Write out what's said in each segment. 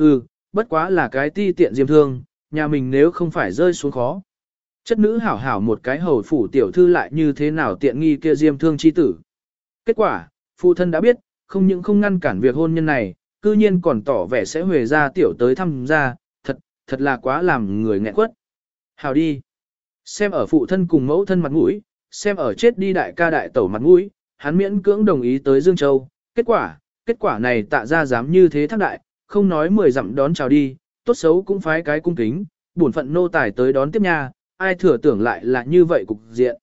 Hừ, bất quá là cái ti tiện diêm thương, nhà mình nếu không phải rơi xuống khó. Chất nữ hảo hảo một cái hầu phủ tiểu thư lại như thế nào tiện nghi kia diêm thương chi tử. Kết quả, phụ thân đã biết, không những không ngăn cản việc hôn nhân này, cư nhiên còn tỏ vẻ sẽ huề ra tiểu tới thăm ra, thật, thật là quá làm người nghẹn quất. Hào đi. Xem ở phụ thân cùng mẫu thân mặt mũi, xem ở chết đi đại ca đại tẩu mặt mũi, hắn miễn cưỡng đồng ý tới Dương Châu. Kết quả, kết quả này tạ ra dám như thế thác đại, không nói mười dặm đón chào đi, tốt xấu cũng phái cái cung kính, bổn phận nô tài tới đón tiếp nha, ai thừa tưởng lại là như vậy cục diện.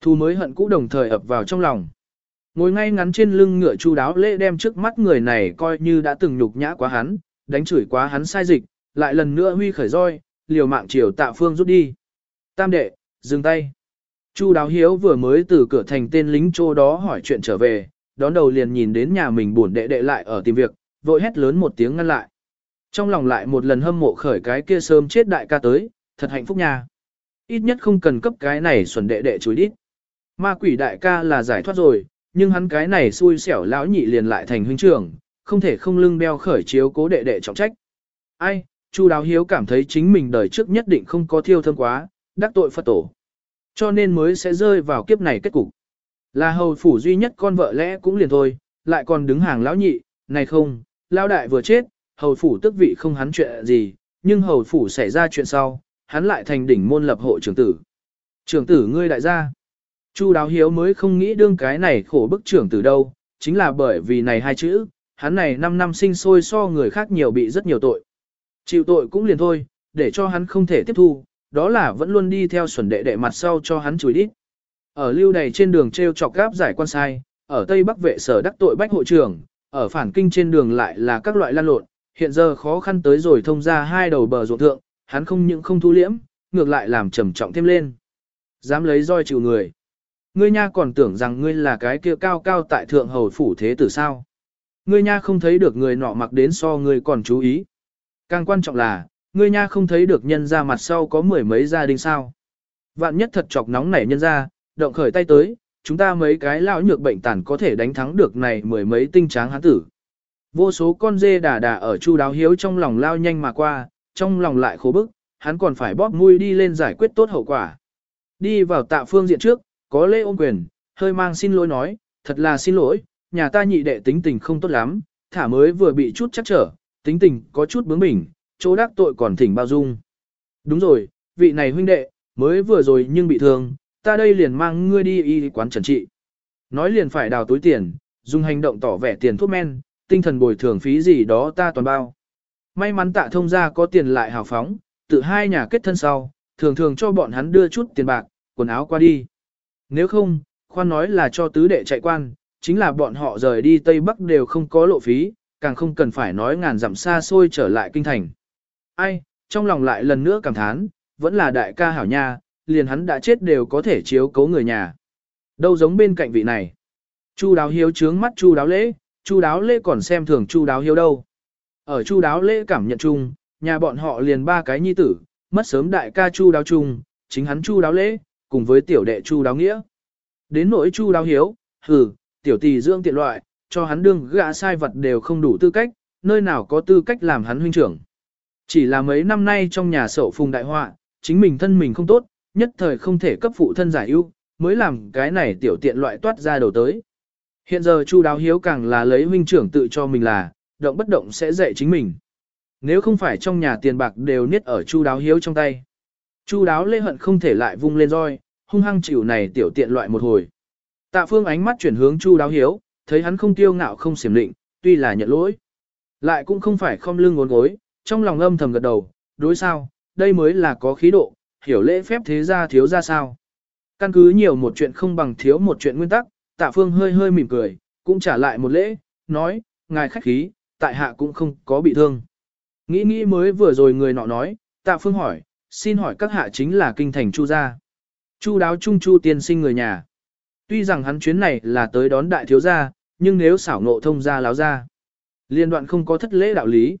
Thu mới hận cũ đồng thời ập vào trong lòng. Ngồi ngay ngắn trên lưng ngựa chu đáo lễ đem trước mắt người này coi như đã từng nhục nhã quá hắn, đánh chửi quá hắn sai dịch, lại lần nữa huy khởi roi, liều mạng chiều tạ phương rút đi. Tam đệ, dừng tay. Chu đáo hiếu vừa mới từ cửa thành tên lính chỗ đó hỏi chuyện trở về, đón đầu liền nhìn đến nhà mình buồn đệ đệ lại ở tìm việc, vội hét lớn một tiếng ngăn lại. Trong lòng lại một lần hâm mộ khởi cái kia sớm chết đại ca tới, thật hạnh phúc nha. Ít nhất không cần cấp cái này xuẩn đệ đệ chối đít. Ma quỷ đại ca là giải thoát rồi, nhưng hắn cái này xui xẻo lão nhị liền lại thành huynh trưởng, không thể không lưng đeo khởi chiếu cố đệ đệ trọng trách. Ai, Chu Đáo Hiếu cảm thấy chính mình đời trước nhất định không có thiêu thơm quá, đắc tội Phật tổ. Cho nên mới sẽ rơi vào kiếp này kết cục. Là hầu phủ duy nhất con vợ lẽ cũng liền thôi, lại còn đứng hàng lão nhị, này không, lão đại vừa chết, hầu phủ tức vị không hắn chuyện gì, nhưng hầu phủ xảy ra chuyện sau, hắn lại thành đỉnh môn lập hộ trưởng tử. Trưởng tử ngươi đại gia. Chu đáo hiếu mới không nghĩ đương cái này khổ bức trưởng tử đâu, chính là bởi vì này hai chữ, hắn này 5 năm sinh sôi so người khác nhiều bị rất nhiều tội. Chịu tội cũng liền thôi, để cho hắn không thể tiếp thu, đó là vẫn luôn đi theo xuẩn đệ đệ mặt sau cho hắn chùi đít. Ở lưu đầy trên đường treo chọc gáp giải quan sai, ở Tây Bắc vệ sở đắc tội bách hội trưởng, ở phản kinh trên đường lại là các loại lan lộn, hiện giờ khó khăn tới rồi thông ra hai đầu bờ ruộng thượng, hắn không những không thu liễm, ngược lại làm trầm trọng thêm lên. Dám lấy roi chịu người. Ngươi nha còn tưởng rằng ngươi là cái kia cao cao tại thượng hầu phủ thế tử sao. Ngươi nha không thấy được người nọ mặc đến so ngươi còn chú ý. Càng quan trọng là, ngươi nha không thấy được nhân ra mặt sau có mười mấy gia đình sao. Vạn nhất thật chọc nóng nảy nhân ra, động khởi tay tới, chúng ta mấy cái lão nhược bệnh tàn có thể đánh thắng được này mười mấy tinh tráng hán tử. Vô số con dê đà đà ở chu đáo hiếu trong lòng lao nhanh mà qua, trong lòng lại khổ bức, hắn còn phải bóp mũi đi lên giải quyết tốt hậu quả. Đi vào tạ phương diện trước, có lễ ôm quyền, hơi mang xin lỗi nói, thật là xin lỗi, nhà ta nhị đệ tính tình không tốt lắm, thả mới vừa bị chút chắc trở, tính tình có chút bướng bỉnh, chỗ đắc tội còn thỉnh bao dung. Đúng rồi, vị này huynh đệ, mới vừa rồi nhưng bị thương, ta đây liền mang ngươi đi y quán trần trị. Nói liền phải đào túi tiền, dùng hành động tỏ vẻ tiền thuốc men, tinh thần bồi thường phí gì đó ta toàn bao. May mắn tạ thông ra có tiền lại hào phóng, tự hai nhà kết thân sau, thường thường cho bọn hắn đưa chút tiền bạc, quần áo qua đi. Nếu không, khoan nói là cho tứ đệ chạy quan, chính là bọn họ rời đi Tây Bắc đều không có lộ phí, càng không cần phải nói ngàn dặm xa xôi trở lại kinh thành. Ai, trong lòng lại lần nữa cảm thán, vẫn là đại ca hảo nha, liền hắn đã chết đều có thể chiếu cố người nhà. Đâu giống bên cạnh vị này. Chu đáo hiếu trướng mắt chu đáo lễ, chu đáo lễ còn xem thường chu đáo hiếu đâu. Ở chu đáo lễ cảm nhận chung, nhà bọn họ liền ba cái nhi tử, mất sớm đại ca chu đáo chung, chính hắn chu đáo lễ, cùng với tiểu đệ chu đáo nghĩa. Đến nỗi chu đáo hiếu, hừ, tiểu tỷ dưỡng tiện loại, cho hắn đương gã sai vật đều không đủ tư cách, nơi nào có tư cách làm hắn huynh trưởng. Chỉ là mấy năm nay trong nhà sậu phùng đại họa, chính mình thân mình không tốt, nhất thời không thể cấp phụ thân giải ưu, mới làm cái này tiểu tiện loại toát ra đầu tới. Hiện giờ Chu Đáo Hiếu càng là lấy huynh trưởng tự cho mình là, động bất động sẽ dạy chính mình. Nếu không phải trong nhà tiền bạc đều niết ở Chu Đáo Hiếu trong tay. Chu Đáo Lê Hận không thể lại vung lên roi, hung hăng chịu này tiểu tiện loại một hồi. Tạ Phương ánh mắt chuyển hướng Chu Đáo Hiếu, thấy hắn không tiêu ngạo không xiểm định, tuy là nhận lỗi. Lại cũng không phải không lưng ngốn gối, trong lòng âm thầm gật đầu, đối sao, đây mới là có khí độ, hiểu lễ phép thế gia thiếu ra sao. Căn cứ nhiều một chuyện không bằng thiếu một chuyện nguyên tắc, tạ phương hơi hơi mỉm cười, cũng trả lại một lễ, nói, ngài khách khí, tại hạ cũng không có bị thương. Nghĩ nghĩ mới vừa rồi người nọ nói, tạ phương hỏi, xin hỏi các hạ chính là kinh thành chu gia. Chu đáo trung chu tiên sinh người nhà. Tuy rằng hắn chuyến này là tới đón đại thiếu gia, nhưng nếu xảo ngộ thông gia láo gia, liên đoạn không có thất lễ đạo lý.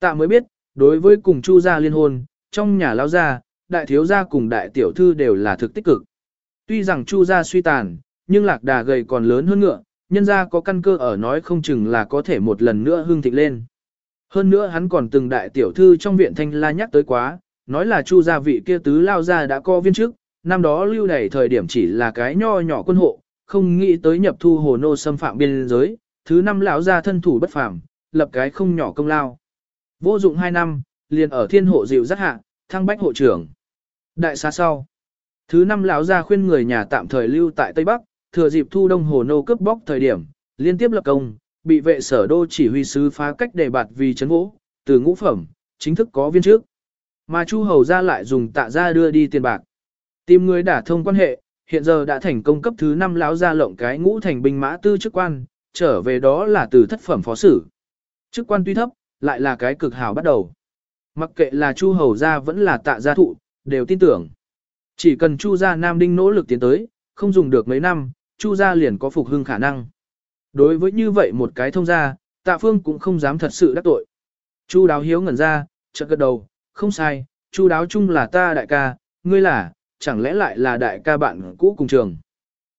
Tạ mới biết, đối với cùng chu gia liên hôn, trong nhà láo gia, đại thiếu gia cùng đại tiểu thư đều là thực tích cực. Tuy rằng chu gia suy tàn, nhưng lạc đà gầy còn lớn hơn ngựa, nhân gia có căn cơ ở nói không chừng là có thể một lần nữa hương thịnh lên. Hơn nữa hắn còn từng đại tiểu thư trong viện thanh la nhắc tới quá, nói là chu gia vị kia tứ lao gia đã có viên chức, năm đó lưu đẩy thời điểm chỉ là cái nho nhỏ quân hộ, không nghĩ tới nhập thu hồ nô xâm phạm biên giới, thứ năm lão gia thân thủ bất phàm, lập cái không nhỏ công lao. Vô dụng hai năm, liền ở thiên hộ dịu rất hạ, thăng bách hộ trưởng. Đại xa sau. Thứ năm lão gia khuyên người nhà tạm thời lưu tại Tây Bắc, thừa dịp thu đông hồ nô cướp bóc thời điểm, liên tiếp lập công, bị vệ sở đô chỉ huy sứ phá cách đề bạt vì chấn vũ, từ ngũ phẩm, chính thức có viên trước. Mà Chu Hầu ra lại dùng tạ ra đưa đi tiền bạc. Tìm người đả thông quan hệ, hiện giờ đã thành công cấp thứ năm lão gia lộng cái ngũ thành binh mã tư chức quan, trở về đó là từ thất phẩm phó sử. Chức quan tuy thấp, lại là cái cực hào bắt đầu. Mặc kệ là Chu Hầu gia vẫn là tạ gia thụ, đều tin tưởng. Chỉ cần Chu gia Nam Đinh nỗ lực tiến tới, không dùng được mấy năm, Chu gia liền có phục hưng khả năng. Đối với như vậy một cái thông gia, tạ phương cũng không dám thật sự đắc tội. Chu đáo hiếu ngẩn ra, chợt gật đầu, không sai, chu đáo chung là ta đại ca, ngươi là, chẳng lẽ lại là đại ca bạn cũ cùng trường.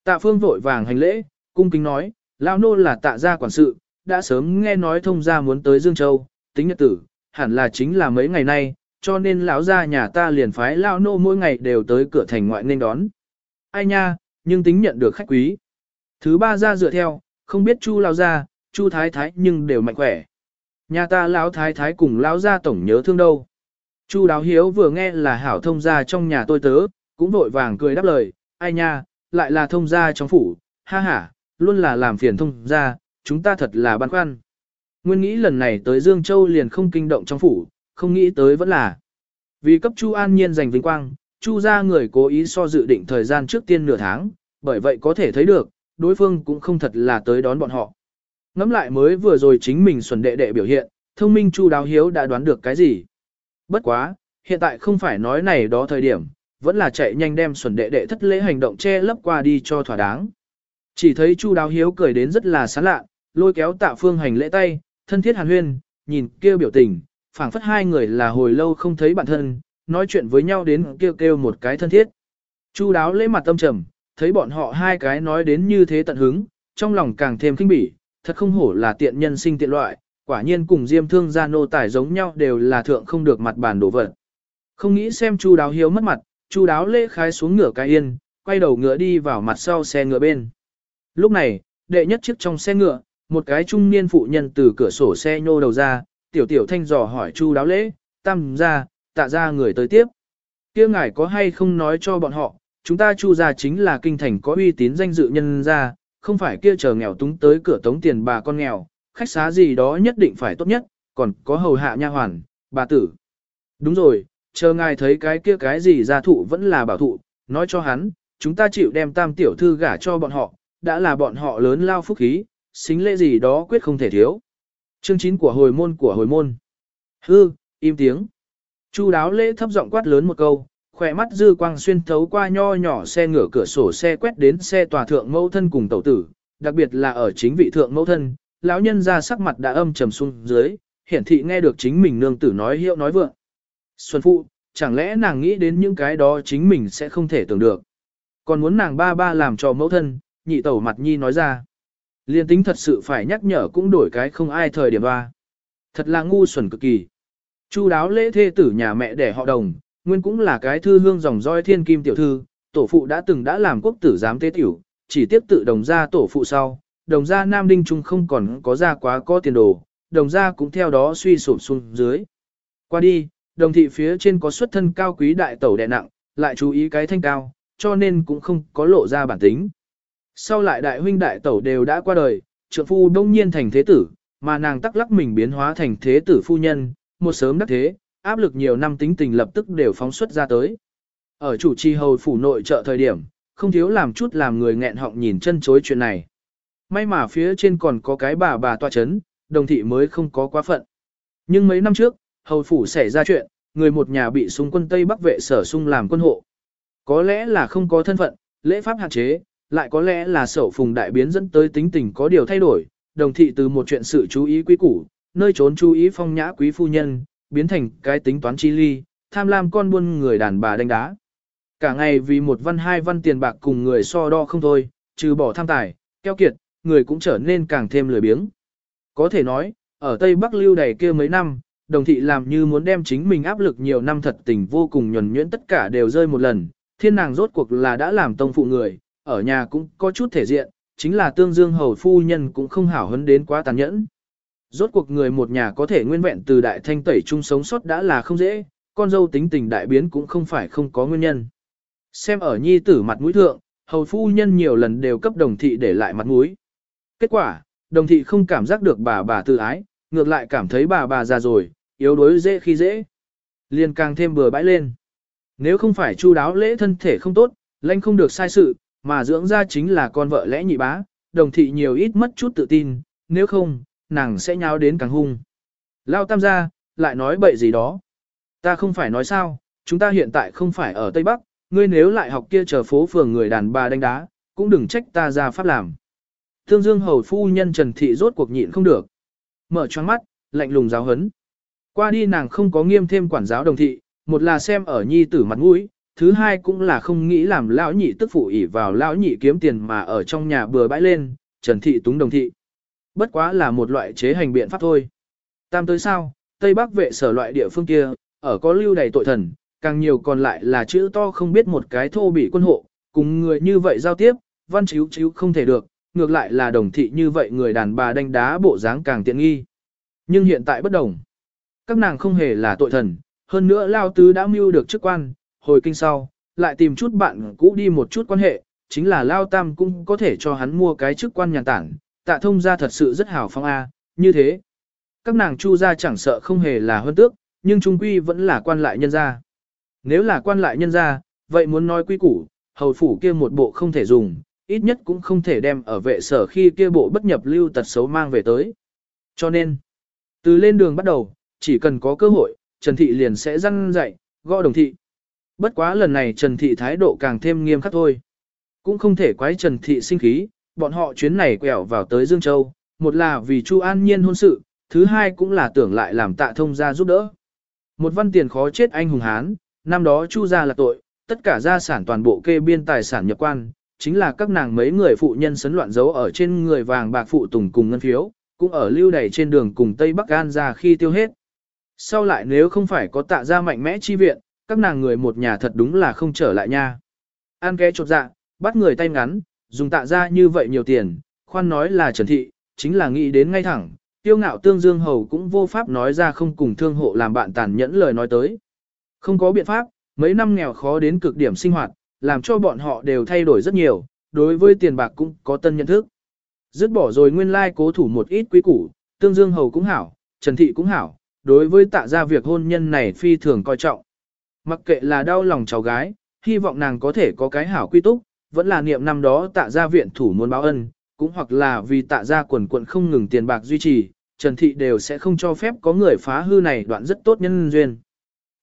Tạ phương vội vàng hành lễ, cung kính nói, lão nô là tạ gia quản sự, đã sớm nghe nói thông gia muốn tới Dương Châu, tính nhật tử, hẳn là chính là mấy ngày nay, cho nên lão gia nhà ta liền phái lão nô mỗi ngày đều tới cửa thành ngoại nên đón. Ai nha, nhưng tính nhận được khách quý. Thứ ba ra dựa theo, không biết chu lão gia, chu thái thái nhưng đều mạnh khỏe. Nhà ta lão thái thái cùng lão gia tổng nhớ thương đâu. Chu đáo hiếu vừa nghe là hảo thông gia trong nhà tôi tớ, cũng vội vàng cười đáp lời, ai nha, lại là thông gia trong phủ, ha ha, luôn là làm phiền thông gia, chúng ta thật là băn khoăn. Nguyên nghĩ lần này tới Dương Châu liền không kinh động trong phủ, không nghĩ tới vẫn là. Vì cấp Chu An Nhiên giành vinh quang, Chu gia người cố ý so dự định thời gian trước tiên nửa tháng, bởi vậy có thể thấy được, đối phương cũng không thật là tới đón bọn họ. Ngắm lại mới vừa rồi chính mình xuẩn đệ đệ biểu hiện, thông minh Chu Đáo Hiếu đã đoán được cái gì. Bất quá, hiện tại không phải nói này đó thời điểm, vẫn là chạy nhanh đem xuẩn đệ đệ thất lễ hành động che lấp qua đi cho thỏa đáng. Chỉ thấy Chu Đáo Hiếu cười đến rất là sán lạ, lôi kéo tạ phương hành lễ tay, thân thiết hàn huyên, nhìn kêu biểu tình, phảng phất hai người là hồi lâu không thấy bạn thân, nói chuyện với nhau đến kêu kêu một cái thân thiết. Chu đáo lễ mặt tâm trầm, thấy bọn họ hai cái nói đến như thế tận hứng, trong lòng càng thêm kinh bỉ, thật không hổ là tiện nhân sinh tiện loại, quả nhiên cùng diêm thương gia nô tài giống nhau đều là thượng không được mặt bàn đổ vật. Không nghĩ xem chu đáo hiếu mất mặt, chu đáo lễ khái xuống ngựa cái yên, quay đầu ngựa đi vào mặt sau xe ngựa bên. Lúc này, đệ nhất chiếc trong xe ngựa, một cái trung niên phụ nhân từ cửa sổ xe nhô đầu ra, tiểu tiểu thanh dò hỏi chu đáo lễ, tam ra, tạ ra người tới tiếp. kia ngài có hay không nói cho bọn họ, chúng ta chu ra chính là kinh thành có uy tín danh dự nhân ra, không phải kia chờ nghèo túng tới cửa tống tiền bà con nghèo, khách xá gì đó nhất định phải tốt nhất, còn có hầu hạ nha hoàn, bà tử. Đúng rồi, chờ ngài thấy cái kia cái gì gia thụ vẫn là bảo thụ, nói cho hắn, chúng ta chịu đem tam tiểu thư gả cho bọn họ, đã là bọn họ lớn lao phúc khí, xính lễ gì đó quyết không thể thiếu. Chương 9 của hồi môn của hồi môn. Hư, im tiếng. Chu đáo lễ thấp giọng quát lớn một câu, khỏe mắt dư quang xuyên thấu qua nho nhỏ xe ngửa cửa sổ xe quét đến xe tòa thượng mẫu thân cùng tẩu tử, đặc biệt là ở chính vị thượng mẫu thân, lão nhân ra sắc mặt đã âm trầm xuống dưới, hiển thị nghe được chính mình nương tử nói hiệu nói vượng. Xuân phụ, chẳng lẽ nàng nghĩ đến những cái đó chính mình sẽ không thể tưởng được. Còn muốn nàng ba ba làm cho mẫu thân, nhị tẩu mặt nhi nói ra. Liên tính thật sự phải nhắc nhở cũng đổi cái không ai thời điểm ba. Thật là ngu xuẩn cực kỳ. Chu đáo lễ thê tử nhà mẹ để họ đồng, nguyên cũng là cái thư hương dòng roi thiên kim tiểu thư, tổ phụ đã từng đã làm quốc tử giám tế tiểu, chỉ tiếp tự đồng gia tổ phụ sau, đồng gia Nam Đinh Trung không còn có ra quá có tiền đồ, đồng gia cũng theo đó suy sụp xuống dưới. Qua đi, đồng thị phía trên có xuất thân cao quý đại tẩu đè nặng, lại chú ý cái thanh cao, cho nên cũng không có lộ ra bản tính. Sau lại đại huynh đại tẩu đều đã qua đời, trượng phu đông nhiên thành thế tử, mà nàng tắc lắc mình biến hóa thành thế tử phu nhân, một sớm đắc thế, áp lực nhiều năm tính tình lập tức đều phóng xuất ra tới. Ở chủ trì hầu phủ nội trợ thời điểm, không thiếu làm chút làm người nghẹn họng nhìn chân chối chuyện này. May mà phía trên còn có cái bà bà toa chấn, đồng thị mới không có quá phận. Nhưng mấy năm trước, hầu phủ xảy ra chuyện, người một nhà bị súng quân Tây Bắc vệ sở sung làm quân hộ. Có lẽ là không có thân phận, lễ pháp hạn chế, lại có lẽ là sở phùng đại biến dẫn tới tính tình có điều thay đổi, đồng thị từ một chuyện sự chú ý quý củ, nơi trốn chú ý phong nhã quý phu nhân, biến thành cái tính toán chi ly, tham lam con buôn người đàn bà đánh đá. Cả ngày vì một văn hai văn tiền bạc cùng người so đo không thôi, trừ bỏ tham tài, keo kiệt, người cũng trở nên càng thêm lười biếng. Có thể nói, Ở Tây Bắc lưu đầy kia mấy năm, đồng thị làm như muốn đem chính mình áp lực nhiều năm thật tình vô cùng nhuần nhuyễn tất cả đều rơi một lần, thiên nàng rốt cuộc là đã làm tông phụ người, ở nhà cũng có chút thể diện, chính là tương dương hầu phu nhân cũng không hảo hấn đến quá tàn nhẫn. Rốt cuộc người một nhà có thể nguyên vẹn từ đại thanh tẩy chung sống sót đã là không dễ, con dâu tính tình đại biến cũng không phải không có nguyên nhân. Xem ở nhi tử mặt mũi thượng, hầu phu nhân nhiều lần đều cấp đồng thị để lại mặt mũi. Kết quả, đồng thị không cảm giác được bà bà tự ái, ngược lại cảm thấy bà bà già rồi, yếu đuối dễ khi dễ. Liền càng thêm bừa bãi lên. Nếu không phải chu đáo lễ thân thể không tốt, lãnh không được sai sự, mà dưỡng ra chính là con vợ lẽ nhị bá, đồng thị nhiều ít mất chút tự tin, nếu không, nàng sẽ nháo đến càng hung. Lao tam gia, lại nói bậy gì đó. Ta không phải nói sao, chúng ta hiện tại không phải ở Tây Bắc, ngươi nếu lại học kia chờ phố phường người đàn bà đánh đá, cũng đừng trách ta ra pháp làm. Thương Dương hầu phu nhân Trần Thị rốt cuộc nhịn không được. Mở choáng mắt, lạnh lùng giáo hấn. Qua đi nàng không có nghiêm thêm quản giáo đồng thị, một là xem ở nhi tử mặt mũi, thứ hai cũng là không nghĩ làm lão nhị tức phụ ỉ vào lão nhị kiếm tiền mà ở trong nhà bừa bãi lên, Trần Thị túng đồng thị. Bất quá là một loại chế hành biện pháp thôi. Tam tới sao, Tây Bắc vệ sở loại địa phương kia, ở có lưu đầy tội thần, càng nhiều còn lại là chữ to không biết một cái thô bị quân hộ, cùng người như vậy giao tiếp, văn chíu chíu không thể được, ngược lại là đồng thị như vậy người đàn bà đánh đá bộ dáng càng tiện nghi. Nhưng hiện tại bất đồng. Các nàng không hề là tội thần, hơn nữa Lao Tứ đã mưu được chức quan, hồi kinh sau, lại tìm chút bạn cũ đi một chút quan hệ, chính là Lao Tam cũng có thể cho hắn mua cái chức quan nhà tản, tạ thông ra thật sự rất hào phong A, như thế. Các nàng chu ra chẳng sợ không hề là hơn tước, nhưng trung quy vẫn là quan lại nhân gia. Nếu là quan lại nhân gia, vậy muốn nói quy củ, hầu phủ kia một bộ không thể dùng, ít nhất cũng không thể đem ở vệ sở khi kia bộ bất nhập lưu tật xấu mang về tới. Cho nên, từ lên đường bắt đầu, chỉ cần có cơ hội, Trần Thị liền sẽ răng dạy, gõ đồng thị. Bất quá lần này Trần Thị thái độ càng thêm nghiêm khắc thôi. Cũng không thể quái Trần Thị sinh khí, bọn họ chuyến này quẹo vào tới Dương Châu, một là vì Chu An Nhiên hôn sự, thứ hai cũng là tưởng lại làm tạ thông gia giúp đỡ. Một văn tiền khó chết anh hùng hán, năm đó Chu gia là tội, tất cả gia sản toàn bộ kê biên tài sản nhập quan, chính là các nàng mấy người phụ nhân sấn loạn giấu ở trên người vàng bạc phụ tùng cùng ngân phiếu, cũng ở lưu đẩy trên đường cùng Tây Bắc Gan ra khi tiêu hết. Sau lại nếu không phải có tạ gia mạnh mẽ chi viện, các nàng người một nhà thật đúng là không trở lại nha. An ké chột dạ, bắt người tay ngắn, dùng tạ gia như vậy nhiều tiền, khoan nói là trần thị, chính là nghĩ đến ngay thẳng, tiêu ngạo tương dương hầu cũng vô pháp nói ra không cùng thương hộ làm bạn tàn nhẫn lời nói tới. Không có biện pháp, mấy năm nghèo khó đến cực điểm sinh hoạt, làm cho bọn họ đều thay đổi rất nhiều, đối với tiền bạc cũng có tân nhận thức. Dứt bỏ rồi nguyên lai cố thủ một ít quý củ, tương dương hầu cũng hảo, trần thị cũng hảo, đối với tạ gia việc hôn nhân này phi thường coi trọng. Mặc kệ là đau lòng cháu gái, hy vọng nàng có thể có cái hảo quy túc, vẫn là niệm năm đó tạ gia viện thủ muốn báo ân, cũng hoặc là vì tạ gia quần quận không ngừng tiền bạc duy trì, Trần Thị đều sẽ không cho phép có người phá hư này đoạn rất tốt nhân duyên.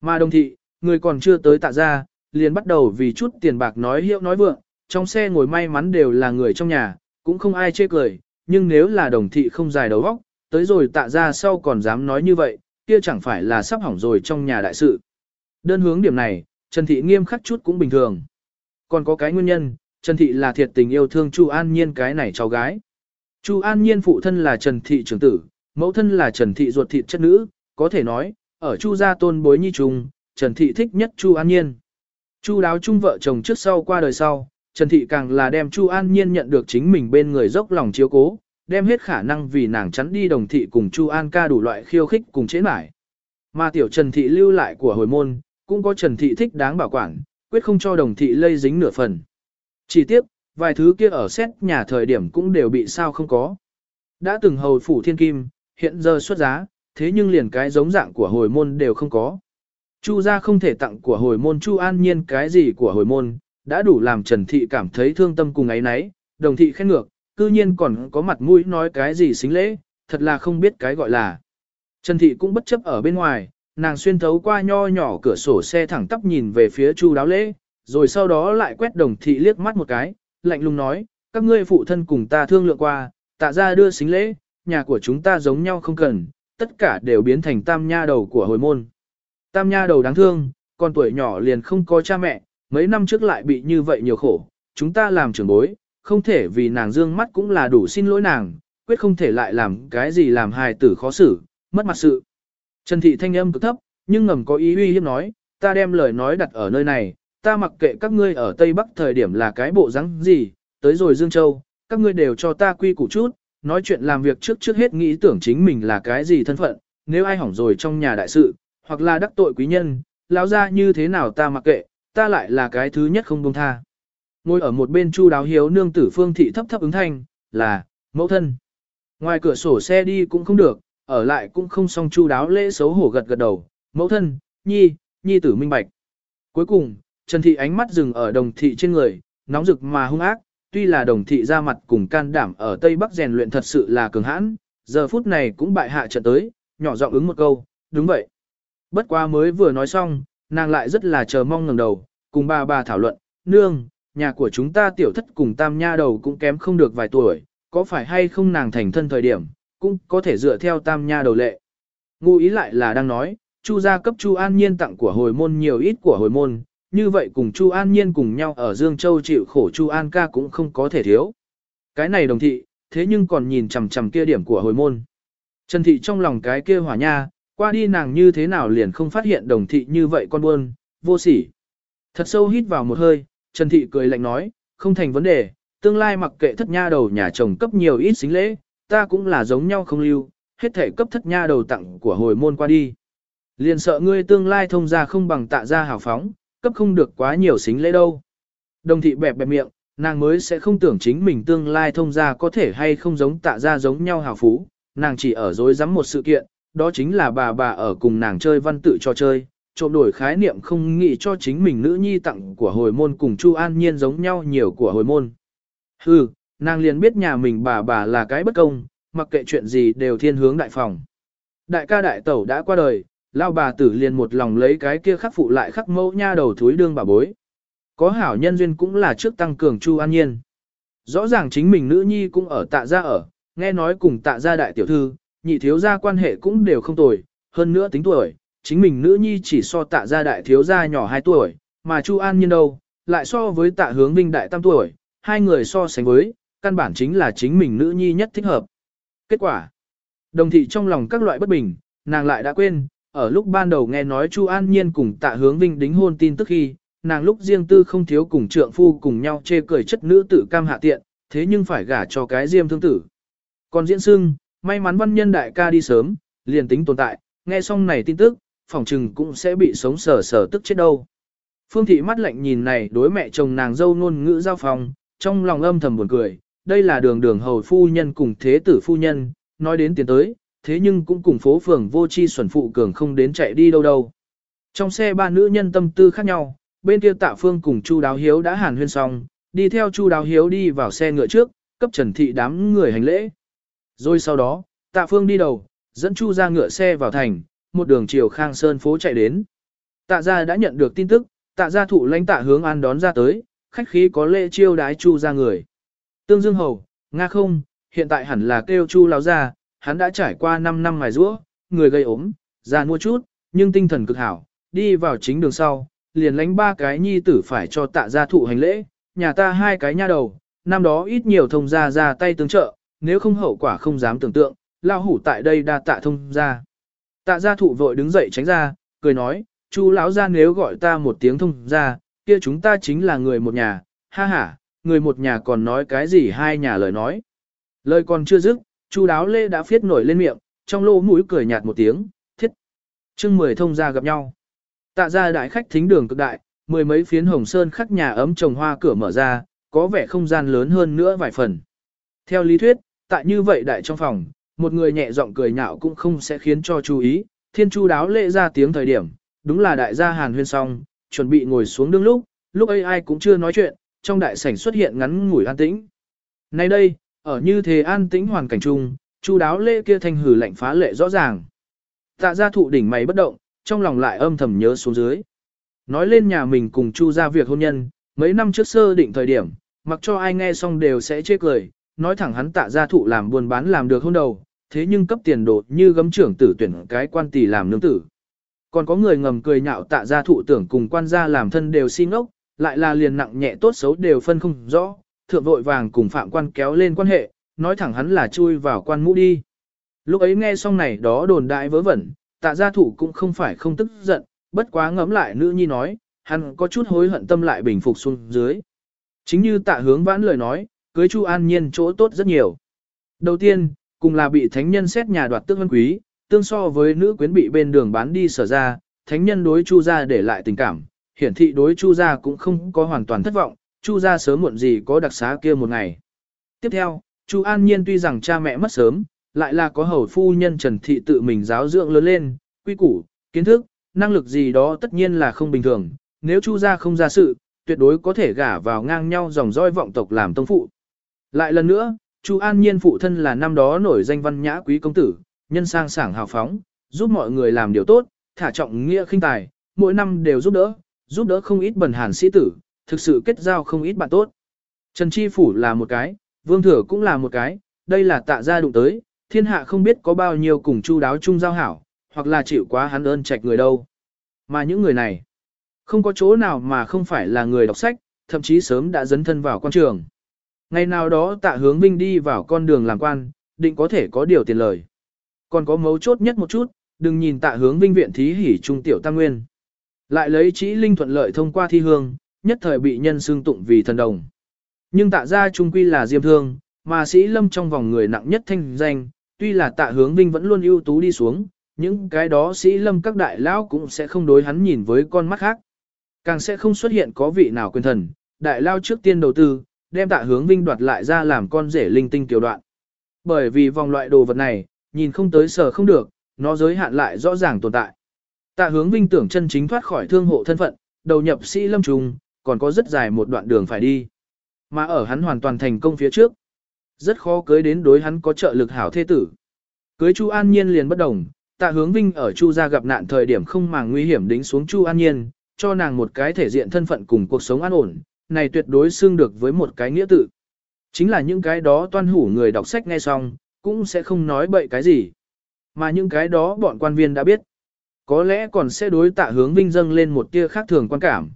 Mà đồng thị, người còn chưa tới tạ gia, liền bắt đầu vì chút tiền bạc nói hiệu nói vượng, trong xe ngồi may mắn đều là người trong nhà, cũng không ai chê cười, nhưng nếu là đồng thị không dài đầu óc, tới rồi tạ gia sau còn dám nói như vậy, kia chẳng phải là sắp hỏng rồi trong nhà đại sự. Đơn hướng điểm này, Trần Thị nghiêm khắc chút cũng bình thường. Còn có cái nguyên nhân, Trần Thị là thiệt tình yêu thương Chu An Nhiên cái này cháu gái. Chu An Nhiên phụ thân là Trần Thị trưởng tử, mẫu thân là Trần Thị ruột thịt chất nữ, có thể nói, ở Chu gia tôn bối nhi trùng, Trần Thị thích nhất Chu An Nhiên. Chu đáo chung vợ chồng trước sau qua đời sau, Trần Thị càng là đem Chu An Nhiên nhận được chính mình bên người dốc lòng chiếu cố, đem hết khả năng vì nàng chắn đi đồng thị cùng Chu An ca đủ loại khiêu khích cùng chế mải. Mà tiểu Trần Thị lưu lại của hồi môn, cũng có Trần Thị thích đáng bảo quản, quyết không cho đồng thị lây dính nửa phần. Chỉ tiếc, vài thứ kia ở xét nhà thời điểm cũng đều bị sao không có. Đã từng hầu phủ thiên kim, hiện giờ xuất giá, thế nhưng liền cái giống dạng của hồi môn đều không có. Chu gia không thể tặng của hồi môn Chu An Nhiên cái gì của hồi môn, đã đủ làm Trần Thị cảm thấy thương tâm cùng ấy nấy, đồng thị khen ngược, cư nhiên còn có mặt mũi nói cái gì xính lễ, thật là không biết cái gọi là. Trần Thị cũng bất chấp ở bên ngoài, nàng xuyên thấu qua nho nhỏ cửa sổ xe thẳng tắp nhìn về phía Chu Đáo Lễ, rồi sau đó lại quét đồng thị liếc mắt một cái, lạnh lùng nói, các ngươi phụ thân cùng ta thương lượng qua, tạ ra đưa xính lễ, nhà của chúng ta giống nhau không cần, tất cả đều biến thành tam nha đầu của hồi môn. Tam nha đầu đáng thương, con tuổi nhỏ liền không có cha mẹ, mấy năm trước lại bị như vậy nhiều khổ, chúng ta làm trưởng bối, không thể vì nàng dương mắt cũng là đủ xin lỗi nàng, quyết không thể lại làm cái gì làm hài tử khó xử, mất mặt sự. Trần Thị thanh âm cực thấp, nhưng ngầm có ý uy hiếp nói, ta đem lời nói đặt ở nơi này, ta mặc kệ các ngươi ở Tây Bắc thời điểm là cái bộ rắn gì, tới rồi Dương Châu, các ngươi đều cho ta quy củ chút, nói chuyện làm việc trước trước hết nghĩ tưởng chính mình là cái gì thân phận, nếu ai hỏng rồi trong nhà đại sự, hoặc là đắc tội quý nhân, lão ra như thế nào ta mặc kệ, ta lại là cái thứ nhất không buông tha. Ngồi ở một bên Chu Đáo Hiếu nương tử Phương thị thấp thấp ứng thanh, là mẫu thân. Ngoài cửa sổ xe đi cũng không được, ở lại cũng không xong Chu Đáo lễ xấu hổ gật gật đầu, mẫu thân, nhi, nhi tử minh bạch. Cuối cùng, Trần thị ánh mắt dừng ở đồng thị trên người, nóng rực mà hung ác, tuy là đồng thị ra mặt cùng can đảm ở Tây Bắc rèn luyện thật sự là cường hãn, giờ phút này cũng bại hạ trận tới, nhỏ giọng ứng một câu, đúng vậy. Bất quá mới vừa nói xong, nàng lại rất là chờ mong ngẩng đầu, cùng bà bà thảo luận, nương, nhà của chúng ta tiểu thất cùng tam nha đầu cũng kém không được vài tuổi, có phải hay không nàng thành thân thời điểm, cũng có thể dựa theo tam nha đầu lệ. Ngụ ý lại là đang nói, Chu gia cấp Chu An Nhiên tặng của hồi môn nhiều ít của hồi môn, như vậy cùng Chu An Nhiên cùng nhau ở Dương Châu chịu khổ Chu An ca cũng không có thể thiếu. Cái này đồng thị, thế nhưng còn nhìn chằm chằm kia điểm của hồi môn. Trần thị trong lòng cái kia hỏa nha, qua đi nàng như thế nào liền không phát hiện đồng thị như vậy con buôn, vô sỉ. Thật sâu hít vào một hơi, Trần thị cười lạnh nói, không thành vấn đề, tương lai mặc kệ thất nha đầu nhà chồng cấp nhiều ít xính lễ, ta cũng là giống nhau không lưu, hết thể cấp thất nha đầu tặng của hồi môn qua đi. Liền sợ ngươi tương lai thông ra không bằng tạ ra hào phóng, cấp không được quá nhiều xính lễ đâu. Đồng thị bẹp bẹp miệng, nàng mới sẽ không tưởng chính mình tương lai thông ra có thể hay không giống tạ ra giống nhau hào phú, nàng chỉ ở dối rắm một sự kiện, đó chính là bà bà ở cùng nàng chơi văn tự cho chơi, trộm đổi khái niệm không nghĩ cho chính mình nữ nhi tặng của hồi môn cùng Chu An Nhiên giống nhau nhiều của hồi môn. Hừ, nàng liền biết nhà mình bà bà là cái bất công, mặc kệ chuyện gì đều thiên hướng đại phòng. Đại ca đại tẩu đã qua đời, lao bà tử liền một lòng lấy cái kia khắc phụ lại khắc mẫu nha đầu thúi đương bà bối. Có hảo nhân duyên cũng là trước tăng cường Chu An Nhiên. Rõ ràng chính mình nữ nhi cũng ở tạ gia ở, nghe nói cùng tạ gia đại tiểu thư, nhị thiếu gia quan hệ cũng đều không tồi, hơn nữa tính tuổi, chính mình nữ nhi chỉ so tạ gia đại thiếu gia nhỏ 2 tuổi, mà Chu An Nhiên đâu, lại so với tạ hướng vinh đại tam tuổi, hai người so sánh với, căn bản chính là chính mình nữ nhi nhất thích hợp. Kết quả, đồng thị trong lòng các loại bất bình, nàng lại đã quên, ở lúc ban đầu nghe nói Chu An Nhiên cùng tạ hướng vinh đính hôn tin tức khi, nàng lúc riêng tư không thiếu cùng trượng phu cùng nhau chê cười chất nữ tử cam hạ tiện, thế nhưng phải gả cho cái diêm thương tử. Còn diễn sưng, may mắn văn nhân đại ca đi sớm, liền tính tồn tại, nghe xong này tin tức, phỏng trừng cũng sẽ bị sống sờ sờ tức chết đâu. Phương thị mắt lạnh nhìn này đối mẹ chồng nàng dâu ngôn ngữ giao phòng, trong lòng âm thầm buồn cười, đây là đường đường hầu phu nhân cùng thế tử phu nhân, nói đến tiền tới, thế nhưng cũng cùng phố phường vô chi xuẩn phụ cường không đến chạy đi đâu đâu. Trong xe ba nữ nhân tâm tư khác nhau, bên kia tạ phương cùng Chu Đáo Hiếu đã hàn huyên xong, đi theo Chu Đáo Hiếu đi vào xe ngựa trước, cấp Trần Thị đám người hành lễ. Rồi sau đó, tạ phương đi đầu, dẫn Chu ra ngựa xe vào thành, một đường chiều Khang Sơn phố chạy đến. Tạ gia đã nhận được tin tức, tạ gia thụ lãnh tạ hướng an đón ra tới, khách khí có lễ chiêu đái Chu ra người. Tương Dương Hầu, Nga không, hiện tại hẳn là kêu Chu lão gia, hắn đã trải qua 5 năm mài rũa, người gây ốm, già mua chút, nhưng tinh thần cực hảo, đi vào chính đường sau, liền lánh ba cái nhi tử phải cho tạ gia thụ hành lễ, nhà ta hai cái nha đầu, năm đó ít nhiều thông gia ra tay tương trợ, nếu không hậu quả không dám tưởng tượng, lao hủ tại đây đa tạ thông gia. Tạ gia thụ vội đứng dậy tránh ra, cười nói, chu lão gia nếu gọi ta một tiếng thông gia, kia chúng ta chính là người một nhà, ha ha, người một nhà còn nói cái gì hai nhà lời nói. Lời còn chưa dứt, chu đáo lê đã phiết nổi lên miệng, trong lỗ mũi cười nhạt một tiếng, thiết. chương mười thông gia gặp nhau. Tạ gia đại khách thính đường cực đại, mười mấy phiến hồng sơn khắc nhà ấm trồng hoa cửa mở ra, có vẻ không gian lớn hơn nữa vài phần. Theo lý thuyết, tại như vậy đại trong phòng, một người nhẹ giọng cười nhạo cũng không sẽ khiến cho chú ý, thiên chu đáo lệ ra tiếng thời điểm, đúng là đại gia hàn huyên xong, chuẩn bị ngồi xuống đương lúc, lúc ấy ai cũng chưa nói chuyện, trong đại sảnh xuất hiện ngắn ngủi an tĩnh. Nay đây, ở như thế an tĩnh hoàn cảnh chung, chu đáo lễ kia thanh hử lạnh phá lệ rõ ràng. Tạ gia thụ đỉnh mày bất động, trong lòng lại âm thầm nhớ xuống dưới. Nói lên nhà mình cùng chu ra việc hôn nhân, mấy năm trước sơ định thời điểm, mặc cho ai nghe xong đều sẽ chê cười, nói thẳng hắn tạ gia thụ làm buôn bán làm được hôn đầu, thế nhưng cấp tiền đột như gấm trưởng tử tuyển cái quan tỷ làm nương tử. Còn có người ngầm cười nhạo tạ gia thụ tưởng cùng quan gia làm thân đều xin ốc, lại là liền nặng nhẹ tốt xấu đều phân không rõ, thượng vội vàng cùng phạm quan kéo lên quan hệ, nói thẳng hắn là chui vào quan mũ đi. Lúc ấy nghe xong này đó đồn đại vớ vẩn, tạ gia thủ cũng không phải không tức giận, bất quá ngấm lại nữ nhi nói, hắn có chút hối hận tâm lại bình phục xuống dưới. Chính như tạ hướng vãn lời nói, cưới Chu An Nhiên chỗ tốt rất nhiều. Đầu tiên, cùng là bị thánh nhân xét nhà đoạt tước vân quý, tương so với nữ quyến bị bên đường bán đi sở ra, thánh nhân đối Chu gia để lại tình cảm, hiển thị đối Chu gia cũng không có hoàn toàn thất vọng, Chu gia sớm muộn gì có đặc xá kia một ngày. Tiếp theo, Chu An Nhiên tuy rằng cha mẹ mất sớm, lại là có hầu phu nhân Trần Thị tự mình giáo dưỡng lớn lên, quy củ, kiến thức, năng lực gì đó tất nhiên là không bình thường, nếu Chu gia không ra sự, tuyệt đối có thể gả vào ngang nhau dòng dõi vọng tộc làm tông phụ. Lại lần nữa, Chu An Nhiên phụ thân là năm đó nổi danh văn nhã quý công tử, nhân sang sảng hào phóng, giúp mọi người làm điều tốt, thả trọng nghĩa khinh tài, mỗi năm đều giúp đỡ, giúp đỡ không ít bần hàn sĩ tử, thực sự kết giao không ít bạn tốt. Trần Chi Phủ là một cái, Vương Thừa cũng là một cái, đây là tạ gia đụng tới, thiên hạ không biết có bao nhiêu cùng chu đáo chung giao hảo, hoặc là chịu quá hắn ơn trạch người đâu. Mà những người này, không có chỗ nào mà không phải là người đọc sách, thậm chí sớm đã dấn thân vào quan trường. Ngày nào đó tạ hướng vinh đi vào con đường làm quan, định có thể có điều tiền lời. Còn có mấu chốt nhất một chút, đừng nhìn tạ hướng vinh viện thí hỉ trung tiểu tăng nguyên. Lại lấy chỉ linh thuận lợi thông qua thi hương, nhất thời bị nhân xương tụng vì thần đồng. Nhưng tạ ra trung quy là diêm thương, mà sĩ lâm trong vòng người nặng nhất thanh danh, tuy là tạ hướng vinh vẫn luôn ưu tú đi xuống, những cái đó sĩ lâm các đại lão cũng sẽ không đối hắn nhìn với con mắt khác. Càng sẽ không xuất hiện có vị nào quyền thần, đại lao trước tiên đầu tư, đem tạ hướng vinh đoạt lại ra làm con rể linh tinh tiểu đoạn. Bởi vì vòng loại đồ vật này, nhìn không tới sở không được, nó giới hạn lại rõ ràng tồn tại. Tạ hướng vinh tưởng chân chính thoát khỏi thương hộ thân phận, đầu nhập sĩ lâm trùng, còn có rất dài một đoạn đường phải đi. Mà ở hắn hoàn toàn thành công phía trước, rất khó cưới đến đối hắn có trợ lực hảo thế tử. Cưới Chu An Nhiên liền bất đồng, tạ hướng vinh ở Chu gia gặp nạn thời điểm không màng nguy hiểm đính xuống Chu An Nhiên, cho nàng một cái thể diện thân phận cùng cuộc sống an ổn, này tuyệt đối xương được với một cái nghĩa tự. Chính là những cái đó toan hủ người đọc sách nghe xong, cũng sẽ không nói bậy cái gì. Mà những cái đó bọn quan viên đã biết. Có lẽ còn sẽ đối tạ hướng vinh dâng lên một tia khác thường quan cảm.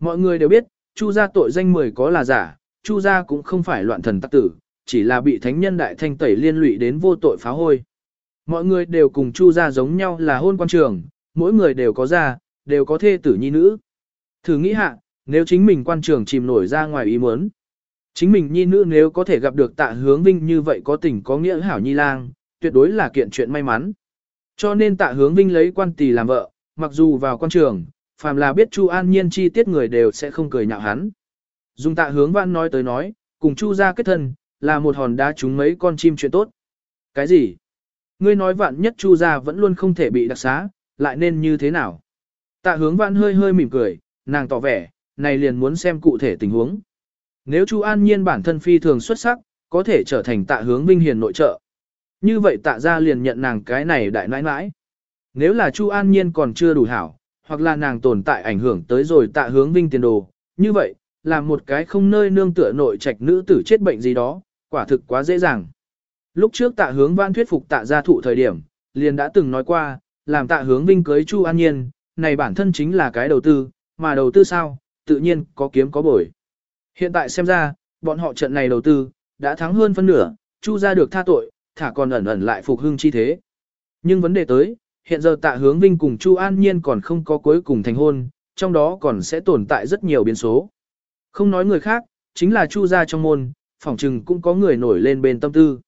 Mọi người đều biết, Chu gia tội danh mười có là giả, Chu gia cũng không phải loạn thần tắc tử, chỉ là bị thánh nhân đại thanh tẩy liên lụy đến vô tội phá hôi. Mọi người đều cùng Chu gia giống nhau là hôn quan trường, mỗi người đều có gia, đều có thê tử nhi nữ. Thử nghĩ hạ, nếu chính mình quan trường chìm nổi ra ngoài ý muốn. Chính mình nhi nữ nếu có thể gặp được tạ hướng vinh như vậy có tình có nghĩa hảo nhi lang, tuyệt đối là kiện chuyện may mắn. Cho nên tạ hướng vinh lấy quan tỷ làm vợ, mặc dù vào quan trường, phàm là biết Chu An Nhiên chi tiết người đều sẽ không cười nhạo hắn. Dùng tạ hướng vãn nói tới nói, cùng Chu ra kết thân, là một hòn đá trúng mấy con chim chuyện tốt. Cái gì? Ngươi nói vạn nhất Chu ra vẫn luôn không thể bị đặc xá, lại nên như thế nào? Tạ hướng vãn hơi hơi mỉm cười, nàng tỏ vẻ, này liền muốn xem cụ thể tình huống. Nếu Chu An Nhiên bản thân phi thường xuất sắc, có thể trở thành tạ hướng vinh hiền nội trợ. Như vậy tạ ra liền nhận nàng cái này đại nãi nãi. Nếu là Chu An Nhiên còn chưa đủ hảo, hoặc là nàng tồn tại ảnh hưởng tới rồi tạ hướng vinh tiền đồ, như vậy, là một cái không nơi nương tựa nội trạch nữ tử chết bệnh gì đó, quả thực quá dễ dàng. Lúc trước tạ hướng văn thuyết phục tạ gia thụ thời điểm, liền đã từng nói qua, làm tạ hướng vinh cưới Chu An Nhiên, này bản thân chính là cái đầu tư, mà đầu tư sao, tự nhiên có kiếm có bồi. Hiện tại xem ra, bọn họ trận này đầu tư, đã thắng hơn phân nửa, Chu ra được tha tội, thả còn ẩn ẩn lại phục hưng chi thế. Nhưng vấn đề tới, hiện giờ tạ hướng vinh cùng Chu An Nhiên còn không có cuối cùng thành hôn, trong đó còn sẽ tồn tại rất nhiều biến số. Không nói người khác, chính là Chu gia trong môn, phỏng chừng cũng có người nổi lên bên tâm tư.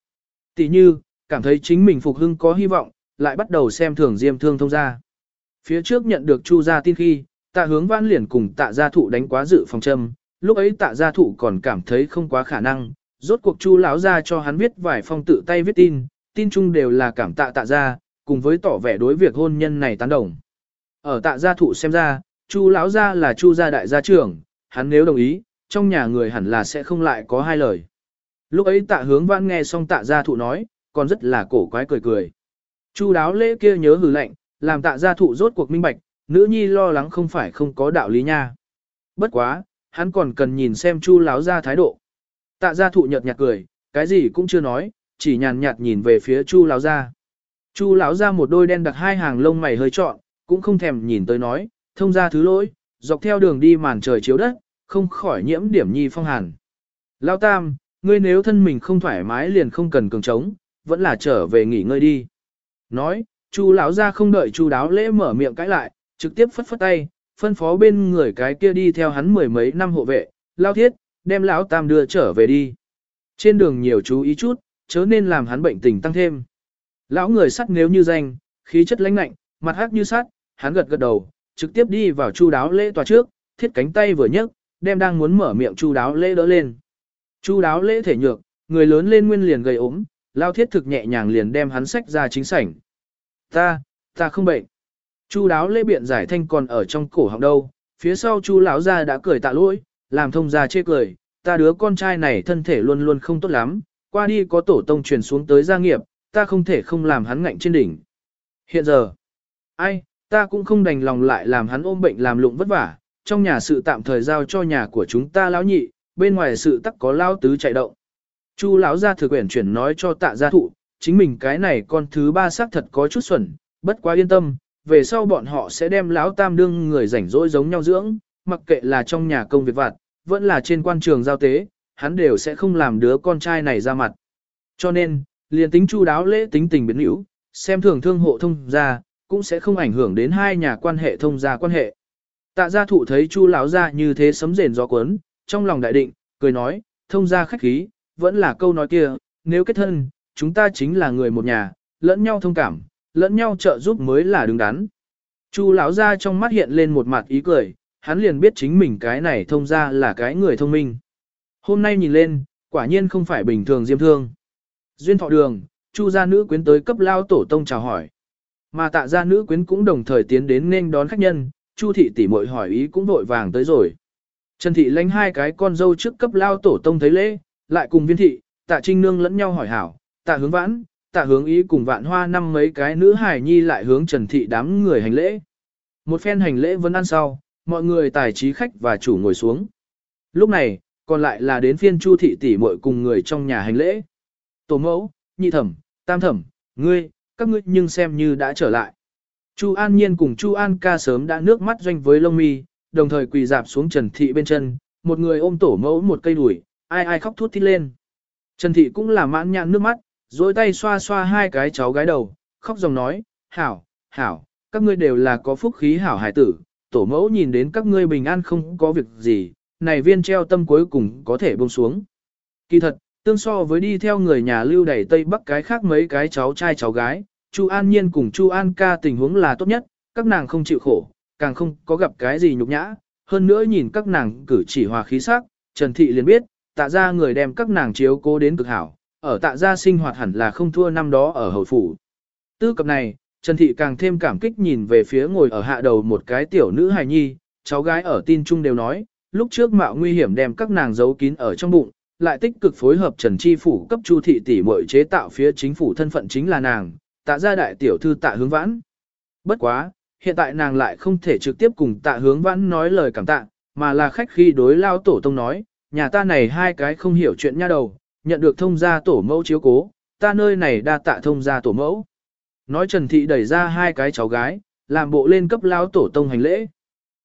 Tỷ như, cảm thấy chính mình phục hưng có hy vọng, lại bắt đầu xem thường diêm thương thông gia. Phía trước nhận được Chu gia tin khi, tạ hướng văn liền cùng tạ gia thụ đánh quá dự phòng châm, lúc ấy tạ gia thụ còn cảm thấy không quá khả năng, rốt cuộc Chu lão Ra cho hắn viết vài phong tự tay viết tin, tin chung đều là cảm tạ tạ gia, cùng với tỏ vẻ đối việc hôn nhân này tán đồng. Ở tạ gia thụ xem ra, Chu lão Ra là Chu gia đại gia trưởng, hắn nếu đồng ý, trong nhà người hẳn là sẽ không lại có hai lời. Lúc ấy tạ hướng Vãn nghe xong tạ gia thụ nói, còn rất là cổ quái cười cười. Chu đáo lễ kia nhớ hừ lạnh, làm tạ gia thụ rốt cuộc minh bạch, nữ nhi lo lắng không phải không có đạo lý nha. Bất quá, hắn còn cần nhìn xem chu láo ra thái độ. Tạ gia thụ nhợt nhạt cười, cái gì cũng chưa nói, chỉ nhàn nhạt nhìn về phía chu Lão gia. Chu Lão gia một đôi đen đặc hai hàng lông mày hơi trọn, cũng không thèm nhìn tới nói, thông ra thứ lỗi, dọc theo đường đi màn trời chiếu đất, không khỏi nhiễm điểm nhi phong hàn. Lão tam, ngươi nếu thân mình không thoải mái liền không cần cường trống, vẫn là trở về nghỉ ngơi đi. Nói, Chu lão gia không đợi Chu đáo lễ mở miệng cãi lại, trực tiếp phất phất tay, phân phó bên người cái kia đi theo hắn mười mấy năm hộ vệ, lao thiết, đem lão tam đưa trở về đi. Trên đường nhiều chú ý chút, chớ nên làm hắn bệnh tình tăng thêm. Lão người sắt nếu như danh, khí chất lãnh lạnh, mặt hắc như sắt, hắn gật gật đầu, trực tiếp đi vào chu đáo lễ tòa trước, thiết cánh tay vừa nhấc, đem đang muốn mở miệng chu đáo lễ đỡ lên. Chu đáo lễ thể nhược, người lớn lên nguyên liền gầy ốm, lao thiết thực nhẹ nhàng liền đem hắn sách ra chính sảnh. Ta, ta không bệnh. Chu đáo lễ biện giải thanh còn ở trong cổ họng đâu, phía sau chu lão gia đã cười tạ lỗi, làm thông gia chê cười, ta đứa con trai này thân thể luôn luôn không tốt lắm, qua đi có tổ tông truyền xuống tới gia nghiệp, ta không thể không làm hắn ngạnh trên đỉnh. Hiện giờ, ai, ta cũng không đành lòng lại làm hắn ôm bệnh làm lụng vất vả, trong nhà sự tạm thời giao cho nhà của chúng ta lão nhị, bên ngoài sự tắc có lão tứ chạy động. Chu lão gia thừa quyển chuyển nói cho tạ gia thụ, chính mình cái này con thứ ba xác thật có chút xuẩn, bất quá yên tâm, về sau bọn họ sẽ đem lão tam đương người rảnh rỗi giống nhau dưỡng, mặc kệ là trong nhà công việc vặt, vẫn là trên quan trường giao tế, hắn đều sẽ không làm đứa con trai này ra mặt. Cho nên, liền tính chu đáo lễ tính tình biến hữu, xem thường thương hộ thông gia, cũng sẽ không ảnh hưởng đến hai nhà quan hệ thông gia quan hệ. Tạ gia thụ thấy chu lão gia như thế sấm rền gió cuốn, trong lòng đại định, cười nói, thông gia khách khí, vẫn là câu nói kia, nếu kết thân, chúng ta chính là người một nhà, lẫn nhau thông cảm, lẫn nhau trợ giúp mới là đứng đắn. Chu lão gia trong mắt hiện lên một mặt ý cười, hắn liền biết chính mình cái này thông ra là cái người thông minh. Hôm nay nhìn lên, quả nhiên không phải bình thường diêm thương. Duyên thọ đường, chu gia nữ quyến tới cấp lao tổ tông chào hỏi. Mà tạ gia nữ quyến cũng đồng thời tiến đến nên đón khách nhân, chu thị tỷ muội hỏi ý cũng vội vàng tới rồi. Trần thị lãnh hai cái con dâu trước cấp lao tổ tông thấy lễ, lại cùng viên thị, tạ trinh nương lẫn nhau hỏi hảo, tạ hướng vãn, tạ hướng ý cùng vạn hoa năm mấy cái nữ hải nhi lại hướng trần thị đám người hành lễ. Một phen hành lễ vẫn ăn sau, mọi người tài trí khách và chủ ngồi xuống. Lúc này, còn lại là đến phiên chu thị tỷ muội cùng người trong nhà hành lễ. Tổ mẫu, nhị thẩm, tam thẩm, ngươi, các ngươi nhưng xem như đã trở lại. Chu An Nhiên cùng Chu An ca sớm đã nước mắt doanh với lông mi, đồng thời quỳ dạp xuống Trần Thị bên chân, một người ôm tổ mẫu một cây đuổi, ai ai khóc thút thít lên. Trần Thị cũng là mãn nhãn nước mắt, dối tay xoa xoa hai cái cháu gái đầu, khóc dòng nói, hảo, hảo, các ngươi đều là có phúc khí hảo hải tử, tổ mẫu nhìn đến các ngươi bình an không có việc gì, này viên treo tâm cuối cùng có thể buông xuống. Kỳ thật, tương so với đi theo người nhà lưu đẩy Tây Bắc cái khác mấy cái cháu trai cháu gái, Chu An Nhiên cùng Chu An ca tình huống là tốt nhất, các nàng không chịu khổ, càng không có gặp cái gì nhục nhã, hơn nữa nhìn các nàng cử chỉ hòa khí sắc, Trần Thị liền biết, tạ ra người đem các nàng chiếu cố đến cực hảo, ở tạ ra sinh hoạt hẳn là không thua năm đó ở hầu phủ. Tư cập này, Trần Thị càng thêm cảm kích nhìn về phía ngồi ở hạ đầu một cái tiểu nữ hài nhi, cháu gái ở tin chung đều nói, lúc trước mạo nguy hiểm đem các nàng giấu kín ở trong bụng, lại tích cực phối hợp Trần Chi phủ cấp Chu thị tỷ muội chế tạo phía chính phủ thân phận chính là nàng, tạ gia đại tiểu thư tạ hướng vãn. Bất quá, hiện tại nàng lại không thể trực tiếp cùng tạ hướng vãn nói lời cảm tạ, mà là khách khi đối lao tổ tông nói, nhà ta này hai cái không hiểu chuyện nha đầu, nhận được thông gia tổ mẫu chiếu cố, ta nơi này đa tạ thông gia tổ mẫu. Nói Trần Thị đẩy ra hai cái cháu gái, làm bộ lên cấp lao tổ tông hành lễ.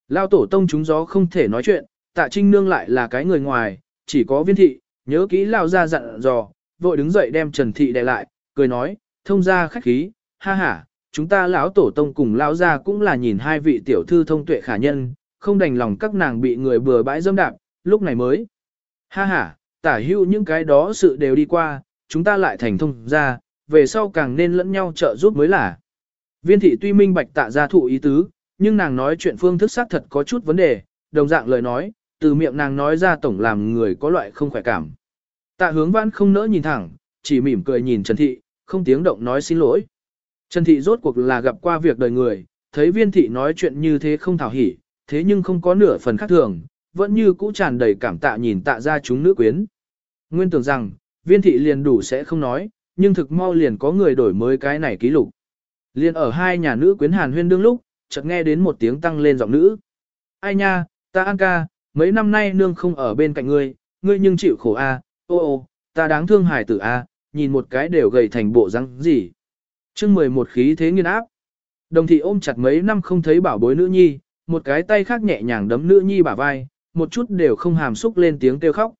Lao tổ tông chúng gió không thể nói chuyện, tạ trinh nương lại là cái người ngoài, chỉ có viên thị, nhớ kỹ lao ra dặn dò, vội đứng dậy đem Trần Thị đè lại, cười nói, thông gia khách khí, ha ha, chúng ta lão tổ tông cùng lão gia cũng là nhìn hai vị tiểu thư thông tuệ khả nhân, không đành lòng các nàng bị người bừa bãi dâm đạp, lúc này mới. Ha ha, tả hưu những cái đó sự đều đi qua, chúng ta lại thành thông ra, về sau càng nên lẫn nhau trợ giúp mới là. Viên thị tuy minh bạch tạ gia thụ ý tứ, nhưng nàng nói chuyện phương thức xác thật có chút vấn đề, đồng dạng lời nói, từ miệng nàng nói ra tổng làm người có loại không khỏe cảm. Tạ hướng văn không nỡ nhìn thẳng, chỉ mỉm cười nhìn Trần Thị, không tiếng động nói xin lỗi. Trần Thị rốt cuộc là gặp qua việc đời người, thấy viên thị nói chuyện như thế không thảo hỉ, thế nhưng không có nửa phần khác thường, vẫn như cũ tràn đầy cảm tạ nhìn tạ ra chúng nữ quyến. Nguyên tưởng rằng, viên thị liền đủ sẽ không nói, nhưng thực mau liền có người đổi mới cái này ký lục. Liền ở hai nhà nữ quyến hàn huyên đương lúc, chợt nghe đến một tiếng tăng lên giọng nữ. Ai nha, ta An ca, mấy năm nay nương không ở bên cạnh ngươi, ngươi nhưng chịu khổ a, ô ô, ta đáng thương hài tử a, nhìn một cái đều gầy thành bộ răng gì. chương 11 khí thế nghiên áp. Đồng thị ôm chặt mấy năm không thấy bảo bối nữ nhi, một cái tay khác nhẹ nhàng đấm nữ nhi bả vai, một chút đều không hàm xúc lên tiếng kêu khóc.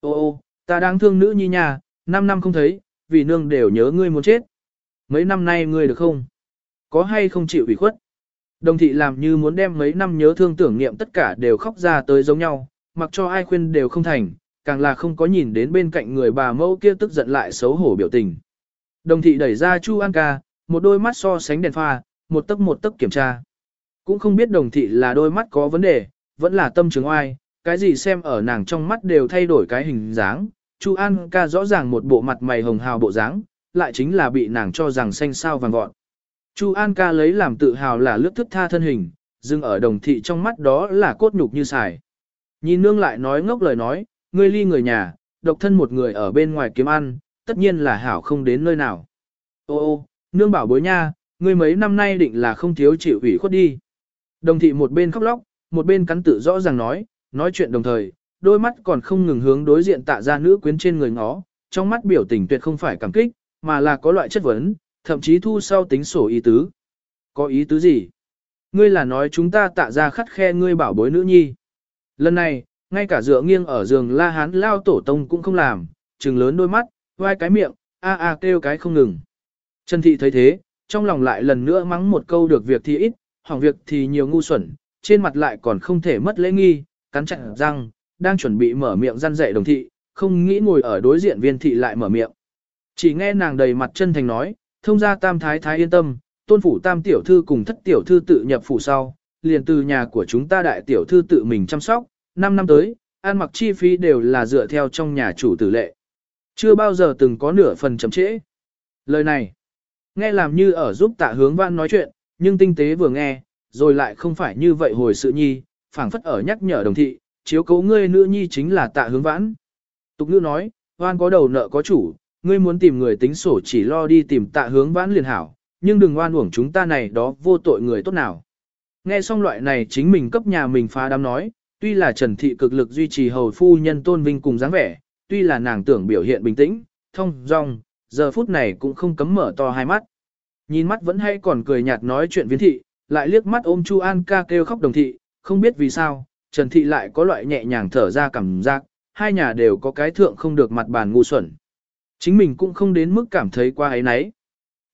Ô ô, Ta đang thương nữ nhi nhà, năm năm không thấy, vì nương đều nhớ ngươi muốn chết. Mấy năm nay ngươi được không? Có hay không chịu ủy khuất? Đồng thị làm như muốn đem mấy năm nhớ thương tưởng niệm tất cả đều khóc ra tới giống nhau, mặc cho ai khuyên đều không thành, càng là không có nhìn đến bên cạnh người bà mẫu kia tức giận lại xấu hổ biểu tình. Đồng thị đẩy ra Chu An ca, một đôi mắt so sánh đèn pha, một tấc một tấc kiểm tra. Cũng không biết đồng thị là đôi mắt có vấn đề, vẫn là tâm chứng oai, cái gì xem ở nàng trong mắt đều thay đổi cái hình dáng. Chu An ca rõ ràng một bộ mặt mày hồng hào bộ dáng, lại chính là bị nàng cho rằng xanh sao vàng vọt. Chu An ca lấy làm tự hào là lướt thức tha thân hình, dưng ở đồng thị trong mắt đó là cốt nhục như xài. Nhìn nương lại nói ngốc lời nói, ngươi ly người nhà, độc thân một người ở bên ngoài kiếm ăn, tất nhiên là hảo không đến nơi nào. Ô ô, nương bảo bối nha, ngươi mấy năm nay định là không thiếu chịu ủy khuất đi. Đồng thị một bên khóc lóc, một bên cắn tự rõ ràng nói, nói chuyện đồng thời, đôi mắt còn không ngừng hướng đối diện tạ ra nữ quyến trên người ngó, trong mắt biểu tình tuyệt không phải cảm kích, mà là có loại chất vấn, thậm chí thu sau tính sổ ý tứ. Có ý tứ gì? Ngươi là nói chúng ta tạ ra khắt khe ngươi bảo bối nữ nhi. Lần này, ngay cả dựa nghiêng ở giường la hán lao tổ tông cũng không làm, trừng lớn đôi mắt, vai cái miệng, a a kêu cái không ngừng. Trần thị thấy thế, trong lòng lại lần nữa mắng một câu được việc thì ít, hỏng việc thì nhiều ngu xuẩn, trên mặt lại còn không thể mất lễ nghi, cắn chặt răng, đang chuẩn bị mở miệng răn dạy đồng thị, không nghĩ ngồi ở đối diện viên thị lại mở miệng. Chỉ nghe nàng đầy mặt chân thành nói, thông ra tam thái thái yên tâm, tôn phủ tam tiểu thư cùng thất tiểu thư tự nhập phủ sau, liền từ nhà của chúng ta đại tiểu thư tự mình chăm sóc, 5 năm tới, ăn mặc chi phí đều là dựa theo trong nhà chủ tử lệ. Chưa bao giờ từng có nửa phần chậm trễ. Lời này, nghe làm như ở giúp tạ hướng văn nói chuyện, nhưng tinh tế vừa nghe, rồi lại không phải như vậy hồi sự nhi, phảng phất ở nhắc nhở đồng thị, chiếu cố ngươi nữ nhi chính là tạ hướng vãn. Tục ngữ nói, hoan có đầu nợ có chủ, ngươi muốn tìm người tính sổ chỉ lo đi tìm tạ hướng vãn liền hảo, nhưng đừng oan uổng chúng ta này đó vô tội người tốt nào. Nghe xong loại này chính mình cấp nhà mình phá đám nói, tuy là Trần Thị cực lực duy trì hầu phu nhân tôn vinh cùng dáng vẻ, tuy là nàng tưởng biểu hiện bình tĩnh, thông dong, giờ phút này cũng không cấm mở to hai mắt. Nhìn mắt vẫn hay còn cười nhạt nói chuyện viên thị, lại liếc mắt ôm Chu An ca kêu khóc đồng thị, không biết vì sao, Trần Thị lại có loại nhẹ nhàng thở ra cảm giác, hai nhà đều có cái thượng không được mặt bàn ngu xuẩn. Chính mình cũng không đến mức cảm thấy qua ấy nấy.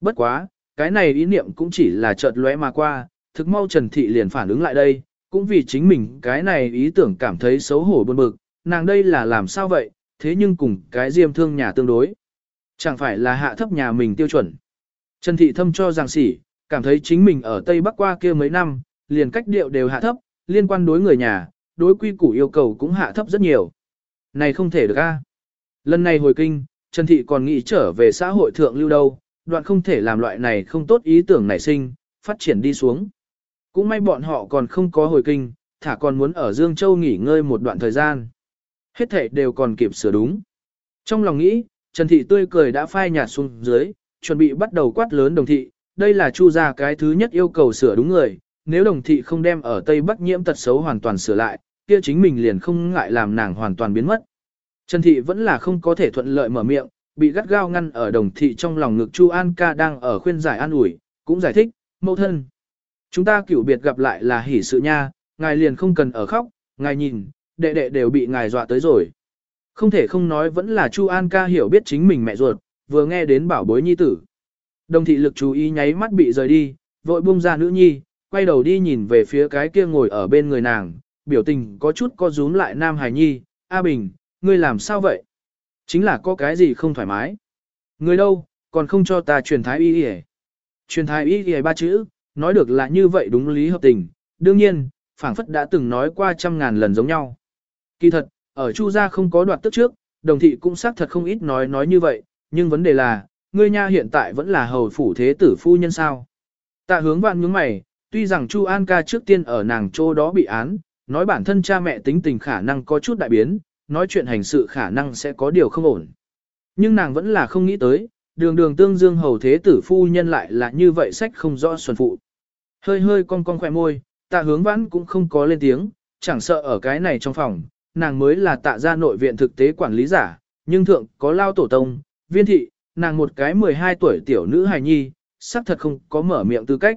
Bất quá, cái này ý niệm cũng chỉ là chợt lóe mà qua, thực mau Trần Thị liền phản ứng lại đây, cũng vì chính mình cái này ý tưởng cảm thấy xấu hổ buồn bực, nàng đây là làm sao vậy, thế nhưng cùng cái diêm thương nhà tương đối. Chẳng phải là hạ thấp nhà mình tiêu chuẩn. Trần Thị Thâm cho rằng sỉ, cảm thấy chính mình ở Tây Bắc qua kia mấy năm, liền cách điệu đều hạ thấp, liên quan đối người nhà, đối quy củ yêu cầu cũng hạ thấp rất nhiều. Này không thể được a. Lần này hồi kinh, Trần Thị còn nghĩ trở về xã hội thượng lưu đâu, đoạn không thể làm loại này không tốt ý tưởng nảy sinh, phát triển đi xuống. Cũng may bọn họ còn không có hồi kinh, thả còn muốn ở Dương Châu nghỉ ngơi một đoạn thời gian. Hết thể đều còn kịp sửa đúng. Trong lòng nghĩ, Trần Thị tươi cười đã phai nhạt xuống dưới, chuẩn bị bắt đầu quát lớn đồng thị, đây là chu ra cái thứ nhất yêu cầu sửa đúng người, nếu đồng thị không đem ở Tây Bắc nhiễm tật xấu hoàn toàn sửa lại, kia chính mình liền không ngại làm nàng hoàn toàn biến mất. Trần Thị vẫn là không có thể thuận lợi mở miệng, bị gắt gao ngăn ở đồng thị trong lòng ngực Chu An ca đang ở khuyên giải an ủi, cũng giải thích, mẫu thân. Chúng ta cửu biệt gặp lại là hỉ sự nha, ngài liền không cần ở khóc, ngài nhìn, đệ đệ đều bị ngài dọa tới rồi. Không thể không nói vẫn là Chu An ca hiểu biết chính mình mẹ ruột, vừa nghe đến bảo bối nhi tử. Đồng thị lực chú ý nháy mắt bị rời đi, vội buông ra nữ nhi, quay đầu đi nhìn về phía cái kia ngồi ở bên người nàng, biểu tình có chút co rúm lại Nam Hải Nhi, A Bình, ngươi làm sao vậy? Chính là có cái gì không thoải mái. Người đâu, còn không cho ta truyền thái y y Truyền thái y y ba chữ, nói được là như vậy đúng lý hợp tình, đương nhiên, phảng phất đã từng nói qua trăm ngàn lần giống nhau. Kỳ thật, ở Chu gia không có đoạt tức trước, đồng thị cũng xác thật không ít nói nói như vậy, nhưng vấn đề là, ngươi nha hiện tại vẫn là hầu phủ thế tử phu nhân sao. Tạ hướng vạn nhướng mày, tuy rằng Chu An ca trước tiên ở nàng chỗ đó bị án, nói bản thân cha mẹ tính tình khả năng có chút đại biến, nói chuyện hành sự khả năng sẽ có điều không ổn. Nhưng nàng vẫn là không nghĩ tới, đường đường tương dương hầu thế tử phu nhân lại là như vậy sách không rõ xuân phụ. Hơi hơi cong cong khỏe môi, tạ hướng vãn cũng không có lên tiếng, chẳng sợ ở cái này trong phòng, nàng mới là tạ gia nội viện thực tế quản lý giả, nhưng thượng có lao tổ tông, viên thị, nàng một cái 12 tuổi tiểu nữ hài nhi, xác thật không có mở miệng tư cách.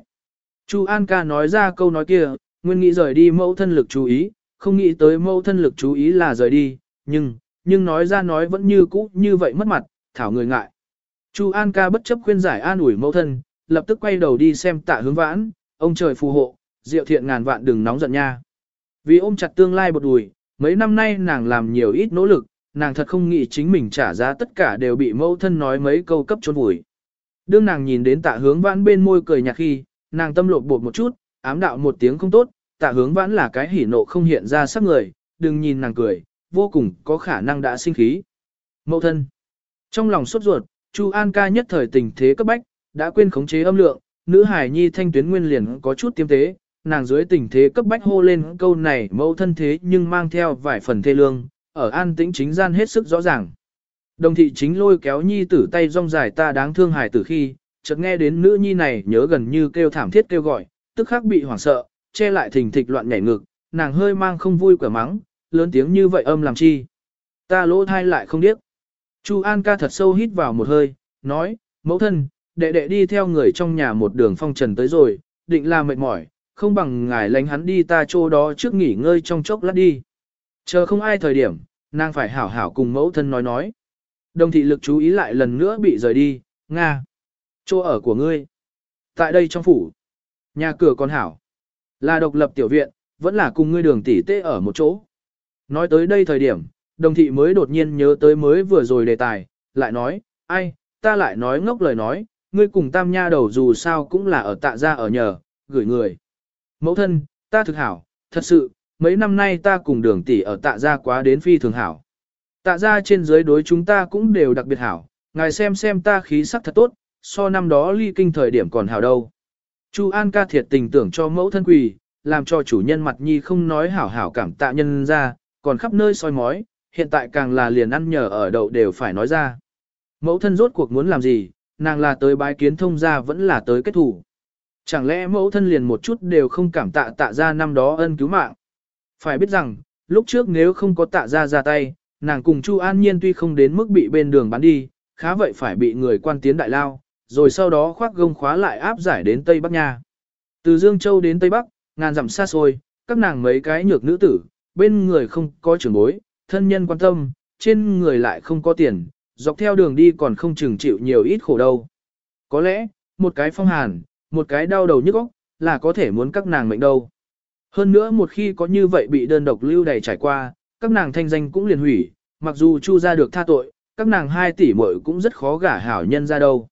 Chu An ca nói ra câu nói kia, nguyên nghĩ rời đi mẫu thân lực chú ý, không nghĩ tới mẫu thân lực chú ý là rời đi, nhưng, nhưng nói ra nói vẫn như cũ như vậy mất mặt, thảo người ngại. Chu An ca bất chấp khuyên giải an ủi mẫu thân, lập tức quay đầu đi xem tạ hướng vãn, ông trời phù hộ, diệu thiện ngàn vạn đừng nóng giận nha. Vì ôm chặt tương lai bột đùi, mấy năm nay nàng làm nhiều ít nỗ lực, nàng thật không nghĩ chính mình trả giá tất cả đều bị mẫu thân nói mấy câu cấp trốn vùi. Đương nàng nhìn đến tạ hướng vãn bên môi cười nhạt khi, nàng tâm lột bột một chút, ám đạo một tiếng không tốt, tạ hướng vãn là cái hỉ nộ không hiện ra sắc người, đừng nhìn nàng cười, vô cùng có khả năng đã sinh khí. Mẫu thân. Trong lòng sốt ruột, Chu An ca nhất thời tình thế cấp bách, đã quên khống chế âm lượng, nữ hải nhi thanh tuyến nguyên liền có chút tiêm tế, nàng dưới tình thế cấp bách hô lên câu này mẫu thân thế nhưng mang theo vài phần thê lương, ở an tĩnh chính gian hết sức rõ ràng. Đồng thị chính lôi kéo nhi tử tay rong dài ta đáng thương hải tử khi, chợt nghe đến nữ nhi này nhớ gần như kêu thảm thiết kêu gọi, tức khắc bị hoảng sợ, che lại thình thịch loạn nhảy ngực, nàng hơi mang không vui quả mắng, lớn tiếng như vậy âm làm chi. Ta lỗ thai lại không điếc. Chu An ca thật sâu hít vào một hơi, nói, mẫu thân, đệ đệ đi theo người trong nhà một đường phong trần tới rồi, định là mệt mỏi, không bằng ngài lánh hắn đi ta chỗ đó trước nghỉ ngơi trong chốc lát đi. Chờ không ai thời điểm, nàng phải hảo hảo cùng mẫu thân nói nói. Đồng thị lực chú ý lại lần nữa bị rời đi, Nga. Chỗ ở của ngươi. Tại đây trong phủ. Nhà cửa còn hảo. Là độc lập tiểu viện, vẫn là cùng ngươi đường tỷ tê ở một chỗ. Nói tới đây thời điểm, đồng thị mới đột nhiên nhớ tới mới vừa rồi đề tài, lại nói, ai, ta lại nói ngốc lời nói, ngươi cùng tam nha đầu dù sao cũng là ở tạ gia ở nhờ, gửi người. Mẫu thân, ta thực hảo, thật sự, mấy năm nay ta cùng đường tỷ ở tạ gia quá đến phi thường hảo. Tạ gia trên dưới đối chúng ta cũng đều đặc biệt hảo, ngài xem xem ta khí sắc thật tốt, so năm đó ly kinh thời điểm còn hảo đâu. Chu An ca thiệt tình tưởng cho mẫu thân quỳ, làm cho chủ nhân mặt nhi không nói hảo hảo cảm tạ nhân ra, còn khắp nơi soi mói, hiện tại càng là liền ăn nhờ ở đậu đều phải nói ra. Mẫu thân rốt cuộc muốn làm gì, nàng là tới bái kiến thông gia vẫn là tới kết thủ. Chẳng lẽ mẫu thân liền một chút đều không cảm tạ tạ ra năm đó ân cứu mạng. Phải biết rằng, lúc trước nếu không có tạ ra ra tay, nàng cùng Chu An Nhiên tuy không đến mức bị bên đường bán đi, khá vậy phải bị người quan tiến đại lao, rồi sau đó khoác gông khóa lại áp giải đến Tây Bắc Nha. Từ Dương Châu đến Tây Bắc, ngàn dặm xa xôi, các nàng mấy cái nhược nữ tử, bên người không có trưởng bối, thân nhân quan tâm, trên người lại không có tiền, dọc theo đường đi còn không chừng chịu nhiều ít khổ đâu. Có lẽ, một cái phong hàn, một cái đau đầu nhức óc, là có thể muốn các nàng mệnh đâu. Hơn nữa một khi có như vậy bị đơn độc lưu đầy trải qua, các nàng thanh danh cũng liền hủy, mặc dù chu ra được tha tội, các nàng hai tỷ muội cũng rất khó gả hảo nhân ra đâu.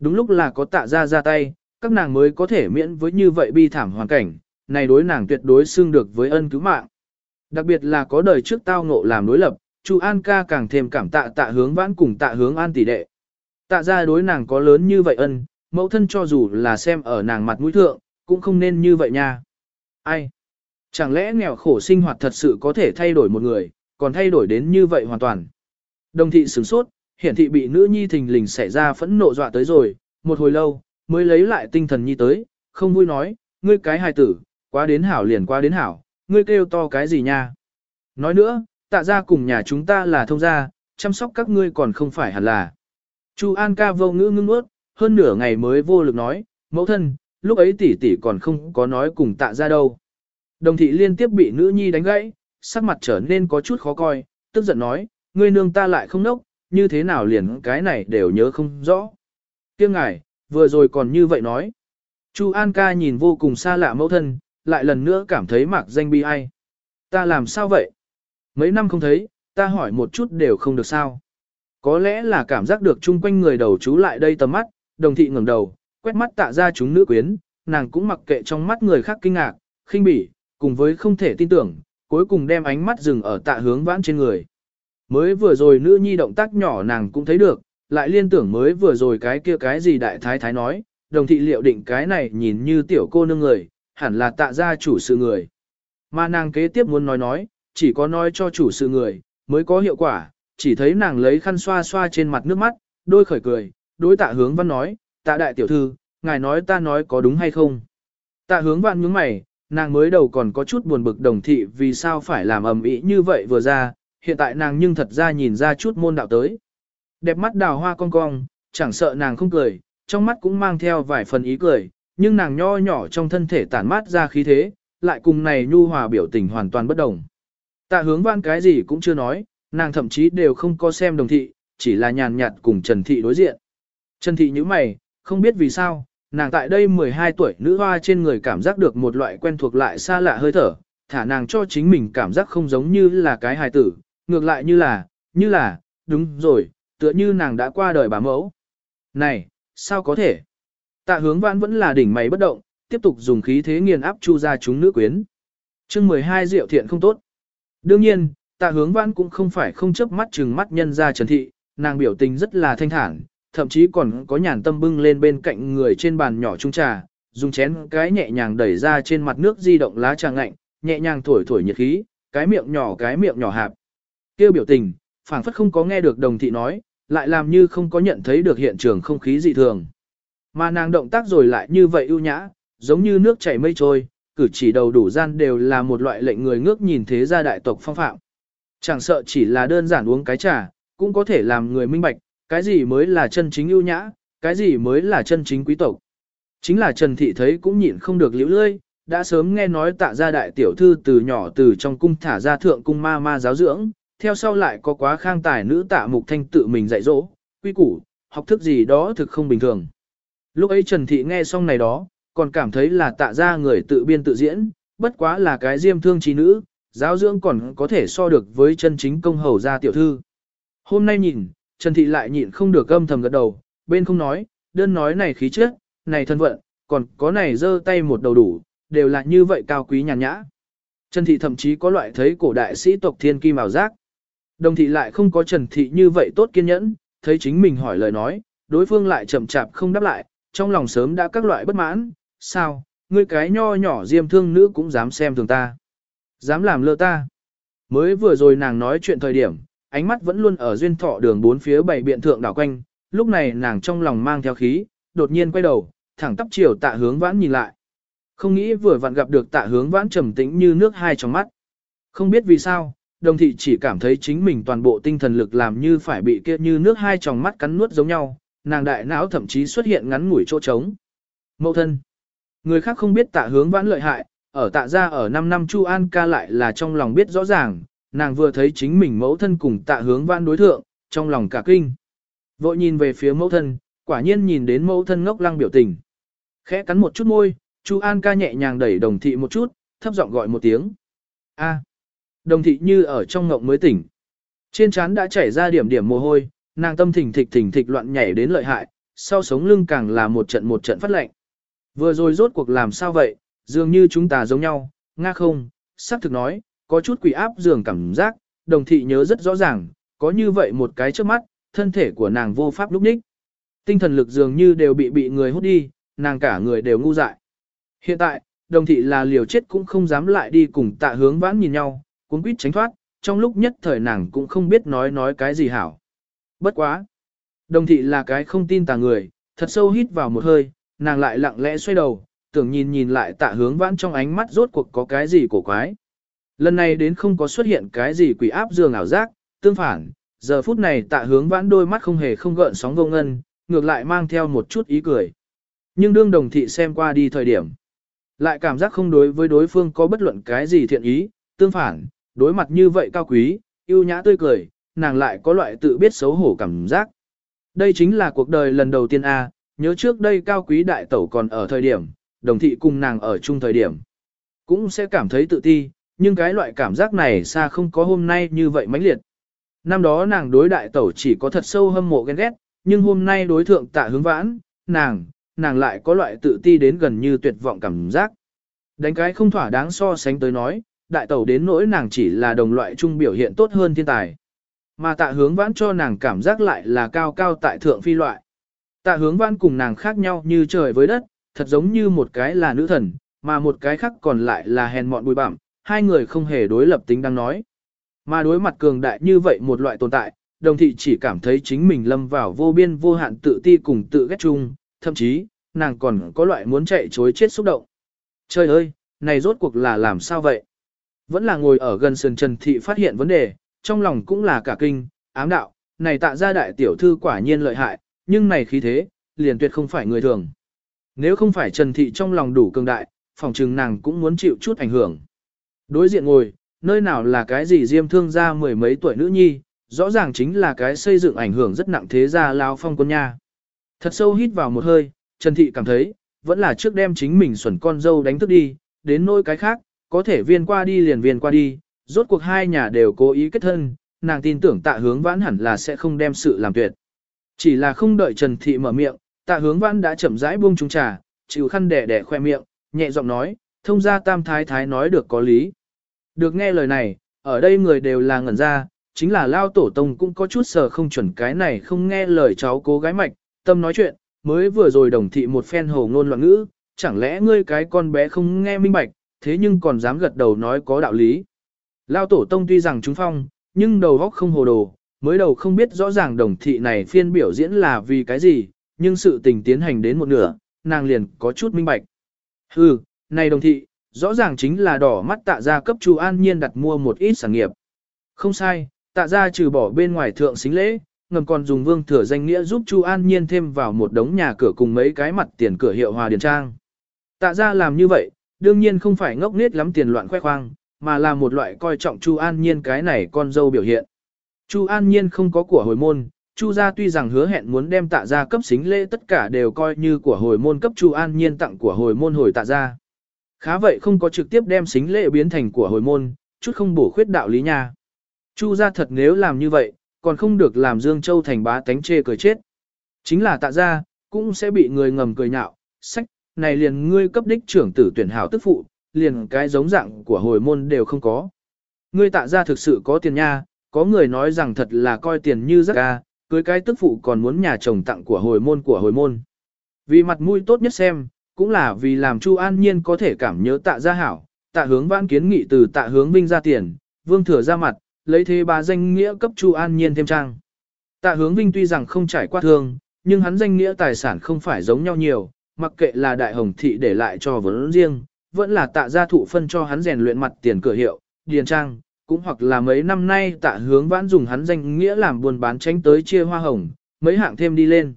Đúng lúc là có tạ ra ra tay, các nàng mới có thể miễn với như vậy bi thảm hoàn cảnh, này đối nàng tuyệt đối xưng được với ân cứu mạng. Đặc biệt là có đời trước tao ngộ làm đối lập, Chu An ca càng thêm cảm tạ tạ hướng vãn cùng tạ hướng an tỷ đệ. Tạ ra đối nàng có lớn như vậy ân, mẫu thân cho dù là xem ở nàng mặt mũi thượng, cũng không nên như vậy nha. Ai? Chẳng lẽ nghèo khổ sinh hoạt thật sự có thể thay đổi một người, còn thay đổi đến như vậy hoàn toàn? Đồng thị sửng sốt, hiển thị bị nữ nhi thình lình xảy ra phẫn nộ dọa tới rồi, một hồi lâu, mới lấy lại tinh thần nhi tới, không vui nói, ngươi cái hài tử, quá đến hảo liền quá đến hảo, ngươi kêu to cái gì nha? Nói nữa, tạ ra cùng nhà chúng ta là thông gia, chăm sóc các ngươi còn không phải hẳn là. Chu An ca vô ngữ ngưng ướt, hơn nửa ngày mới vô lực nói, mẫu thân, lúc ấy tỷ tỷ còn không có nói cùng tạ ra đâu. Đồng thị liên tiếp bị nữ nhi đánh gãy, sắc mặt trở nên có chút khó coi, tức giận nói, ngươi nương ta lại không nốc, như thế nào liền cái này đều nhớ không rõ. Kiêng ngài, vừa rồi còn như vậy nói. Chu An ca nhìn vô cùng xa lạ mẫu thân, lại lần nữa cảm thấy mạc danh bi ai. Ta làm sao vậy? Mấy năm không thấy, ta hỏi một chút đều không được sao. Có lẽ là cảm giác được chung quanh người đầu chú lại đây tầm mắt, đồng thị ngẩng đầu, quét mắt tạ ra chúng nữ quyến, nàng cũng mặc kệ trong mắt người khác kinh ngạc, khinh bỉ, cùng với không thể tin tưởng, cuối cùng đem ánh mắt dừng ở tạ hướng vãn trên người. Mới vừa rồi nữ nhi động tác nhỏ nàng cũng thấy được, lại liên tưởng mới vừa rồi cái kia cái gì đại thái thái nói, đồng thị liệu định cái này nhìn như tiểu cô nương người, hẳn là tạ ra chủ sự người. Mà nàng kế tiếp muốn nói nói, chỉ có nói cho chủ sự người, mới có hiệu quả, chỉ thấy nàng lấy khăn xoa xoa trên mặt nước mắt, đôi khởi cười, đối tạ hướng văn nói, tạ đại tiểu thư, ngài nói ta nói có đúng hay không. Tạ hướng văn nhướng mày, nàng mới đầu còn có chút buồn bực đồng thị vì sao phải làm ầm ĩ như vậy vừa ra, hiện tại nàng nhưng thật ra nhìn ra chút môn đạo tới. Đẹp mắt đào hoa cong cong, chẳng sợ nàng không cười, trong mắt cũng mang theo vài phần ý cười, nhưng nàng nho nhỏ trong thân thể tản mát ra khí thế, lại cùng này nhu hòa biểu tình hoàn toàn bất đồng. Tạ hướng văn cái gì cũng chưa nói, nàng thậm chí đều không có xem đồng thị, chỉ là nhàn nhạt cùng Trần Thị đối diện. Trần Thị như mày, không biết vì sao, nàng tại đây 12 tuổi nữ hoa trên người cảm giác được một loại quen thuộc lại xa lạ hơi thở, thả nàng cho chính mình cảm giác không giống như là cái hài tử, ngược lại như là, như là, đúng rồi, tựa như nàng đã qua đời bà mẫu. Này, sao có thể? Tạ hướng vãn vẫn là đỉnh mày bất động, tiếp tục dùng khí thế nghiền áp chu ra chúng nữ quyến. chương 12 rượu thiện không tốt. Đương nhiên, tạ hướng vãn cũng không phải không chấp mắt chừng mắt nhân ra trần thị, nàng biểu tình rất là thanh thản, thậm chí còn có nhàn tâm bưng lên bên cạnh người trên bàn nhỏ trung trà, dùng chén cái nhẹ nhàng đẩy ra trên mặt nước di động lá trà ngạnh, nhẹ nhàng thổi thổi nhiệt khí, cái miệng nhỏ cái miệng nhỏ hạp. Kêu biểu tình, phảng phất không có nghe được đồng thị nói, lại làm như không có nhận thấy được hiện trường không khí dị thường. Mà nàng động tác rồi lại như vậy ưu nhã, giống như nước chảy mây trôi, cử chỉ đầu đủ gian đều là một loại lệnh người ngước nhìn thế gia đại tộc phong phạm. Chẳng sợ chỉ là đơn giản uống cái trà, cũng có thể làm người minh bạch, cái gì mới là chân chính ưu nhã, cái gì mới là chân chính quý tộc. Chính là Trần Thị thấy cũng nhịn không được liễu lơi, đã sớm nghe nói tạ gia đại tiểu thư từ nhỏ từ trong cung thả ra thượng cung ma ma giáo dưỡng, theo sau lại có quá khang tài nữ tạ mục thanh tự mình dạy dỗ, quy củ, học thức gì đó thực không bình thường. Lúc ấy Trần Thị nghe xong này đó, còn cảm thấy là tạ ra người tự biên tự diễn, bất quá là cái diêm thương trí nữ, giáo dưỡng còn có thể so được với chân chính công hầu gia tiểu thư. Hôm nay nhìn, Trần Thị lại nhịn không được âm thầm gật đầu, bên không nói, đơn nói này khí chất, này thân vận, còn có này giơ tay một đầu đủ, đều là như vậy cao quý nhàn nhã. Trần Thị thậm chí có loại thấy cổ đại sĩ tộc thiên kim ảo giác. Đồng thị lại không có Trần Thị như vậy tốt kiên nhẫn, thấy chính mình hỏi lời nói, đối phương lại chậm chạp không đáp lại, trong lòng sớm đã các loại bất mãn, sao, ngươi cái nho nhỏ diêm thương nữ cũng dám xem thường ta. Dám làm lơ ta. Mới vừa rồi nàng nói chuyện thời điểm, ánh mắt vẫn luôn ở duyên thọ đường bốn phía bảy biện thượng đảo quanh, lúc này nàng trong lòng mang theo khí, đột nhiên quay đầu, thẳng tắp chiều tạ hướng vãn nhìn lại. Không nghĩ vừa vặn gặp được tạ hướng vãn trầm tĩnh như nước hai trong mắt. Không biết vì sao, đồng thị chỉ cảm thấy chính mình toàn bộ tinh thần lực làm như phải bị kia như nước hai tròng mắt cắn nuốt giống nhau, nàng đại não thậm chí xuất hiện ngắn ngủi chỗ trống. Mậu thân. Người khác không biết tạ hướng vãn lợi hại, ở tạ gia ở 5 năm Chu An ca lại là trong lòng biết rõ ràng, nàng vừa thấy chính mình mẫu thân cùng tạ hướng vãn đối thượng, trong lòng cả kinh. Vội nhìn về phía mẫu thân, quả nhiên nhìn đến mẫu thân ngốc lăng biểu tình. Khẽ cắn một chút môi, Chu An ca nhẹ nhàng đẩy đồng thị một chút, thấp giọng gọi một tiếng. A. Đồng thị như ở trong ngộng mới tỉnh. Trên trán đã chảy ra điểm điểm mồ hôi, nàng tâm thình thịch thình thịch loạn nhảy đến lợi hại, sau sống lưng càng là một trận một trận phát lệnh. Vừa rồi rốt cuộc làm sao vậy, dường như chúng ta giống nhau, nga không, sắc thực nói, có chút quỷ áp giường cảm giác, đồng thị nhớ rất rõ ràng, có như vậy một cái trước mắt, thân thể của nàng vô pháp lúc ních. Tinh thần lực dường như đều bị bị người hút đi, nàng cả người đều ngu dại. Hiện tại, đồng thị là liều chết cũng không dám lại đi cùng tạ hướng vãn nhìn nhau, cuốn quýt tránh thoát, trong lúc nhất thời nàng cũng không biết nói nói cái gì hảo. Bất quá. Đồng thị là cái không tin tà người, thật sâu hít vào một hơi, nàng lại lặng lẽ xoay đầu, tưởng nhìn nhìn lại tạ hướng vãn trong ánh mắt rốt cuộc có cái gì cổ quái. Lần này đến không có xuất hiện cái gì quỷ áp dường ảo giác, tương phản, giờ phút này tạ hướng vãn đôi mắt không hề không gợn sóng vô ngân, ngược lại mang theo một chút ý cười. Nhưng đương đồng thị xem qua đi thời điểm, lại cảm giác không đối với đối phương có bất luận cái gì thiện ý, tương phản, đối mặt như vậy cao quý, yêu nhã tươi cười, nàng lại có loại tự biết xấu hổ cảm giác. Đây chính là cuộc đời lần đầu tiên A, nhớ trước đây cao quý đại tẩu còn ở thời điểm, đồng thị cùng nàng ở chung thời điểm. Cũng sẽ cảm thấy tự ti, nhưng cái loại cảm giác này xa không có hôm nay như vậy mãnh liệt. Năm đó nàng đối đại tẩu chỉ có thật sâu hâm mộ ghen ghét, nhưng hôm nay đối thượng tạ hướng vãn, nàng, nàng lại có loại tự ti đến gần như tuyệt vọng cảm giác. Đánh cái không thỏa đáng so sánh tới nói, đại tẩu đến nỗi nàng chỉ là đồng loại chung biểu hiện tốt hơn thiên tài. Mà tạ hướng vãn cho nàng cảm giác lại là cao cao tại thượng phi loại. Tạ hướng vãn cùng nàng khác nhau như trời với đất, thật giống như một cái là nữ thần, mà một cái khác còn lại là hèn mọn bùi bặm, hai người không hề đối lập tính đang nói. Mà đối mặt cường đại như vậy một loại tồn tại, đồng thị chỉ cảm thấy chính mình lâm vào vô biên vô hạn tự ti cùng tự ghét chung, thậm chí, nàng còn có loại muốn chạy chối chết xúc động. Trời ơi, này rốt cuộc là làm sao vậy? Vẫn là ngồi ở gần sườn Trần Thị phát hiện vấn đề, trong lòng cũng là cả kinh, ám đạo, này tạ ra đại tiểu thư quả nhiên lợi hại, nhưng này khí thế, liền tuyệt không phải người thường. Nếu không phải Trần Thị trong lòng đủ cường đại, phòng trừng nàng cũng muốn chịu chút ảnh hưởng. Đối diện ngồi, nơi nào là cái gì diêm thương ra mười mấy tuổi nữ nhi, rõ ràng chính là cái xây dựng ảnh hưởng rất nặng thế gia lao phong quân nha. Thật sâu hít vào một hơi, Trần Thị cảm thấy, vẫn là trước đem chính mình xuẩn con dâu đánh thức đi, đến nỗi cái khác, có thể viên qua đi liền viên qua đi, rốt cuộc hai nhà đều cố ý kết thân, nàng tin tưởng tạ hướng vãn hẳn là sẽ không đem sự làm tuyệt. Chỉ là không đợi Trần Thị mở miệng, tạ hướng vãn đã chậm rãi buông trung trà, chịu khăn đẻ đẻ khoe miệng, nhẹ giọng nói, thông ra tam thái thái nói được có lý. Được nghe lời này, ở đây người đều là ngẩn ra, chính là lao tổ tông cũng có chút sờ không chuẩn cái này không nghe lời cháu cố gái mạch, tâm nói chuyện, mới vừa rồi đồng thị một phen hồ ngôn loạn ngữ, chẳng lẽ ngươi cái con bé không nghe minh bạch, thế nhưng còn dám gật đầu nói có đạo lý. Lao tổ tông tuy rằng chúng phong, nhưng đầu óc không hồ đồ, mới đầu không biết rõ ràng đồng thị này phiên biểu diễn là vì cái gì, nhưng sự tình tiến hành đến một nửa, nàng liền có chút minh bạch. Hừ, này đồng thị, rõ ràng chính là đỏ mắt tạ gia cấp Chu An Nhiên đặt mua một ít sản nghiệp. Không sai, tạ gia trừ bỏ bên ngoài thượng xính lễ, ngầm còn dùng vương thừa danh nghĩa giúp Chu An Nhiên thêm vào một đống nhà cửa cùng mấy cái mặt tiền cửa hiệu hòa điền trang. Tạ gia làm như vậy, đương nhiên không phải ngốc nết lắm tiền loạn khoe khoang, mà là một loại coi trọng Chu An Nhiên cái này con dâu biểu hiện. Chu An Nhiên không có của hồi môn, Chu gia tuy rằng hứa hẹn muốn đem tạ gia cấp xính lễ tất cả đều coi như của hồi môn cấp Chu An Nhiên tặng của hồi môn hồi tạ gia. Khá vậy không có trực tiếp đem xính lễ biến thành của hồi môn, chút không bổ khuyết đạo lý nha. Chu gia thật nếu làm như vậy, còn không được làm Dương Châu thành bá tánh chê cười chết. Chính là tạ gia, cũng sẽ bị người ngầm cười nhạo, sách, này liền ngươi cấp đích trưởng tử tuyển hảo tức phụ, liền cái giống dạng của hồi môn đều không có. Ngươi tạ gia thực sự có tiền nha, có người nói rằng thật là coi tiền như rác ca, cưới cái tức phụ còn muốn nhà chồng tặng của hồi môn của hồi môn. Vì mặt mũi tốt nhất xem, cũng là vì làm Chu An Nhiên có thể cảm nhớ tạ gia hảo, tạ hướng vãn kiến nghị từ tạ hướng vinh ra tiền, vương thừa ra mặt, lấy thế bà danh nghĩa cấp Chu An Nhiên thêm trang. Tạ hướng vinh tuy rằng không trải qua thương, nhưng hắn danh nghĩa tài sản không phải giống nhau nhiều, mặc kệ là đại hồng thị để lại cho vấn riêng, vẫn là tạ gia thụ phân cho hắn rèn luyện mặt tiền cửa hiệu, điền trang, cũng hoặc là mấy năm nay tạ hướng vãn dùng hắn danh nghĩa làm buôn bán tránh tới chia hoa hồng, mấy hạng thêm đi lên.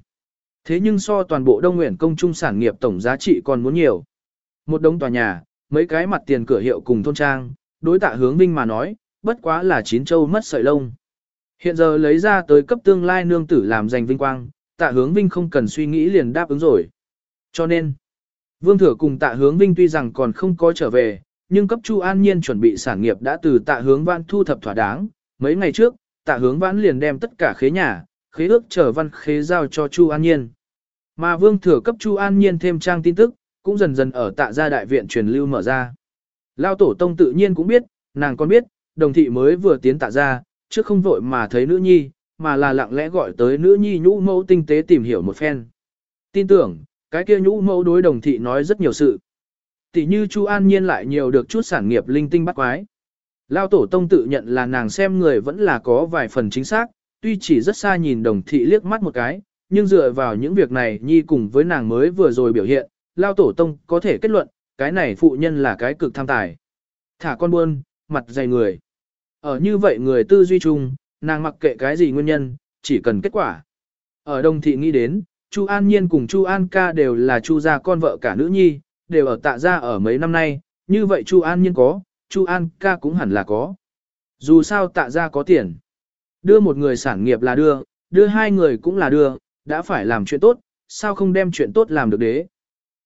Thế nhưng so toàn bộ Đông Nguyện công trung sản nghiệp tổng giá trị còn muốn nhiều. Một đống tòa nhà, mấy cái mặt tiền cửa hiệu cùng thôn trang, đối tạ hướng vinh mà nói, bất quá là chín châu mất sợi lông. Hiện giờ lấy ra tới cấp tương lai nương tử làm giành vinh quang, tạ hướng vinh không cần suy nghĩ liền đáp ứng rồi. Cho nên, vương thừa cùng tạ hướng vinh tuy rằng còn không có trở về, nhưng cấp Chu An Nhiên chuẩn bị sản nghiệp đã từ tạ hướng vãn thu thập thỏa đáng. Mấy ngày trước, tạ hướng vãn liền đem tất cả khế nhà, khế ước trở văn khế giao cho Chu An Nhiên. Mà vương thừa cấp Chu An Nhiên thêm trang tin tức, cũng dần dần ở tạ gia đại viện truyền lưu mở ra. Lao tổ tông tự nhiên cũng biết, nàng còn biết, đồng thị mới vừa tiến tạ gia, trước không vội mà thấy nữ nhi, mà là lặng lẽ gọi tới nữ nhi nhũ mẫu tinh tế tìm hiểu một phen. Tin tưởng, cái kia nhũ mẫu đối đồng thị nói rất nhiều sự. Tỷ như Chu An Nhiên lại nhiều được chút sản nghiệp linh tinh bắt quái. Lao tổ tông tự nhận là nàng xem người vẫn là có vài phần chính xác, tuy chỉ rất xa nhìn đồng thị liếc mắt một cái, nhưng dựa vào những việc này nhi cùng với nàng mới vừa rồi biểu hiện, Lao tổ tông có thể kết luận, cái này phụ nhân là cái cực tham tài. Thả con buôn, mặt dày người. Ở như vậy người tư duy chung, nàng mặc kệ cái gì nguyên nhân, chỉ cần kết quả. Ở đồng thị nghĩ đến, Chu An Nhiên cùng Chu An ca đều là Chu gia con vợ cả nữ nhi, đều ở tạ gia ở mấy năm nay, như vậy Chu An Nhiên có, Chu An ca cũng hẳn là có. Dù sao tạ gia có tiền. Đưa một người sản nghiệp là đưa, đưa hai người cũng là đưa, đã phải làm chuyện tốt, sao không đem chuyện tốt làm được đế.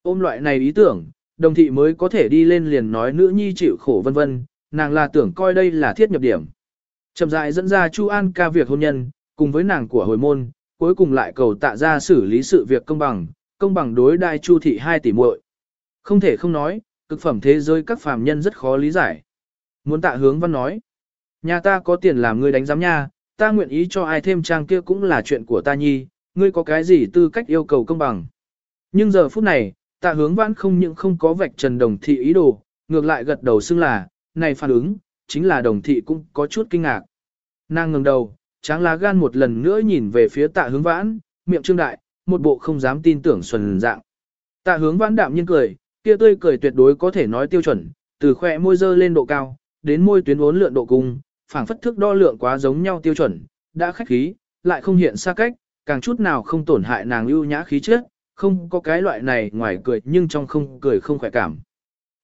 Ôm loại này ý tưởng, đồng thị mới có thể đi lên liền nói nữ nhi chịu khổ vân vân, nàng là tưởng coi đây là thiết nhập điểm. Chậm rãi dẫn ra Chu An ca việc hôn nhân, cùng với nàng của hồi môn, cuối cùng lại cầu tạ ra xử lý sự việc công bằng, công bằng đối đai Chu thị hai tỷ muội. Không thể không nói, cực phẩm thế giới các phàm nhân rất khó lý giải. Muốn tạ hướng văn nói, nhà ta có tiền làm ngươi đánh giám nha, ta nguyện ý cho ai thêm trang kia cũng là chuyện của ta nhi, ngươi có cái gì tư cách yêu cầu công bằng. Nhưng giờ phút này, tạ hướng văn không những không có vạch trần đồng thị ý đồ, ngược lại gật đầu xưng là, này phản ứng, chính là đồng thị cũng có chút kinh ngạc. Nàng ngẩng đầu, tráng lá gan một lần nữa nhìn về phía tạ hướng vãn, miệng trương đại, một bộ không dám tin tưởng xuân dạng. Tạ hướng vãn đạm nhiên cười, kia tươi cười tuyệt đối có thể nói tiêu chuẩn, từ khỏe môi dơ lên độ cao, đến môi tuyến uốn lượn độ cung, phảng phất thức đo lượng quá giống nhau tiêu chuẩn, đã khách khí, lại không hiện xa cách, càng chút nào không tổn hại nàng ưu nhã khí chất, không có cái loại này ngoài cười nhưng trong không cười không khỏe cảm.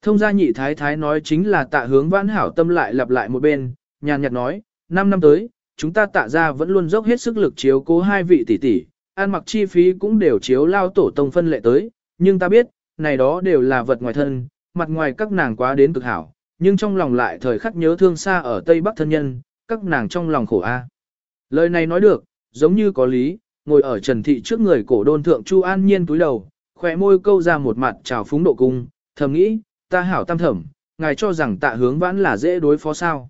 Thông gia nhị thái thái nói chính là tạ hướng vãn hảo tâm lại lặp lại một bên, nhàn nhạt nói, 5 năm tới, chúng ta tạ ra vẫn luôn dốc hết sức lực chiếu cố hai vị tỷ tỷ, ăn mặc chi phí cũng đều chiếu lao tổ tông phân lệ tới, nhưng ta biết, này đó đều là vật ngoài thân, mặt ngoài các nàng quá đến cực hảo, nhưng trong lòng lại thời khắc nhớ thương xa ở Tây Bắc thân nhân, các nàng trong lòng khổ a. À. Lời này nói được, giống như có lý, ngồi ở Trần Thị trước người cổ đôn thượng Chu An Nhiên túi đầu, khỏe môi câu ra một mặt trào phúng độ cung, thầm nghĩ, ta hảo tam thẩm, ngài cho rằng tạ hướng vãn là dễ đối phó sao.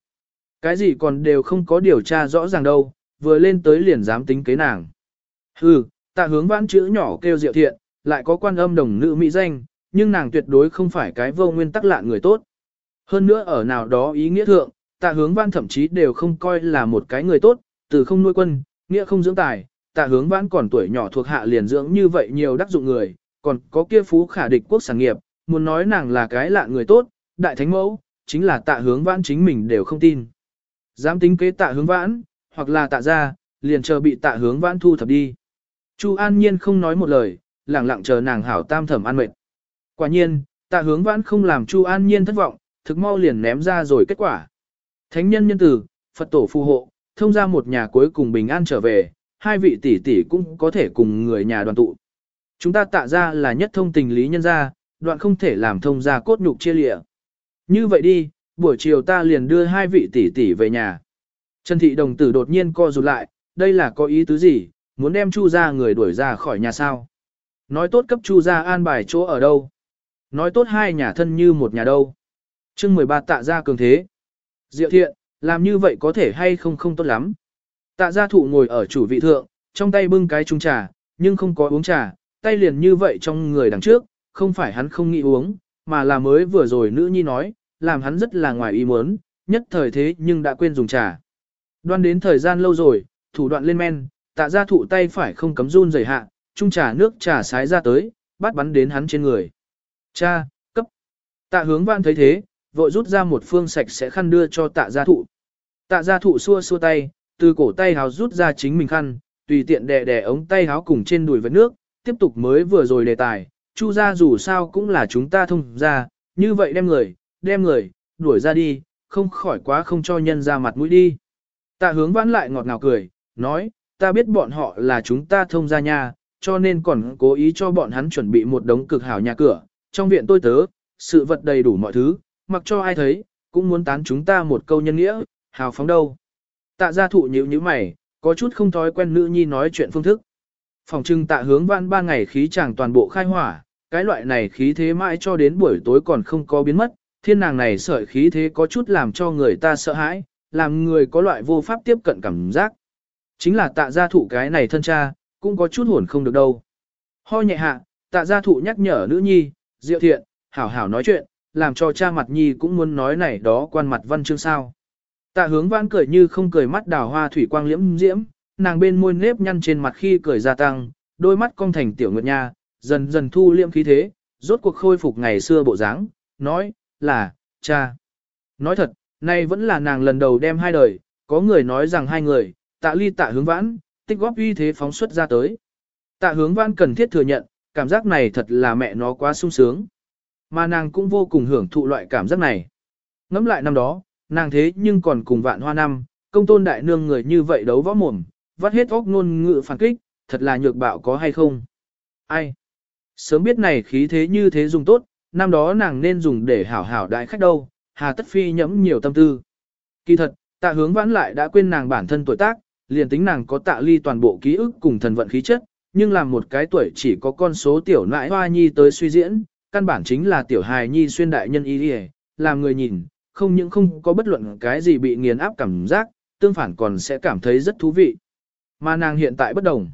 Cái gì còn đều không có điều tra rõ ràng đâu, vừa lên tới liền dám tính kế nàng. Hừ, tạ hướng vãn chữ nhỏ kêu diệu thiện, lại có quan âm đồng nữ mỹ danh, nhưng nàng tuyệt đối không phải cái vô nguyên tắc lạ người tốt. Hơn nữa ở nào đó ý nghĩa thượng, tạ hướng vãn thậm chí đều không coi là một cái người tốt, từ không nuôi quân, nghĩa không dưỡng tài, tạ hướng vãn còn tuổi nhỏ thuộc hạ liền dưỡng như vậy nhiều đắc dụng người, còn có kia phú khả địch quốc sản nghiệp, muốn nói nàng là cái lạ người tốt, đại thánh mẫu, chính là tạ hướng vãn chính mình đều không tin. Dám tính kế tạ hướng vãn, hoặc là tạ ra, liền chờ bị tạ hướng vãn thu thập đi. Chu An Nhiên không nói một lời, lặng lặng chờ nàng hảo tam thẩm an mệt. Quả nhiên, tạ hướng vãn không làm Chu An Nhiên thất vọng, thực mau liền ném ra rồi kết quả. Thánh nhân nhân tử, Phật tổ phù hộ, thông ra một nhà cuối cùng bình an trở về, hai vị tỷ tỷ cũng có thể cùng người nhà đoàn tụ. Chúng ta tạ ra là nhất thông tình lý nhân gia, đoạn không thể làm thông ra cốt nhục chia lịa. Như vậy đi, buổi chiều ta liền đưa hai vị tỷ tỷ về nhà. Trần thị đồng tử đột nhiên co rụt lại, đây là có ý tứ gì, muốn đem chu ra người đuổi ra khỏi nhà sao. Nói tốt cấp chu ra an bài chỗ ở đâu. Nói tốt hai nhà thân như một nhà đâu. chương 13 tạ ra cường thế. Diệu thiện, làm như vậy có thể hay không không tốt lắm. Tạ gia thụ ngồi ở chủ vị thượng, trong tay bưng cái chung trà, nhưng không có uống trà, tay liền như vậy trong người đằng trước, không phải hắn không nghĩ uống, mà là mới vừa rồi nữ nhi nói, làm hắn rất là ngoài ý muốn, nhất thời thế nhưng đã quên dùng trà. Đoan đến thời gian lâu rồi, thủ đoạn lên men, tạ gia thụ tay phải không cấm run rời hạ, chung trà nước trà sái ra tới, bắt bắn đến hắn trên người. Cha, cấp. Tạ hướng vạn thấy thế, vội rút ra một phương sạch sẽ khăn đưa cho tạ gia thụ. Tạ gia thụ xua xua tay, từ cổ tay háo rút ra chính mình khăn, tùy tiện đè đè ống tay háo cùng trên đùi với nước, tiếp tục mới vừa rồi đề tài, chu gia dù sao cũng là chúng ta thông ra, như vậy đem người, đem người, đuổi ra đi, không khỏi quá không cho nhân ra mặt mũi đi. Tạ hướng vãn lại ngọt ngào cười, nói, ta biết bọn họ là chúng ta thông ra nhà, cho nên còn cố ý cho bọn hắn chuẩn bị một đống cực hảo nhà cửa, trong viện tôi tớ, sự vật đầy đủ mọi thứ, mặc cho ai thấy, cũng muốn tán chúng ta một câu nhân nghĩa, hào phóng đâu. Tạ gia thụ nhíu nhíu mày, có chút không thói quen nữ nhi nói chuyện phương thức. Phòng trưng tạ hướng Vãn ba ngày khí chàng toàn bộ khai hỏa, cái loại này khí thế mãi cho đến buổi tối còn không có biến mất, thiên nàng này sợi khí thế có chút làm cho người ta sợ hãi, làm người có loại vô pháp tiếp cận cảm giác. Chính là tạ gia thụ cái này thân cha, cũng có chút hồn không được đâu. Ho nhẹ hạ, tạ gia thụ nhắc nhở nữ nhi, diệu thiện, hảo hảo nói chuyện, làm cho cha mặt nhi cũng muốn nói này đó quan mặt văn chương sao. Tạ hướng văn cười như không cười mắt đào hoa thủy quang liễm diễm, nàng bên môi nếp nhăn trên mặt khi cười gia tăng, đôi mắt cong thành tiểu nguyệt nha, dần dần thu liễm khí thế, rốt cuộc khôi phục ngày xưa bộ dáng, nói, là, cha. Nói thật, nay vẫn là nàng lần đầu đem hai đời, có người nói rằng hai người, tạ ly tạ hướng vãn, tích góp uy thế phóng xuất ra tới. Tạ hướng vãn cần thiết thừa nhận, cảm giác này thật là mẹ nó quá sung sướng. Mà nàng cũng vô cùng hưởng thụ loại cảm giác này. Ngắm lại năm đó, nàng thế nhưng còn cùng vạn hoa năm, công tôn đại nương người như vậy đấu võ mồm, vắt hết óc ngôn ngữ phản kích, thật là nhược bạo có hay không? Ai? Sớm biết này khí thế như thế dùng tốt, năm đó nàng nên dùng để hảo hảo đại khách đâu, hà tất phi nhẫm nhiều tâm tư. Kỳ thật, tạ hướng vãn lại đã quên nàng bản thân tuổi tác, liền tính nàng có tạ ly toàn bộ ký ức cùng thần vận khí chất, nhưng làm một cái tuổi chỉ có con số tiểu nãi hoa nhi tới suy diễn, căn bản chính là tiểu hài nhi xuyên đại nhân y đi làm người nhìn, không những không có bất luận cái gì bị nghiền áp cảm giác, tương phản còn sẽ cảm thấy rất thú vị. Mà nàng hiện tại bất đồng.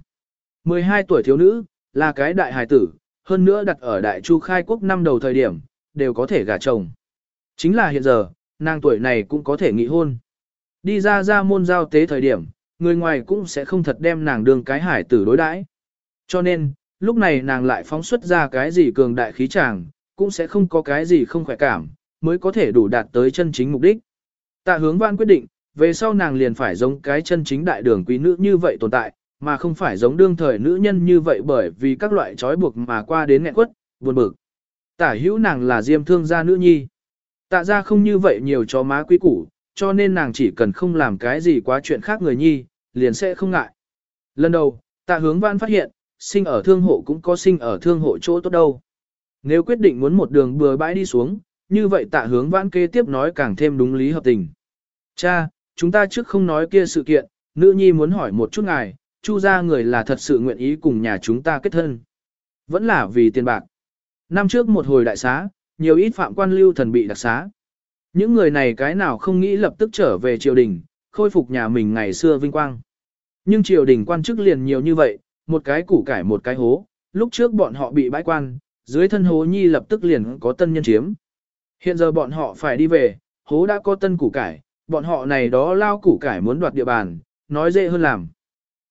12 tuổi thiếu nữ, là cái đại hài tử, hơn nữa đặt ở đại chu khai quốc năm đầu thời điểm, đều có thể gả chồng. Chính là hiện giờ, nàng tuổi này cũng có thể nghị hôn. Đi ra ra môn giao tế thời điểm, người ngoài cũng sẽ không thật đem nàng đường cái hải tử đối đãi. Cho nên, lúc này nàng lại phóng xuất ra cái gì cường đại khí tràng, cũng sẽ không có cái gì không khỏe cảm, mới có thể đủ đạt tới chân chính mục đích. Tạ hướng văn quyết định, về sau nàng liền phải giống cái chân chính đại đường quý nữ như vậy tồn tại, mà không phải giống đương thời nữ nhân như vậy bởi vì các loại trói buộc mà qua đến nghẹn quất, buồn bực. Tả hữu nàng là diêm thương gia nữ nhi. Tạ ra không như vậy nhiều chó má quý củ, cho nên nàng chỉ cần không làm cái gì quá chuyện khác người nhi, liền sẽ không ngại. Lần đầu, tạ hướng văn phát hiện, sinh ở thương hộ cũng có sinh ở thương hộ chỗ tốt đâu. Nếu quyết định muốn một đường bừa bãi đi xuống, như vậy tạ hướng vãn kế tiếp nói càng thêm đúng lý hợp tình. Cha, chúng ta trước không nói kia sự kiện, nữ nhi muốn hỏi một chút ngài, chu gia người là thật sự nguyện ý cùng nhà chúng ta kết thân. Vẫn là vì tiền bạc. Năm trước một hồi đại xá, nhiều ít phạm quan lưu thần bị đặc xá. Những người này cái nào không nghĩ lập tức trở về triều đình, khôi phục nhà mình ngày xưa vinh quang. Nhưng triều đình quan chức liền nhiều như vậy, một cái củ cải một cái hố, lúc trước bọn họ bị bãi quan, dưới thân hố nhi lập tức liền có tân nhân chiếm. Hiện giờ bọn họ phải đi về, hố đã có tân củ cải, bọn họ này đó lao củ cải muốn đoạt địa bàn, nói dễ hơn làm.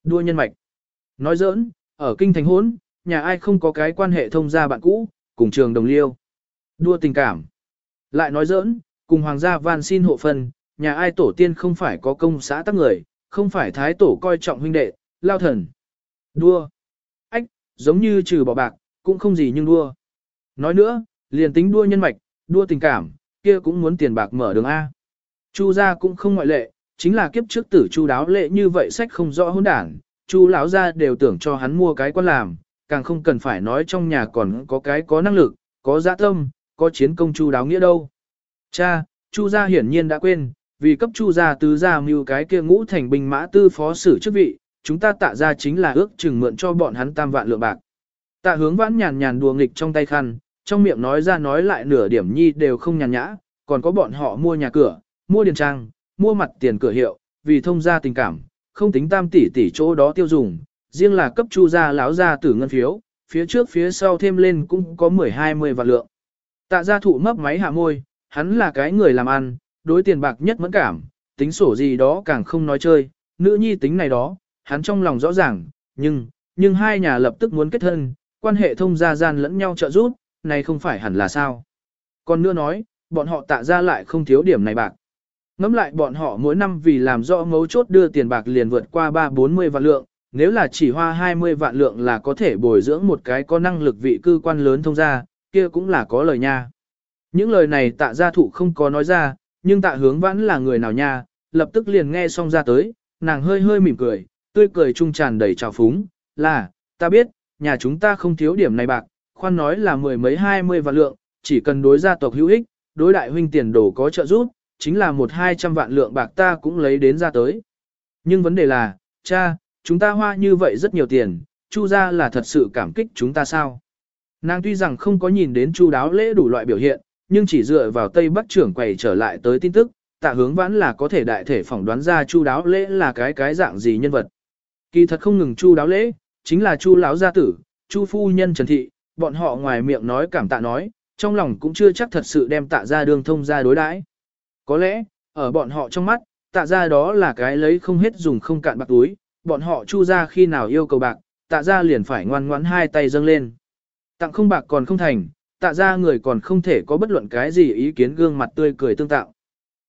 Đua nhân mạch. Nói giỡn, ở kinh thành hốn, nhà ai không có cái quan hệ thông gia bạn cũ, cùng trường đồng liêu. Đua tình cảm. Lại nói giỡn, cùng hoàng gia van xin hộ phân, nhà ai tổ tiên không phải có công xã tắc người, không phải thái tổ coi trọng huynh đệ, lao thần. Đua. Ách, giống như trừ bỏ bạc, cũng không gì nhưng đua. Nói nữa, liền tính đua nhân mạch, đua tình cảm, kia cũng muốn tiền bạc mở đường A. Chu gia cũng không ngoại lệ, chính là kiếp trước tử chu đáo lệ như vậy sách không rõ hỗn đảng chu lão gia đều tưởng cho hắn mua cái quan làm, càng không cần phải nói trong nhà còn có cái có năng lực, có dạ tâm, có chiến công chu đáo nghĩa đâu. Cha, chu gia hiển nhiên đã quên, vì cấp chu gia tứ gia mưu cái kia ngũ thành binh mã tư phó sử chức vị, chúng ta tạ ra chính là ước chừng mượn cho bọn hắn tam vạn lượng bạc. Tạ hướng vãn nhàn nhàn đùa nghịch trong tay khăn, trong miệng nói ra nói lại nửa điểm nhi đều không nhàn nhã, còn có bọn họ mua nhà cửa, mua điền trang, mua mặt tiền cửa hiệu, vì thông gia tình cảm, không tính tam tỷ tỷ chỗ đó tiêu dùng, riêng là cấp chu gia lão gia tử ngân phiếu, phía trước phía sau thêm lên cũng có 10-20 vạn lượng. Tạ gia thụ mấp máy hạ môi, hắn là cái người làm ăn, đối tiền bạc nhất mẫn cảm, tính sổ gì đó càng không nói chơi, nữ nhi tính này đó, hắn trong lòng rõ ràng, nhưng, nhưng hai nhà lập tức muốn kết thân, quan hệ thông gia gian lẫn nhau trợ giúp, này không phải hẳn là sao. Còn nữa nói, bọn họ tạ ra lại không thiếu điểm này bạc. Ngắm lại bọn họ mỗi năm vì làm rõ mấu chốt đưa tiền bạc liền vượt qua 3-40 vạn lượng, nếu là chỉ hoa 20 vạn lượng là có thể bồi dưỡng một cái có năng lực vị cư quan lớn thông gia, kia cũng là có lời nha. Những lời này tạ gia thụ không có nói ra, nhưng tạ hướng vãn là người nào nha, lập tức liền nghe xong ra tới, nàng hơi hơi mỉm cười, tươi cười trung tràn đầy trào phúng, là, ta biết, nhà chúng ta không thiếu điểm này bạc, khoan nói là mười mấy hai mươi vạn lượng, chỉ cần đối gia tộc hữu ích, đối đại huynh tiền đồ có trợ giúp, chính là một hai trăm vạn lượng bạc ta cũng lấy đến ra tới. Nhưng vấn đề là, cha, chúng ta hoa như vậy rất nhiều tiền, chu gia là thật sự cảm kích chúng ta sao? Nàng tuy rằng không có nhìn đến chu đáo lễ đủ loại biểu hiện, nhưng chỉ dựa vào Tây Bắc trưởng quầy trở lại tới tin tức, tạ hướng vãn là có thể đại thể phỏng đoán ra chu đáo lễ là cái cái dạng gì nhân vật. Kỳ thật không ngừng chu đáo lễ, chính là chu lão gia tử, chu phu nhân Trần Thị, bọn họ ngoài miệng nói cảm tạ nói, trong lòng cũng chưa chắc thật sự đem tạ ra đường thông ra đối đãi. Có lẽ, ở bọn họ trong mắt, tạ ra đó là cái lấy không hết dùng không cạn bạc túi, bọn họ chu ra khi nào yêu cầu bạc, tạ ra liền phải ngoan ngoãn hai tay dâng lên. Tặng không bạc còn không thành, tạ ra người còn không thể có bất luận cái gì ý kiến gương mặt tươi cười tương tạo.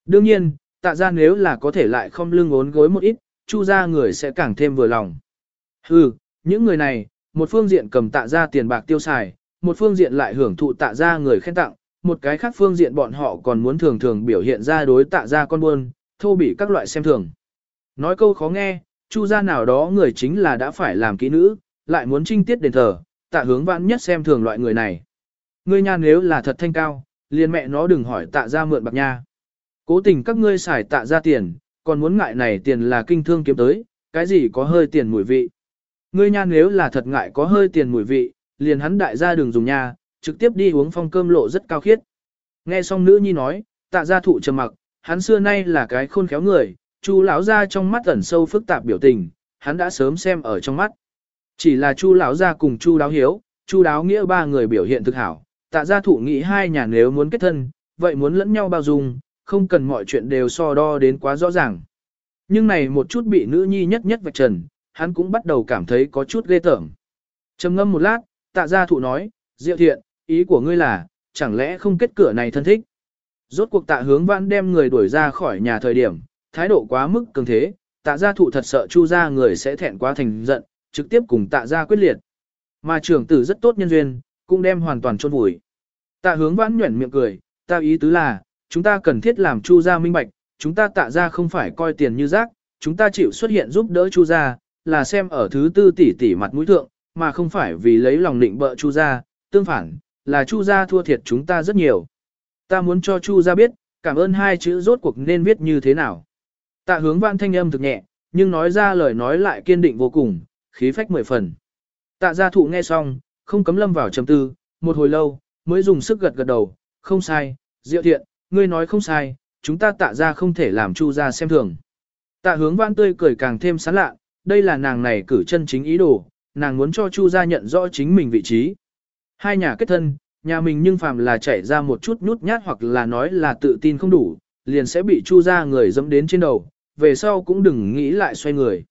Đương nhiên, tạ ra nếu là có thể lại không lưng ốn gối một ít, chu ra người sẽ càng thêm vừa lòng. Hừ, những người này, một phương diện cầm tạ ra tiền bạc tiêu xài, một phương diện lại hưởng thụ tạ ra người khen tặng, một cái khác phương diện bọn họ còn muốn thường thường biểu hiện ra đối tạ ra con buôn, thô bị các loại xem thường. Nói câu khó nghe, chu gia nào đó người chính là đã phải làm kỹ nữ, lại muốn trinh tiết đền thờ, tạ hướng vãn nhất xem thường loại người này. Ngươi nha nếu là thật thanh cao, liền mẹ nó đừng hỏi tạ ra mượn bạc nha. Cố tình các ngươi xài tạ ra tiền, còn muốn ngại này tiền là kinh thương kiếm tới, cái gì có hơi tiền mùi vị. Ngươi nha nếu là thật ngại có hơi tiền mùi vị, liền hắn đại gia đường dùng nha, trực tiếp đi uống phong cơm lộ rất cao khiết. Nghe xong nữ nhi nói, tạ gia thụ trầm mặc, hắn xưa nay là cái khôn khéo người, chu lão gia trong mắt ẩn sâu phức tạp biểu tình, hắn đã sớm xem ở trong mắt. Chỉ là chu lão gia cùng chu đáo hiếu, chu đáo nghĩa ba người biểu hiện thực hảo, tạ gia thụ nghĩ hai nhà nếu muốn kết thân, vậy muốn lẫn nhau bao dung, không cần mọi chuyện đều so đo đến quá rõ ràng. Nhưng này một chút bị nữ nhi nhất nhất vạch trần, hắn cũng bắt đầu cảm thấy có chút ghê tởm. trầm ngâm một lát, tạ gia thụ nói, diệu thiện, ý của ngươi là, chẳng lẽ không kết cửa này thân thích? Rốt cuộc tạ hướng vãn đem người đuổi ra khỏi nhà thời điểm, thái độ quá mức cường thế, tạ gia thụ thật sợ chu gia người sẽ thẹn quá thành giận, trực tiếp cùng tạ gia quyết liệt. Mà trưởng tử rất tốt nhân duyên, cũng đem hoàn toàn chôn vùi. Tạ hướng vãn nhuẩn miệng cười, ta ý tứ là, chúng ta cần thiết làm chu gia minh bạch, chúng ta tạ Gia không phải coi tiền như rác, chúng ta chịu xuất hiện giúp đỡ chu gia, là xem ở thứ tư tỷ tỷ mặt mũi thượng, mà không phải vì lấy lòng định bợ chu gia, tương phản, là chu gia thua thiệt chúng ta rất nhiều. Ta muốn cho chu gia biết, cảm ơn hai chữ rốt cuộc nên viết như thế nào. Tạ hướng vãn thanh âm thực nhẹ, nhưng nói ra lời nói lại kiên định vô cùng, khí phách mười phần. Tạ gia thụ nghe xong, không cấm lâm vào trầm tư, một hồi lâu, mới dùng sức gật gật đầu, không sai, diệu thiện, ngươi nói không sai, chúng ta tạ gia không thể làm chu gia xem thường. Tạ hướng vãn tươi cười càng thêm sán lạ, đây là nàng này cử chân chính ý đồ, nàng muốn cho chu gia nhận rõ chính mình vị trí. Hai nhà kết thân, nhà mình nhưng phàm là chảy ra một chút nhút nhát hoặc là nói là tự tin không đủ, liền sẽ bị chu ra người dẫm đến trên đầu, về sau cũng đừng nghĩ lại xoay người.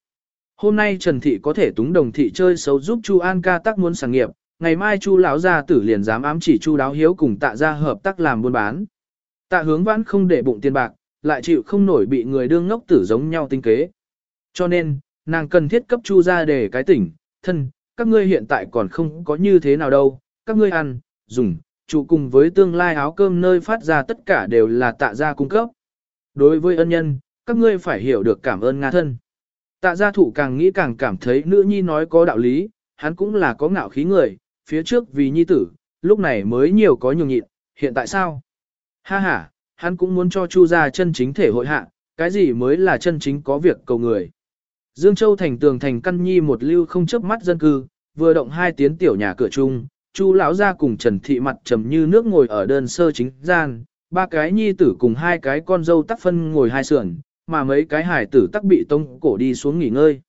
Hôm nay Trần Thị có thể túng đồng thị chơi xấu giúp Chu An ca tác muốn sản nghiệp, ngày mai Chu lão gia tử liền dám ám chỉ Chu Đáo Hiếu cùng tạ ra hợp tác làm buôn bán. Tạ hướng vãn không để bụng tiền bạc, lại chịu không nổi bị người đương ngốc tử giống nhau tinh kế. Cho nên, nàng cần thiết cấp Chu ra để cái tỉnh, thân, các ngươi hiện tại còn không có như thế nào đâu, các ngươi ăn, dùng, trụ cùng với tương lai áo cơm nơi phát ra tất cả đều là tạ gia cung cấp. Đối với ân nhân, các ngươi phải hiểu được cảm ơn Nga thân. Tạ gia thủ càng nghĩ càng cảm thấy nữ nhi nói có đạo lý, hắn cũng là có ngạo khí người, phía trước vì nhi tử, lúc này mới nhiều có nhường nhịn, hiện tại sao? Ha ha, hắn cũng muốn cho Chu gia chân chính thể hội hạ, cái gì mới là chân chính có việc cầu người. Dương Châu thành tường thành căn nhi một lưu không chớp mắt dân cư, vừa động hai tiếng tiểu nhà cửa chung, Chu lão gia cùng Trần Thị mặt trầm như nước ngồi ở đơn sơ chính gian, ba cái nhi tử cùng hai cái con dâu tắc phân ngồi hai sườn, mà mấy cái hải tử tắc bị tông cổ đi xuống nghỉ ngơi.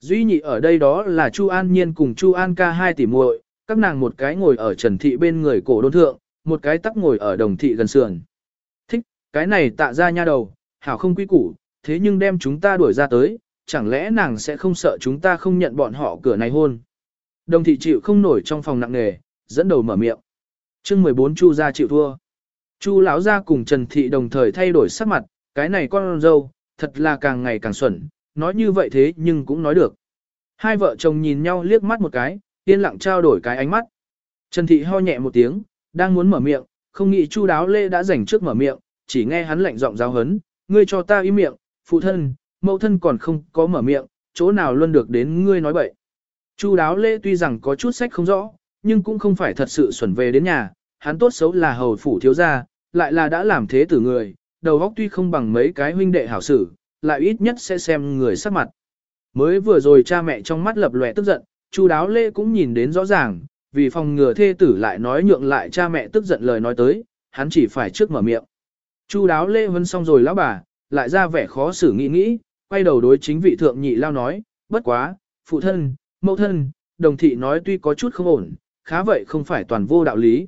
Duy nhị ở đây đó là Chu An Nhiên cùng Chu An ca hai tỷ muội, các nàng một cái ngồi ở Trần Thị bên người cổ đôn thượng, một cái tắc ngồi ở đồng thị gần sườn. Thích, cái này tạ ra nha đầu, hảo không quy củ, thế nhưng đem chúng ta đuổi ra tới, chẳng lẽ nàng sẽ không sợ chúng ta không nhận bọn họ cửa này hôn. Đồng thị chịu không nổi trong phòng nặng nề, dẫn đầu mở miệng. chương 14 Chu gia chịu thua. Chu lão gia cùng Trần Thị đồng thời thay đổi sắc mặt, cái này con dâu, thật là càng ngày càng xuẩn, nói như vậy thế nhưng cũng nói được. Hai vợ chồng nhìn nhau liếc mắt một cái, yên lặng trao đổi cái ánh mắt. Trần Thị ho nhẹ một tiếng, đang muốn mở miệng, không nghĩ Chu Đáo Lê đã rảnh trước mở miệng, chỉ nghe hắn lạnh giọng giáo hấn, ngươi cho ta im miệng, phụ thân, mẫu thân còn không có mở miệng, chỗ nào luôn được đến ngươi nói bậy. Chu Đáo Lê tuy rằng có chút sách không rõ, nhưng cũng không phải thật sự xuẩn về đến nhà, hắn tốt xấu là hầu phủ thiếu gia, lại là đã làm thế tử người, đầu óc tuy không bằng mấy cái huynh đệ hảo sử, lại ít nhất sẽ xem người sắc mặt. Mới vừa rồi cha mẹ trong mắt lập lòe tức giận, Chu Đáo Lê cũng nhìn đến rõ ràng, vì phòng ngừa thê tử lại nói nhượng lại cha mẹ tức giận lời nói tới, hắn chỉ phải trước mở miệng. Chu Đáo Lê vân xong rồi lão bà, lại ra vẻ khó xử nghĩ nghĩ, quay đầu đối chính vị thượng nhị lao nói, bất quá, phụ thân, mẫu thân, đồng thị nói tuy có chút không ổn, khá vậy không phải toàn vô đạo lý.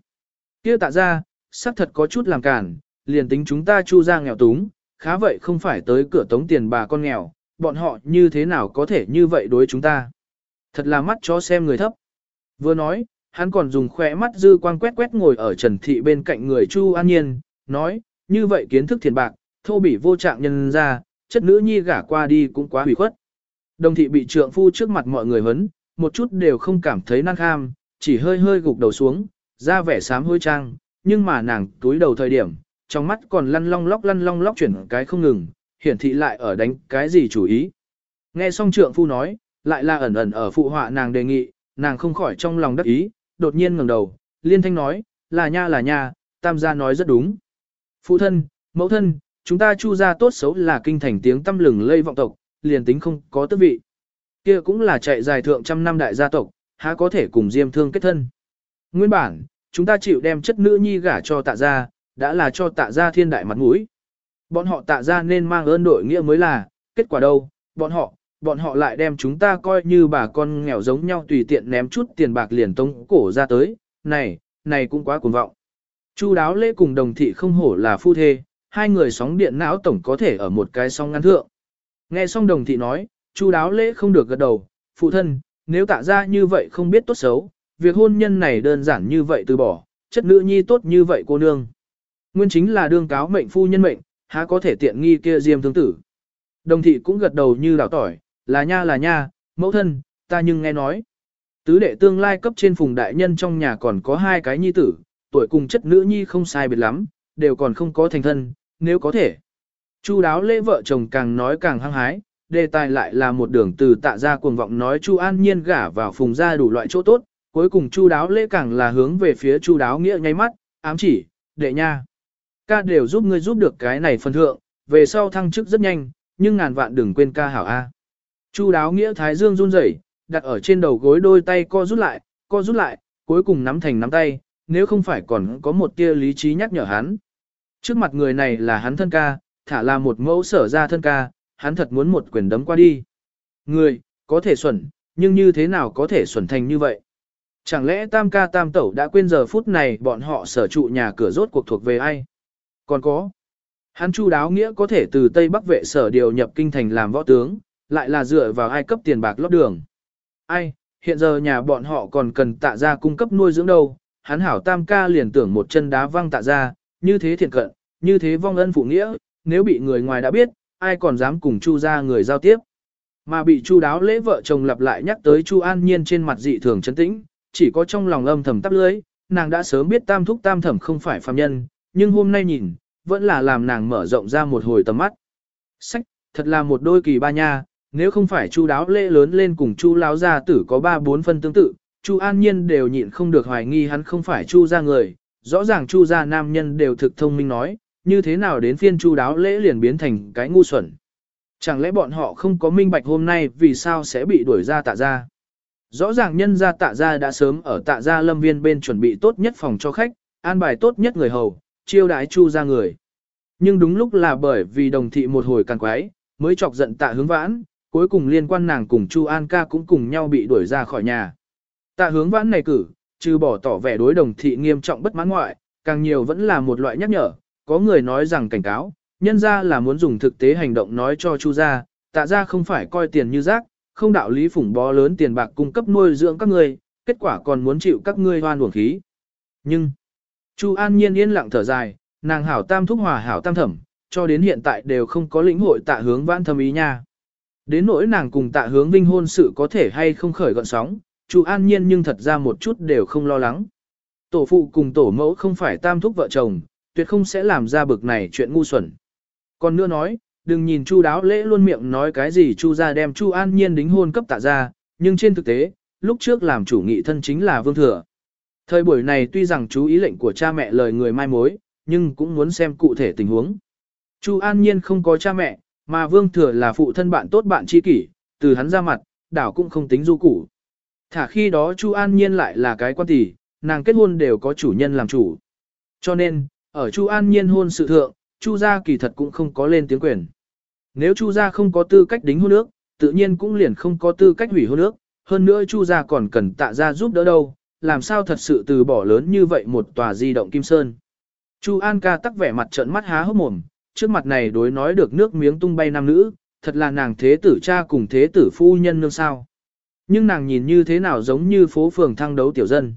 Kia tạ ra, xác thật có chút làm cản, liền tính chúng ta chu ra nghèo túng, khá vậy không phải tới cửa tống tiền bà con nghèo, bọn họ như thế nào có thể như vậy đối chúng ta. Thật là mắt cho xem người thấp. Vừa nói, hắn còn dùng khỏe mắt dư quang quét quét ngồi ở trần thị bên cạnh người Chu An Nhiên, nói, như vậy kiến thức thiền bạc, thô bỉ vô trạng nhân ra, chất nữ nhi gả qua đi cũng quá hủy khuất. Đồng thị bị trượng phu trước mặt mọi người hấn, một chút đều không cảm thấy năng kham, chỉ hơi hơi gục đầu xuống, ra vẻ sám hôi trang, nhưng mà nàng túi đầu thời điểm, trong mắt còn lăn long lóc lăn long lóc chuyển cái không ngừng, hiển thị lại ở đánh cái gì chủ ý. Nghe xong trượng phu nói, lại là ẩn ẩn ở phụ họa nàng đề nghị, nàng không khỏi trong lòng đắc ý, đột nhiên ngẩng đầu, liên thanh nói, là nha là nha, tam gia nói rất đúng. Phụ thân, mẫu thân, chúng ta chu gia tốt xấu là kinh thành tiếng tâm lừng lây vọng tộc, liền tính không có tước vị. kia cũng là chạy dài thượng trăm năm đại gia tộc, há có thể cùng diêm thương kết thân. Nguyên bản, chúng ta chịu đem chất nữ nhi gả cho tạ gia, đã là cho tạ gia thiên đại mặt mũi. Bọn họ tạ gia nên mang ơn đội nghĩa mới là, kết quả đâu, bọn họ, bọn họ lại đem chúng ta coi như bà con nghèo giống nhau tùy tiện ném chút tiền bạc liền tống cổ ra tới, này, này cũng quá cuồng vọng. Chu đáo lễ cùng đồng thị không hổ là phu thê, hai người sóng điện não tổng có thể ở một cái song ngăn thượng. Nghe xong đồng thị nói, chu đáo lễ không được gật đầu, phụ thân, nếu tạ ra như vậy không biết tốt xấu, việc hôn nhân này đơn giản như vậy từ bỏ, chất nữ nhi tốt như vậy cô nương. Nguyên chính là đương cáo mệnh phu nhân mệnh, há có thể tiện nghi kia diêm thương tử. Đồng thị cũng gật đầu như đảo tỏi, là nha là nha, mẫu thân, ta nhưng nghe nói. Tứ đệ tương lai cấp trên phùng đại nhân trong nhà còn có hai cái nhi tử, tuổi cùng chất nữ nhi không sai biệt lắm, đều còn không có thành thân, nếu có thể. Chu đáo lễ vợ chồng càng nói càng hăng hái, đề tài lại là một đường từ tạ ra cuồng vọng nói Chu An Nhiên gả vào phùng ra đủ loại chỗ tốt, cuối cùng Chu đáo lễ càng là hướng về phía Chu đáo nghĩa nháy mắt, ám chỉ, đệ nha. Ca đều giúp ngươi giúp được cái này phần thượng, về sau thăng chức rất nhanh, nhưng ngàn vạn đừng quên ca hảo A. Chu đáo nghĩa thái dương run rẩy, đặt ở trên đầu gối đôi tay co rút lại, co rút lại, cuối cùng nắm thành nắm tay, nếu không phải còn có một tia lý trí nhắc nhở hắn. Trước mặt người này là hắn thân ca, thả là một mẫu sở ra thân ca, hắn thật muốn một quyền đấm qua đi. Người, có thể xuẩn, nhưng như thế nào có thể xuẩn thành như vậy? Chẳng lẽ tam ca tam tẩu đã quên giờ phút này bọn họ sở trụ nhà cửa rốt cuộc thuộc về ai? Còn có, hắn chu đáo nghĩa có thể từ Tây Bắc vệ sở điều nhập kinh thành làm võ tướng, lại là dựa vào ai cấp tiền bạc lót đường. Ai, hiện giờ nhà bọn họ còn cần tạ ra cung cấp nuôi dưỡng đâu, hắn hảo tam ca liền tưởng một chân đá văng tạ ra, như thế thiện cận, như thế vong ân phụ nghĩa, nếu bị người ngoài đã biết, ai còn dám cùng chu ra người giao tiếp. Mà bị chu đáo lễ vợ chồng lặp lại nhắc tới chu an nhiên trên mặt dị thường chấn tĩnh, chỉ có trong lòng âm thầm tắp lưới, nàng đã sớm biết tam thúc tam thẩm không phải phàm nhân, nhưng hôm nay nhìn, vẫn là làm nàng mở rộng ra một hồi tầm mắt. Sách, thật là một đôi kỳ ba nha, nếu không phải chu đáo lễ lớn lên cùng chu Láo gia tử có ba bốn phân tương tự, chu an nhiên đều nhịn không được hoài nghi hắn không phải chu gia người, rõ ràng chu gia nam nhân đều thực thông minh nói, như thế nào đến phiên chu đáo lễ liền biến thành cái ngu xuẩn. Chẳng lẽ bọn họ không có minh bạch hôm nay vì sao sẽ bị đuổi ra tạ ra. Rõ ràng nhân gia tạ ra đã sớm ở tạ ra lâm viên bên chuẩn bị tốt nhất phòng cho khách, an bài tốt nhất người hầu, chiêu đái chu ra người. Nhưng đúng lúc là bởi vì đồng thị một hồi càng quái, mới chọc giận tạ hướng vãn, cuối cùng liên quan nàng cùng Chu An ca cũng cùng nhau bị đuổi ra khỏi nhà. Tạ hướng vãn này cử, trừ bỏ tỏ vẻ đối đồng thị nghiêm trọng bất mãn ngoại, càng nhiều vẫn là một loại nhắc nhở, có người nói rằng cảnh cáo, nhân ra là muốn dùng thực tế hành động nói cho Chu gia, tạ ra không phải coi tiền như rác, không đạo lý phủng bó lớn tiền bạc cung cấp nuôi dưỡng các ngươi, kết quả còn muốn chịu các ngươi hoan uổng khí. Nhưng, Chu An Nhiên yên lặng thở dài, nàng hảo tam thúc hòa hảo tam thẩm, cho đến hiện tại đều không có lĩnh hội tạ hướng vãn thâm ý nha. Đến nỗi nàng cùng tạ hướng vinh hôn sự có thể hay không khởi gọn sóng, Chu An Nhiên nhưng thật ra một chút đều không lo lắng. Tổ phụ cùng tổ mẫu không phải tam thúc vợ chồng, tuyệt không sẽ làm ra bực này chuyện ngu xuẩn. Còn nữa nói, đừng nhìn Chu đáo lễ luôn miệng nói cái gì Chu ra đem Chu An Nhiên đính hôn cấp tạ ra, nhưng trên thực tế, lúc trước làm chủ nghị thân chính là Vương Thừa. Thời buổi này tuy rằng chú ý lệnh của cha mẹ lời người mai mối, nhưng cũng muốn xem cụ thể tình huống. Chu An Nhiên không có cha mẹ, mà Vương Thừa là phụ thân bạn tốt bạn tri kỷ, từ hắn ra mặt, đảo cũng không tính du củ. Thả khi đó Chu An Nhiên lại là cái quan tỷ, nàng kết hôn đều có chủ nhân làm chủ. Cho nên, ở Chu An Nhiên hôn sự thượng, Chu gia kỳ thật cũng không có lên tiếng quyền. Nếu Chu gia không có tư cách đính hôn nước, tự nhiên cũng liền không có tư cách hủy hôn nước, hơn nữa Chu gia còn cần tạ gia giúp đỡ đâu, làm sao thật sự từ bỏ lớn như vậy một tòa di động kim sơn. Chu An ca tắc vẻ mặt trợn mắt há hốc mồm, trước mặt này đối nói được nước miếng tung bay nam nữ, thật là nàng thế tử cha cùng thế tử phu nhân nương sao. Nhưng nàng nhìn như thế nào giống như phố phường thăng đấu tiểu dân.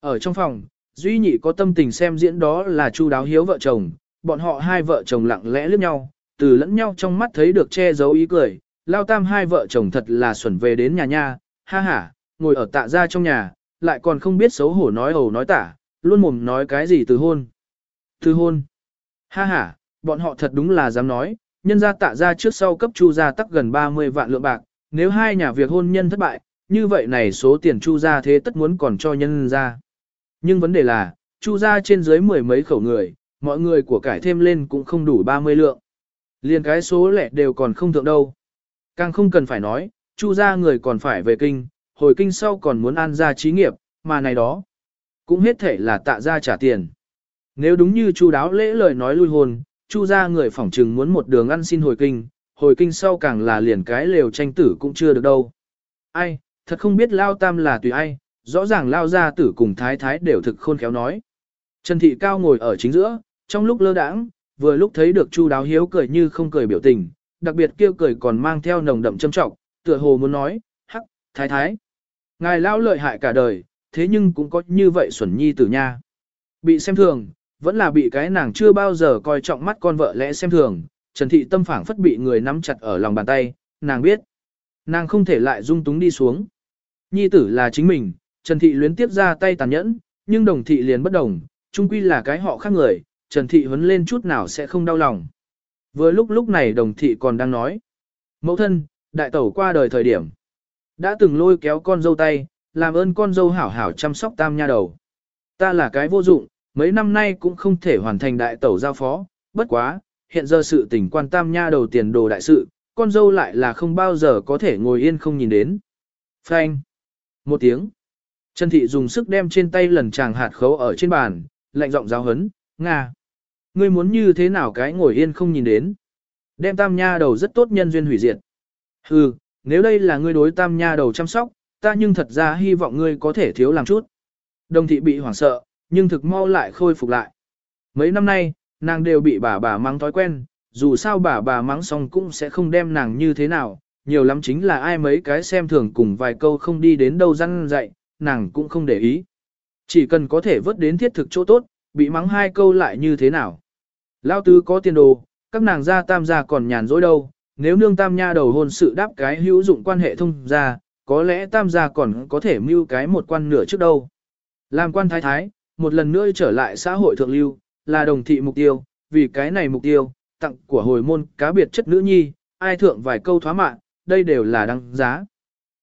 Ở trong phòng, Duy Nhị có tâm tình xem diễn đó là Chu Đáo Hiếu vợ chồng, bọn họ hai vợ chồng lặng lẽ liếc nhau, từ lẫn nhau trong mắt thấy được che giấu ý cười, lao tam hai vợ chồng thật là xuẩn về đến nhà nha, ha ha, ngồi ở tạ gia trong nhà, lại còn không biết xấu hổ nói ầu nói tả, luôn mồm nói cái gì từ hôn. Từ hôn. Ha ha, bọn họ thật đúng là dám nói, nhân gia tạ gia trước sau cấp chu gia tắc gần 30 vạn lượng bạc, nếu hai nhà việc hôn nhân thất bại, như vậy này số tiền chu gia thế tất muốn còn cho nhân gia. Nhưng vấn đề là, chu gia trên dưới mười mấy khẩu người, mọi người của cải thêm lên cũng không đủ 30 lượng. liền cái số lẻ đều còn không thượng đâu. Càng không cần phải nói, chu gia người còn phải về kinh, hồi kinh sau còn muốn an gia trí nghiệp, mà này đó. Cũng hết thể là tạ gia trả tiền. Nếu đúng như chu đáo lễ lời nói lui hồn, chu gia người phỏng trừng muốn một đường ăn xin hồi kinh, hồi kinh sau càng là liền cái lều tranh tử cũng chưa được đâu. Ai, thật không biết lao tam là tùy ai, rõ ràng lao gia tử cùng thái thái đều thực khôn khéo nói. Trần Thị Cao ngồi ở chính giữa, trong lúc lơ đãng, vừa lúc thấy được Chu Đáo Hiếu cười như không cười biểu tình, đặc biệt kia cười còn mang theo nồng đậm châm trọng, tựa hồ muốn nói, hắc, thái thái. Ngài lao lợi hại cả đời, thế nhưng cũng có như vậy xuẩn nhi tử nha. Bị xem thường, vẫn là bị cái nàng chưa bao giờ coi trọng mắt con vợ lẽ xem thường, Trần Thị tâm phảng phất bị người nắm chặt ở lòng bàn tay, nàng biết. Nàng không thể lại dung túng đi xuống. Nhi tử là chính mình, Trần Thị luyến tiếp ra tay tàn nhẫn, nhưng đồng thị liền bất đồng, chung quy là cái họ khác người, Trần Thị huấn lên chút nào sẽ không đau lòng. Vừa lúc lúc này đồng thị còn đang nói. Mẫu thân, đại tẩu qua đời thời điểm. Đã từng lôi kéo con dâu tay, làm ơn con dâu hảo hảo chăm sóc tam nha đầu. Ta là cái vô dụng, mấy năm nay cũng không thể hoàn thành đại tẩu giao phó, bất quá, hiện giờ sự tình quan tam nha đầu tiền đồ đại sự, con dâu lại là không bao giờ có thể ngồi yên không nhìn đến. Phanh. Một tiếng. Trần Thị dùng sức đem trên tay lần chàng hạt khấu ở trên bàn, lạnh giọng giáo hấn, Nga. Ngươi muốn như thế nào cái ngồi yên không nhìn đến. Đem tam nha đầu rất tốt nhân duyên hủy diệt. Hừ, nếu đây là ngươi đối tam nha đầu chăm sóc, ta nhưng thật ra hy vọng ngươi có thể thiếu làm chút. Đồng thị bị hoảng sợ, nhưng thực mau lại khôi phục lại. Mấy năm nay, nàng đều bị bà bà mắng thói quen, dù sao bà bà mắng xong cũng sẽ không đem nàng như thế nào, nhiều lắm chính là ai mấy cái xem thường cùng vài câu không đi đến đâu răn dạy, nàng cũng không để ý. Chỉ cần có thể vớt đến thiết thực chỗ tốt, bị mắng hai câu lại như thế nào. Lao tứ có tiền đồ, các nàng gia tam gia còn nhàn rỗi đâu, nếu nương tam nha đầu hôn sự đáp cái hữu dụng quan hệ thông gia, có lẽ tam gia còn có thể mưu cái một quan nửa trước đâu. Làm quan thái thái, một lần nữa trở lại xã hội thượng lưu, là đồng thị mục tiêu, vì cái này mục tiêu, tặng của hồi môn cá biệt chất nữ nhi, ai thượng vài câu thoá mạn, đây đều là đăng giá.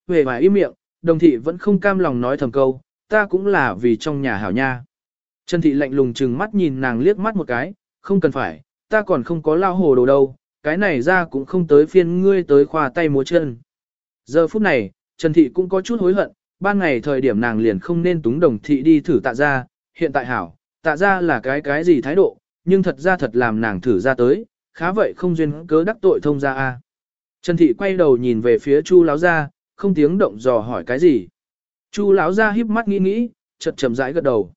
Về vài im miệng, đồng thị vẫn không cam lòng nói thầm câu, ta cũng là vì trong nhà hảo nha. Trần thị lạnh lùng chừng mắt nhìn nàng liếc mắt một cái, không cần phải, ta còn không có lao hồ đồ đâu, cái này ra cũng không tới phiên ngươi tới khoa tay múa chân. Giờ phút này, Trần thị cũng có chút hối hận, ban ngày thời điểm nàng liền không nên túng đồng thị đi thử tạ ra, hiện tại hảo, tạ ra là cái cái gì thái độ, nhưng thật ra thật làm nàng thử ra tới, khá vậy không duyên cớ đắc tội thông ra a. Trần thị quay đầu nhìn về phía Chu lão gia, không tiếng động dò hỏi cái gì. Chu lão ra híp mắt nghĩ nghĩ, chợt chậm rãi gật đầu.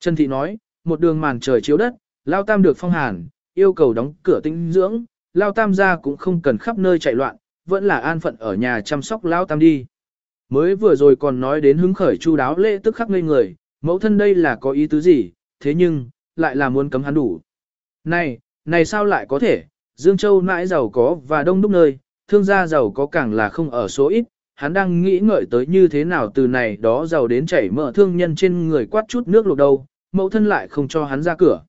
Trần thị nói, một đường màn trời chiếu đất, lao tam được phong hàn, yêu cầu đóng cửa tinh dưỡng, lao tam gia cũng không cần khắp nơi chạy loạn, vẫn là an phận ở nhà chăm sóc lao tam đi. Mới vừa rồi còn nói đến hứng khởi chu đáo lễ tức khắc ngây người, mẫu thân đây là có ý tứ gì, thế nhưng, lại là muốn cấm hắn đủ. Này, này sao lại có thể, Dương Châu mãi giàu có và đông đúc nơi, thương gia giàu có càng là không ở số ít, hắn đang nghĩ ngợi tới như thế nào từ này đó giàu đến chảy mỡ thương nhân trên người quát chút nước luộc đâu, mẫu thân lại không cho hắn ra cửa.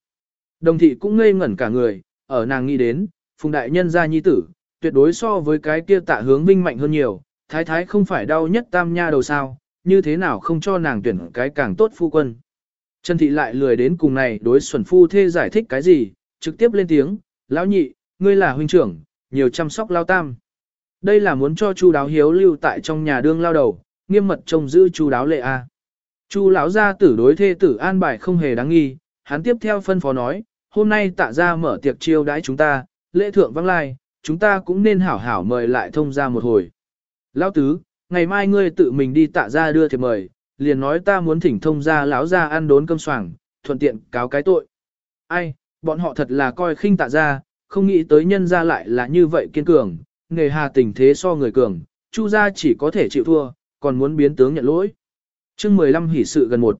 Đồng thị cũng ngây ngẩn cả người, ở nàng nghĩ đến, phùng đại nhân gia nhi tử, tuyệt đối so với cái kia tạ hướng vinh mạnh hơn nhiều, thái thái không phải đau nhất tam nha đầu sao, như thế nào không cho nàng tuyển cái càng tốt phu quân. Trần thị lại lười đến cùng này đối xuẩn phu thê giải thích cái gì, trực tiếp lên tiếng, lão nhị, ngươi là huynh trưởng, nhiều chăm sóc lao tam. Đây là muốn cho Chu Đáo Hiếu lưu tại trong nhà đương lao đầu, nghiêm mật trông giữ Chu Đáo Lệ a. Chu lão gia tử đối thê tử an bài không hề đáng nghi, hắn tiếp theo phân phó nói, hôm nay tạ ra mở tiệc chiêu đãi chúng ta, lễ thượng vắng lai, chúng ta cũng nên hảo hảo mời lại thông ra một hồi. Lão tứ, ngày mai ngươi tự mình đi tạ ra đưa thiệp mời, liền nói ta muốn thỉnh thông ra lão gia ăn đốn cơm soảng, thuận tiện cáo cái tội. Ai, bọn họ thật là coi khinh tạ ra, không nghĩ tới nhân ra lại là như vậy kiên cường, nghề hà tình thế so người cường, chu gia chỉ có thể chịu thua, còn muốn biến tướng nhận lỗi. chương 15 hỉ sự gần một.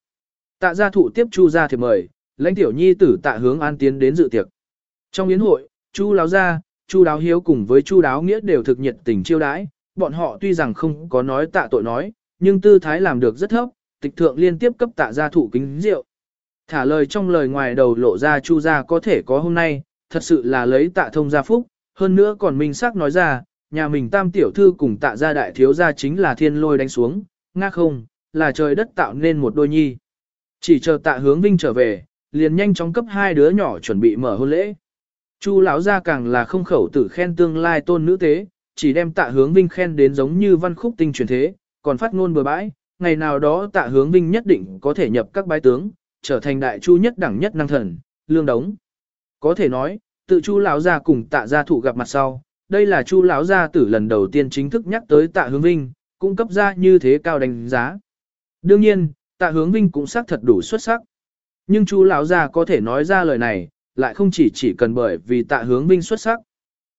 Tạ gia thụ tiếp chu gia thiệp mời, lãnh tiểu nhi tử tạ hướng an tiến đến dự tiệc. Trong yến hội, chu lão gia, chu đáo hiếu cùng với chu đáo nghĩa đều thực nhiệt tình chiêu đãi, bọn họ tuy rằng không có nói tạ tội nói, nhưng tư thái làm được rất thấp, tịch thượng liên tiếp cấp tạ gia thụ kính rượu. Thả lời trong lời ngoài đầu lộ ra chu gia có thể có hôm nay, thật sự là lấy tạ thông gia phúc, hơn nữa còn minh xác nói ra, nhà mình tam tiểu thư cùng tạ gia đại thiếu gia chính là thiên lôi đánh xuống, nga không, là trời đất tạo nên một đôi nhi. Chỉ chờ tạ hướng vinh trở về, liền nhanh chóng cấp hai đứa nhỏ chuẩn bị mở hôn lễ. Chu lão gia càng là không khẩu tử khen tương lai tôn nữ tế, chỉ đem tạ hướng vinh khen đến giống như văn khúc tinh truyền thế, còn phát ngôn bừa bãi, ngày nào đó tạ hướng vinh nhất định có thể nhập các bái tướng, trở thành đại chu nhất đẳng nhất năng thần, lương đống. Có thể nói, tự chu lão gia cùng tạ gia thủ gặp mặt sau, đây là chu lão gia tử lần đầu tiên chính thức nhắc tới tạ hướng vinh, cung cấp ra như thế cao đánh giá. Đương nhiên, tạ hướng vinh cũng xác thật đủ xuất sắc. Nhưng chu lão gia có thể nói ra lời này, lại không chỉ chỉ cần bởi vì tạ hướng vinh xuất sắc.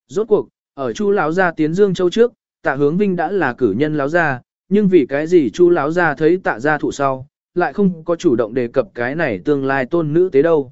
Rốt cuộc, ở chu lão gia tiến dương châu trước, tạ hướng vinh đã là cử nhân lão gia, nhưng vì cái gì chu lão gia thấy tạ gia thụ sau, lại không có chủ động đề cập cái này tương lai tôn nữ tế đâu.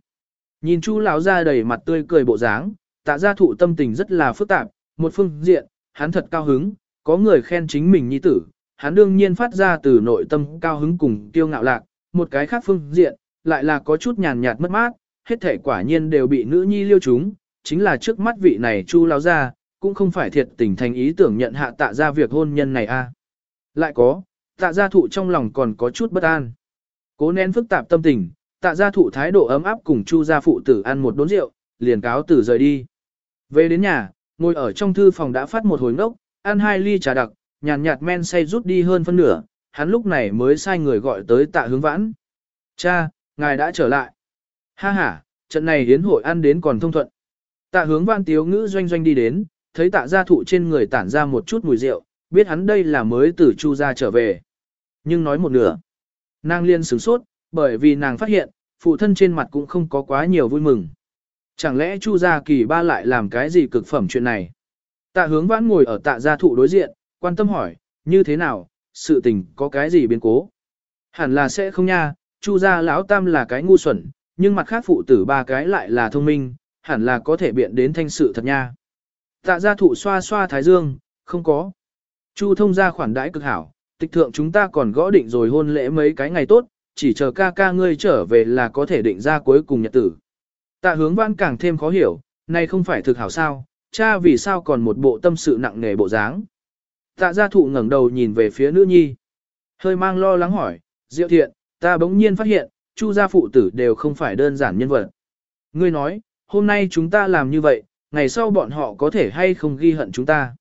Nhìn chu lão gia đầy mặt tươi cười bộ dáng, tạ gia thụ tâm tình rất là phức tạp, một phương diện, hắn thật cao hứng, có người khen chính mình nhi tử, hắn đương nhiên phát ra từ nội tâm cao hứng cùng kiêu ngạo lạc, một cái khác phương diện, lại là có chút nhàn nhạt mất mát, hết thể quả nhiên đều bị nữ nhi liêu chúng, chính là trước mắt vị này chu lão ra, cũng không phải thiệt tình thành ý tưởng nhận hạ tạ Gia việc hôn nhân này a. Lại có, tạ gia thụ trong lòng còn có chút bất an. Cố nén phức tạp tâm tình, tạ gia thụ thái độ ấm áp cùng chu gia phụ tử ăn một đốn rượu, liền cáo tử rời đi. Về đến nhà, ngồi ở trong thư phòng đã phát một hồi ngốc, ăn hai ly trà đặc, nhàn nhạt men say rút đi hơn phân nửa, hắn lúc này mới sai người gọi tới tạ hướng vãn. Cha, ngài đã trở lại. Ha ha, trận này hiến hội ăn đến còn thông thuận. Tạ hướng vãn tiếu ngữ doanh doanh đi đến, thấy tạ gia thụ trên người tản ra một chút mùi rượu, biết hắn đây là mới từ chu gia trở về. Nhưng nói một nửa, nàng liên sửng sốt, bởi vì nàng phát hiện, phụ thân trên mặt cũng không có quá nhiều vui mừng. Chẳng lẽ chu gia kỳ ba lại làm cái gì cực phẩm chuyện này? Tạ hướng vãn ngồi ở tạ gia thụ đối diện, quan tâm hỏi, như thế nào, sự tình có cái gì biến cố? Hẳn là sẽ không nha, chu gia lão tam là cái ngu xuẩn, nhưng mặt khác phụ tử ba cái lại là thông minh, hẳn là có thể biện đến thanh sự thật nha. Tạ gia thụ xoa xoa thái dương, không có. Chu thông gia khoản đãi cực hảo, tịch thượng chúng ta còn gõ định rồi hôn lễ mấy cái ngày tốt, chỉ chờ ca ca ngươi trở về là có thể định ra cuối cùng nhật tử. Tạ hướng văn càng thêm khó hiểu, này không phải thực hảo sao, cha vì sao còn một bộ tâm sự nặng nề bộ dáng. Tạ gia thụ ngẩng đầu nhìn về phía nữ nhi. Hơi mang lo lắng hỏi, diệu thiện, ta bỗng nhiên phát hiện, chu gia phụ tử đều không phải đơn giản nhân vật. Ngươi nói, hôm nay chúng ta làm như vậy, ngày sau bọn họ có thể hay không ghi hận chúng ta.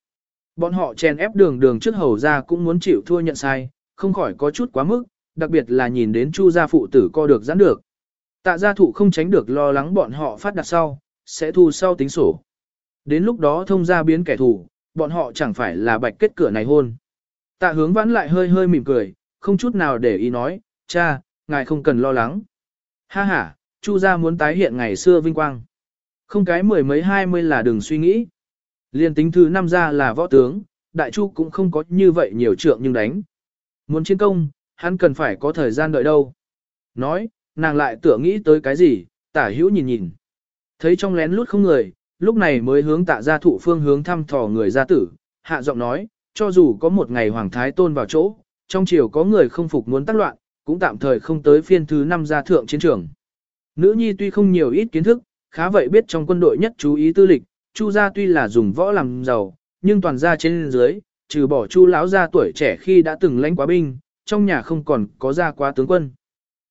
Bọn họ chèn ép đường đường trước hầu ra cũng muốn chịu thua nhận sai, không khỏi có chút quá mức, đặc biệt là nhìn đến chu gia phụ tử co được giãn được. Tạ gia thụ không tránh được lo lắng bọn họ phát đặt sau, sẽ thu sau tính sổ. Đến lúc đó thông gia biến kẻ thù, bọn họ chẳng phải là bạch kết cửa này hôn. Tạ hướng vãn lại hơi hơi mỉm cười, không chút nào để ý nói, cha, ngài không cần lo lắng. Ha ha, chu gia muốn tái hiện ngày xưa vinh quang. Không cái mười mấy hai mươi là đừng suy nghĩ. Liên tính thứ năm ra là võ tướng, đại chu cũng không có như vậy nhiều trượng nhưng đánh. Muốn chiến công, hắn cần phải có thời gian đợi đâu. Nói, nàng lại tựa nghĩ tới cái gì, tả hữu nhìn nhìn. Thấy trong lén lút không người, lúc này mới hướng tạ gia thụ phương hướng thăm thò người gia tử, hạ giọng nói, cho dù có một ngày hoàng thái tôn vào chỗ, trong chiều có người không phục muốn tác loạn, cũng tạm thời không tới phiên thứ năm gia thượng chiến trường. Nữ nhi tuy không nhiều ít kiến thức, khá vậy biết trong quân đội nhất chú ý tư lịch, Chu gia tuy là dùng võ làm giàu, nhưng toàn gia trên dưới, trừ bỏ Chu lão gia tuổi trẻ khi đã từng lãnh quá binh, trong nhà không còn có gia quá tướng quân.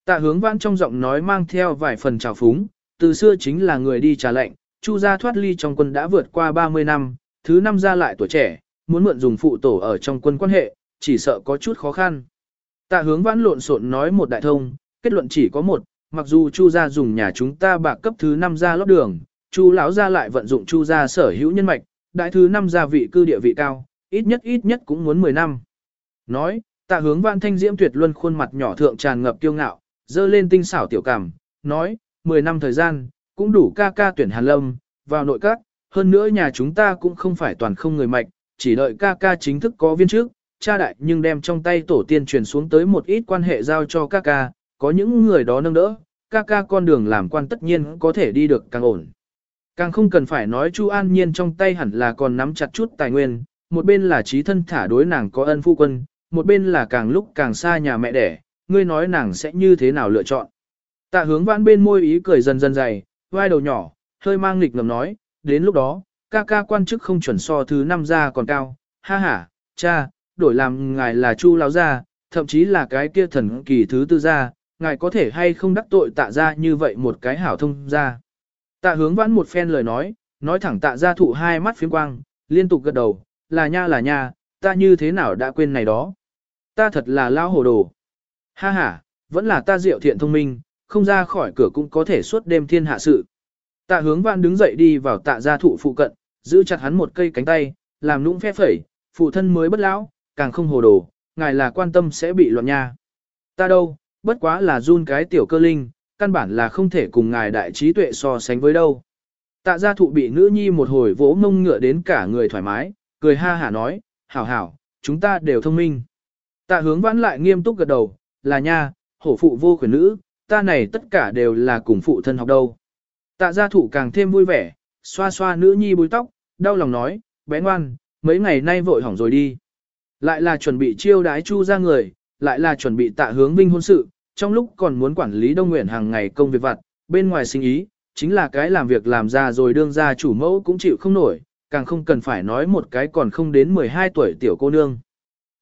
Tạ hướng vãn trong giọng nói mang theo vài phần trào phúng, từ xưa chính là người đi trả lệnh, Chu gia thoát ly trong quân đã vượt qua 30 năm, thứ năm gia lại tuổi trẻ, muốn mượn dùng phụ tổ ở trong quân quan hệ, chỉ sợ có chút khó khăn. Tạ hướng vãn lộn xộn nói một đại thông, kết luận chỉ có một, mặc dù Chu gia dùng nhà chúng ta bạc cấp thứ năm gia lót đường, Chu lão gia lại vận dụng Chu gia sở hữu nhân mạch, đại thứ năm gia vị cư địa vị cao, ít nhất ít nhất cũng muốn 10 năm. Nói, tạ hướng vãn thanh diễm tuyệt luân khuôn mặt nhỏ thượng tràn ngập kiêu ngạo, dơ lên tinh xảo tiểu cảm, nói, 10 năm thời gian, cũng đủ ca ca tuyển Hàn Lâm, vào nội các, hơn nữa nhà chúng ta cũng không phải toàn không người mạch, chỉ đợi ca ca chính thức có viên trước, cha đại nhưng đem trong tay tổ tiên truyền xuống tới một ít quan hệ giao cho ca ca, có những người đó nâng đỡ, ca ca con đường làm quan tất nhiên có thể đi được càng ổn. Càng không cần phải nói Chu An Nhiên trong tay hẳn là còn nắm chặt chút tài nguyên, một bên là trí thân thả đối nàng có ân phu quân, một bên là càng lúc càng xa nhà mẹ đẻ, ngươi nói nàng sẽ như thế nào lựa chọn. Tạ hướng vãn bên môi ý cười dần dần dày, vai đầu nhỏ, hơi mang nghịch ngầm nói, đến lúc đó, ca ca quan chức không chuẩn so thứ năm ra còn cao, ha ha, cha, đổi làm ngài là chu lão gia, thậm chí là cái kia thần kỳ thứ tư gia, ngài có thể hay không đắc tội tạ ra như vậy một cái hảo thông gia. Tạ hướng vãn một phen lời nói, nói thẳng tạ ra thụ hai mắt phiếm quang, liên tục gật đầu, là nha là nha, ta như thế nào đã quên này đó. Ta thật là lao hồ đồ. Ha ha, vẫn là ta diệu thiện thông minh, không ra khỏi cửa cũng có thể suốt đêm thiên hạ sự. Tạ hướng Văn đứng dậy đi vào tạ gia thụ phụ cận, giữ chặt hắn một cây cánh tay, làm nũng phe phẩy, phụ thân mới bất lão, càng không hồ đồ, ngài là quan tâm sẽ bị loạn nha. Ta đâu, bất quá là run cái tiểu cơ linh, căn bản là không thể cùng ngài đại trí tuệ so sánh với đâu. Tạ gia thụ bị nữ nhi một hồi vỗ mông ngựa đến cả người thoải mái, cười ha hả nói, hảo hảo, chúng ta đều thông minh. Tạ hướng vãn lại nghiêm túc gật đầu, là nha, hổ phụ vô khuyển nữ, ta này tất cả đều là cùng phụ thân học đâu. Tạ gia thủ càng thêm vui vẻ, xoa xoa nữ nhi búi tóc, đau lòng nói, bé ngoan, mấy ngày nay vội hỏng rồi đi. Lại là chuẩn bị chiêu đái chu ra người, lại là chuẩn bị tạ hướng vinh hôn sự, trong lúc còn muốn quản lý Đông Nguyện hàng ngày công việc vặt, bên ngoài sinh ý, chính là cái làm việc làm ra rồi đương ra chủ mẫu cũng chịu không nổi, càng không cần phải nói một cái còn không đến 12 tuổi tiểu cô nương.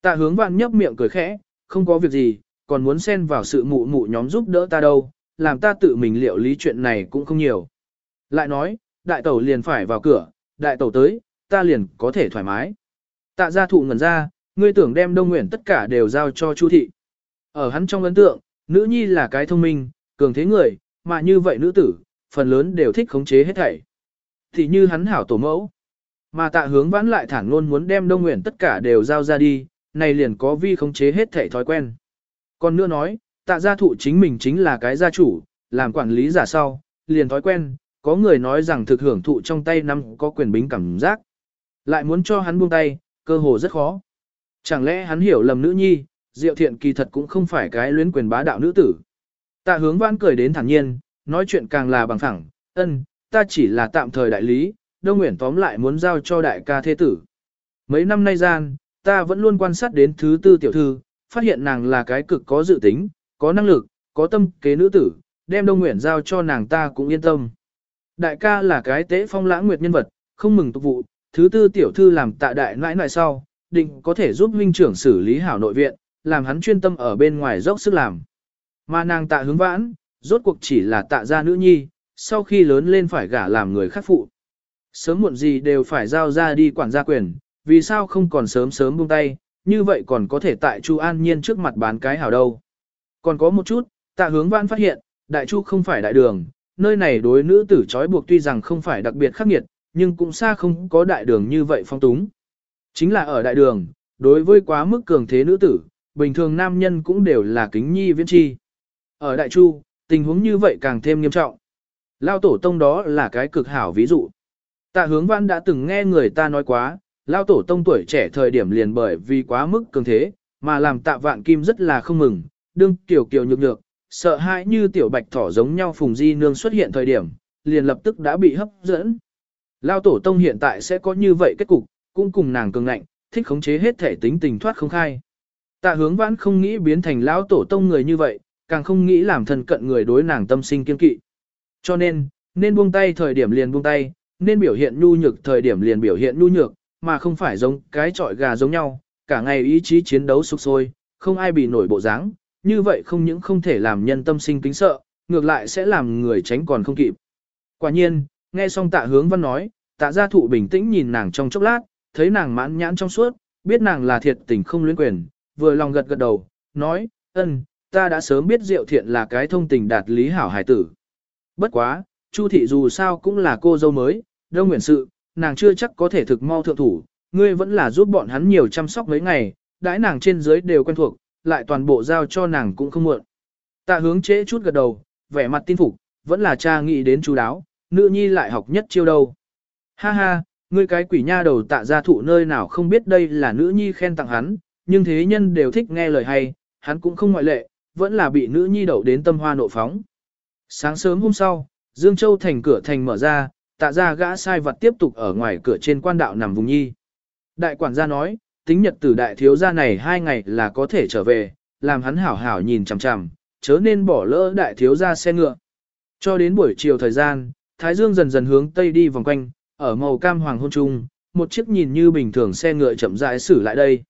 Tạ hướng vạn nhấp miệng cười khẽ, không có việc gì, còn muốn xen vào sự mụ mụ nhóm giúp đỡ ta đâu, làm ta tự mình liệu lý chuyện này cũng không nhiều. Lại nói, đại tẩu liền phải vào cửa, đại tẩu tới, ta liền có thể thoải mái. Tạ gia thụ ngẩn ra, ngươi tưởng đem đông nguyện tất cả đều giao cho Chu thị. Ở hắn trong ấn tượng, nữ nhi là cái thông minh, cường thế người, mà như vậy nữ tử, phần lớn đều thích khống chế hết thảy. Thì như hắn hảo tổ mẫu. Mà tạ hướng vãn lại thẳng luôn muốn đem đông nguyện tất cả đều giao ra đi, này liền có vi khống chế hết thể thói quen. Còn nữa nói, tạ gia thụ chính mình chính là cái gia chủ, làm quản lý giả sau, liền thói quen, có người nói rằng thực hưởng thụ trong tay năm có quyền bính cảm giác. Lại muốn cho hắn buông tay, cơ hồ rất khó. Chẳng lẽ hắn hiểu lầm nữ nhi, diệu thiện kỳ thật cũng không phải cái luyến quyền bá đạo nữ tử. Tạ hướng vãn cười đến thản nhiên, nói chuyện càng là bằng phẳng, ân, ta chỉ là tạm thời đại lý, đông Nguyễn tóm lại muốn giao cho đại ca thế tử. Mấy năm nay gian, ta vẫn luôn quan sát đến thứ tư tiểu thư, phát hiện nàng là cái cực có dự tính, có năng lực, có tâm kế nữ tử, đem đông Nguyễn giao cho nàng ta cũng yên tâm. Đại ca là cái tế phong lãng nguyệt nhân vật, không mừng tục vụ, thứ tư tiểu thư làm tạ đại nãi nãi sau, định có thể giúp huynh trưởng xử lý hảo nội viện, làm hắn chuyên tâm ở bên ngoài dốc sức làm. Mà nàng tạ hướng vãn, rốt cuộc chỉ là tạ gia nữ nhi, sau khi lớn lên phải gả làm người khác phụ. Sớm muộn gì đều phải giao ra đi quản gia quyền, vì sao không còn sớm sớm buông tay, như vậy còn có thể tại Chu An Nhiên trước mặt bán cái hảo đâu. Còn có một chút, tạ hướng vãn phát hiện, đại chu không phải đại đường, nơi này đối nữ tử trói buộc tuy rằng không phải đặc biệt khắc nghiệt, nhưng cũng xa không có đại đường như vậy phong túng. Chính là ở đại đường, đối với quá mức cường thế nữ tử, bình thường nam nhân cũng đều là kính nhi viễn chi. Ở đại chu, tình huống như vậy càng thêm nghiêm trọng. Lao tổ tông đó là cái cực hảo ví dụ. Tạ hướng văn đã từng nghe người ta nói quá, Lao tổ tông tuổi trẻ thời điểm liền bởi vì quá mức cường thế, mà làm tạ vạn kim rất là không mừng, đương tiểu kiều nhược nhược, sợ hãi như tiểu bạch thỏ giống nhau phùng di nương xuất hiện thời điểm, liền lập tức đã bị hấp dẫn. Lao tổ tông hiện tại sẽ có như vậy kết cục, cũng cùng nàng cường ngạnh, thích khống chế hết thể tính tình thoát không khai. Tạ hướng vãn không nghĩ biến thành lão tổ tông người như vậy, càng không nghĩ làm thân cận người đối nàng tâm sinh kiên kỵ. Cho nên, nên buông tay thời điểm liền buông tay, nên biểu hiện nhu nhược thời điểm liền biểu hiện nhu nhược, mà không phải giống cái trọi gà giống nhau, cả ngày ý chí chiến đấu sục sôi, không ai bị nổi bộ dáng, như vậy không những không thể làm nhân tâm sinh kính sợ, ngược lại sẽ làm người tránh còn không kịp. Quả nhiên, nghe xong tạ hướng văn nói, tạ gia thụ bình tĩnh nhìn nàng trong chốc lát, thấy nàng mãn nhãn trong suốt, biết nàng là thiệt tình không luyến quyền, vừa lòng gật gật đầu, nói, ân, ta đã sớm biết Diệu Thiện là cái thông tình đạt lý hảo hài tử. Bất quá, Chu thị dù sao cũng là cô dâu mới, đông nguyện sự, nàng chưa chắc có thể thực mau thượng thủ, ngươi vẫn là giúp bọn hắn nhiều chăm sóc mấy ngày, đãi nàng trên dưới đều quen thuộc, lại toàn bộ giao cho nàng cũng không muộn. Tạ hướng chế chút gật đầu, vẻ mặt tin phục, vẫn là cha nghĩ đến chú đáo, nữ nhi lại học nhất chiêu đâu. Ha ha, ngươi cái quỷ nha đầu tạ gia thụ nơi nào không biết đây là nữ nhi khen tặng hắn, nhưng thế nhân đều thích nghe lời hay, hắn cũng không ngoại lệ, vẫn là bị nữ nhi đậu đến tâm hoa nộ phóng. Sáng sớm hôm sau, Dương Châu thành cửa thành mở ra, tạ ra gã sai vật tiếp tục ở ngoài cửa trên quan đạo nằm vùng nhi. Đại quản gia nói, tính nhật tử đại thiếu gia này hai ngày là có thể trở về, làm hắn hảo hảo nhìn chằm chằm, chớ nên bỏ lỡ đại thiếu gia xe ngựa. Cho đến buổi chiều thời gian, Thái Dương dần dần hướng tây đi vòng quanh, ở màu cam hoàng hôn trung, một chiếc nhìn như bình thường xe ngựa chậm rãi xử lại đây.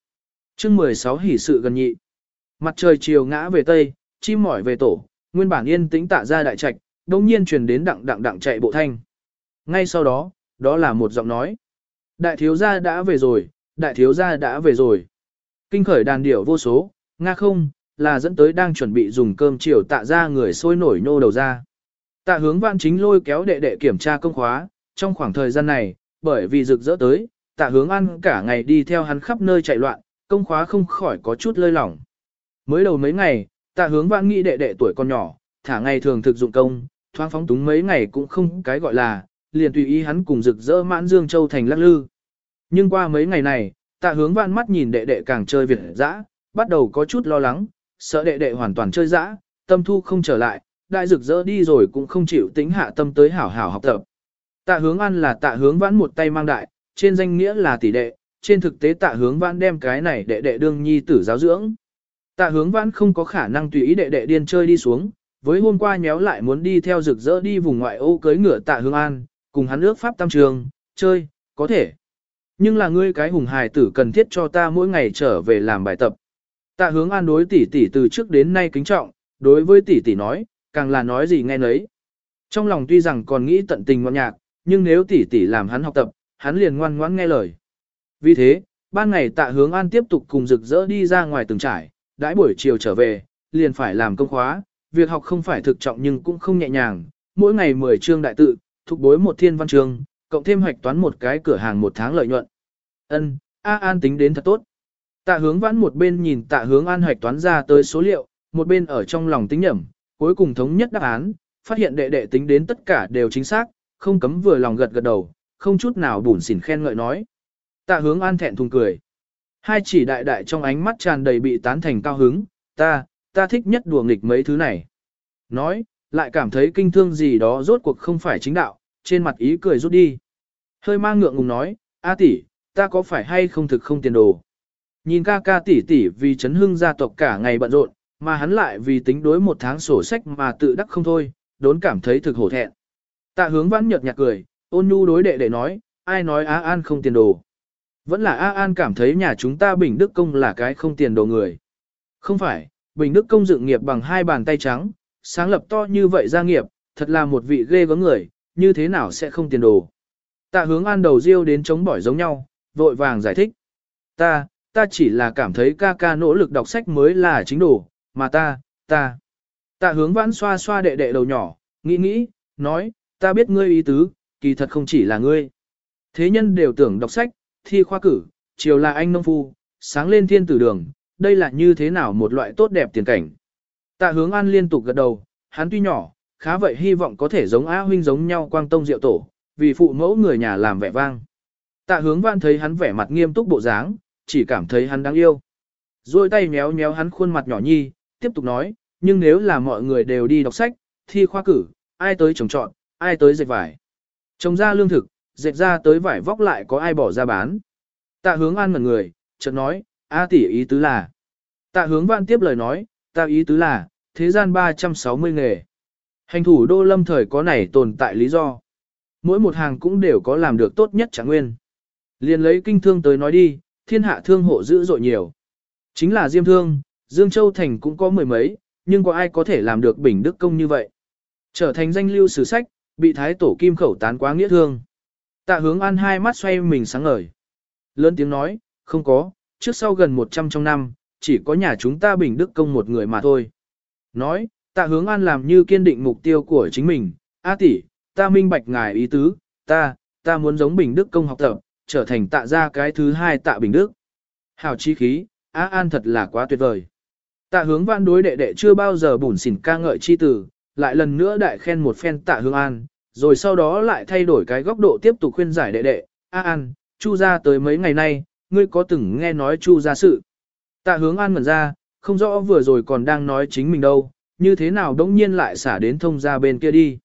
chương 16 hỉ sự gần nhị. Mặt trời chiều ngã về tây, chim mỏi về tổ, nguyên bản yên tĩnh tạ ra đại trạch, đông nhiên truyền đến đặng đặng đặng chạy bộ thanh. Ngay sau đó, đó là một giọng nói. Đại thiếu gia đã về rồi, đại thiếu gia đã về rồi. Kinh khởi đàn điểu vô số, nga không, là dẫn tới đang chuẩn bị dùng cơm chiều tạ ra người sôi nổi nô đầu ra. Tạ hướng văn chính lôi kéo đệ đệ kiểm tra công khóa, trong khoảng thời gian này, bởi vì rực rỡ tới, tạ hướng ăn cả ngày đi theo hắn khắp nơi chạy loạn, công khóa không khỏi có chút lơi lỏng. Mới đầu mấy ngày, tạ hướng văn nghĩ đệ đệ tuổi còn nhỏ, thả ngày thường thực dụng công, thoáng phóng túng mấy ngày cũng không cái gọi là, liền tùy ý hắn cùng rực rỡ mãn dương châu thành lắc lư. Nhưng qua mấy ngày này, tạ hướng văn mắt nhìn đệ đệ càng chơi việt dã, bắt đầu có chút lo lắng, sợ đệ đệ hoàn toàn chơi dã, tâm thu không trở lại, đại rực rỡ đi rồi cũng không chịu tính hạ tâm tới hảo hảo học tập. Tạ hướng ăn là tạ hướng vãn một tay mang đại, trên danh nghĩa là tỷ đệ, trên thực tế tạ hướng vãn đem cái này đệ đệ đương nhi tử giáo dưỡng. Tạ hướng vãn không có khả năng tùy ý đệ đệ điên chơi đi xuống, với hôm qua nhéo lại muốn đi theo rực rỡ đi vùng ngoại ô cưới ngựa tạ hướng an, cùng hắn ước pháp tam trường, chơi, có thể. Nhưng là ngươi cái hùng hài tử cần thiết cho ta mỗi ngày trở về làm bài tập. Tạ hướng an đối tỷ tỷ từ trước đến nay kính trọng, đối với tỷ tỷ nói, càng là nói gì nghe nấy. Trong lòng tuy rằng còn nghĩ tận tình ngoan nhạc, nhưng nếu tỷ tỷ làm hắn học tập, hắn liền ngoan ngoãn nghe lời. Vì thế, ban ngày tạ hướng an tiếp tục cùng rực rỡ đi ra ngoài từng trải, đãi buổi chiều trở về, liền phải làm công khóa, việc học không phải thực trọng nhưng cũng không nhẹ nhàng, mỗi ngày 10 chương đại tự, thuộc bối một thiên văn chương, cộng thêm hoạch toán một cái cửa hàng một tháng lợi nhuận. Ân, A An tính đến thật tốt. Tạ hướng vãn một bên nhìn tạ hướng an hoạch toán ra tới số liệu, một bên ở trong lòng tính nhẩm, cuối cùng thống nhất đáp án, phát hiện đệ đệ tính đến tất cả đều chính xác, không cấm vừa lòng gật gật đầu, không chút nào bủn xỉn khen ngợi nói. Tạ hướng an thẹn thùng cười. Hai chỉ đại đại trong ánh mắt tràn đầy bị tán thành cao hứng, ta, ta thích nhất đùa nghịch mấy thứ này. Nói, lại cảm thấy kinh thương gì đó rốt cuộc không phải chính đạo, trên mặt ý cười rút đi. Hơi mang ngượng ngùng nói, A tỷ, ta có phải hay không thực không tiền đồ. Nhìn ca ca tỷ tỷ vì chấn hưng gia tộc cả ngày bận rộn, mà hắn lại vì tính đối một tháng sổ sách mà tự đắc không thôi, đốn cảm thấy thực hổ thẹn. Tạ hướng vãn nhợt nhạt cười, ôn nhu đối đệ để nói, ai nói a An không tiền đồ. Vẫn là A An cảm thấy nhà chúng ta Bình Đức Công là cái không tiền đồ người. Không phải, Bình Đức Công dựng nghiệp bằng hai bàn tay trắng, sáng lập to như vậy gia nghiệp, thật là một vị ghê gớm người, như thế nào sẽ không tiền đồ. Tạ hướng An đầu riêu đến chống bỏi giống nhau, vội vàng giải thích. Ta, ta chỉ là cảm thấy ca ca nỗ lực đọc sách mới là chính đồ, mà ta, ta. Tạ hướng vãn xoa xoa đệ đệ đầu nhỏ, nghĩ nghĩ, nói, ta biết ngươi ý tứ, kỳ thật không chỉ là ngươi. Thế nhân đều tưởng đọc sách, thi khoa cử, chiều là anh nông phu, sáng lên thiên tử đường, đây là như thế nào một loại tốt đẹp tiền cảnh. Tạ hướng an liên tục gật đầu, hắn tuy nhỏ, khá vậy hy vọng có thể giống Á huynh giống nhau quang tông diệu tổ, vì phụ mẫu người nhà làm vẻ vang. Tạ hướng văn thấy hắn vẻ mặt nghiêm túc bộ dáng, chỉ cảm thấy hắn đáng yêu. Rồi tay méo méo hắn khuôn mặt nhỏ nhi, tiếp tục nói, nhưng nếu là mọi người đều đi đọc sách, thi khoa cử, ai tới trồng trọn, ai tới dệt vải. Trồng ra lương thực, dệt ra tới vải vóc lại có ai bỏ ra bán. Tạ hướng an ngẩn người, chợt nói, A tỷ ý tứ là. Tạ hướng vạn tiếp lời nói, ta ý tứ là, thế gian 360 nghề. Hành thủ đô lâm thời có này tồn tại lý do. Mỗi một hàng cũng đều có làm được tốt nhất chẳng nguyên. Liền lấy kinh thương tới nói đi, thiên hạ thương hộ dữ dội nhiều. Chính là diêm thương, Dương Châu Thành cũng có mười mấy, nhưng có ai có thể làm được bình đức công như vậy. Trở thành danh lưu sử sách, bị thái tổ kim khẩu tán quá nghĩa thương. Tạ hướng an hai mắt xoay mình sáng ngời. Lớn tiếng nói, không có, trước sau gần 100 trong năm, chỉ có nhà chúng ta bình đức công một người mà thôi. Nói, tạ hướng an làm như kiên định mục tiêu của chính mình, A tỷ, ta minh bạch ngài ý tứ, ta, ta muốn giống bình đức công học tập, trở thành tạ ra cái thứ hai tạ bình đức. Hào chi khí, Á An thật là quá tuyệt vời. Tạ hướng vãn đối đệ đệ chưa bao giờ bủn xỉn ca ngợi chi tử, lại lần nữa đại khen một phen tạ hướng an, rồi sau đó lại thay đổi cái góc độ tiếp tục khuyên giải đệ đệ, A An, Chu ra tới mấy ngày nay, ngươi có từng nghe nói Chu ra sự. Tạ hướng an ngẩn ra, không rõ vừa rồi còn đang nói chính mình đâu, như thế nào đống nhiên lại xả đến thông ra bên kia đi.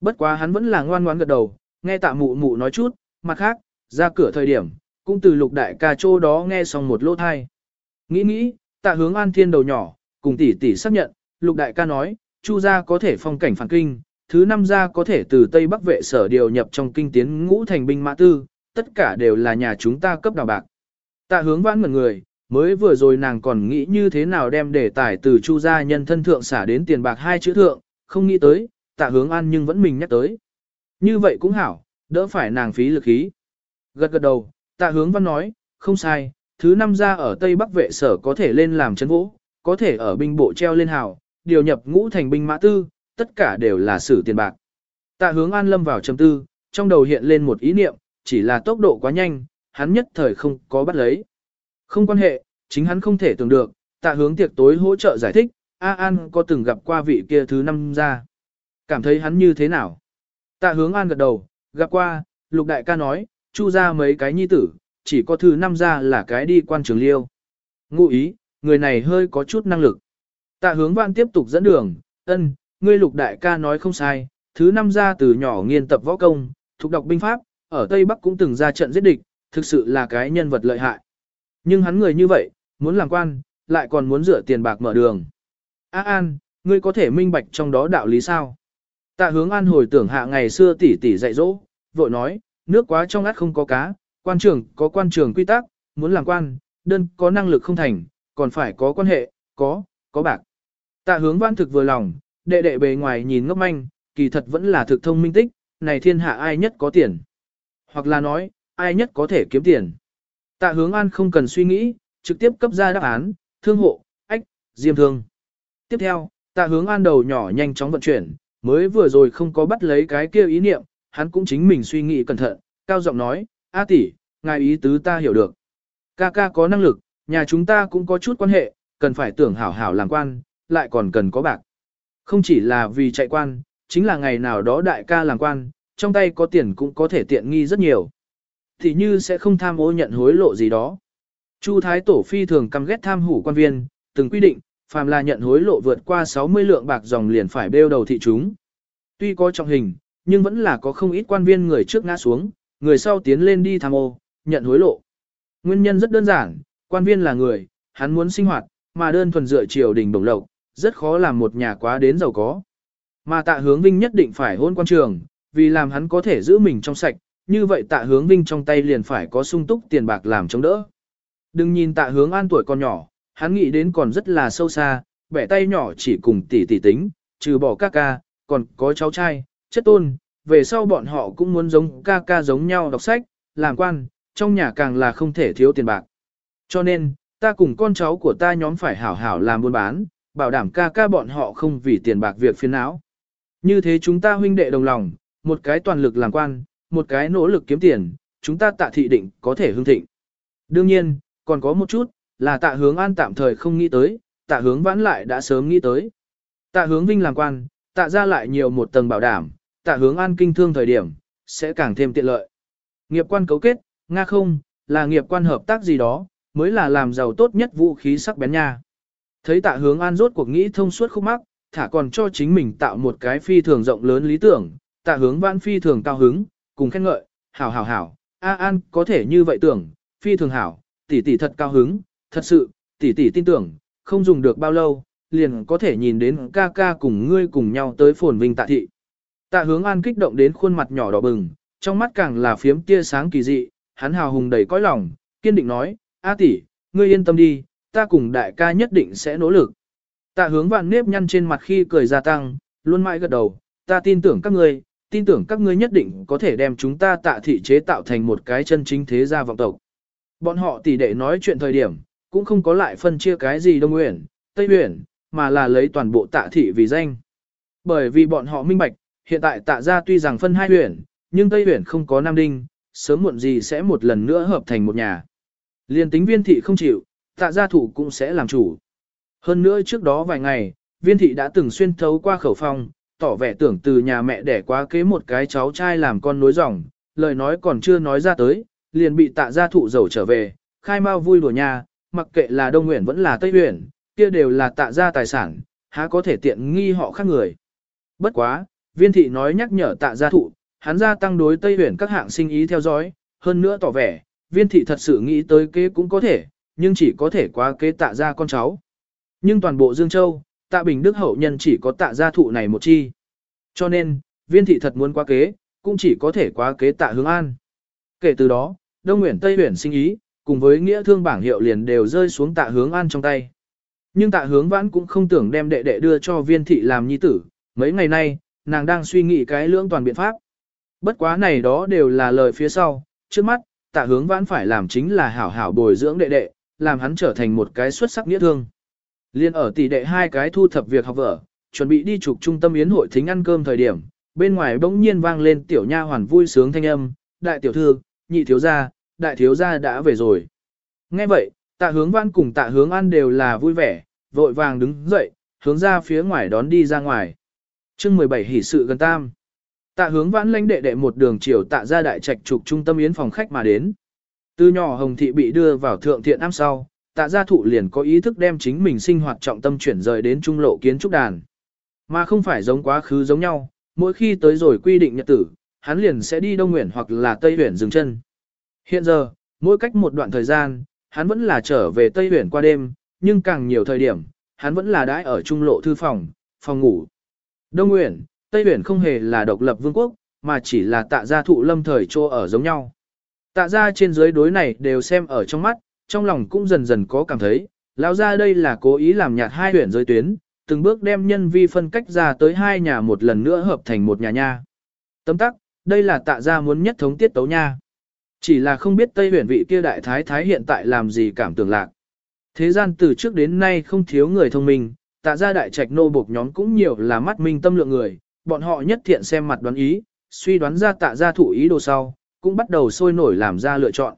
Bất quá hắn vẫn là ngoan ngoãn gật đầu, nghe tạ mụ mụ nói chút, mặt khác, ra cửa thời điểm, cũng từ lục đại ca chỗ đó nghe xong một lỗ thai. Nghĩ nghĩ, tạ hướng an thiên đầu nhỏ, cùng tỷ tỷ xác nhận, lục đại ca nói, chu gia có thể phong cảnh phản kinh, thứ năm gia có thể từ Tây Bắc vệ sở điều nhập trong kinh tiến ngũ thành binh mã tư, tất cả đều là nhà chúng ta cấp đào bạc. Tạ hướng vãn ngẩn người, mới vừa rồi nàng còn nghĩ như thế nào đem để tải từ chu gia nhân thân thượng xả đến tiền bạc hai chữ thượng, không nghĩ tới, tạ hướng an nhưng vẫn mình nhắc tới. Như vậy cũng hảo, đỡ phải nàng phí lực khí. Gật gật đầu, tạ hướng văn nói, không sai, thứ năm ra ở Tây Bắc vệ sở có thể lên làm chân vũ, có thể ở binh bộ treo lên hảo, điều nhập ngũ thành binh mã tư, tất cả đều là sử tiền bạc. Tạ hướng an lâm vào trầm tư, trong đầu hiện lên một ý niệm, chỉ là tốc độ quá nhanh, hắn nhất thời không có bắt lấy. Không quan hệ, chính hắn không thể tưởng được, tạ hướng tiệc tối hỗ trợ giải thích, A An có từng gặp qua vị kia thứ năm ra. Cảm thấy hắn như thế nào? Tạ hướng an gật đầu, gặp qua, lục đại ca nói, chu ra mấy cái nhi tử, chỉ có thứ năm ra là cái đi quan trường liêu. Ngụ ý, người này hơi có chút năng lực. Tạ hướng văn tiếp tục dẫn đường, ân, ngươi lục đại ca nói không sai, thứ năm ra từ nhỏ nghiên tập võ công, thuộc đọc binh pháp, ở Tây Bắc cũng từng ra trận giết địch, thực sự là cái nhân vật lợi hại. Nhưng hắn người như vậy, muốn làm quan, lại còn muốn rửa tiền bạc mở đường. A An, ngươi có thể minh bạch trong đó đạo lý sao? Tạ hướng An hồi tưởng hạ ngày xưa tỷ tỷ dạy dỗ, vội nói, nước quá trong át không có cá, quan trường có quan trường quy tắc, muốn làm quan, đơn có năng lực không thành, còn phải có quan hệ, có, có bạc. Tạ hướng văn thực vừa lòng, đệ đệ bề ngoài nhìn ngốc manh, kỳ thật vẫn là thực thông minh tích, này thiên hạ ai nhất có tiền. Hoặc là nói, ai nhất có thể kiếm tiền. Tạ hướng an không cần suy nghĩ, trực tiếp cấp ra đáp án, thương hộ, ách, diêm thương. Tiếp theo, tạ hướng an đầu nhỏ nhanh chóng vận chuyển, mới vừa rồi không có bắt lấy cái kia ý niệm, hắn cũng chính mình suy nghĩ cẩn thận, cao giọng nói, A tỷ, ngài ý tứ ta hiểu được. Ca ca có năng lực, nhà chúng ta cũng có chút quan hệ, cần phải tưởng hảo hảo làm quan, lại còn cần có bạc. Không chỉ là vì chạy quan, chính là ngày nào đó đại ca làm quan, trong tay có tiền cũng có thể tiện nghi rất nhiều. Thì như sẽ không tham ô nhận hối lộ gì đó. Chu Thái Tổ phi thường căm ghét tham hủ quan viên, từng quy định, phàm là nhận hối lộ vượt qua 60 lượng bạc dòng liền phải bêu đầu thị chúng. Tuy có trọng hình, nhưng vẫn là có không ít quan viên người trước ngã xuống, người sau tiến lên đi tham ô, nhận hối lộ. Nguyên nhân rất đơn giản, quan viên là người, hắn muốn sinh hoạt, mà đơn thuần dựa triều đình đồng lộc, rất khó làm một nhà quá đến giàu có. Mà tạ hướng vinh nhất định phải hôn quan trường, vì làm hắn có thể giữ mình trong sạch, như vậy tạ hướng vinh trong tay liền phải có sung túc tiền bạc làm chống đỡ. Đừng nhìn tạ hướng an tuổi còn nhỏ, hắn nghĩ đến còn rất là sâu xa, bẻ tay nhỏ chỉ cùng tỷ tỷ tính, trừ bỏ ca ca, còn có cháu trai, chất tôn, về sau bọn họ cũng muốn giống ca ca giống nhau đọc sách, làm quan, trong nhà càng là không thể thiếu tiền bạc. Cho nên, ta cùng con cháu của ta nhóm phải hảo hảo làm buôn bán, bảo đảm ca ca bọn họ không vì tiền bạc việc phiền não. Như thế chúng ta huynh đệ đồng lòng, một cái toàn lực làm quan, một cái nỗ lực kiếm tiền, chúng ta tạ thị định có thể hương thịnh. Đương nhiên, còn có một chút, là tạ hướng an tạm thời không nghĩ tới, tạ hướng vãn lại đã sớm nghĩ tới. Tạ hướng vinh làm quan, tạ ra lại nhiều một tầng bảo đảm, tạ hướng an kinh thương thời điểm, sẽ càng thêm tiện lợi. Nghiệp quan cấu kết, nga không, là nghiệp quan hợp tác gì đó, mới là làm giàu tốt nhất vũ khí sắc bén nha. Thấy tạ hướng an rốt cuộc nghĩ thông suốt khúc mắc, thả còn cho chính mình tạo một cái phi thường rộng lớn lý tưởng, tạ hướng vãn phi thường cao hứng, cùng khen ngợi, hảo hảo hảo, A An có thể như vậy tưởng, phi thường hảo, tỷ tỷ thật cao hứng, thật sự, tỷ tỷ tin tưởng, không dùng được bao lâu, liền có thể nhìn đến ca ca cùng ngươi cùng nhau tới phồn vinh tạ thị. Tạ hướng an kích động đến khuôn mặt nhỏ đỏ bừng, trong mắt càng là phiếm tia sáng kỳ dị, hắn hào hùng đầy cõi lòng, kiên định nói, A tỷ, ngươi yên tâm đi, ta cùng đại ca nhất định sẽ nỗ lực. Tạ hướng vạn nếp nhăn trên mặt khi cười gia tăng, luôn mãi gật đầu, ta tin tưởng các ngươi, tin tưởng các ngươi nhất định có thể đem chúng ta tạ thị chế tạo thành một cái chân chính thế gia vọng tộc. Bọn họ tỷ đệ nói chuyện thời điểm, cũng không có lại phân chia cái gì Đông Uyển, Tây Uyển, mà là lấy toàn bộ tạ thị vì danh. Bởi vì bọn họ minh bạch, hiện tại tạ gia tuy rằng phân hai huyện, nhưng Tây huyện không có Nam Đinh, sớm muộn gì sẽ một lần nữa hợp thành một nhà. Liên tính viên thị không chịu, tạ gia thủ cũng sẽ làm chủ. Hơn nữa trước đó vài ngày, viên thị đã từng xuyên thấu qua khẩu phong, tỏ vẻ tưởng từ nhà mẹ đẻ quá kế một cái cháu trai làm con nối dòng, lời nói còn chưa nói ra tới, liền bị tạ gia thụ dầu trở về, khai mau vui đùa nhà, mặc kệ là Đông Nguyễn vẫn là Tây Nguyễn, kia đều là tạ gia tài sản, há có thể tiện nghi họ khác người. Bất quá, viên thị nói nhắc nhở tạ gia thụ, hắn gia tăng đối Tây Nguyễn các hạng sinh ý theo dõi, hơn nữa tỏ vẻ, viên thị thật sự nghĩ tới kế cũng có thể, nhưng chỉ có thể quá kế tạ gia con cháu. Nhưng toàn bộ Dương Châu, tạ Bình Đức hậu nhân chỉ có tạ gia thụ này một chi. Cho nên, viên thị thật muốn quá kế, cũng chỉ có thể quá kế tạ hướng an. Kể từ đó, Đông Nguyễn Tây Nguyễn sinh ý, cùng với nghĩa thương bảng hiệu liền đều rơi xuống tạ hướng an trong tay. Nhưng tạ hướng vãn cũng không tưởng đem đệ đệ đưa cho viên thị làm nhi tử, mấy ngày nay, nàng đang suy nghĩ cái lưỡng toàn biện pháp. Bất quá này đó đều là lời phía sau, trước mắt, tạ hướng vãn phải làm chính là hảo hảo bồi dưỡng đệ đệ, làm hắn trở thành một cái xuất sắc nghĩa thương. Liên ở tỷ đệ hai cái thu thập việc học vở, chuẩn bị đi trục trung tâm yến hội thính ăn cơm thời điểm, bên ngoài bỗng nhiên vang lên tiểu nha hoàn vui sướng thanh âm, đại tiểu thư, nhị thiếu gia, đại thiếu gia đã về rồi. Nghe vậy, tạ hướng văn cùng tạ hướng ăn đều là vui vẻ, vội vàng đứng dậy, hướng ra phía ngoài đón đi ra ngoài. chương 17 hỷ sự gần tam. Tạ hướng vãn lãnh đệ đệ một đường chiều tạ ra đại trạch trục trung tâm yến phòng khách mà đến. Từ nhỏ hồng thị bị đưa vào thượng thiện am sau, tạ gia thụ liền có ý thức đem chính mình sinh hoạt trọng tâm chuyển rời đến trung lộ kiến trúc đàn. Mà không phải giống quá khứ giống nhau, mỗi khi tới rồi quy định nhật tử, hắn liền sẽ đi Đông Nguyện hoặc là Tây Huyền dừng chân. Hiện giờ, mỗi cách một đoạn thời gian, hắn vẫn là trở về Tây Huyền qua đêm, nhưng càng nhiều thời điểm, hắn vẫn là đãi ở trung lộ thư phòng, phòng ngủ. Đông Nguyễn, Tây Nguyễn không hề là độc lập vương quốc, mà chỉ là tạ gia thụ lâm thời trô ở giống nhau. Tạ gia trên dưới đối này đều xem ở trong mắt, trong lòng cũng dần dần có cảm thấy, lão gia đây là cố ý làm nhạt hai huyện giới tuyến, từng bước đem nhân vi phân cách ra tới hai nhà một lần nữa hợp thành một nhà nha. Tấm tắc, đây là tạ gia muốn nhất thống tiết tấu nha. Chỉ là không biết Tây huyền vị kia đại thái thái hiện tại làm gì cảm tưởng lạc. Thế gian từ trước đến nay không thiếu người thông minh, tạ gia đại trạch nô bộc nhóm cũng nhiều là mắt minh tâm lượng người, bọn họ nhất thiện xem mặt đoán ý, suy đoán ra tạ gia thủ ý đồ sau, cũng bắt đầu sôi nổi làm ra lựa chọn.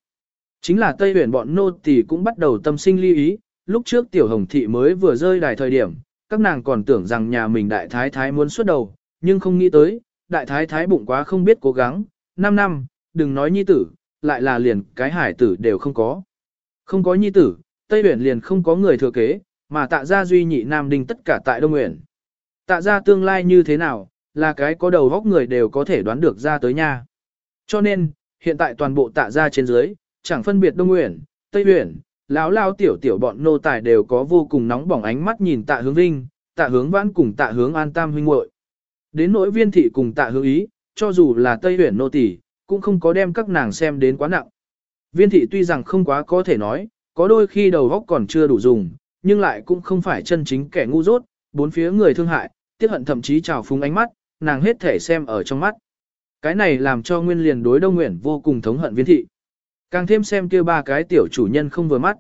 Chính là Tây huyền bọn nô tỳ cũng bắt đầu tâm sinh ly ý, lúc trước tiểu hồng thị mới vừa rơi đài thời điểm, các nàng còn tưởng rằng nhà mình đại thái thái muốn xuất đầu, nhưng không nghĩ tới, đại thái thái bụng quá không biết cố gắng, 5 năm, đừng nói nhi tử, lại là liền cái hải tử đều không có. Không có nhi tử, Tây Huyền liền không có người thừa kế, mà tạ gia duy nhị nam đinh tất cả tại Đông uyển Tạ gia tương lai như thế nào, là cái có đầu góc người đều có thể đoán được ra tới nha. Cho nên, hiện tại toàn bộ tạ gia trên dưới, chẳng phân biệt Đông Nguyện, Tây Uyển, lão lao tiểu tiểu bọn nô tài đều có vô cùng nóng bỏng ánh mắt nhìn tạ hướng vinh, tạ hướng vãn cùng tạ hướng an tam huynh muội Đến nỗi viên thị cùng tạ hướng ý, cho dù là Tây Uyển nô tỷ, cũng không có đem các nàng xem đến quá nặng. Viên thị tuy rằng không quá có thể nói, có đôi khi đầu óc còn chưa đủ dùng, nhưng lại cũng không phải chân chính kẻ ngu dốt, bốn phía người thương hại, tiếc hận thậm chí trào phúng ánh mắt, nàng hết thể xem ở trong mắt. Cái này làm cho nguyên liền đối đông nguyện vô cùng thống hận viên thị. Càng thêm xem kia ba cái tiểu chủ nhân không vừa mắt.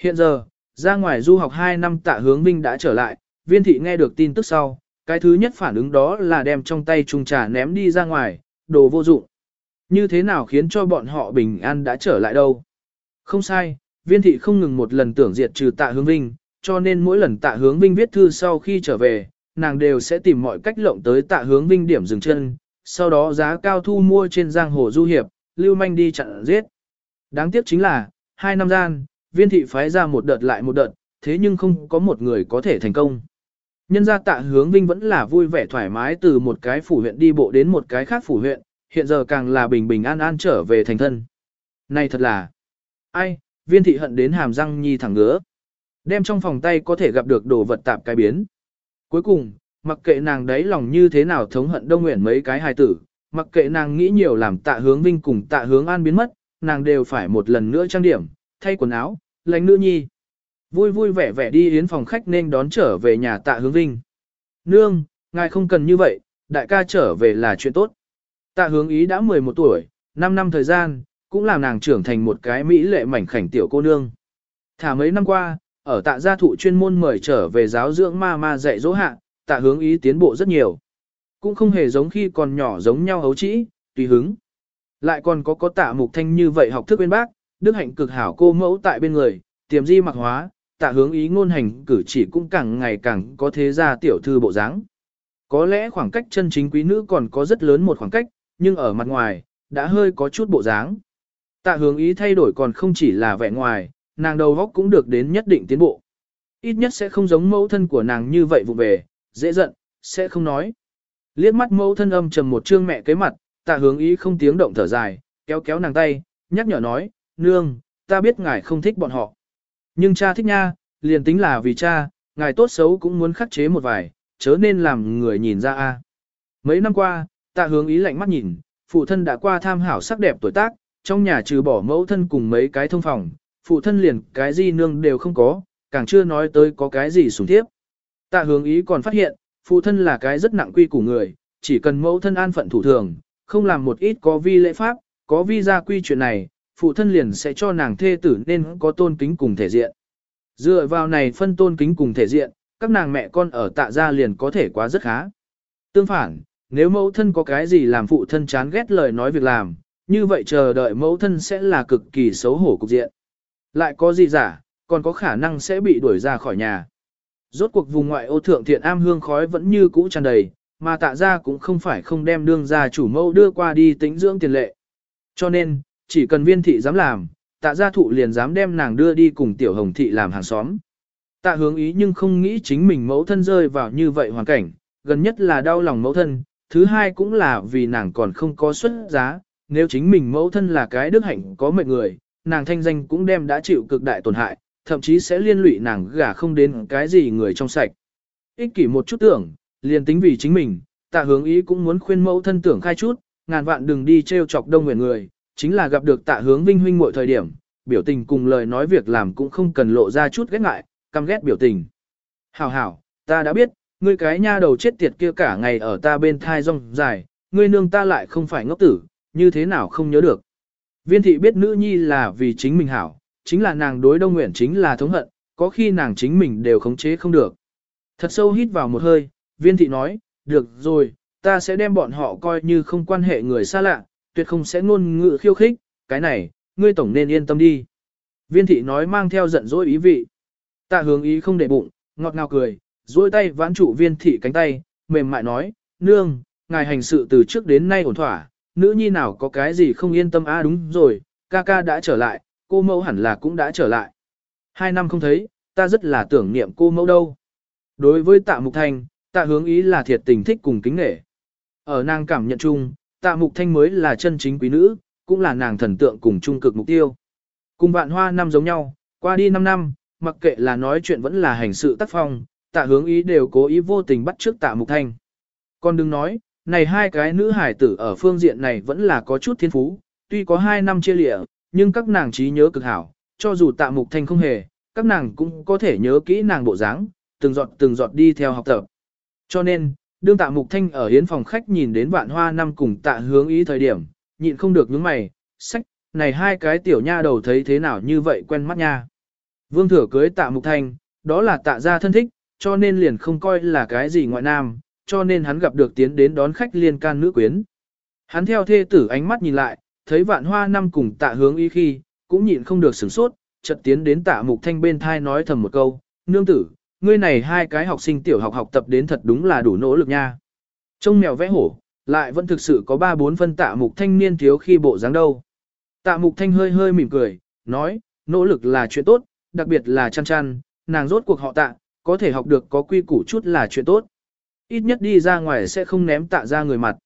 Hiện giờ, ra ngoài du học 2 năm tạ hướng vinh đã trở lại, viên thị nghe được tin tức sau, cái thứ nhất phản ứng đó là đem trong tay trung trà ném đi ra ngoài, đồ vô dụng. Như thế nào khiến cho bọn họ bình an đã trở lại đâu? Không sai, viên thị không ngừng một lần tưởng diệt trừ tạ hướng vinh, cho nên mỗi lần tạ hướng vinh viết thư sau khi trở về, nàng đều sẽ tìm mọi cách lộng tới tạ hướng vinh điểm dừng chân, sau đó giá cao thu mua trên giang hồ du hiệp, lưu manh đi chặn giết. Đáng tiếc chính là, hai năm gian, viên thị phái ra một đợt lại một đợt, thế nhưng không có một người có thể thành công. Nhân gia tạ hướng vinh vẫn là vui vẻ thoải mái từ một cái phủ huyện đi bộ đến một cái khác phủ huyện, hiện giờ càng là bình bình an an trở về thành thân. Này thật là, ai, viên thị hận đến hàm răng nhi thẳng ngứa. Đem trong phòng tay có thể gặp được đồ vật tạp cái biến. Cuối cùng, mặc kệ nàng đấy lòng như thế nào thống hận đông nguyện mấy cái hài tử, mặc kệ nàng nghĩ nhiều làm tạ hướng vinh cùng tạ hướng an biến mất, nàng đều phải một lần nữa trang điểm, thay quần áo, lành nữ nhi. Vui vui vẻ vẻ đi yến phòng khách nên đón trở về nhà tạ hướng vinh. Nương, ngài không cần như vậy, đại ca trở về là chuyện tốt. Tạ hướng ý đã 11 tuổi, 5 năm thời gian, cũng làm nàng trưởng thành một cái mỹ lệ mảnh khảnh tiểu cô nương. Thả mấy năm qua, ở tạ gia thụ chuyên môn mời trở về giáo dưỡng ma ma dạy dỗ hạ, tạ hướng ý tiến bộ rất nhiều. Cũng không hề giống khi còn nhỏ giống nhau hấu trĩ, tùy hứng. Lại còn có có tạ mục thanh như vậy học thức bên bác, đức hạnh cực hảo cô mẫu tại bên người, tiềm di mặc hóa, tạ hướng ý ngôn hành cử chỉ cũng càng ngày càng có thế gia tiểu thư bộ dáng. Có lẽ khoảng cách chân chính quý nữ còn có rất lớn một khoảng cách, nhưng ở mặt ngoài, đã hơi có chút bộ dáng. Tạ hướng ý thay đổi còn không chỉ là vẻ ngoài, nàng đầu góc cũng được đến nhất định tiến bộ. Ít nhất sẽ không giống mẫu thân của nàng như vậy vụ về, dễ giận, sẽ không nói. Liếc mắt mẫu thân âm trầm một trương mẹ kế mặt, tạ hướng ý không tiếng động thở dài, kéo kéo nàng tay, nhắc nhở nói, nương, ta biết ngài không thích bọn họ. Nhưng cha thích nha, liền tính là vì cha, ngài tốt xấu cũng muốn khắc chế một vài, chớ nên làm người nhìn ra a. Mấy năm qua, tạ hướng ý lạnh mắt nhìn, phụ thân đã qua tham hảo sắc đẹp tuổi tác, trong nhà trừ bỏ mẫu thân cùng mấy cái thông phòng, phụ thân liền cái gì nương đều không có, càng chưa nói tới có cái gì sủng thiếp. Tạ hướng ý còn phát hiện, phụ thân là cái rất nặng quy của người, chỉ cần mẫu thân an phận thủ thường, không làm một ít có vi lễ pháp, có vi gia quy chuyện này, phụ thân liền sẽ cho nàng thê tử nên có tôn kính cùng thể diện. Dựa vào này phân tôn kính cùng thể diện, các nàng mẹ con ở tạ gia liền có thể quá rất khá. Tương phản, nếu mẫu thân có cái gì làm phụ thân chán ghét lời nói việc làm, như vậy chờ đợi mẫu thân sẽ là cực kỳ xấu hổ cục diện. Lại có gì giả, còn có khả năng sẽ bị đuổi ra khỏi nhà. Rốt cuộc vùng ngoại ô thượng thiện am hương khói vẫn như cũ tràn đầy, mà tạ ra cũng không phải không đem đương gia chủ mẫu đưa qua đi tính dưỡng tiền lệ. Cho nên, chỉ cần viên thị dám làm, tạ gia thụ liền dám đem nàng đưa đi cùng tiểu hồng thị làm hàng xóm. Tạ hướng ý nhưng không nghĩ chính mình mẫu thân rơi vào như vậy hoàn cảnh, gần nhất là đau lòng mẫu thân, thứ hai cũng là vì nàng còn không có xuất giá, nếu chính mình mẫu thân là cái đức hạnh có mệnh người, nàng thanh danh cũng đem đã chịu cực đại tổn hại, thậm chí sẽ liên lụy nàng gả không đến cái gì người trong sạch. Ích kỷ một chút tưởng, liền tính vì chính mình, tạ hướng ý cũng muốn khuyên mẫu thân tưởng khai chút, ngàn vạn đừng đi treo chọc đông nguyện người, chính là gặp được tạ hướng vinh huynh mọi thời điểm, biểu tình cùng lời nói việc làm cũng không cần lộ ra chút ghét ngại, căm ghét biểu tình. Hảo hảo, ta đã biết, ngươi cái nha đầu chết tiệt kia cả ngày ở ta bên thai rong dài, ngươi nương ta lại không phải ngốc tử, như thế nào không nhớ được. Viên thị biết nữ nhi là vì chính mình hảo, chính là nàng đối đông nguyện chính là thống hận, có khi nàng chính mình đều khống chế không được. Thật sâu hít vào một hơi, viên thị nói, được rồi, ta sẽ đem bọn họ coi như không quan hệ người xa lạ, tuyệt không sẽ ngôn ngữ khiêu khích, cái này, ngươi tổng nên yên tâm đi. Viên thị nói mang theo giận dỗi ý vị. Tạ hướng ý không để bụng, ngọt ngào cười, duỗi tay vãn trụ viên thị cánh tay, mềm mại nói, nương, ngài hành sự từ trước đến nay ổn thỏa, nữ nhi nào có cái gì không yên tâm a à đúng rồi, ca ca đã trở lại, cô mẫu hẳn là cũng đã trở lại. Hai năm không thấy, ta rất là tưởng niệm cô mẫu đâu. Đối với tạ mục thanh, tạ hướng ý là thiệt tình thích cùng kính nghệ. Ở nàng cảm nhận chung, tạ mục thanh mới là chân chính quý nữ, cũng là nàng thần tượng cùng trung cực mục tiêu. Cùng vạn hoa năm giống nhau, qua đi 5 năm, mặc kệ là nói chuyện vẫn là hành sự tác phong, tạ hướng ý đều cố ý vô tình bắt trước tạ mục thanh. Còn đừng nói, này hai cái nữ hải tử ở phương diện này vẫn là có chút thiên phú, tuy có hai năm chia lịa, nhưng các nàng trí nhớ cực hảo, cho dù tạ mục thanh không hề, các nàng cũng có thể nhớ kỹ nàng bộ dáng, từng giọt từng giọt đi theo học tập. Cho nên, đương tạ mục thanh ở hiến phòng khách nhìn đến vạn hoa năm cùng tạ hướng ý thời điểm, nhịn không được nhướng mày, sách, này hai cái tiểu nha đầu thấy thế nào như vậy quen mắt nha. Vương thừa cưới tạ mục thanh, đó là tạ gia thân thích, cho nên liền không coi là cái gì ngoại nam, cho nên hắn gặp được tiến đến đón khách liên can nữ quyến. Hắn theo thê tử ánh mắt nhìn lại, thấy vạn hoa năm cùng tạ hướng ý khi, cũng nhịn không được sửng sốt, chợt tiến đến tạ mục thanh bên thai nói thầm một câu, nương tử, ngươi này hai cái học sinh tiểu học học tập đến thật đúng là đủ nỗ lực nha. Trông mèo vẽ hổ, lại vẫn thực sự có ba bốn phân tạ mục thanh niên thiếu khi bộ dáng đâu. Tạ mục thanh hơi hơi mỉm cười, nói, nỗ lực là chuyện tốt, đặc biệt là chăn chăn, nàng rốt cuộc họ tạ, có thể học được có quy củ chút là chuyện tốt. Ít nhất đi ra ngoài sẽ không ném tạ ra người mặt.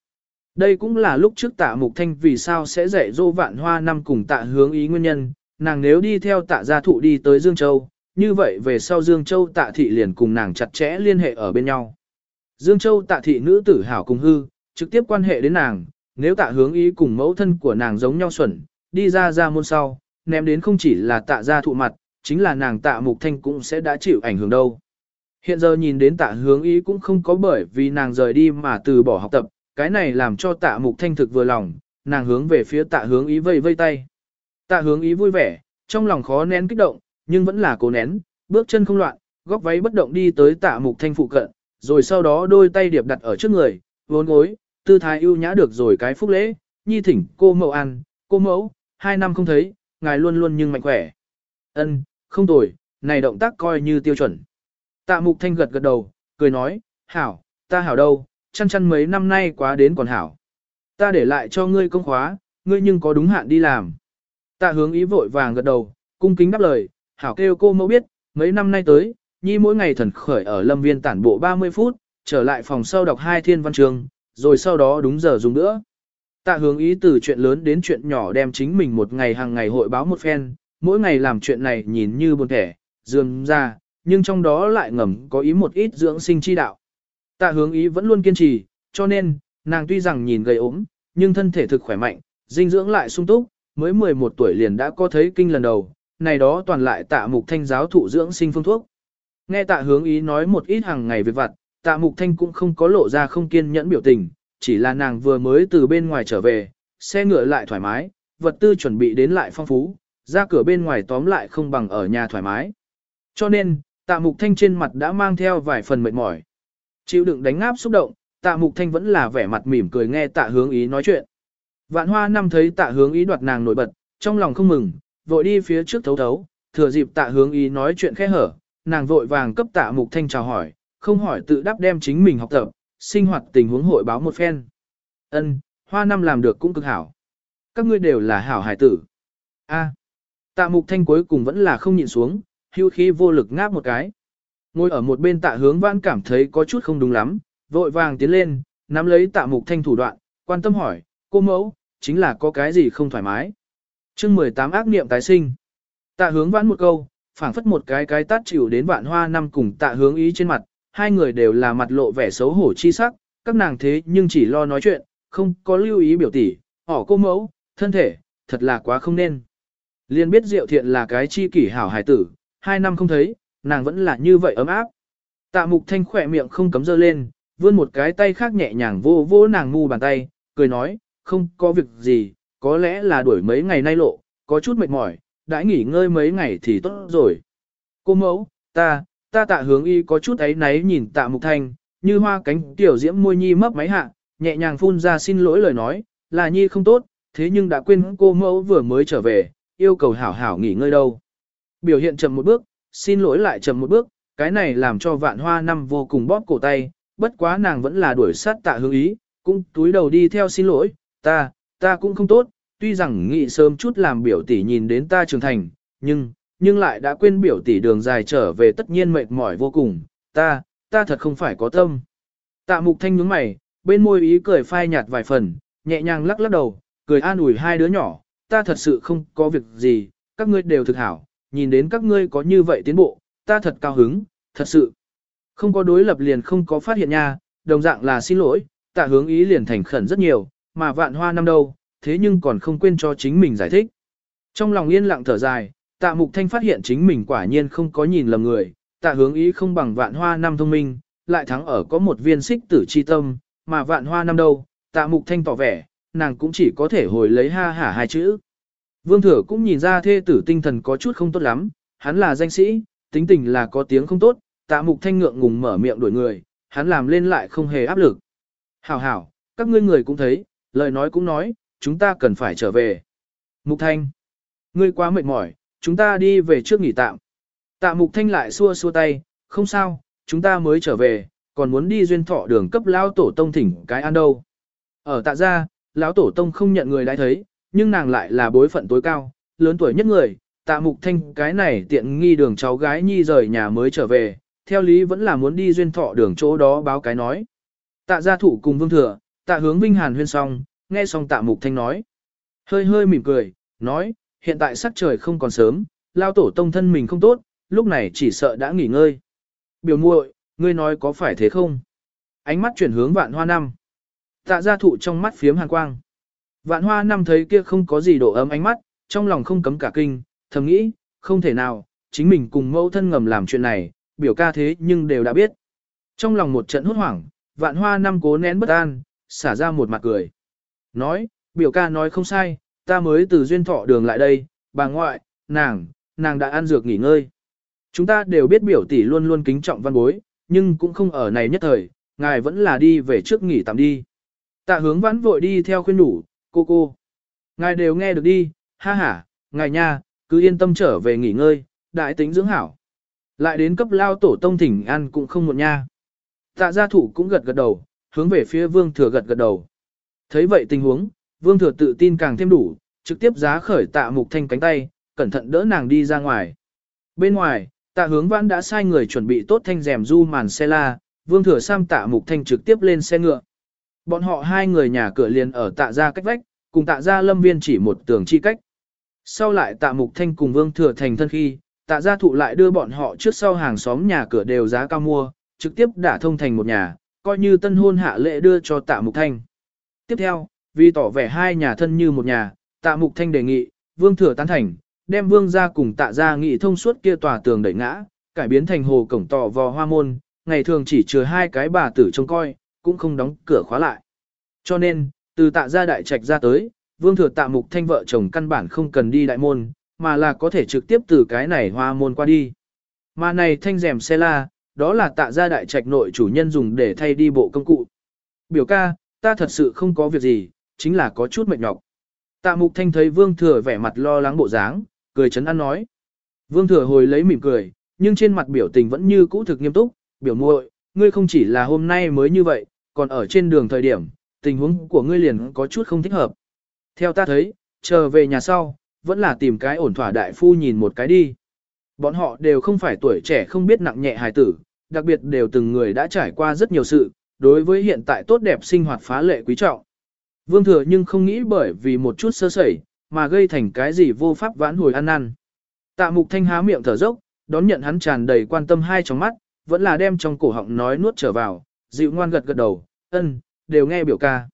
Đây cũng là lúc trước tạ mục thanh vì sao sẽ dạy dô vạn hoa năm cùng tạ hướng ý nguyên nhân, nàng nếu đi theo tạ gia thụ đi tới Dương Châu, như vậy về sau Dương Châu tạ thị liền cùng nàng chặt chẽ liên hệ ở bên nhau. Dương Châu tạ thị nữ tử hảo cùng hư, trực tiếp quan hệ đến nàng, nếu tạ hướng ý cùng mẫu thân của nàng giống nhau xuẩn, đi ra ra môn sau, ném đến không chỉ là tạ gia thụ mặt, chính là nàng tạ mục thanh cũng sẽ đã chịu ảnh hưởng đâu. Hiện giờ nhìn đến tạ hướng ý cũng không có bởi vì nàng rời đi mà từ bỏ học tập, cái này làm cho tạ mục thanh thực vừa lòng, nàng hướng về phía tạ hướng ý vây vây tay. Tạ hướng ý vui vẻ, trong lòng khó nén kích động, nhưng vẫn là cố nén, bước chân không loạn, góc váy bất động đi tới tạ mục thanh phụ cận, rồi sau đó đôi tay điệp đặt ở trước người, vốn gối, tư thái ưu nhã được rồi cái phúc lễ, nhi thỉnh cô mẫu ăn, cô mẫu, hai năm không thấy, ngài luôn luôn nhưng mạnh khỏe. Ân, không tồi, này động tác coi như tiêu chuẩn. Tạ mục thanh gật gật đầu, cười nói, hảo, ta hảo đâu, chăn chăn mấy năm nay quá đến còn hảo. Ta để lại cho ngươi công khóa, ngươi nhưng có đúng hạn đi làm. Tạ hướng ý vội vàng gật đầu, cung kính đáp lời, hảo kêu cô mẫu biết, mấy năm nay tới, nhi mỗi ngày thần khởi ở lâm viên tản bộ 30 phút, trở lại phòng sau đọc hai thiên văn trường, rồi sau đó đúng giờ dùng nữa. Tạ hướng ý từ chuyện lớn đến chuyện nhỏ đem chính mình một ngày hàng ngày hội báo một phen, mỗi ngày làm chuyện này nhìn như buồn thẻ, dường ra, nhưng trong đó lại ngầm có ý một ít dưỡng sinh chi đạo. Tạ hướng ý vẫn luôn kiên trì, cho nên, nàng tuy rằng nhìn gầy ốm, nhưng thân thể thực khỏe mạnh, dinh dưỡng lại sung túc, mới 11 tuổi liền đã có thấy kinh lần đầu, này đó toàn lại tạ mục thanh giáo thụ dưỡng sinh phương thuốc. Nghe tạ hướng ý nói một ít hàng ngày việc vặt, tạ mục thanh cũng không có lộ ra không kiên nhẫn biểu tình, chỉ là nàng vừa mới từ bên ngoài trở về, xe ngựa lại thoải mái, vật tư chuẩn bị đến lại phong phú, ra cửa bên ngoài tóm lại không bằng ở nhà thoải mái. Cho nên, tạ mục thanh trên mặt đã mang theo vài phần mệt mỏi. Chịu đựng đánh áp xúc động, tạ mục thanh vẫn là vẻ mặt mỉm cười nghe tạ hướng ý nói chuyện. Vạn hoa năm thấy tạ hướng ý đoạt nàng nổi bật, trong lòng không mừng, vội đi phía trước thấu thấu, thừa dịp tạ hướng ý nói chuyện khẽ hở, nàng vội vàng cấp tạ mục thanh chào hỏi, không hỏi tự đáp đem chính mình học tập, sinh hoạt tình huống hội báo một phen. Ân, hoa năm làm được cũng cực hảo. Các ngươi đều là hảo hải tử. A. tạ mục thanh cuối cùng vẫn là không nhịn xuống, hưu khí vô lực ngáp một cái. Ngồi ở một bên tạ hướng vãn cảm thấy có chút không đúng lắm, vội vàng tiến lên, nắm lấy tạ mục thanh thủ đoạn, quan tâm hỏi, cô mẫu, chính là có cái gì không thoải mái chương 18 ác niệm tái sinh. Tạ hướng vãn một câu, phảng phất một cái cái tát chịu đến vạn hoa năm cùng tạ hướng ý trên mặt, hai người đều là mặt lộ vẻ xấu hổ chi sắc, các nàng thế nhưng chỉ lo nói chuyện, không có lưu ý biểu tỷ, họ cô mẫu, thân thể, thật là quá không nên. Liên biết Diệu Thiện là cái chi kỷ hảo hài tử, hai năm không thấy, nàng vẫn là như vậy ấm áp. Tạ mục thanh khỏe miệng không cấm dơ lên, vươn một cái tay khác nhẹ nhàng vô vô nàng ngu bàn tay, cười nói, không có việc gì, có lẽ là đuổi mấy ngày nay lộ, có chút mệt mỏi, đã nghỉ ngơi mấy ngày thì tốt rồi. Cô mẫu, ta, ta tạ hướng y có chút ấy náy nhìn tạ mục thanh, như hoa cánh tiểu diễm môi nhi mấp máy hạ, nhẹ nhàng phun ra xin lỗi lời nói, là nhi không tốt, thế nhưng đã quên cô mẫu vừa mới trở về, yêu cầu hảo hảo nghỉ ngơi đâu. Biểu hiện chậm một bước, xin lỗi lại chậm một bước, cái này làm cho vạn hoa năm vô cùng bóp cổ tay, bất quá nàng vẫn là đuổi sát tạ hướng ý, cũng túi đầu đi theo xin lỗi, ta, ta cũng không tốt, tuy rằng nghĩ sớm chút làm biểu tỷ nhìn đến ta trưởng thành, nhưng, nhưng lại đã quên biểu tỷ đường dài trở về tất nhiên mệt mỏi vô cùng, ta, ta thật không phải có tâm. Tạ mục thanh nhướng mày, bên môi ý cười phai nhạt vài phần, nhẹ nhàng lắc lắc đầu, cười an ủi hai đứa nhỏ, ta thật sự không có việc gì, các ngươi đều thực hảo, nhìn đến các ngươi có như vậy tiến bộ, ta thật cao hứng, thật sự. Không có đối lập liền không có phát hiện nha, đồng dạng là xin lỗi, tạ hướng ý liền thành khẩn rất nhiều, mà vạn hoa năm đâu, thế nhưng còn không quên cho chính mình giải thích. Trong lòng yên lặng thở dài, tạ mục thanh phát hiện chính mình quả nhiên không có nhìn lầm người, tạ hướng ý không bằng vạn hoa năm thông minh, lại thắng ở có một viên xích tử chi tâm, mà vạn hoa năm đâu, tạ mục thanh tỏ vẻ, nàng cũng chỉ có thể hồi lấy ha hả hai chữ. Vương thừa cũng nhìn ra thê tử tinh thần có chút không tốt lắm, hắn là danh sĩ, tính tình là có tiếng không tốt, tạ mục thanh ngượng ngùng mở miệng đuổi người, hắn làm lên lại không hề áp lực. Hảo hảo, các ngươi người cũng thấy, lời nói cũng nói, chúng ta cần phải trở về. Mục thanh, ngươi quá mệt mỏi, chúng ta đi về trước nghỉ tạm. Tạ mục thanh lại xua xua tay, không sao, chúng ta mới trở về, còn muốn đi duyên thọ đường cấp lao tổ tông thỉnh cái ăn đâu. Ở tạ gia, lão tổ tông không nhận người đã thấy, nhưng nàng lại là bối phận tối cao, lớn tuổi nhất người, tạ mục thanh cái này tiện nghi đường cháu gái nhi rời nhà mới trở về, theo lý vẫn là muốn đi duyên thọ đường chỗ đó báo cái nói. Tạ gia thủ cùng vương thừa, tạ hướng vinh hàn huyên xong, nghe xong tạ mục thanh nói. Hơi hơi mỉm cười, nói, hiện tại sắc trời không còn sớm, lao tổ tông thân mình không tốt, lúc này chỉ sợ đã nghỉ ngơi. Biểu muội, ngươi nói có phải thế không? Ánh mắt chuyển hướng vạn hoa năm. Tạ gia thụ trong mắt phiếm hàn quang. Vạn hoa năm thấy kia không có gì độ ấm ánh mắt, trong lòng không cấm cả kinh, thầm nghĩ, không thể nào, chính mình cùng mẫu thân ngầm làm chuyện này, biểu ca thế nhưng đều đã biết. Trong lòng một trận hốt hoảng, vạn hoa năm cố nén bất an, xả ra một mặt cười. Nói, biểu ca nói không sai, ta mới từ duyên thọ đường lại đây, bà ngoại, nàng, nàng đã ăn dược nghỉ ngơi. Chúng ta đều biết biểu tỷ luôn luôn kính trọng văn bối, nhưng cũng không ở này nhất thời, ngài vẫn là đi về trước nghỉ tạm đi. Tạ hướng vãn vội đi theo khuyên đủ, cô cô. Ngài đều nghe được đi, ha ha, ngài nha, cứ yên tâm trở về nghỉ ngơi, đại tính dưỡng hảo. Lại đến cấp lao tổ tông thỉnh ăn cũng không một nha. Tạ gia thủ cũng gật gật đầu, hướng về phía vương thừa gật gật đầu. Thấy vậy tình huống, vương thừa tự tin càng thêm đủ, trực tiếp giá khởi tạ mục thanh cánh tay, cẩn thận đỡ nàng đi ra ngoài. Bên ngoài, tạ hướng vãn đã sai người chuẩn bị tốt thanh rèm du màn xe la, vương thừa sam tạ mục thanh trực tiếp lên xe ngựa. Bọn họ hai người nhà cửa liền ở tạ gia cách vách, cùng tạ gia lâm viên chỉ một tường chi cách. Sau lại tạ mục thanh cùng vương thừa thành thân khi, tạ gia thụ lại đưa bọn họ trước sau hàng xóm nhà cửa đều giá cao mua, trực tiếp đả thông thành một nhà, coi như tân hôn hạ lệ đưa cho tạ mục thanh. Tiếp theo, vì tỏ vẻ hai nhà thân như một nhà, tạ mục thanh đề nghị, vương thừa tán thành, đem vương gia cùng tạ gia nghị thông suốt kia tòa tường đẩy ngã, cải biến thành hồ cổng tỏ vò hoa môn, ngày thường chỉ chừa hai cái bà tử trông coi, cũng không đóng cửa khóa lại. Cho nên, từ tạ gia đại trạch ra tới, vương thừa tạ mục thanh vợ chồng căn bản không cần đi đại môn, mà là có thể trực tiếp từ cái này hoa môn qua đi. Mà này thanh rèm xe la, đó là tạ gia đại trạch nội chủ nhân dùng để thay đi bộ công cụ. Biểu ca, ta thật sự không có việc gì, chính là có chút mệt nhọc. Tạ mục thanh thấy vương thừa vẻ mặt lo lắng bộ dáng, cười chấn an nói. Vương thừa hồi lấy mỉm cười, nhưng trên mặt biểu tình vẫn như cũ thực nghiêm túc, biểu muội, ngươi không chỉ là hôm nay mới như vậy, còn ở trên đường thời điểm, tình huống của ngươi liền có chút không thích hợp. Theo ta thấy, chờ về nhà sau, vẫn là tìm cái ổn thỏa đại phu nhìn một cái đi. Bọn họ đều không phải tuổi trẻ không biết nặng nhẹ hài tử, đặc biệt đều từng người đã trải qua rất nhiều sự, đối với hiện tại tốt đẹp sinh hoạt phá lệ quý trọng. Vương thừa nhưng không nghĩ bởi vì một chút sơ sẩy, mà gây thành cái gì vô pháp vãn hồi ăn năn. Tạ mục thanh há miệng thở dốc, đón nhận hắn tràn đầy quan tâm hai trong mắt, vẫn là đem trong cổ họng nói nuốt trở vào, dịu ngoan gật gật đầu, ân, đều nghe biểu ca.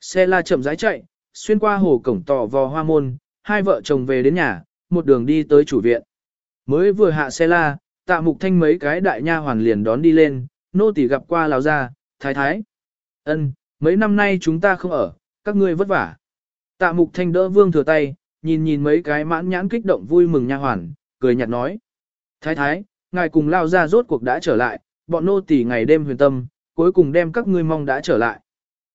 Xe la chậm rãi chạy, xuyên qua hồ cổng tỏ vò hoa môn, hai vợ chồng về đến nhà, một đường đi tới chủ viện. Mới vừa hạ xe la, tạ mục thanh mấy cái đại nha hoàn liền đón đi lên, nô tỳ gặp qua lão gia, thái thái. Ân, mấy năm nay chúng ta không ở, các ngươi vất vả. Tạ mục thanh đỡ vương thừa tay, nhìn nhìn mấy cái mãn nhãn kích động vui mừng nha hoàn, cười nhạt nói. Thái thái, ngài cùng lao ra rốt cuộc đã trở lại, bọn nô tỳ ngày đêm huyền tâm, cuối cùng đem các ngươi mong đã trở lại.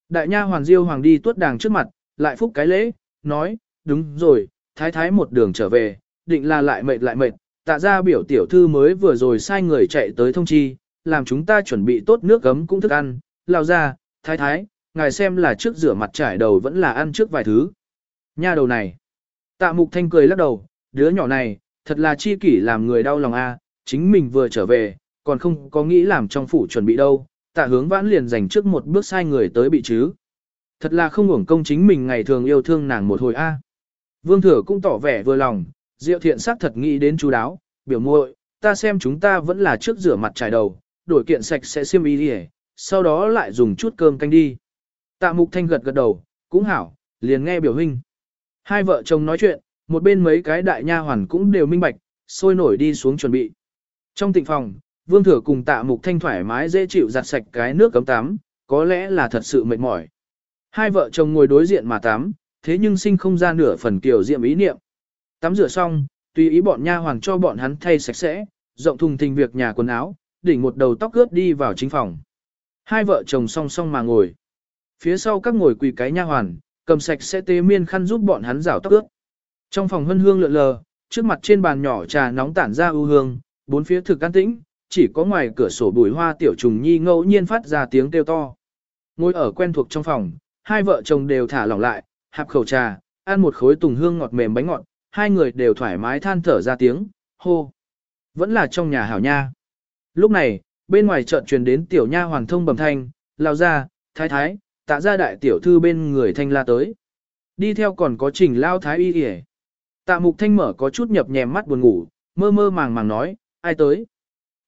Đại nha hoàn diêu hoàng đi tuốt đàng trước mặt, lại phúc cái lễ, nói, đúng rồi, thái thái một đường trở về, định là lại mệt lại mệt, tạ ra biểu tiểu thư mới vừa rồi sai người chạy tới thông chi, làm chúng ta chuẩn bị tốt nước gấm cũng thức ăn, lao ra, thái thái, ngài xem là trước rửa mặt trải đầu vẫn là ăn trước vài thứ. Nha đầu này, tạ mục thanh cười lắc đầu, đứa nhỏ này, thật là chi kỷ làm người đau lòng a, chính mình vừa trở về, còn không có nghĩ làm trong phủ chuẩn bị đâu, tạ hướng vãn liền dành trước một bước sai người tới bị chứ. Thật là không hưởng công chính mình ngày thường yêu thương nàng một hồi a. Vương thừa cũng tỏ vẻ vừa lòng, diệu thiện sắc thật nghĩ đến chú đáo, biểu muội, ta xem chúng ta vẫn là trước rửa mặt trải đầu, đổi kiện sạch sẽ xiêm y đi sau đó lại dùng chút cơm canh đi. Tạ mục thanh gật gật đầu, cũng hảo, liền nghe biểu huynh. Hai vợ chồng nói chuyện, một bên mấy cái đại nha hoàn cũng đều minh bạch, sôi nổi đi xuống chuẩn bị. Trong tịnh phòng, vương thừa cùng tạ mục thanh thoải mái dễ chịu giặt sạch cái nước cấm tắm, có lẽ là thật sự mệt mỏi. Hai vợ chồng ngồi đối diện mà tắm, thế nhưng sinh không ra nửa phần kiểu diệm ý niệm. Tắm rửa xong, tùy ý bọn nha hoàng cho bọn hắn thay sạch sẽ, rộng thùng thình việc nhà quần áo, đỉnh một đầu tóc ướt đi vào chính phòng. Hai vợ chồng song song mà ngồi. Phía sau các ngồi quỳ cái nha hoàn, cầm sạch sẽ tế miên khăn giúp bọn hắn rảo tóc ướt. Trong phòng hân hương lượn lờ, trước mặt trên bàn nhỏ trà nóng tản ra ưu hương, bốn phía thực an tĩnh, chỉ có ngoài cửa sổ bùi hoa tiểu trùng nhi ngẫu nhiên phát ra tiếng kêu to. Ngồi ở quen thuộc trong phòng, hai vợ chồng đều thả lỏng lại, hạp khẩu trà, ăn một khối tùng hương ngọt mềm bánh ngọt, hai người đều thoải mái than thở ra tiếng, hô. Vẫn là trong nhà hảo nha. Lúc này, bên ngoài chợt truyền đến tiểu nha hoàng thông bẩm thanh, lao ra, thái thái, tạ ra đại tiểu thư bên người thanh la tới. Đi theo còn có trình lao thái y kìa. Tạ mục thanh mở có chút nhập nhèm mắt buồn ngủ, mơ mơ màng màng nói, ai tới.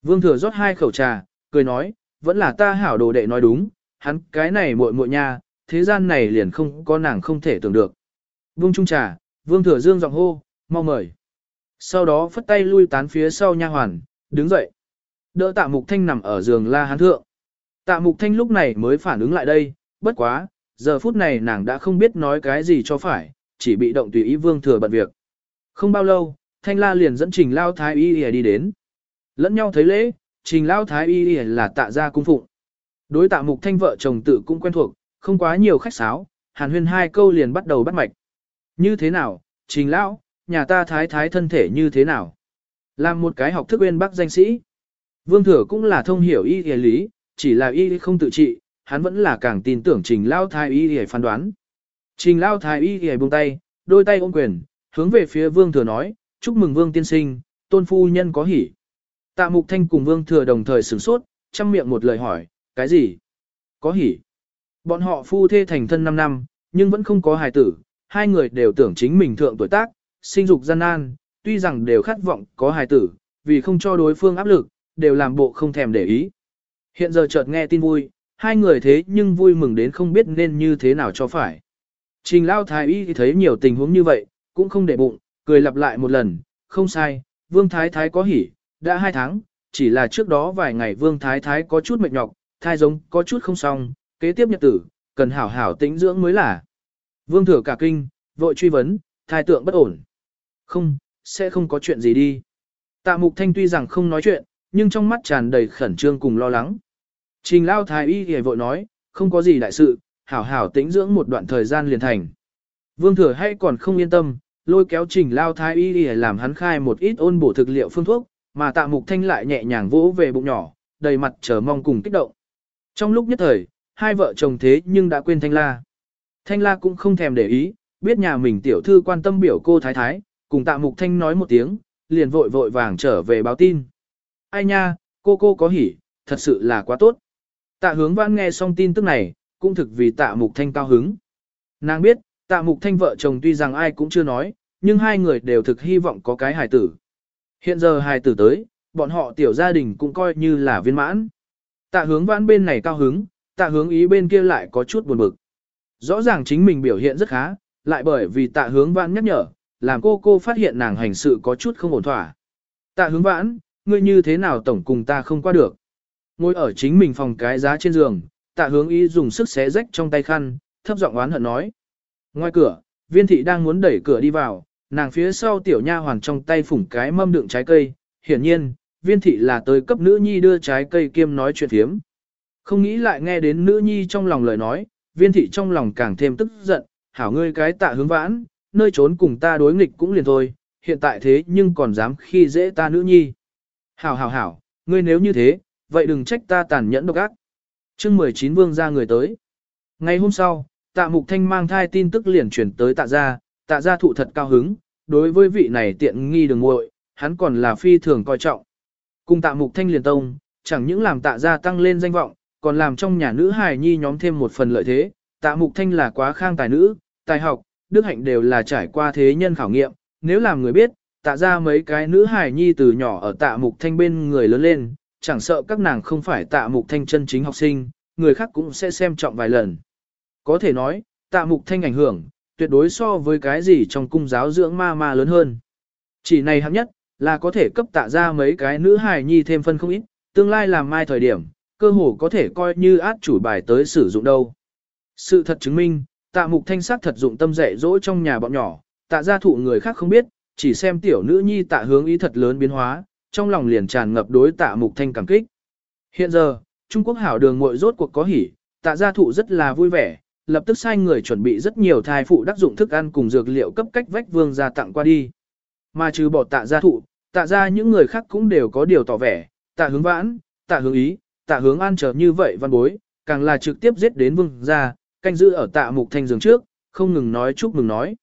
Vương thừa rót hai khẩu trà, cười nói, vẫn là ta hảo đồ đệ nói đúng, hắn cái này muội muội nha, thế gian này liền không có nàng không thể tưởng được. Vương trung trà, vương thừa dương giọng hô, mau mời. Sau đó phất tay lui tán phía sau nha hoàn, đứng dậy. Đỡ tạ mục thanh nằm ở giường la hán thượng. Tạ mục thanh lúc này mới phản ứng lại đây, bất quá, giờ phút này nàng đã không biết nói cái gì cho phải, chỉ bị động tùy ý vương thừa bận việc. Không bao lâu, thanh la liền dẫn trình lao thái y đi đến. Lẫn nhau thấy lễ, trình lao thái y là tạ gia cung phụng. Đối tạ mục thanh vợ chồng tự cũng quen thuộc, không quá nhiều khách sáo, hàn huyên hai câu liền bắt đầu bắt mạch. Như thế nào, trình lão, nhà ta thái thái thân thể như thế nào? Làm một cái học thức bên bác danh sĩ. Vương thừa cũng là thông hiểu y y lý, chỉ là y không tự trị, hắn vẫn là càng tin tưởng trình lao thái y y phán đoán. Trình lao thái y y buông tay, đôi tay ôm quyền, hướng về phía vương thừa nói, chúc mừng vương tiên sinh, tôn phu nhân có hỉ. Tạ mục thanh cùng vương thừa đồng thời sửng sốt, chăm miệng một lời hỏi, cái gì? Có hỉ. Bọn họ phu thê thành thân 5 năm, nhưng vẫn không có hài tử, hai người đều tưởng chính mình thượng tuổi tác, sinh dục gian nan, tuy rằng đều khát vọng có hài tử, vì không cho đối phương áp lực, đều làm bộ không thèm để ý. Hiện giờ chợt nghe tin vui, hai người thế nhưng vui mừng đến không biết nên như thế nào cho phải. Trình Lao Thái Y thì thấy nhiều tình huống như vậy, cũng không để bụng, cười lặp lại một lần, không sai, Vương Thái Thái có hỉ, đã hai tháng, chỉ là trước đó vài ngày Vương Thái Thái có chút mệt nhọc, thai giống có chút không xong, kế tiếp nhật tử, cần hảo hảo tĩnh dưỡng mới là. Vương Thừa cả kinh, vội truy vấn, thai tượng bất ổn. Không, sẽ không có chuyện gì đi. Tạ Mục Thanh tuy rằng không nói chuyện, nhưng trong mắt tràn đầy khẩn trương cùng lo lắng. Trình Lao Thái Y thì vội nói, không có gì đại sự, hảo hảo tĩnh dưỡng một đoạn thời gian liền thành. Vương Thừa hay còn không yên tâm, lôi kéo Trình Lao Thái Y để làm hắn khai một ít ôn bổ thực liệu phương thuốc, mà Tạ Mục Thanh lại nhẹ nhàng vỗ về bụng nhỏ, đầy mặt chờ mong cùng kích động. Trong lúc nhất thời, hai vợ chồng thế nhưng đã quên Thanh La. Thanh La cũng không thèm để ý, biết nhà mình tiểu thư quan tâm biểu cô thái thái, cùng Tạ Mục Thanh nói một tiếng, liền vội vội vàng trở về báo tin. Ai nha, cô cô có hỉ, thật sự là quá tốt. Tạ hướng Vãn nghe xong tin tức này, cũng thực vì tạ mục thanh cao hứng. Nàng biết, tạ mục thanh vợ chồng tuy rằng ai cũng chưa nói, nhưng hai người đều thực hy vọng có cái hài tử. Hiện giờ hài tử tới, bọn họ tiểu gia đình cũng coi như là viên mãn. Tạ hướng vãn bên này cao hứng, tạ hướng ý bên kia lại có chút buồn bực. Rõ ràng chính mình biểu hiện rất khá, lại bởi vì tạ hướng vãn nhắc nhở, làm cô cô phát hiện nàng hành sự có chút không ổn thỏa. Tạ hướng vãn, ngươi như thế nào tổng cùng ta không qua được. Ngồi ở chính mình phòng cái giá trên giường, tạ hướng ý dùng sức xé rách trong tay khăn, thấp giọng oán hận nói. Ngoài cửa, viên thị đang muốn đẩy cửa đi vào, nàng phía sau tiểu nha hoàn trong tay phủng cái mâm đựng trái cây, hiển nhiên, viên thị là tới cấp nữ nhi đưa trái cây kiêm nói chuyện thiếm. Không nghĩ lại nghe đến nữ nhi trong lòng lời nói, viên thị trong lòng càng thêm tức giận, hảo ngươi cái tạ hướng vãn, nơi trốn cùng ta đối nghịch cũng liền thôi, hiện tại thế nhưng còn dám khi dễ ta nữ nhi. Hảo hảo hảo, ngươi nếu như thế, vậy đừng trách ta tàn nhẫn độc ác. chương 19 vương ra người tới. Ngày hôm sau, tạ mục thanh mang thai tin tức liền chuyển tới tạ gia, tạ gia thụ thật cao hứng, đối với vị này tiện nghi đường muội hắn còn là phi thường coi trọng. Cùng tạ mục thanh liền tông, chẳng những làm tạ gia tăng lên danh vọng, còn làm trong nhà nữ hài nhi nhóm thêm một phần lợi thế. Tạ mục thanh là quá khang tài nữ, tài học, đức hạnh đều là trải qua thế nhân khảo nghiệm. Nếu làm người biết, tạ ra mấy cái nữ hài nhi từ nhỏ ở tạ mục thanh bên người lớn lên, chẳng sợ các nàng không phải tạ mục thanh chân chính học sinh, người khác cũng sẽ xem trọng vài lần. Có thể nói, tạ mục thanh ảnh hưởng, tuyệt đối so với cái gì trong cung giáo dưỡng ma ma lớn hơn. Chỉ này hạng nhất, là có thể cấp tạ ra mấy cái nữ hài nhi thêm phân không ít, tương lai làm mai thời điểm, cơ hồ có thể coi như át chủ bài tới sử dụng đâu. Sự thật chứng minh, tạ mục thanh sắc thật dụng tâm dạy dỗ trong nhà bọn nhỏ, tạ gia thụ người khác không biết, chỉ xem tiểu nữ nhi tạ hướng ý thật lớn biến hóa, trong lòng liền tràn ngập đối tạ mục thanh cảm kích. Hiện giờ, Trung Quốc hảo đường muội rốt cuộc có hỉ, tạ gia thụ rất là vui vẻ, lập tức sai người chuẩn bị rất nhiều thai phụ đắc dụng thức ăn cùng dược liệu cấp cách vách vương gia tặng qua đi. Mà trừ bỏ tạ gia thụ, tạ gia những người khác cũng đều có điều tỏ vẻ, tạ hướng vãn, tạ hướng ý, tạ hướng an trở như vậy văn bối, càng là trực tiếp giết đến vương gia, canh giữ ở tạ mục thanh giường trước, không ngừng nói chúc mừng nói.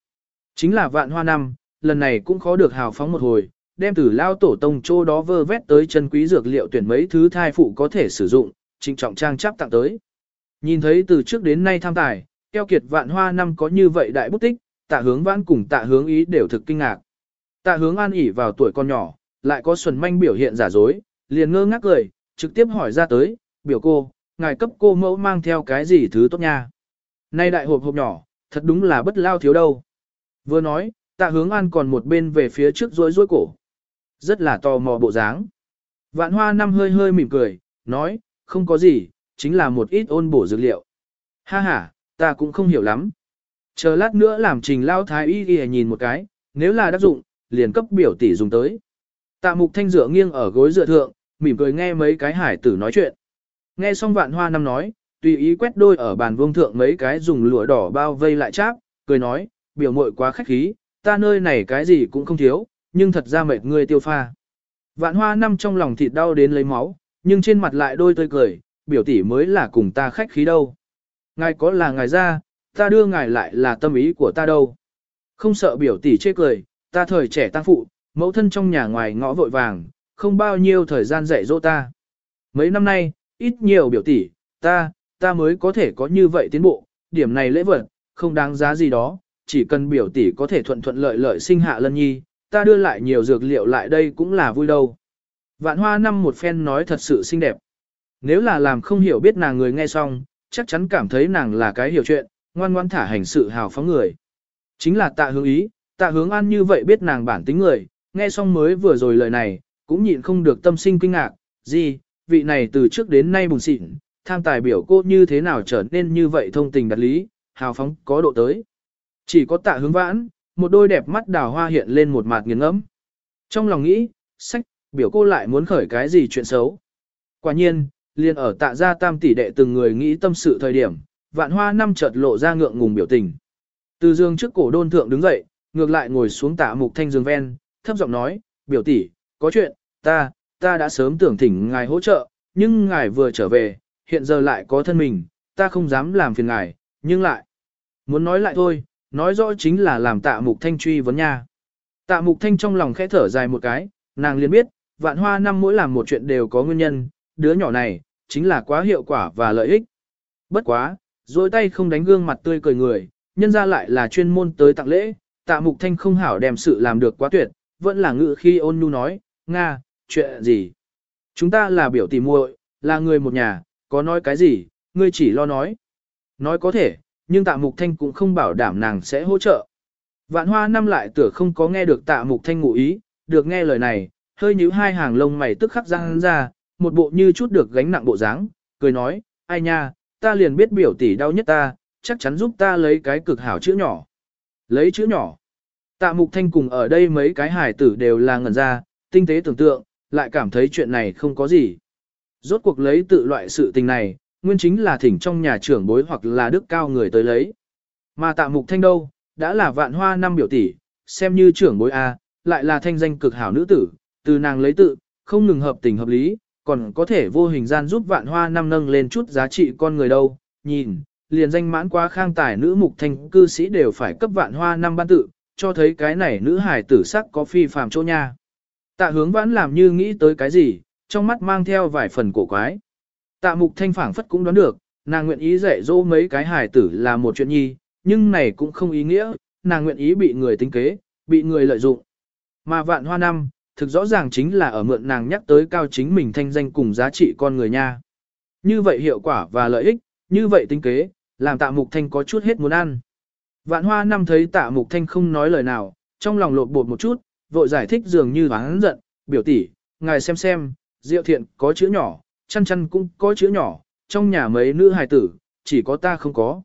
Chính là vạn hoa năm, lần này cũng khó được hào phóng một hồi, đem từ lao tổ tông chỗ đó vơ vét tới chân quý dược liệu tuyển mấy thứ thai phụ có thể sử dụng, trịnh trọng trang chắp tặng tới. Nhìn thấy từ trước đến nay tham tài, keo kiệt vạn hoa năm có như vậy đại bút tích, tạ hướng vãn cùng tạ hướng ý đều thực kinh ngạc. Tạ hướng an ỉ vào tuổi con nhỏ, lại có xuân manh biểu hiện giả dối, liền ngơ ngác cười, trực tiếp hỏi ra tới, biểu cô, ngài cấp cô mẫu mang theo cái gì thứ tốt nha. Nay đại hộp hộp nhỏ, thật đúng là bất lao thiếu đâu. Vừa nói, tạ hướng an còn một bên về phía trước rối rối cổ. Rất là tò mò bộ dáng. Vạn hoa năm hơi hơi mỉm cười, nói, không có gì, chính là một ít ôn bổ dược liệu. Ha ha, ta cũng không hiểu lắm. Chờ lát nữa làm trình lao thái y ghi nhìn một cái, nếu là đắc dụng, liền cấp biểu tỷ dùng tới. Tạ mục thanh dựa nghiêng ở gối dựa thượng, mỉm cười nghe mấy cái hải tử nói chuyện. Nghe xong vạn hoa năm nói, tùy ý quét đôi ở bàn vương thượng mấy cái dùng lụa đỏ bao vây lại cháp, cười nói, biểu muội quá khách khí, ta nơi này cái gì cũng không thiếu, nhưng thật ra mệt ngươi tiêu pha. Vạn hoa năm trong lòng thịt đau đến lấy máu, nhưng trên mặt lại đôi tươi cười, biểu tỷ mới là cùng ta khách khí đâu. Ngài có là ngài ra, ta đưa ngài lại là tâm ý của ta đâu. Không sợ biểu tỷ chê cười, ta thời trẻ tăng phụ, mẫu thân trong nhà ngoài ngõ vội vàng, không bao nhiêu thời gian dạy dỗ ta. Mấy năm nay, ít nhiều biểu tỷ, ta, ta mới có thể có như vậy tiến bộ, điểm này lễ vật, không đáng giá gì đó, chỉ cần biểu tỷ có thể thuận thuận lợi lợi sinh hạ lân nhi, ta đưa lại nhiều dược liệu lại đây cũng là vui đâu. Vạn hoa năm một phen nói thật sự xinh đẹp. Nếu là làm không hiểu biết nàng người nghe xong, chắc chắn cảm thấy nàng là cái hiểu chuyện, ngoan ngoan thả hành sự hào phóng người. Chính là tạ hướng ý, tạ hướng an như vậy biết nàng bản tính người, nghe xong mới vừa rồi lời này, cũng nhịn không được tâm sinh kinh ngạc, gì, vị này từ trước đến nay bùng xịn, tham tài biểu cô như thế nào trở nên như vậy thông tình đặt lý, hào phóng có độ tới. Chỉ có tạ hướng vãn, một đôi đẹp mắt đào hoa hiện lên một mặt nghiền ngẫm. Trong lòng nghĩ, sách, biểu cô lại muốn khởi cái gì chuyện xấu. Quả nhiên, liền ở tạ gia tam tỷ đệ từng người nghĩ tâm sự thời điểm, vạn hoa năm chợt lộ ra ngượng ngùng biểu tình. Từ dương trước cổ đôn thượng đứng dậy, ngược lại ngồi xuống tạ mục thanh dương ven, thấp giọng nói, biểu tỷ, có chuyện, ta, ta đã sớm tưởng thỉnh ngài hỗ trợ, nhưng ngài vừa trở về, hiện giờ lại có thân mình, ta không dám làm phiền ngài, nhưng lại, muốn nói lại thôi, nói rõ chính là làm tạ mục thanh truy vấn nha. Tạ mục thanh trong lòng khẽ thở dài một cái, nàng liền biết, vạn hoa năm mỗi làm một chuyện đều có nguyên nhân, đứa nhỏ này, chính là quá hiệu quả và lợi ích. Bất quá, dối tay không đánh gương mặt tươi cười người, nhân ra lại là chuyên môn tới tặng lễ, tạ mục thanh không hảo đem sự làm được quá tuyệt, vẫn là ngự khi ôn nhu nói, Nga, chuyện gì? Chúng ta là biểu tỷ muội, là người một nhà, có nói cái gì, ngươi chỉ lo nói. Nói có thể, nhưng tạ mục thanh cũng không bảo đảm nàng sẽ hỗ trợ. Vạn hoa năm lại tựa không có nghe được tạ mục thanh ngụ ý, được nghe lời này, hơi nhíu hai hàng lông mày tức khắc răng ra, một bộ như chút được gánh nặng bộ dáng, cười nói, ai nha, ta liền biết biểu tỷ đau nhất ta, chắc chắn giúp ta lấy cái cực hảo chữ nhỏ. Lấy chữ nhỏ. Tạ mục thanh cùng ở đây mấy cái hải tử đều là ngẩn ra, tinh tế tưởng tượng, lại cảm thấy chuyện này không có gì. Rốt cuộc lấy tự loại sự tình này, nguyên chính là thỉnh trong nhà trưởng bối hoặc là đức cao người tới lấy. Mà tạ mục thanh đâu, đã là vạn hoa năm biểu tỷ, xem như trưởng bối A, lại là thanh danh cực hảo nữ tử, từ nàng lấy tự, không ngừng hợp tình hợp lý, còn có thể vô hình gian giúp vạn hoa năm nâng lên chút giá trị con người đâu, nhìn, liền danh mãn quá khang tài nữ mục thanh cư sĩ đều phải cấp vạn hoa năm ban tự, cho thấy cái này nữ hài tử sắc có phi phàm chỗ nha. Tạ hướng vãn làm như nghĩ tới cái gì, trong mắt mang theo vài phần cổ quái. Tạ mục thanh phảng phất cũng đoán được, nàng nguyện ý dạy dỗ mấy cái hài tử là một chuyện nhi, nhưng này cũng không ý nghĩa, nàng nguyện ý bị người tính kế, bị người lợi dụng. Mà vạn hoa năm, thực rõ ràng chính là ở mượn nàng nhắc tới cao chính mình thanh danh cùng giá trị con người nha. Như vậy hiệu quả và lợi ích, như vậy tính kế, làm tạ mục thanh có chút hết muốn ăn. Vạn hoa năm thấy tạ mục thanh không nói lời nào, trong lòng lột bột một chút, vội giải thích dường như hắn giận, biểu tỷ, ngài xem xem, diệu thiện có chữ nhỏ, chăn chăn cũng có chữ nhỏ, trong nhà mấy nữ hài tử, chỉ có ta không có.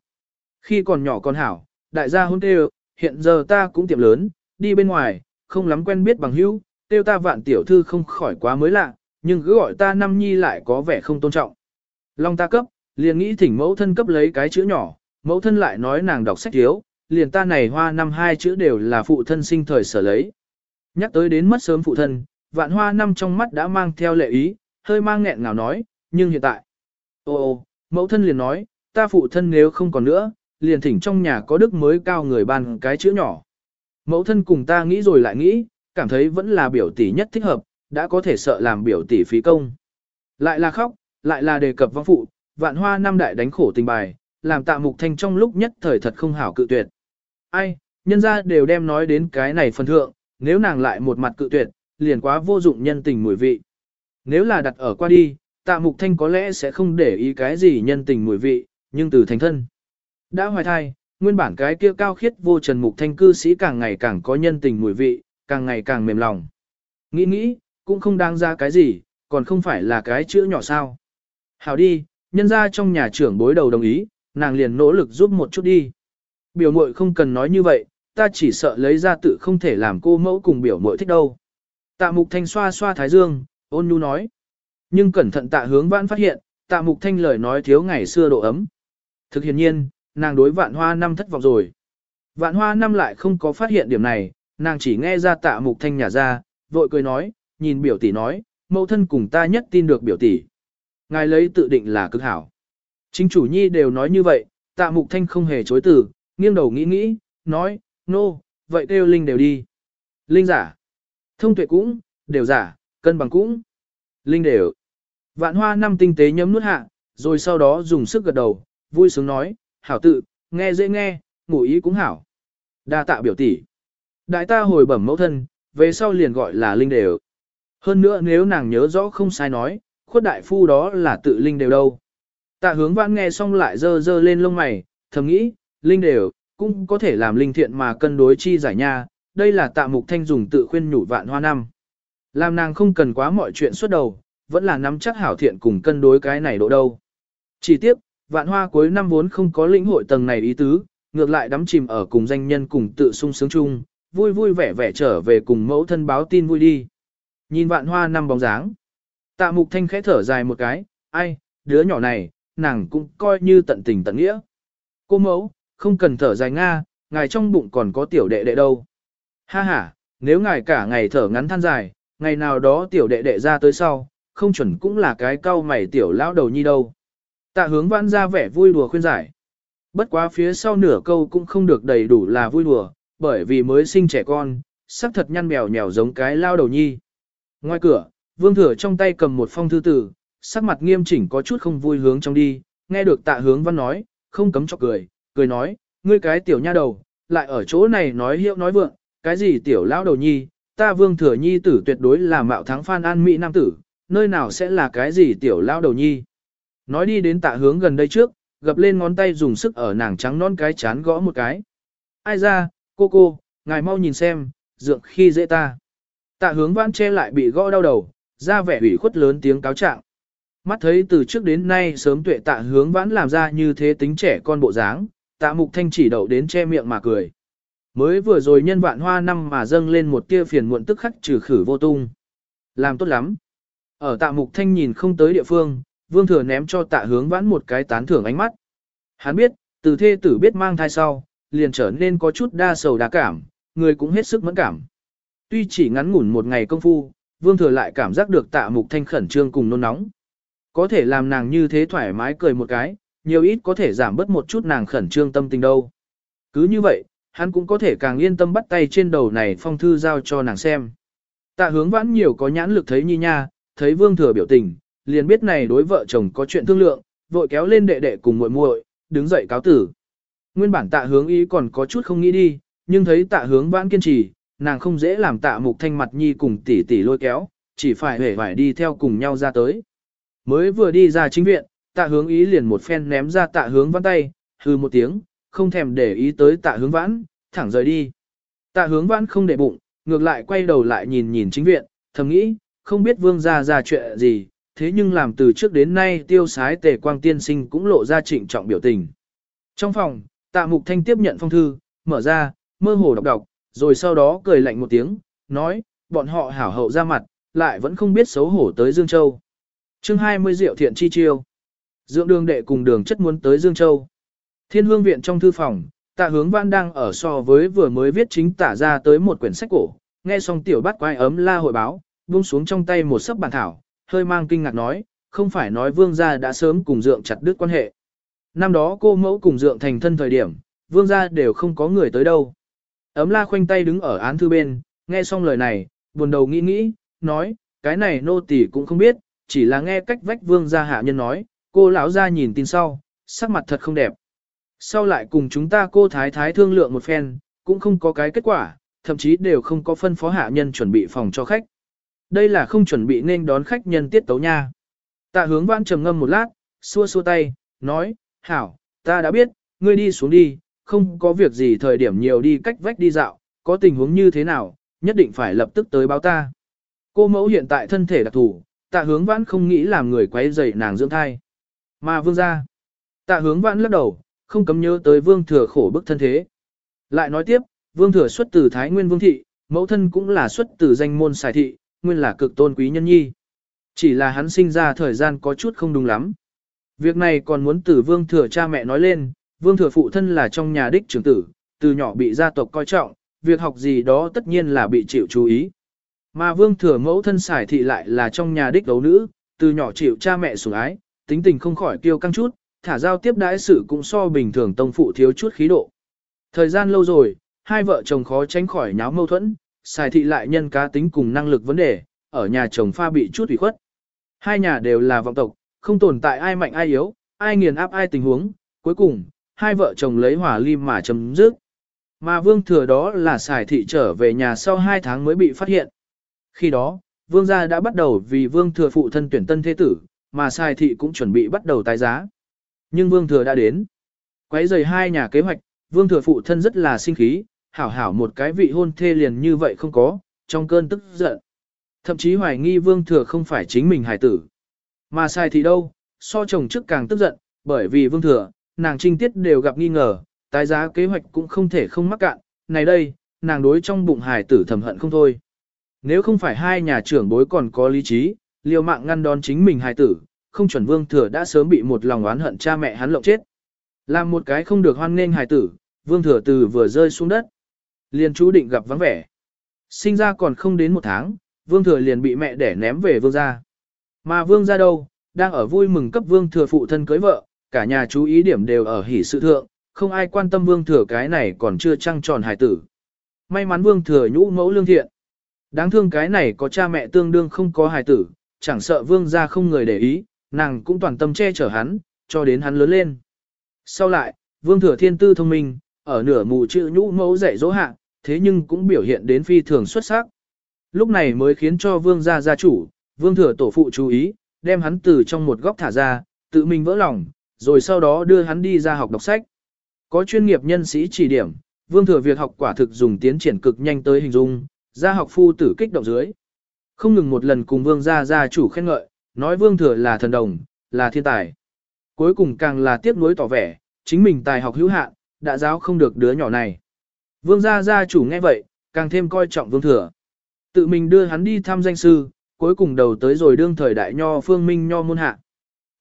Khi còn nhỏ còn hảo, đại gia hôn tê hiện giờ ta cũng tiệm lớn, đi bên ngoài, không lắm quen biết bằng hữu, tiêu ta vạn tiểu thư không khỏi quá mới lạ, nhưng cứ gọi ta năm nhi lại có vẻ không tôn trọng. Long ta cấp, liền nghĩ thỉnh mẫu thân cấp lấy cái chữ nhỏ, mẫu thân lại nói nàng đọc sách thiếu, liền ta này hoa năm hai chữ đều là phụ thân sinh thời sở lấy. Nhắc tới đến mất sớm phụ thân, vạn hoa năm trong mắt đã mang theo lệ ý, hơi mang nghẹn ngào nói, nhưng hiện tại. Ô ô, mẫu thân liền nói, ta phụ thân nếu không còn nữa, liền thỉnh trong nhà có đức mới cao người ban cái chữ nhỏ. Mẫu thân cùng ta nghĩ rồi lại nghĩ, cảm thấy vẫn là biểu tỷ nhất thích hợp, đã có thể sợ làm biểu tỷ phí công. Lại là khóc, lại là đề cập vong phụ, vạn hoa năm đại đánh khổ tình bài, làm tạ mục thanh trong lúc nhất thời thật không hảo cự tuyệt. Ai, nhân ra đều đem nói đến cái này phần thượng, nếu nàng lại một mặt cự tuyệt, liền quá vô dụng nhân tình mùi vị. Nếu là đặt ở qua đi, tạ mục thanh có lẽ sẽ không để ý cái gì nhân tình mùi vị, nhưng từ thành thân. Đã hoài thai, nguyên bản cái kia cao khiết vô trần mục thanh cư sĩ càng ngày càng có nhân tình mùi vị, càng ngày càng mềm lòng. Nghĩ nghĩ, cũng không đáng ra cái gì, còn không phải là cái chữ nhỏ sao. Hảo đi, nhân ra trong nhà trưởng bối đầu đồng ý, nàng liền nỗ lực giúp một chút đi. Biểu muội không cần nói như vậy, ta chỉ sợ lấy ra tự không thể làm cô mẫu cùng biểu mội thích đâu. Tạ mục thanh xoa xoa thái dương, ôn nhu nói. Nhưng cẩn thận tạ hướng vãn phát hiện, tạ mục thanh lời nói thiếu ngày xưa độ ấm. Thực hiện nhiên, nàng đối vạn hoa năm thất vọng rồi. Vạn hoa năm lại không có phát hiện điểm này, nàng chỉ nghe ra tạ mục thanh nhà ra, vội cười nói, nhìn biểu tỷ nói, mẫu thân cùng ta nhất tin được biểu tỷ. Ngài lấy tự định là cực hảo. Chính chủ nhi đều nói như vậy, tạ mục thanh không hề chối từ, nghiêng đầu nghĩ nghĩ, nói, nô, no, vậy kêu linh đều đi. Linh giả, thông tuệ cũng, đều giả, cân bằng cũng. Linh đều. Vạn hoa năm tinh tế nhấm nuốt hạ, rồi sau đó dùng sức gật đầu, vui sướng nói, hảo tự, nghe dễ nghe, ngủ ý cũng hảo. Đa tạ biểu tỷ. Đại ta hồi bẩm mẫu thân, về sau liền gọi là linh đều. Hơn nữa nếu nàng nhớ rõ không sai nói, khuất đại phu đó là tự linh đều đâu. Tạ hướng vãn nghe xong lại dơ dơ lên lông mày, thầm nghĩ, linh đều, cũng có thể làm linh thiện mà cân đối chi giải nha, đây là tạ mục thanh dùng tự khuyên nhủ vạn hoa năm. Làm nàng không cần quá mọi chuyện suốt đầu, vẫn là nắm chắc hảo thiện cùng cân đối cái này độ đâu. Chỉ tiếp, vạn hoa cuối năm vốn không có lĩnh hội tầng này ý tứ, ngược lại đắm chìm ở cùng danh nhân cùng tự sung sướng chung, vui vui vẻ vẻ trở về cùng mẫu thân báo tin vui đi. Nhìn vạn hoa năm bóng dáng. Tạ mục thanh khẽ thở dài một cái, ai, đứa nhỏ này, nàng cũng coi như tận tình tận nghĩa. Cô mẫu, không cần thở dài nga, ngài trong bụng còn có tiểu đệ đệ đâu. Ha ha, nếu ngài cả ngày thở ngắn than dài, ngày nào đó tiểu đệ đệ ra tới sau, không chuẩn cũng là cái cau mày tiểu lão đầu nhi đâu. Tạ hướng văn ra vẻ vui đùa khuyên giải. Bất quá phía sau nửa câu cũng không được đầy đủ là vui đùa, bởi vì mới sinh trẻ con, sắc thật nhăn mèo nhèo giống cái lao đầu nhi. Ngoài cửa, vương thừa trong tay cầm một phong thư tử, sắc mặt nghiêm chỉnh có chút không vui hướng trong đi, nghe được tạ hướng văn nói, không cấm cho cười, cười nói, ngươi cái tiểu nha đầu, lại ở chỗ này nói hiệu nói vượng, cái gì tiểu lao đầu nhi, ta vương thừa nhi tử tuyệt đối là mạo thắng phan an mỹ nam tử, nơi nào sẽ là cái gì tiểu lao đầu nhi. Nói đi đến tạ hướng gần đây trước, gập lên ngón tay dùng sức ở nàng trắng non cái chán gõ một cái. Ai ra, cô cô, ngài mau nhìn xem, dượng khi dễ ta. Tạ hướng vãn che lại bị gõ đau đầu, ra vẻ ủy khuất lớn tiếng cáo trạng. Mắt thấy từ trước đến nay sớm tuệ tạ hướng vãn làm ra như thế tính trẻ con bộ dáng, tạ mục thanh chỉ đậu đến che miệng mà cười. Mới vừa rồi nhân vạn hoa năm mà dâng lên một tia phiền muộn tức khắc trừ khử vô tung. Làm tốt lắm. Ở tạ mục thanh nhìn không tới địa phương, vương thừa ném cho tạ hướng vãn một cái tán thưởng ánh mắt. Hắn biết, từ thê tử biết mang thai sau, liền trở nên có chút đa sầu đa cảm, người cũng hết sức mẫn cảm. Tuy chỉ ngắn ngủn một ngày công phu, vương thừa lại cảm giác được tạ mục thanh khẩn trương cùng nôn nóng. Có thể làm nàng như thế thoải mái cười một cái, nhiều ít có thể giảm bớt một chút nàng khẩn trương tâm tình đâu. Cứ như vậy, hắn cũng có thể càng yên tâm bắt tay trên đầu này phong thư giao cho nàng xem. Tạ hướng vãn nhiều có nhãn lực thấy nhi nha, thấy vương thừa biểu tình, liền biết này đối vợ chồng có chuyện thương lượng, vội kéo lên đệ đệ cùng muội muội, đứng dậy cáo tử. Nguyên bản tạ hướng ý còn có chút không nghĩ đi, nhưng thấy tạ hướng vãn kiên trì, nàng không dễ làm tạ mục thanh mặt nhi cùng tỷ tỷ lôi kéo, chỉ phải hề phải đi theo cùng nhau ra tới. Mới vừa đi ra chính viện, tạ hướng ý liền một phen ném ra tạ hướng vãn tay, hư một tiếng, không thèm để ý tới tạ hướng vãn, thẳng rời đi. Tạ hướng vãn không để bụng, ngược lại quay đầu lại nhìn nhìn chính viện, thầm nghĩ, không biết vương gia ra chuyện gì, thế nhưng làm từ trước đến nay tiêu sái tề quang tiên sinh cũng lộ ra trịnh trọng biểu tình. Trong phòng, tạ mục thanh tiếp nhận phong thư, mở ra, mơ hồ đọc đọc, rồi sau đó cười lạnh một tiếng, nói, bọn họ hảo hậu ra mặt, lại vẫn không biết xấu hổ tới Dương Châu. chương 20 diệu thiện chi chiêu. Dưỡng đường đệ cùng đường chất muốn tới Dương Châu. Thiên hương viện trong thư phòng, tạ hướng văn đang ở so với vừa mới viết chính tả ra tới một quyển sách cổ, nghe xong tiểu bắt quái ấm la hội báo, buông xuống trong tay một sấp bản thảo, hơi mang kinh ngạc nói, không phải nói vương gia đã sớm cùng dượng chặt đứt quan hệ. Năm đó cô mẫu cùng dượng thành thân thời điểm, vương gia đều không có người tới đâu. Ấm la khoanh tay đứng ở án thư bên, nghe xong lời này, buồn đầu nghĩ nghĩ, nói, cái này nô tỳ cũng không biết, chỉ là nghe cách vách vương gia hạ nhân nói, cô lão ra nhìn tin sau, sắc mặt thật không đẹp. Sau lại cùng chúng ta cô thái thái thương lượng một phen, cũng không có cái kết quả, thậm chí đều không có phân phó hạ nhân chuẩn bị phòng cho khách. Đây là không chuẩn bị nên đón khách nhân tiết tấu nha. Tạ hướng vãn trầm ngâm một lát, xua xua tay, nói, hảo, ta đã biết, ngươi đi xuống đi, không có việc gì thời điểm nhiều đi cách vách đi dạo, có tình huống như thế nào, nhất định phải lập tức tới báo ta. Cô mẫu hiện tại thân thể đặc thủ, tạ hướng vãn không nghĩ làm người quấy rầy nàng dưỡng thai. Mà vương ra. Tạ hướng vãn lắc đầu, không cấm nhớ tới vương thừa khổ bức thân thế. Lại nói tiếp, vương thừa xuất từ Thái Nguyên Vương Thị, mẫu thân cũng là xuất từ danh môn xài thị, nguyên là cực tôn quý nhân nhi. Chỉ là hắn sinh ra thời gian có chút không đúng lắm. Việc này còn muốn từ vương thừa cha mẹ nói lên, vương thừa phụ thân là trong nhà đích trưởng tử, từ nhỏ bị gia tộc coi trọng, việc học gì đó tất nhiên là bị chịu chú ý. Mà vương thừa mẫu thân xài thị lại là trong nhà đích đấu nữ, từ nhỏ chịu cha mẹ sủng ái, tính tình không khỏi kiêu căng chút, thả giao tiếp đãi sự cũng so bình thường tông phụ thiếu chút khí độ. Thời gian lâu rồi, hai vợ chồng khó tránh khỏi nháo mâu thuẫn, xài thị lại nhân cá tính cùng năng lực vấn đề, ở nhà chồng pha bị chút ủy khuất. Hai nhà đều là vọng tộc, không tồn tại ai mạnh ai yếu, ai nghiền áp ai tình huống, cuối cùng, hai vợ chồng lấy hỏa li mà chấm dứt. Mà vương thừa đó là xài thị trở về nhà sau hai tháng mới bị phát hiện. Khi đó, vương gia đã bắt đầu vì vương thừa phụ thân tuyển tân thế tử, mà Sai thị cũng chuẩn bị bắt đầu tái giá. Nhưng vương thừa đã đến. Quấy rầy hai nhà kế hoạch, vương thừa phụ thân rất là sinh khí, hảo hảo một cái vị hôn thê liền như vậy không có, trong cơn tức giận. Thậm chí hoài nghi vương thừa không phải chính mình hải tử. Mà sai Thị đâu, so chồng trước càng tức giận, bởi vì vương thừa, nàng trinh tiết đều gặp nghi ngờ, tái giá kế hoạch cũng không thể không mắc cạn, này đây, nàng đối trong bụng hải tử thầm hận không thôi. Nếu không phải hai nhà trưởng bối còn có lý trí, liều mạng ngăn đón chính mình hài tử, không chuẩn vương thừa đã sớm bị một lòng oán hận cha mẹ hắn lộng chết. Làm một cái không được hoan nghênh hài tử, vương thừa từ vừa rơi xuống đất. Liền chú định gặp vắng vẻ. Sinh ra còn không đến một tháng, vương thừa liền bị mẹ đẻ ném về vương gia. Mà vương gia đâu, đang ở vui mừng cấp vương thừa phụ thân cưới vợ, cả nhà chú ý điểm đều ở hỷ sự thượng, không ai quan tâm vương thừa cái này còn chưa trăng tròn hài tử. May mắn vương thừa nhũ mẫu lương thiện. Đáng thương cái này có cha mẹ tương đương không có hài tử, chẳng sợ vương gia không người để ý, nàng cũng toàn tâm che chở hắn, cho đến hắn lớn lên. Sau lại, vương thừa thiên tư thông minh, ở nửa mù chữ nhũ mẫu dạy dỗ hạ, thế nhưng cũng biểu hiện đến phi thường xuất sắc. Lúc này mới khiến cho vương gia gia chủ, vương thừa tổ phụ chú ý, đem hắn từ trong một góc thả ra, tự mình vỡ lòng, rồi sau đó đưa hắn đi ra học đọc sách. Có chuyên nghiệp nhân sĩ chỉ điểm, vương thừa việc học quả thực dùng tiến triển cực nhanh tới hình dung, gia học phu tử kích động dưới. Không ngừng một lần cùng vương gia gia chủ khen ngợi, nói vương thừa là thần đồng, là thiên tài. Cuối cùng càng là tiếc nuối tỏ vẻ, chính mình tài học hữu hạn, đã giáo không được đứa nhỏ này. Vương gia gia chủ nghe vậy, càng thêm coi trọng vương thừa. Tự mình đưa hắn đi thăm danh sư, cuối cùng đầu tới rồi đương thời đại nho phương minh nho môn hạ.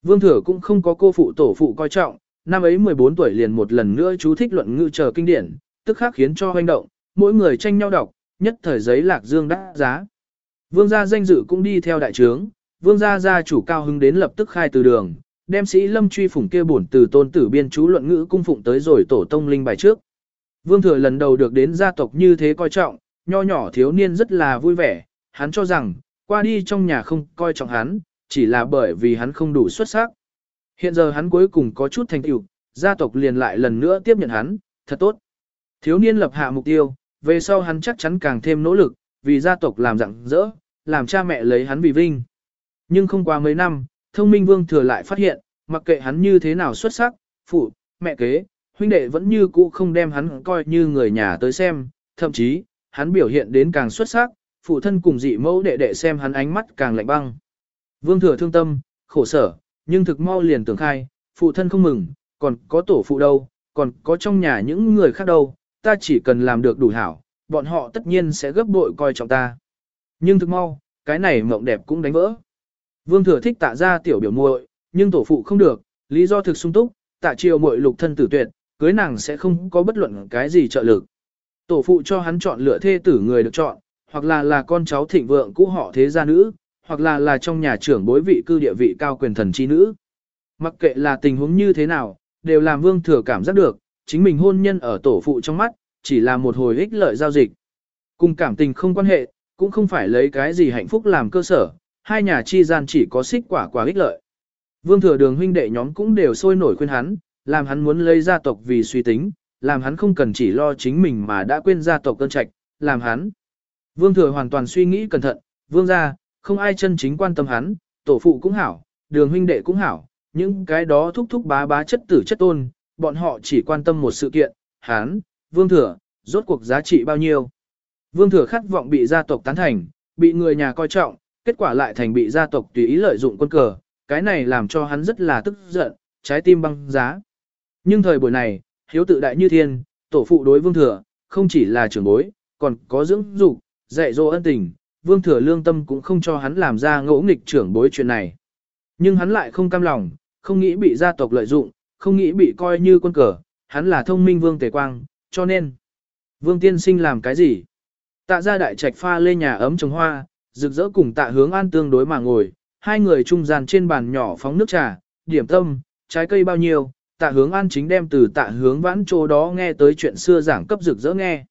Vương thừa cũng không có cô phụ tổ phụ coi trọng, năm ấy 14 tuổi liền một lần nữa chú thích luận ngữ chờ kinh điển, tức khác khiến cho hoành động, mỗi người tranh nhau đọc, nhất thời giấy lạc dương đắt giá. Vương gia danh dự cũng đi theo đại trướng, vương gia gia chủ cao hứng đến lập tức khai từ đường, đem sĩ lâm truy phủng kia bổn từ tôn tử biên chú luận ngữ cung phụng tới rồi tổ tông linh bài trước. Vương thừa lần đầu được đến gia tộc như thế coi trọng, nho nhỏ thiếu niên rất là vui vẻ, hắn cho rằng, qua đi trong nhà không coi trọng hắn, chỉ là bởi vì hắn không đủ xuất sắc. Hiện giờ hắn cuối cùng có chút thành tựu, gia tộc liền lại lần nữa tiếp nhận hắn, thật tốt. Thiếu niên lập hạ mục tiêu, về sau hắn chắc chắn càng thêm nỗ lực, vì gia tộc làm rạng rỡ, làm cha mẹ lấy hắn vì vinh. Nhưng không qua mấy năm, thông minh vương thừa lại phát hiện, mặc kệ hắn như thế nào xuất sắc, phụ, mẹ kế, huynh đệ vẫn như cũ không đem hắn coi như người nhà tới xem, thậm chí, hắn biểu hiện đến càng xuất sắc, phụ thân cùng dị mẫu đệ đệ xem hắn ánh mắt càng lạnh băng. Vương thừa thương tâm, khổ sở, nhưng thực mau liền tưởng khai, phụ thân không mừng, còn có tổ phụ đâu, còn có trong nhà những người khác đâu, ta chỉ cần làm được đủ hảo, bọn họ tất nhiên sẽ gấp bội coi trọng ta. Nhưng thực mau, cái này mộng đẹp cũng đánh vỡ. Vương thừa thích tạ ra tiểu biểu muội, nhưng tổ phụ không được, lý do thực sung túc, tạ triều muội lục thân tử tuyệt, cưới nàng sẽ không có bất luận cái gì trợ lực. Tổ phụ cho hắn chọn lựa thê tử người được chọn, hoặc là là con cháu thịnh vượng cũ họ thế gia nữ, hoặc là là trong nhà trưởng bối vị cư địa vị cao quyền thần chi nữ. Mặc kệ là tình huống như thế nào, đều làm vương thừa cảm giác được, chính mình hôn nhân ở tổ phụ trong mắt, chỉ là một hồi ích lợi giao dịch. Cùng cảm tình không quan hệ, cũng không phải lấy cái gì hạnh phúc làm cơ sở, hai nhà chi gian chỉ có xích quả quả ích lợi. Vương thừa đường huynh đệ nhóm cũng đều sôi nổi khuyên hắn, làm hắn muốn lấy gia tộc vì suy tính, làm hắn không cần chỉ lo chính mình mà đã quên gia tộc cơn trạch, làm hắn. Vương thừa hoàn toàn suy nghĩ cẩn thận, vương gia, không ai chân chính quan tâm hắn, tổ phụ cũng hảo, đường huynh đệ cũng hảo, những cái đó thúc thúc bá bá chất tử chất tôn, bọn họ chỉ quan tâm một sự kiện, hắn, vương thừa, rốt cuộc giá trị bao nhiêu. Vương thừa khát vọng bị gia tộc tán thành, bị người nhà coi trọng, kết quả lại thành bị gia tộc tùy ý lợi dụng quân cờ, cái này làm cho hắn rất là tức giận, trái tim băng giá. Nhưng thời buổi này, hiếu tự đại như thiên, tổ phụ đối vương thừa, không chỉ là trưởng bối, còn có dưỡng dục, dạy dỗ ân tình, vương thừa lương tâm cũng không cho hắn làm ra ngỗ nghịch trưởng bối chuyện này. Nhưng hắn lại không cam lòng, không nghĩ bị gia tộc lợi dụng, không nghĩ bị coi như quân cờ, hắn là thông minh vương tề quang, cho nên, vương tiên sinh làm cái gì? Tạ ra đại trạch pha lê nhà ấm trồng hoa, rực rỡ cùng tạ hướng an tương đối mà ngồi, hai người trung gian trên bàn nhỏ phóng nước trà, điểm tâm, trái cây bao nhiêu, tạ hướng an chính đem từ tạ hướng vãn chỗ đó nghe tới chuyện xưa giảng cấp rực rỡ nghe.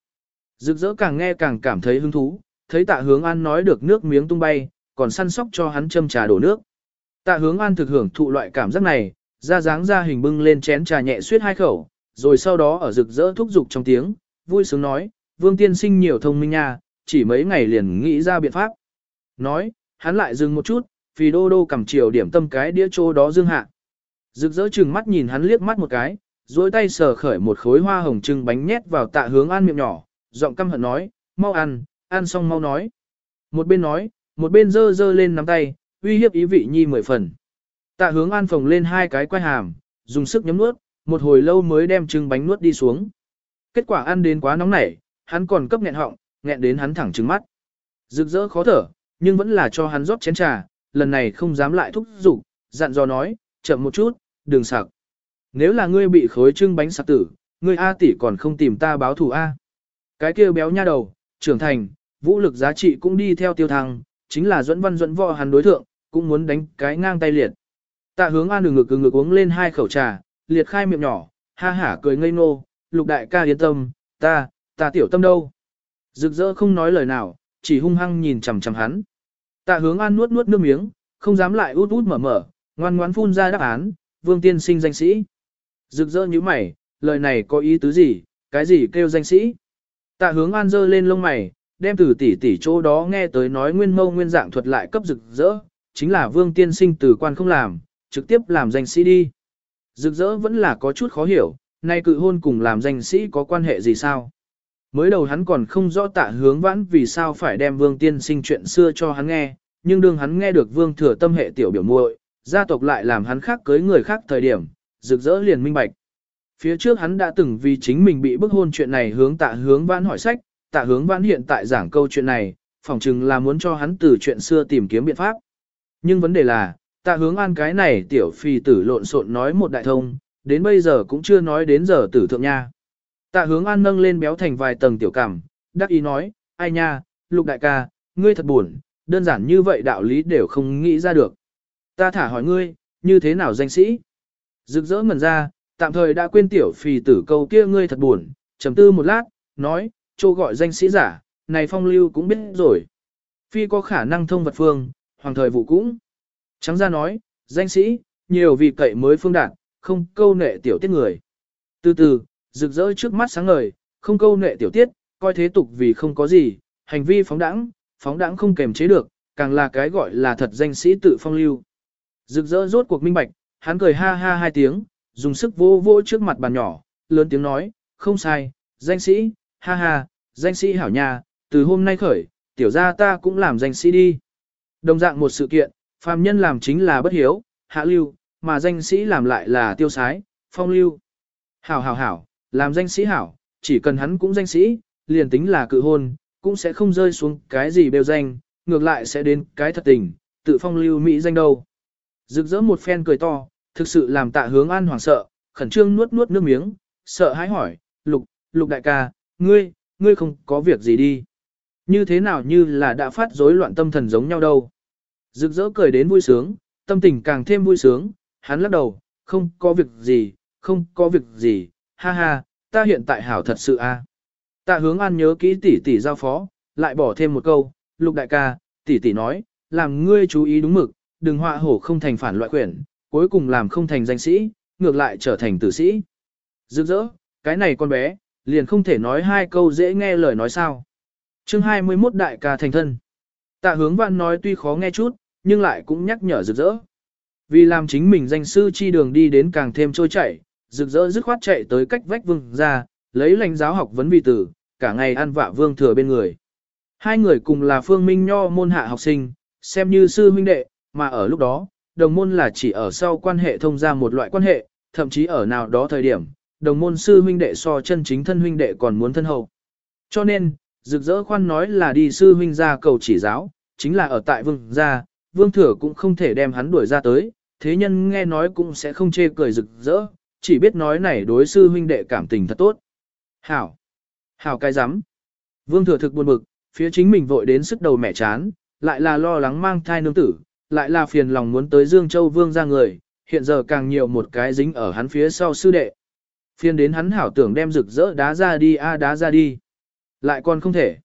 Rực rỡ càng nghe càng cảm thấy hứng thú, thấy tạ hướng an nói được nước miếng tung bay, còn săn sóc cho hắn châm trà đổ nước. Tạ hướng an thực hưởng thụ loại cảm giác này, ra dáng ra hình bưng lên chén trà nhẹ suyết hai khẩu, rồi sau đó ở rực rỡ thúc giục trong tiếng, vui sướng nói, vương tiên sinh nhiều thông minh nha, chỉ mấy ngày liền nghĩ ra biện pháp. Nói, hắn lại dừng một chút, vì đô đô cầm chiều điểm tâm cái đĩa chỗ đó dương hạ. Rực rỡ chừng mắt nhìn hắn liếc mắt một cái, dối tay sờ khởi một khối hoa hồng trưng bánh nhét vào tạ hướng an miệng nhỏ, giọng căm hận nói, mau ăn, ăn xong mau nói. Một bên nói, một bên dơ dơ lên nắm tay, uy hiếp ý vị nhi mười phần. Tạ hướng an phồng lên hai cái quay hàm, dùng sức nhấm nuốt, một hồi lâu mới đem trưng bánh nuốt đi xuống. Kết quả ăn đến quá nóng nảy, hắn còn cấp nghẹn họng, nghẹn đến hắn thẳng trừng mắt. Rực rỡ khó thở, nhưng vẫn là cho hắn rót chén trà, lần này không dám lại thúc giục, dặn dò nói, chậm một chút, đừng sặc. Nếu là ngươi bị khối trưng bánh sặc tử, ngươi A tỷ còn không tìm ta báo thù A. Cái kia béo nha đầu, trưởng thành, vũ lực giá trị cũng đi theo tiêu thăng, chính là dẫn văn dẫn võ hắn đối thượng, cũng muốn đánh cái ngang tay liệt. Tạ hướng an đường ngực ngực ngực uống lên hai khẩu trà, liệt khai miệng nhỏ, ha hả cười ngây ngô, lục đại ca yên tâm, ta, ta tiểu tâm đâu. Rực rỡ không nói lời nào, chỉ hung hăng nhìn chằm chằm hắn. Tạ hướng an nuốt nuốt nước miếng, không dám lại út út mở mở, ngoan ngoãn phun ra đáp án, vương tiên sinh danh sĩ. Rực rỡ như mày, lời này có ý tứ gì, cái gì kêu danh sĩ. Tạ hướng an dơ lên lông mày, đem từ tỷ tỷ chỗ đó nghe tới nói nguyên mâu nguyên dạng thuật lại cấp rực rỡ, chính là vương tiên sinh từ quan không làm, trực tiếp làm danh sĩ đi. Rực rỡ vẫn là có chút khó hiểu, nay cự hôn cùng làm danh sĩ có quan hệ gì sao? Mới đầu hắn còn không rõ tạ hướng vãn vì sao phải đem vương tiên sinh chuyện xưa cho hắn nghe, nhưng đương hắn nghe được vương thừa tâm hệ tiểu biểu muội, gia tộc lại làm hắn khác cưới người khác thời điểm, rực rỡ liền minh bạch. Phía trước hắn đã từng vì chính mình bị bức hôn chuyện này hướng tạ hướng vãn hỏi sách, tạ hướng vãn hiện tại giảng câu chuyện này, phỏng chừng là muốn cho hắn từ chuyện xưa tìm kiếm biện pháp. Nhưng vấn đề là, tạ hướng an cái này tiểu phi tử lộn xộn nói một đại thông, đến bây giờ cũng chưa nói đến giờ tử thượng nha. Tạ hướng an nâng lên béo thành vài tầng tiểu cảm, đắc ý nói, ai nha, lục đại ca, ngươi thật buồn, đơn giản như vậy đạo lý đều không nghĩ ra được. Ta thả hỏi ngươi, như thế nào danh sĩ? Rực rỡ ngần ra, tạm thời đã quên tiểu phì tử câu kia ngươi thật buồn, trầm tư một lát, nói, chô gọi danh sĩ giả, này phong lưu cũng biết rồi. Phi có khả năng thông vật phương, hoàng thời vụ cũng. Trắng ra nói, danh sĩ, nhiều vì cậy mới phương đạt, không câu nệ tiểu tiết người. Từ từ, rực rỡ trước mắt sáng ngời, không câu nệ tiểu tiết, coi thế tục vì không có gì, hành vi phóng đẳng, phóng đẳng không kềm chế được, càng là cái gọi là thật danh sĩ tự phong lưu. Rực rỡ rốt cuộc minh bạch, hắn cười ha ha hai tiếng, dùng sức vô vô trước mặt bàn nhỏ, lớn tiếng nói, không sai, danh sĩ, ha ha, danh sĩ hảo nhà, từ hôm nay khởi, tiểu gia ta cũng làm danh sĩ đi. Đồng dạng một sự kiện, phàm nhân làm chính là bất hiếu, hạ lưu, mà danh sĩ làm lại là tiêu sái, phong lưu. Hảo hảo hảo, làm danh sĩ hảo, chỉ cần hắn cũng danh sĩ, liền tính là cự hôn, cũng sẽ không rơi xuống cái gì bêu danh, ngược lại sẽ đến cái thật tình, tự phong lưu mỹ danh đâu. Rực rỡ một phen cười to, thực sự làm tạ hướng an hoảng sợ, khẩn trương nuốt nuốt nước miếng, sợ hãi hỏi, lục, lục đại ca, ngươi, ngươi không có việc gì đi. Như thế nào như là đã phát rối loạn tâm thần giống nhau đâu. Rực rỡ cười đến vui sướng, tâm tình càng thêm vui sướng, hắn lắc đầu, không có việc gì, không có việc gì, ha ha, ta hiện tại hảo thật sự a. Tạ hướng an nhớ kỹ tỷ tỷ giao phó, lại bỏ thêm một câu, lục đại ca, tỷ tỷ nói, làm ngươi chú ý đúng mực, đừng họa hổ không thành phản loại quyển, cuối cùng làm không thành danh sĩ, ngược lại trở thành tử sĩ. Rực rỡ, cái này con bé, liền không thể nói hai câu dễ nghe lời nói sao. chương 21 đại ca thành thân. Tạ hướng văn nói tuy khó nghe chút, nhưng lại cũng nhắc nhở rực rỡ. Vì làm chính mình danh sư chi đường đi đến càng thêm trôi chảy, rực rỡ dứt khoát chạy tới cách vách vương ra, lấy lãnh giáo học vấn vi tử, cả ngày ăn vạ vương thừa bên người. Hai người cùng là phương minh nho môn hạ học sinh, xem như sư huynh đệ, mà ở lúc đó, đồng môn là chỉ ở sau quan hệ thông ra một loại quan hệ, thậm chí ở nào đó thời điểm, đồng môn sư huynh đệ so chân chính thân huynh đệ còn muốn thân hậu. Cho nên, rực rỡ khoan nói là đi sư huynh ra cầu chỉ giáo, chính là ở tại vương gia, vương thừa cũng không thể đem hắn đuổi ra tới, thế nhân nghe nói cũng sẽ không chê cười rực rỡ, chỉ biết nói này đối sư huynh đệ cảm tình thật tốt. Hảo! Hảo cái rắm Vương thừa thực buồn bực, phía chính mình vội đến sức đầu mẹ chán, lại là lo lắng mang thai nương tử, lại là phiền lòng muốn tới Dương Châu Vương ra người, hiện giờ càng nhiều một cái dính ở hắn phía sau sư đệ. Phiền đến hắn hảo tưởng đem rực rỡ đá ra đi a đá ra đi. Lại còn không thể.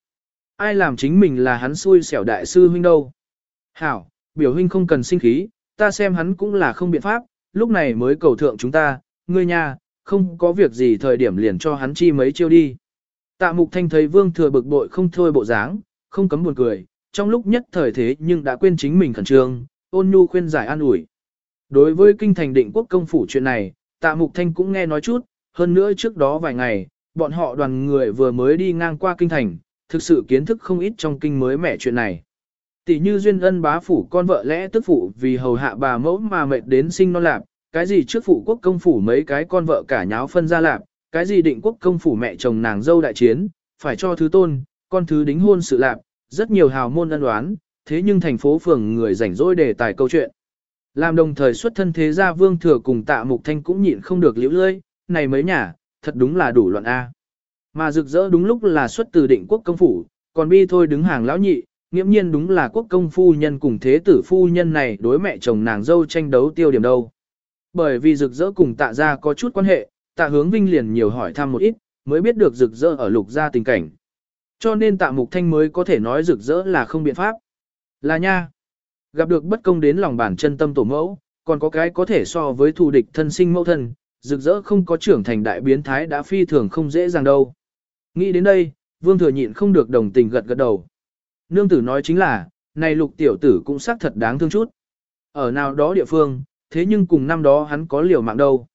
Ai làm chính mình là hắn xui xẻo đại sư huynh đâu. Hảo, biểu huynh không cần sinh khí, ta xem hắn cũng là không biện pháp, lúc này mới cầu thượng chúng ta, ngươi nha, không có việc gì thời điểm liền cho hắn chi mấy chiêu đi. Tạ mục thanh thấy vương thừa bực bội không thôi bộ dáng, không cấm buồn cười, trong lúc nhất thời thế nhưng đã quên chính mình khẩn trương, ôn nhu khuyên giải an ủi. Đối với kinh thành định quốc công phủ chuyện này, tạ mục thanh cũng nghe nói chút, hơn nữa trước đó vài ngày, bọn họ đoàn người vừa mới đi ngang qua kinh thành, thực sự kiến thức không ít trong kinh mới mẻ chuyện này. Tỷ như duyên ân bá phủ con vợ lẽ tức phụ vì hầu hạ bà mẫu mà mệt đến sinh non lạc, cái gì trước phụ quốc công phủ mấy cái con vợ cả nháo phân ra lạp, cái gì định quốc công phủ mẹ chồng nàng dâu đại chiến, phải cho thứ tôn, con thứ đính hôn sự lạp, rất nhiều hào môn ân đoán, thế nhưng thành phố phường người rảnh rỗi đề tài câu chuyện. Làm đồng thời xuất thân thế gia vương thừa cùng tạ mục thanh cũng nhịn không được liễu lơi, này mấy nhà, thật đúng là đủ loạn A. Mà rực rỡ đúng lúc là xuất từ định quốc công phủ, còn bi thôi đứng hàng lão nhị, nghiễm nhiên đúng là quốc công phu nhân cùng thế tử phu nhân này đối mẹ chồng nàng dâu tranh đấu tiêu điểm đâu. Bởi vì rực rỡ cùng tạ gia có chút quan hệ, tạ hướng vinh liền nhiều hỏi thăm một ít, mới biết được rực rỡ ở lục gia tình cảnh. Cho nên tạ mục thanh mới có thể nói rực rỡ là không biện pháp. Là nha. Gặp được bất công đến lòng bản chân tâm tổ mẫu, còn có cái có thể so với thù địch thân sinh mẫu thân, rực rỡ không có trưởng thành đại biến thái đã phi thường không dễ dàng đâu. Nghĩ đến đây, Vương thừa nhịn không được đồng tình gật gật đầu. Nương tử nói chính là, này lục tiểu tử cũng xác thật đáng thương chút. Ở nào đó địa phương, thế nhưng cùng năm đó hắn có liều mạng đâu.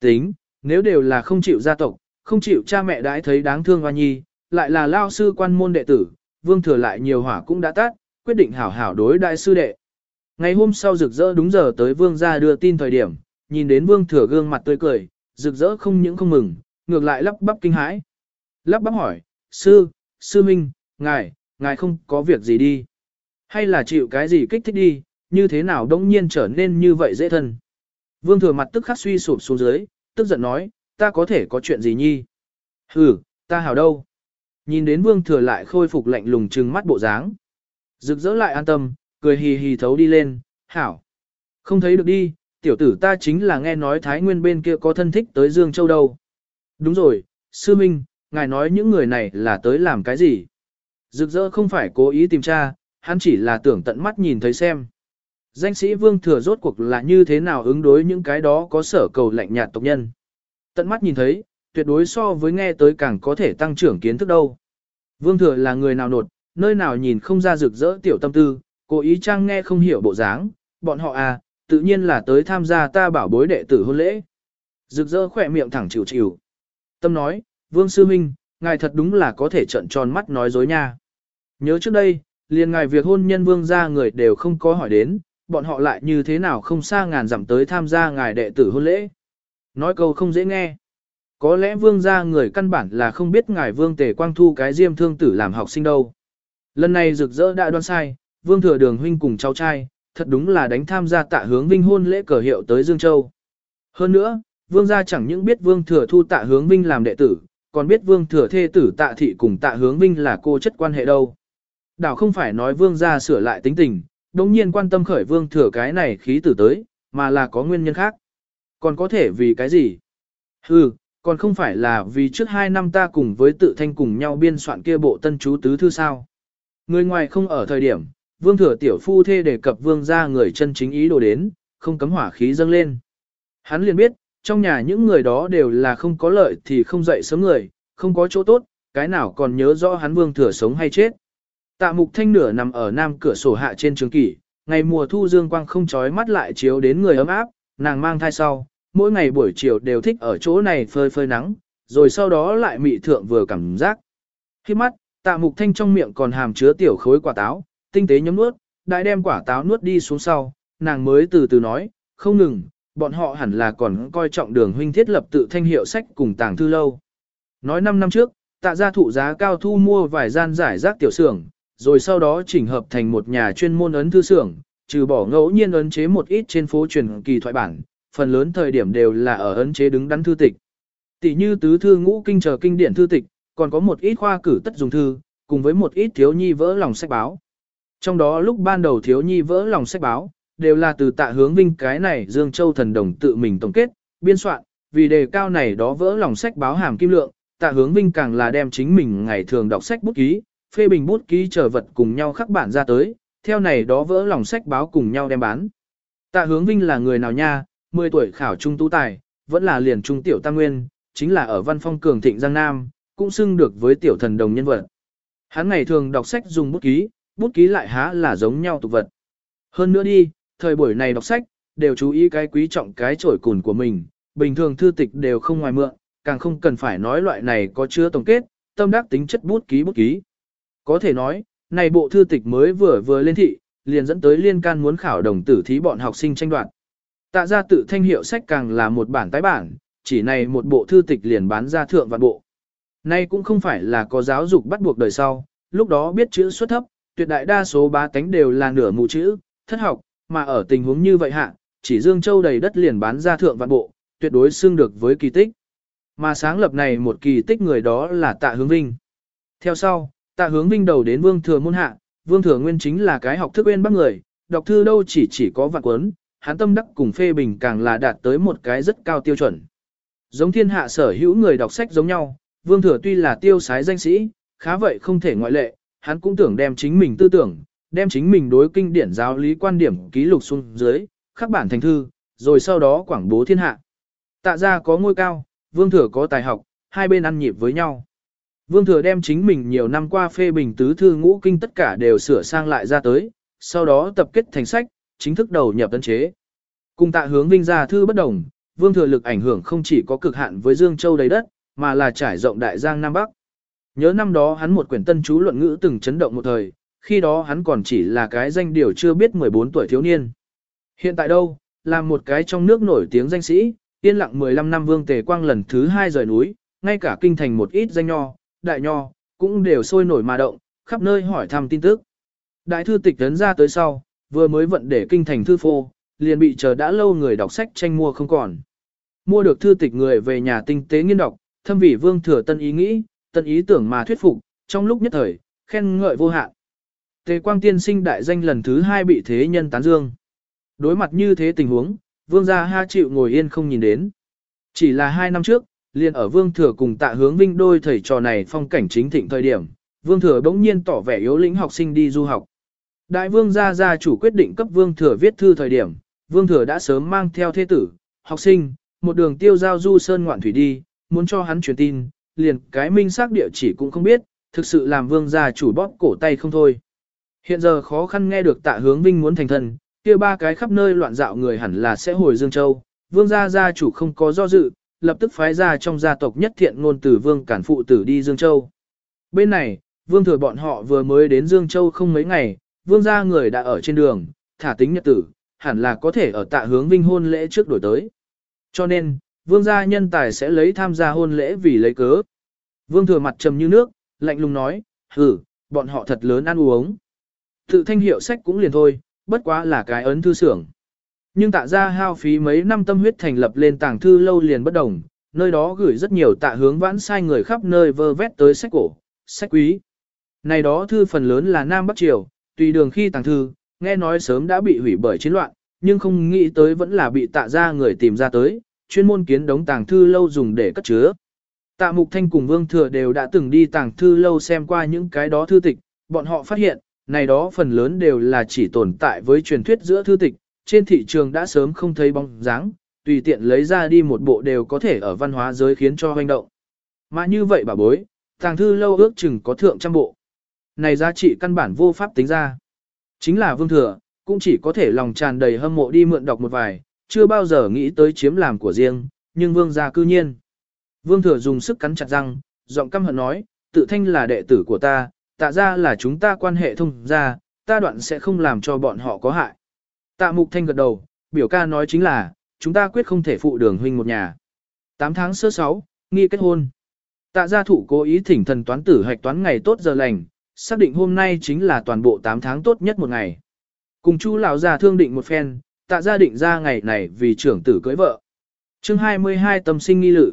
Tính, nếu đều là không chịu gia tộc, không chịu cha mẹ đãi thấy đáng thương hoa nhi, lại là lao sư quan môn đệ tử, vương thừa lại nhiều hỏa cũng đã tắt, quyết định hảo hảo đối đại sư đệ. Ngày hôm sau rực rỡ đúng giờ tới vương gia đưa tin thời điểm, nhìn đến vương thừa gương mặt tươi cười, rực rỡ không những không mừng, ngược lại lắp bắp kinh hãi. Lắp bắp hỏi, sư, sư minh, ngài, ngài không có việc gì đi. Hay là chịu cái gì kích thích đi, như thế nào đống nhiên trở nên như vậy dễ thân. Vương thừa mặt tức khắc suy sụp xuống dưới, tức giận nói, ta có thể có chuyện gì nhi. Hừ, ta hảo đâu. Nhìn đến vương thừa lại khôi phục lạnh lùng trừng mắt bộ dáng. Rực rỡ lại an tâm, cười hì hì thấu đi lên, hảo. Không thấy được đi, tiểu tử ta chính là nghe nói Thái Nguyên bên kia có thân thích tới Dương Châu đâu. Đúng rồi, sư minh, ngài nói những người này là tới làm cái gì? Rực rỡ không phải cố ý tìm tra, hắn chỉ là tưởng tận mắt nhìn thấy xem. Danh sĩ vương thừa rốt cuộc là như thế nào ứng đối những cái đó có sở cầu lạnh nhạt tộc nhân. Tận mắt nhìn thấy, tuyệt đối so với nghe tới càng có thể tăng trưởng kiến thức đâu. Vương thừa là người nào nột, nơi nào nhìn không ra rực rỡ tiểu tâm tư, cố ý trang nghe không hiểu bộ dáng, bọn họ à, tự nhiên là tới tham gia ta bảo bối đệ tử hôn lễ. Rực rỡ khỏe miệng thẳng chịu chịu. Tâm nói, Vương Sư Minh, ngài thật đúng là có thể trận tròn mắt nói dối nha. Nhớ trước đây, liền ngài việc hôn nhân vương gia người đều không có hỏi đến, bọn họ lại như thế nào không xa ngàn dặm tới tham gia ngài đệ tử hôn lễ. Nói câu không dễ nghe. Có lẽ vương gia người căn bản là không biết ngài vương tề quang thu cái diêm thương tử làm học sinh đâu. Lần này rực rỡ đã đoan sai, vương thừa đường huynh cùng cháu trai, thật đúng là đánh tham gia tạ hướng vinh hôn lễ cờ hiệu tới Dương Châu. Hơn nữa, vương gia chẳng những biết vương thừa thu tạ hướng vinh làm đệ tử, còn biết vương thừa thê tử tạ thị cùng tạ hướng vinh là cô chất quan hệ đâu. Đảo không phải nói vương gia sửa lại tính tình, đồng nhiên quan tâm khởi vương thừa cái này khí tử tới, mà là có nguyên nhân khác. Còn có thể vì cái gì? Hừ, còn không phải là vì trước hai năm ta cùng với tự thanh cùng nhau biên soạn kia bộ tân chú tứ thư sao. Người ngoài không ở thời điểm, vương thừa tiểu phu thê đề cập vương gia người chân chính ý đồ đến, không cấm hỏa khí dâng lên. Hắn liền biết, trong nhà những người đó đều là không có lợi thì không dậy sớm người, không có chỗ tốt, cái nào còn nhớ rõ hắn vương thừa sống hay chết. Tạ mục thanh nửa nằm ở nam cửa sổ hạ trên trường kỷ, ngày mùa thu dương quang không chói mắt lại chiếu đến người ấm áp, nàng mang thai sau, mỗi ngày buổi chiều đều thích ở chỗ này phơi phơi nắng, rồi sau đó lại mị thượng vừa cảm giác. Khi mắt, tạ mục thanh trong miệng còn hàm chứa tiểu khối quả táo, tinh tế nhấm nuốt, đại đem quả táo nuốt đi xuống sau, nàng mới từ từ nói, không ngừng, bọn họ hẳn là còn coi trọng đường huynh thiết lập tự thanh hiệu sách cùng tàng thư lâu. Nói 5 năm trước, tạ gia thụ giá cao thu mua vài gian giải rác tiểu xưởng, rồi sau đó chỉnh hợp thành một nhà chuyên môn ấn thư xưởng, trừ bỏ ngẫu nhiên ấn chế một ít trên phố truyền kỳ thoại bản, phần lớn thời điểm đều là ở ấn chế đứng đắn thư tịch. Tỷ như tứ thư ngũ kinh chờ kinh điển thư tịch, còn có một ít khoa cử tất dùng thư, cùng với một ít thiếu nhi vỡ lòng sách báo. Trong đó lúc ban đầu thiếu nhi vỡ lòng sách báo, đều là từ tạ hướng vinh cái này Dương Châu thần đồng tự mình tổng kết, biên soạn, vì đề cao này đó vỡ lòng sách báo hàm kim lượng, tạ hướng vinh càng là đem chính mình ngày thường đọc sách bút ký, phê bình bút ký trở vật cùng nhau khắc bản ra tới, theo này đó vỡ lòng sách báo cùng nhau đem bán. Tạ hướng vinh là người nào nha, 10 tuổi khảo trung tú tài, vẫn là liền trung tiểu tam nguyên, chính là ở văn phong cường thịnh Giang Nam, cũng xưng được với tiểu thần đồng nhân vật. Hắn ngày thường đọc sách dùng bút ký, bút ký lại há là giống nhau tục vật. Hơn nữa đi, thời buổi này đọc sách, đều chú ý cái quý trọng cái trổi cùn của mình, bình thường thư tịch đều không ngoài mượn, càng không cần phải nói loại này có chứa tổng kết, tâm đắc tính chất bút ký bút ký. Có thể nói, này bộ thư tịch mới vừa vừa lên thị, liền dẫn tới liên can muốn khảo đồng tử thí bọn học sinh tranh đoạt. Tạ ra tự thanh hiệu sách càng là một bản tái bản, chỉ này một bộ thư tịch liền bán ra thượng vạn bộ. Nay cũng không phải là có giáo dục bắt buộc đời sau, lúc đó biết chữ xuất thấp, tuyệt đại đa số bá tánh đều là nửa mù chữ, thất học, mà ở tình huống như vậy hạ, chỉ Dương Châu đầy đất liền bán ra thượng vạn bộ, tuyệt đối xưng được với kỳ tích. Mà sáng lập này một kỳ tích người đó là Tạ Hướng Vinh. Theo sau, Tạ Hướng Vinh đầu đến Vương Thừa môn hạ, Vương Thừa nguyên chính là cái học thức uyên bác người, đọc thư đâu chỉ chỉ có vạn cuốn, hắn tâm đắc cùng phê bình càng là đạt tới một cái rất cao tiêu chuẩn. Giống thiên hạ sở hữu người đọc sách giống nhau, Vương Thừa tuy là tiêu sái danh sĩ, khá vậy không thể ngoại lệ, hắn cũng tưởng đem chính mình tư tưởng, đem chính mình đối kinh điển giáo lý quan điểm ký lục xuống dưới, khắc bản thành thư, rồi sau đó quảng bố thiên hạ. Tạ ra có ngôi cao, vương thừa có tài học, hai bên ăn nhịp với nhau. Vương thừa đem chính mình nhiều năm qua phê bình tứ thư ngũ kinh tất cả đều sửa sang lại ra tới, sau đó tập kết thành sách, chính thức đầu nhập tân chế. Cùng tạ hướng vinh gia thư bất đồng, vương thừa lực ảnh hưởng không chỉ có cực hạn với Dương Châu đầy đất, mà là trải rộng đại giang Nam Bắc. Nhớ năm đó hắn một quyển tân chú luận ngữ từng chấn động một thời, khi đó hắn còn chỉ là cái danh điều chưa biết 14 tuổi thiếu niên. Hiện tại đâu, là một cái trong nước nổi tiếng danh sĩ, yên lặng 15 năm vương tề quang lần thứ hai rời núi, ngay cả kinh thành một ít danh nho, đại nho, cũng đều sôi nổi mà động, khắp nơi hỏi thăm tin tức. Đại thư tịch tấn ra tới sau, vừa mới vận để kinh thành thư phô, liền bị chờ đã lâu người đọc sách tranh mua không còn. Mua được thư tịch người về nhà tinh tế nghiên đọc, thâm vị vương thừa tân ý nghĩ, tân ý tưởng mà thuyết phục, trong lúc nhất thời, khen ngợi vô hạn. Tề quang tiên sinh đại danh lần thứ hai bị thế nhân tán dương. Đối mặt như thế tình huống, vương gia ha chịu ngồi yên không nhìn đến. Chỉ là hai năm trước, liền ở vương thừa cùng tạ hướng vinh đôi thầy trò này phong cảnh chính thịnh thời điểm, vương thừa bỗng nhiên tỏ vẻ yếu lĩnh học sinh đi du học. Đại vương gia gia chủ quyết định cấp vương thừa viết thư thời điểm, vương thừa đã sớm mang theo thế tử, học sinh, một đường tiêu giao du sơn ngoạn thủy đi, muốn cho hắn truyền tin, liền cái minh xác địa chỉ cũng không biết, thực sự làm vương gia chủ bóp cổ tay không thôi. Hiện giờ khó khăn nghe được tạ hướng vinh muốn thành thần kia ba cái khắp nơi loạn dạo người hẳn là sẽ hồi Dương Châu, vương gia gia chủ không có do dự, lập tức phái ra trong gia tộc nhất thiện ngôn tử vương cản phụ tử đi Dương Châu. Bên này, vương thừa bọn họ vừa mới đến Dương Châu không mấy ngày, vương gia người đã ở trên đường, thả tính nhật tử, hẳn là có thể ở tạ hướng vinh hôn lễ trước đổi tới. Cho nên, vương gia nhân tài sẽ lấy tham gia hôn lễ vì lấy cớ. Vương thừa mặt trầm như nước, lạnh lùng nói, hử, bọn họ thật lớn ăn uống. Tự thanh hiệu sách cũng liền thôi, bất quá là cái ấn thư sưởng nhưng tạ ra hao phí mấy năm tâm huyết thành lập lên tàng thư lâu liền bất đồng, nơi đó gửi rất nhiều tạ hướng vãn sai người khắp nơi vơ vét tới sách cổ, sách quý. Này đó thư phần lớn là Nam Bắc Triều, tùy đường khi tàng thư, nghe nói sớm đã bị hủy bởi chiến loạn, nhưng không nghĩ tới vẫn là bị tạ ra người tìm ra tới, chuyên môn kiến đống tàng thư lâu dùng để cất chứa. Tạ Mục Thanh cùng Vương Thừa đều đã từng đi tàng thư lâu xem qua những cái đó thư tịch, bọn họ phát hiện, này đó phần lớn đều là chỉ tồn tại với truyền thuyết giữa thư tịch, trên thị trường đã sớm không thấy bóng dáng, tùy tiện lấy ra đi một bộ đều có thể ở văn hóa giới khiến cho hoành động. Mà như vậy bà bối, tàng thư lâu ước chừng có thượng trăm bộ. Này giá trị căn bản vô pháp tính ra. Chính là vương thừa, cũng chỉ có thể lòng tràn đầy hâm mộ đi mượn đọc một vài, chưa bao giờ nghĩ tới chiếm làm của riêng, nhưng vương gia cư nhiên. Vương thừa dùng sức cắn chặt răng, giọng căm hận nói, tự thanh là đệ tử của ta, tạ ra là chúng ta quan hệ thông ra, ta đoạn sẽ không làm cho bọn họ có hại. Tạ mục thanh gật đầu, biểu ca nói chính là, chúng ta quyết không thể phụ đường huynh một nhà. 8 tháng sơ 6, nghi kết hôn. Tạ gia thủ cố ý thỉnh thần toán tử hạch toán ngày tốt giờ lành, xác định hôm nay chính là toàn bộ 8 tháng tốt nhất một ngày. Cùng chu lão già thương định một phen, tạ gia định ra ngày này vì trưởng tử cưới vợ. chương 22 tâm sinh nghi lự.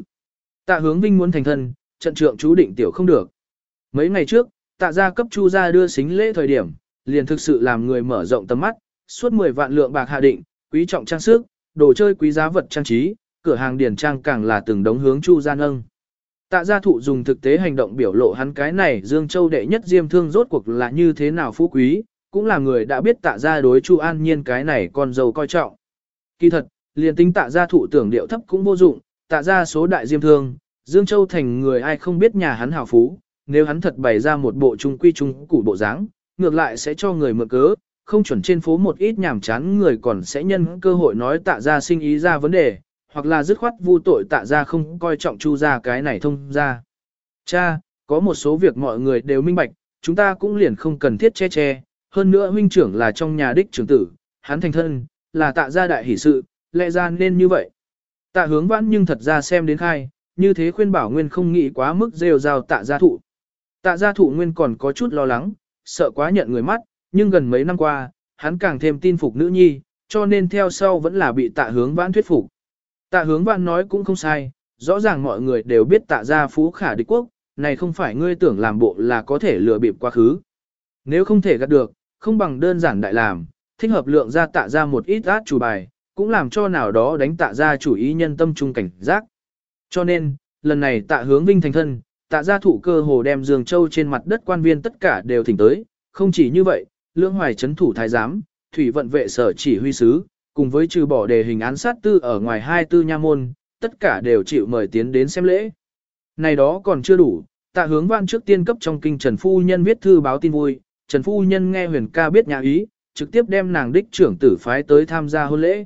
Tạ hướng vinh muốn thành thân, trận trượng chú định tiểu không được. Mấy ngày trước, tạ gia cấp chu gia đưa xính lễ thời điểm, liền thực sự làm người mở rộng tầm mắt, suốt 10 vạn lượng bạc hạ định, quý trọng trang sức, đồ chơi quý giá vật trang trí, cửa hàng điển trang càng là từng đống hướng chu gia nâng. Tạ gia thụ dùng thực tế hành động biểu lộ hắn cái này Dương Châu đệ nhất diêm thương rốt cuộc là như thế nào phú quý, cũng là người đã biết tạ gia đối Chu An Nhiên cái này con dâu coi trọng. Kỳ thật, liền tính tạ gia thụ tưởng điệu thấp cũng vô dụng, tạ gia số đại diêm thương, Dương Châu thành người ai không biết nhà hắn hào phú, nếu hắn thật bày ra một bộ trung quy trung củ bộ dáng, ngược lại sẽ cho người mượn cớ, không chuẩn trên phố một ít nhảm chán người còn sẽ nhân cơ hội nói tạ ra sinh ý ra vấn đề, hoặc là dứt khoát vu tội tạ ra không coi trọng chu ra cái này thông ra. Cha, có một số việc mọi người đều minh bạch, chúng ta cũng liền không cần thiết che che, hơn nữa huynh trưởng là trong nhà đích trưởng tử, hắn thành thân, là tạ ra đại hỷ sự, lẽ ra nên như vậy. Tạ hướng vãn nhưng thật ra xem đến khai, như thế khuyên bảo nguyên không nghĩ quá mức rêu rào tạ gia thụ. Tạ gia thụ nguyên còn có chút lo lắng, sợ quá nhận người mắt, nhưng gần mấy năm qua, hắn càng thêm tin phục nữ nhi, cho nên theo sau vẫn là bị tạ hướng vãn thuyết phục. Tạ hướng vãn nói cũng không sai, rõ ràng mọi người đều biết tạ gia phú khả địch quốc, này không phải ngươi tưởng làm bộ là có thể lừa bịp quá khứ. Nếu không thể gạt được, không bằng đơn giản đại làm, thích hợp lượng ra tạ ra một ít át chủ bài, cũng làm cho nào đó đánh tạ ra chủ ý nhân tâm trung cảnh giác. Cho nên, lần này tạ hướng vinh thành thân, tạ gia thủ cơ hồ đem Dương Châu trên mặt đất quan viên tất cả đều thỉnh tới, không chỉ như vậy, lưỡng hoài chấn thủ thái giám, thủy vận vệ sở chỉ huy sứ, cùng với trừ bỏ đề hình án sát tư ở ngoài hai tư nha môn, tất cả đều chịu mời tiến đến xem lễ. Này đó còn chưa đủ, Tạ hướng văn trước tiên cấp trong kinh Trần Phu Nhân viết thư báo tin vui, Trần Phu Nhân nghe huyền ca biết nhà ý, trực tiếp đem nàng đích trưởng tử phái tới tham gia hôn lễ.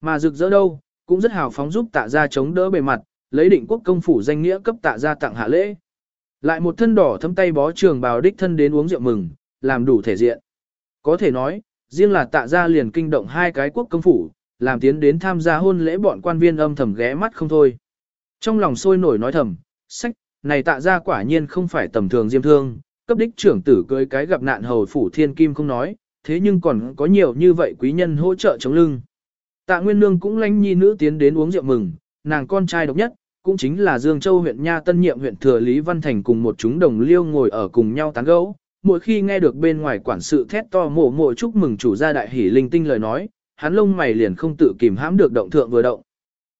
Mà rực rỡ đâu, cũng rất hào phóng giúp tạ gia chống đỡ bề mặt, lấy định quốc công phủ danh nghĩa cấp tạ gia tặng hạ lễ. Lại một thân đỏ thấm tay bó trường bào đích thân đến uống rượu mừng, làm đủ thể diện. Có thể nói, riêng là tạ ra liền kinh động hai cái quốc công phủ, làm tiến đến tham gia hôn lễ bọn quan viên âm thầm ghé mắt không thôi. Trong lòng sôi nổi nói thầm, sách, này tạ ra quả nhiên không phải tầm thường diêm thương, cấp đích trưởng tử cưới cái gặp nạn hầu phủ thiên kim không nói, thế nhưng còn có nhiều như vậy quý nhân hỗ trợ chống lưng. Tạ Nguyên Nương cũng lánh nhi nữ tiến đến uống rượu mừng, nàng con trai độc nhất, cũng chính là Dương Châu huyện Nha Tân Nhiệm huyện Thừa Lý Văn Thành cùng một chúng đồng liêu ngồi ở cùng nhau tán gẫu. Mỗi khi nghe được bên ngoài quản sự thét to mộ mộ chúc mừng chủ gia đại hỷ linh tinh lời nói, hắn lông mày liền không tự kìm hãm được động thượng vừa động.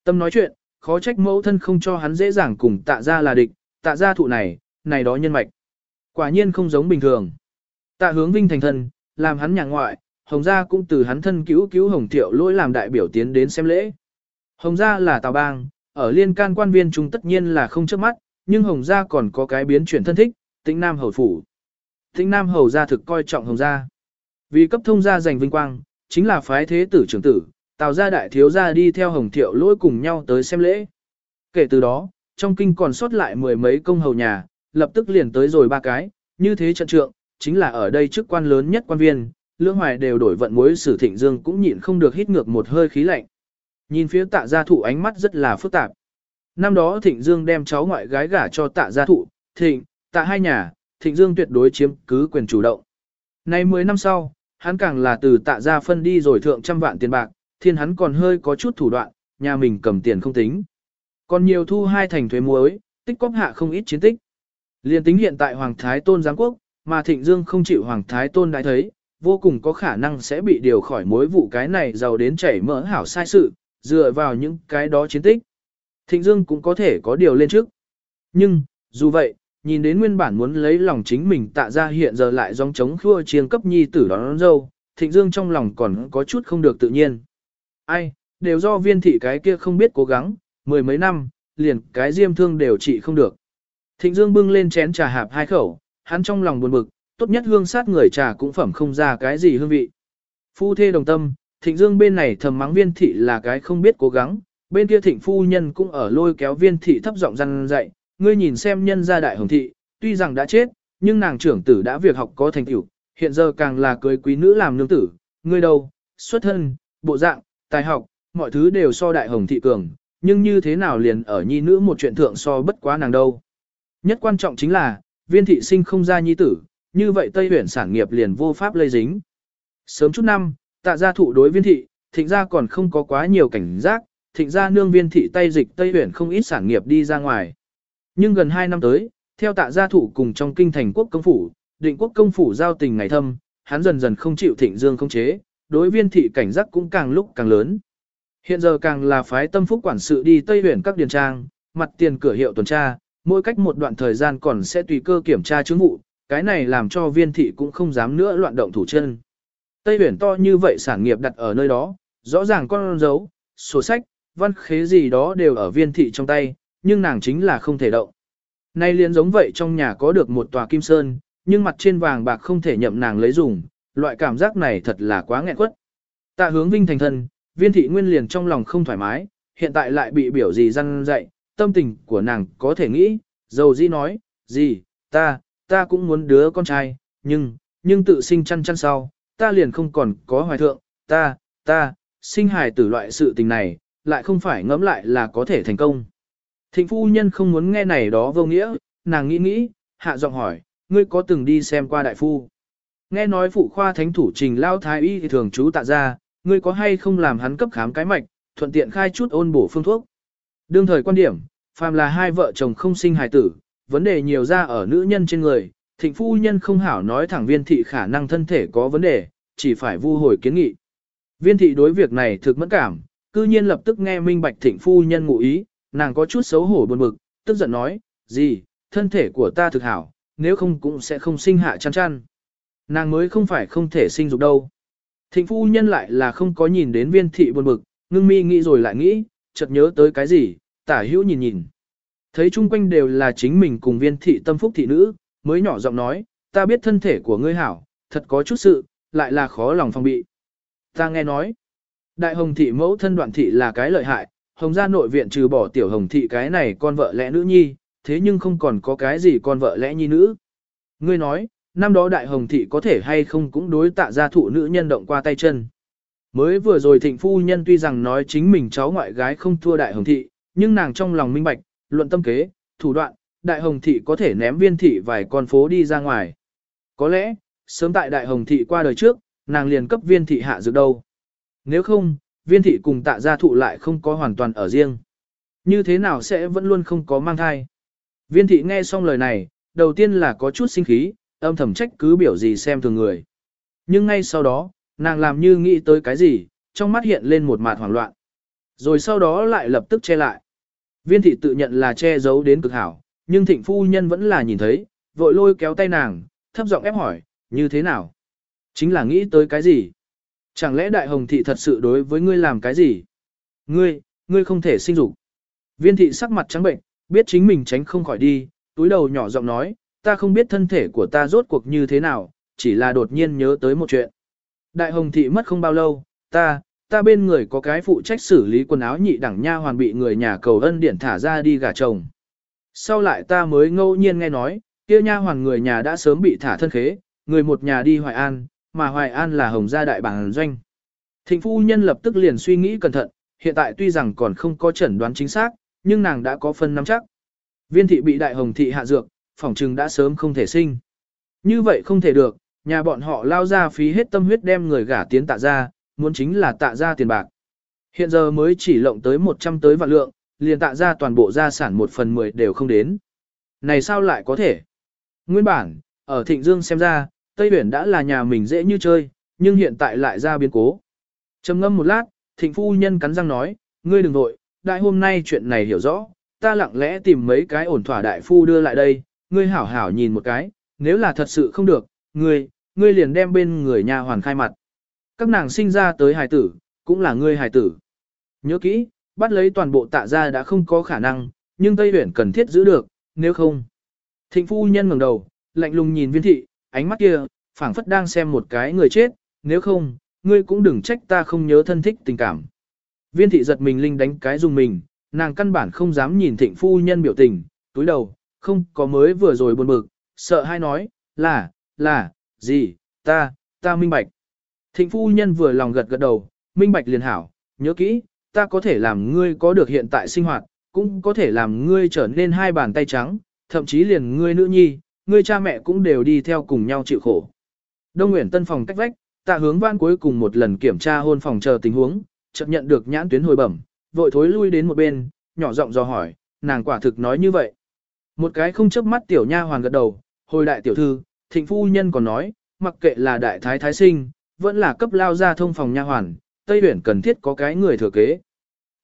Tâm nói chuyện, khó trách mẫu thân không cho hắn dễ dàng cùng tạ ra là địch, tạ ra thụ này, này đó nhân mạch. Quả nhiên không giống bình thường. Tạ hướng vinh thành thân, làm hắn nhà ngoại, hồng gia cũng từ hắn thân cứu cứu hồng thiệu lỗi làm đại biểu tiến đến xem lễ. Hồng gia là tào bang, ở liên can quan viên chúng tất nhiên là không trước mắt, nhưng hồng gia còn có cái biến chuyển thân thích, tĩnh nam hầu phủ. Thịnh nam hầu gia thực coi trọng hồng gia. Vì cấp thông gia giành vinh quang, chính là phái thế tử trưởng tử, tào gia đại thiếu gia đi theo hồng thiệu lỗi cùng nhau tới xem lễ. Kể từ đó, trong kinh còn sót lại mười mấy công hầu nhà, lập tức liền tới rồi ba cái, như thế trận trượng, chính là ở đây chức quan lớn nhất quan viên, lưỡng hoài đều đổi vận mối sử thịnh dương cũng nhịn không được hít ngược một hơi khí lạnh. Nhìn phía tạ gia thụ ánh mắt rất là phức tạp. Năm đó thịnh dương đem cháu ngoại gái gả cho tạ gia thụ, thịnh, tạ hai nhà, thịnh dương tuyệt đối chiếm cứ quyền chủ động. Nay 10 năm sau, hắn càng là từ tạ gia phân đi rồi thượng trăm vạn tiền bạc, thiên hắn còn hơi có chút thủ đoạn, nhà mình cầm tiền không tính. Còn nhiều thu hai thành thuế muối, tích cóp hạ không ít chiến tích. Liên tính hiện tại Hoàng Thái Tôn Giáng Quốc, mà Thịnh Dương không chịu Hoàng Thái Tôn đại thấy, vô cùng có khả năng sẽ bị điều khỏi mối vụ cái này giàu đến chảy mỡ hảo sai sự, dựa vào những cái đó chiến tích. Thịnh Dương cũng có thể có điều lên trước. Nhưng, dù vậy, nhìn đến nguyên bản muốn lấy lòng chính mình tạ ra hiện giờ lại dòng chống khua chiêng cấp nhi tử đón, đón dâu, Thịnh Dương trong lòng còn có chút không được tự nhiên. Ai, đều do viên thị cái kia không biết cố gắng, mười mấy năm, liền cái diêm thương đều trị không được. Thịnh Dương bưng lên chén trà hạp hai khẩu, hắn trong lòng buồn bực, tốt nhất hương sát người trà cũng phẩm không ra cái gì hương vị. Phu thê đồng tâm, Thịnh Dương bên này thầm mắng viên thị là cái không biết cố gắng, bên kia thịnh phu nhân cũng ở lôi kéo viên thị thấp giọng răn dạy, ngươi nhìn xem nhân gia đại hồng thị, tuy rằng đã chết, nhưng nàng trưởng tử đã việc học có thành tựu, hiện giờ càng là cưới quý nữ làm nương tử, ngươi đâu, xuất thân, bộ dạng, tài học, mọi thứ đều so đại hồng thị cường, nhưng như thế nào liền ở nhi nữ một chuyện thượng so bất quá nàng đâu. Nhất quan trọng chính là, viên thị sinh không ra nhi tử, như vậy Tây Huyển sản nghiệp liền vô pháp lây dính. Sớm chút năm, tạ gia thụ đối viên thị, thịnh gia còn không có quá nhiều cảnh giác, thịnh gia nương viên thị tay dịch Tây Huyển không ít sản nghiệp đi ra ngoài. Nhưng gần 2 năm tới, theo tạ gia thủ cùng trong kinh thành quốc công phủ, định quốc công phủ giao tình ngày thâm, hắn dần dần không chịu thịnh dương không chế, đối viên thị cảnh giác cũng càng lúc càng lớn. Hiện giờ càng là phái tâm phúc quản sự đi Tây Huyền các điền trang, mặt tiền cửa hiệu tuần tra, mỗi cách một đoạn thời gian còn sẽ tùy cơ kiểm tra chứng vụ, cái này làm cho viên thị cũng không dám nữa loạn động thủ chân. Tây biển to như vậy sản nghiệp đặt ở nơi đó, rõ ràng con dấu, sổ sách, văn khế gì đó đều ở viên thị trong tay, nhưng nàng chính là không thể động. Nay liền giống vậy trong nhà có được một tòa kim sơn, nhưng mặt trên vàng bạc không thể nhậm nàng lấy dùng, loại cảm giác này thật là quá nghẹn quất. Tạ hướng vinh thành thân, viên thị nguyên liền trong lòng không thoải mái, hiện tại lại bị biểu gì răn dạy, tâm tình của nàng có thể nghĩ, dầu gì nói, gì, ta, ta cũng muốn đứa con trai, nhưng, nhưng tự sinh chăn chăn sau, ta liền không còn có hoài thượng, ta, ta, sinh hài tử loại sự tình này, lại không phải ngẫm lại là có thể thành công. Thịnh phu nhân không muốn nghe này đó vô nghĩa, nàng nghĩ nghĩ, hạ giọng hỏi, ngươi có từng đi xem qua đại phu? Nghe nói phụ khoa thánh thủ trình lao thái y thì thường chú tạ ra, ngươi có hay không làm hắn cấp khám cái mạch, thuận tiện khai chút ôn bổ phương thuốc. Đương thời quan điểm, phàm là hai vợ chồng không sinh hài tử, vấn đề nhiều ra ở nữ nhân trên người, thịnh phu nhân không hảo nói thẳng viên thị khả năng thân thể có vấn đề, chỉ phải vu hồi kiến nghị. Viên thị đối việc này thực mẫn cảm, cư nhiên lập tức nghe minh bạch thịnh phu nhân ngụ ý, nàng có chút xấu hổ buồn bực, tức giận nói, gì, thân thể của ta thực hảo, nếu không cũng sẽ không sinh hạ chăn chăn. Nàng mới không phải không thể sinh dục đâu. Thịnh phu nhân lại là không có nhìn đến viên thị buồn bực, ngưng mi nghĩ rồi lại nghĩ, chợt nhớ tới cái gì, tả hữu nhìn nhìn. Thấy chung quanh đều là chính mình cùng viên thị tâm phúc thị nữ, mới nhỏ giọng nói, ta biết thân thể của ngươi hảo, thật có chút sự, lại là khó lòng phòng bị. Ta nghe nói, đại hồng thị mẫu thân đoạn thị là cái lợi hại, hồng gia nội viện trừ bỏ tiểu hồng thị cái này con vợ lẽ nữ nhi, thế nhưng không còn có cái gì con vợ lẽ nhi nữ. Ngươi nói, năm đó đại hồng thị có thể hay không cũng đối tạ gia thụ nữ nhân động qua tay chân. Mới vừa rồi thịnh phu nhân tuy rằng nói chính mình cháu ngoại gái không thua đại hồng thị, nhưng nàng trong lòng minh bạch, luận tâm kế, thủ đoạn, đại hồng thị có thể ném viên thị vài con phố đi ra ngoài. Có lẽ, sớm tại đại hồng thị qua đời trước, nàng liền cấp viên thị hạ dược đâu. Nếu không, viên thị cùng tạ gia thụ lại không có hoàn toàn ở riêng. Như thế nào sẽ vẫn luôn không có mang thai. Viên thị nghe xong lời này, đầu tiên là có chút sinh khí, âm thầm trách cứ biểu gì xem thường người. Nhưng ngay sau đó, nàng làm như nghĩ tới cái gì, trong mắt hiện lên một mạt hoảng loạn. Rồi sau đó lại lập tức che lại. Viên thị tự nhận là che giấu đến cực hảo, nhưng thịnh phu nhân vẫn là nhìn thấy, vội lôi kéo tay nàng, thấp giọng ép hỏi, như thế nào? Chính là nghĩ tới cái gì? Chẳng lẽ đại hồng thị thật sự đối với ngươi làm cái gì? Ngươi, ngươi không thể sinh dục. Viên thị sắc mặt trắng bệnh, biết chính mình tránh không khỏi đi, túi đầu nhỏ giọng nói, ta không biết thân thể của ta rốt cuộc như thế nào, chỉ là đột nhiên nhớ tới một chuyện. Đại hồng thị mất không bao lâu, ta, ta bên người có cái phụ trách xử lý quần áo nhị đẳng nha hoàn bị người nhà cầu ân điển thả ra đi gả chồng. Sau lại ta mới ngẫu nhiên nghe nói, kia nha hoàn người nhà đã sớm bị thả thân khế, người một nhà đi Hoài An, mà Hoài An là hồng gia đại bản doanh. Thịnh phu nhân lập tức liền suy nghĩ cẩn thận, hiện tại tuy rằng còn không có chẩn đoán chính xác, nhưng nàng đã có phân nắm chắc. Viên thị bị đại hồng thị hạ dược, phỏng trừng đã sớm không thể sinh. Như vậy không thể được, nhà bọn họ lao ra phí hết tâm huyết đem người gả tiến tạ ra, muốn chính là tạ ra tiền bạc. Hiện giờ mới chỉ lộng tới 100 tới vạn lượng, liền tạ ra toàn bộ gia sản một phần mười đều không đến. Này sao lại có thể? Nguyên bản, ở Thịnh Dương xem ra, Tây Uyển đã là nhà mình dễ như chơi, nhưng hiện tại lại ra biến cố. trầm ngâm một lát, Thịnh Phu Nhân cắn răng nói, ngươi đừng vội, đại hôm nay chuyện này hiểu rõ, ta lặng lẽ tìm mấy cái ổn thỏa đại phu đưa lại đây, ngươi hảo hảo nhìn một cái, nếu là thật sự không được, ngươi, ngươi liền đem bên người nhà hoàn khai mặt. Các nàng sinh ra tới hài tử, cũng là ngươi hài tử. Nhớ kỹ, bắt lấy toàn bộ tạ gia đã không có khả năng, nhưng Tây Uyển cần thiết giữ được, nếu không. Thịnh phu nhân ngẩng đầu, lạnh lùng nhìn viên thị, ánh mắt kia, phảng phất đang xem một cái người chết, nếu không, ngươi cũng đừng trách ta không nhớ thân thích tình cảm. Viên thị giật mình linh đánh cái dùng mình, nàng căn bản không dám nhìn thịnh phu nhân biểu tình, túi đầu, không có mới vừa rồi buồn bực, sợ hai nói, là, là, gì, ta, ta minh bạch. Thịnh phu nhân vừa lòng gật gật đầu, minh bạch liền hảo, nhớ kỹ, ta có thể làm ngươi có được hiện tại sinh hoạt, cũng có thể làm ngươi trở nên hai bàn tay trắng, thậm chí liền ngươi nữ nhi, ngươi cha mẹ cũng đều đi theo cùng nhau chịu khổ. Đông Nguyễn Tân phòng cách vách, tạ hướng văn cuối cùng một lần kiểm tra hôn phòng chờ tình huống, chợt nhận được nhãn tuyến hồi bẩm, vội thối lui đến một bên, nhỏ giọng dò hỏi, nàng quả thực nói như vậy. Một cái không chớp mắt tiểu nha hoàn gật đầu, hồi đại tiểu thư, thịnh phu nhân còn nói, mặc kệ là đại thái thái sinh, vẫn là cấp lao ra thông phòng nha hoàn, Tây Uyển cần thiết có cái người thừa kế.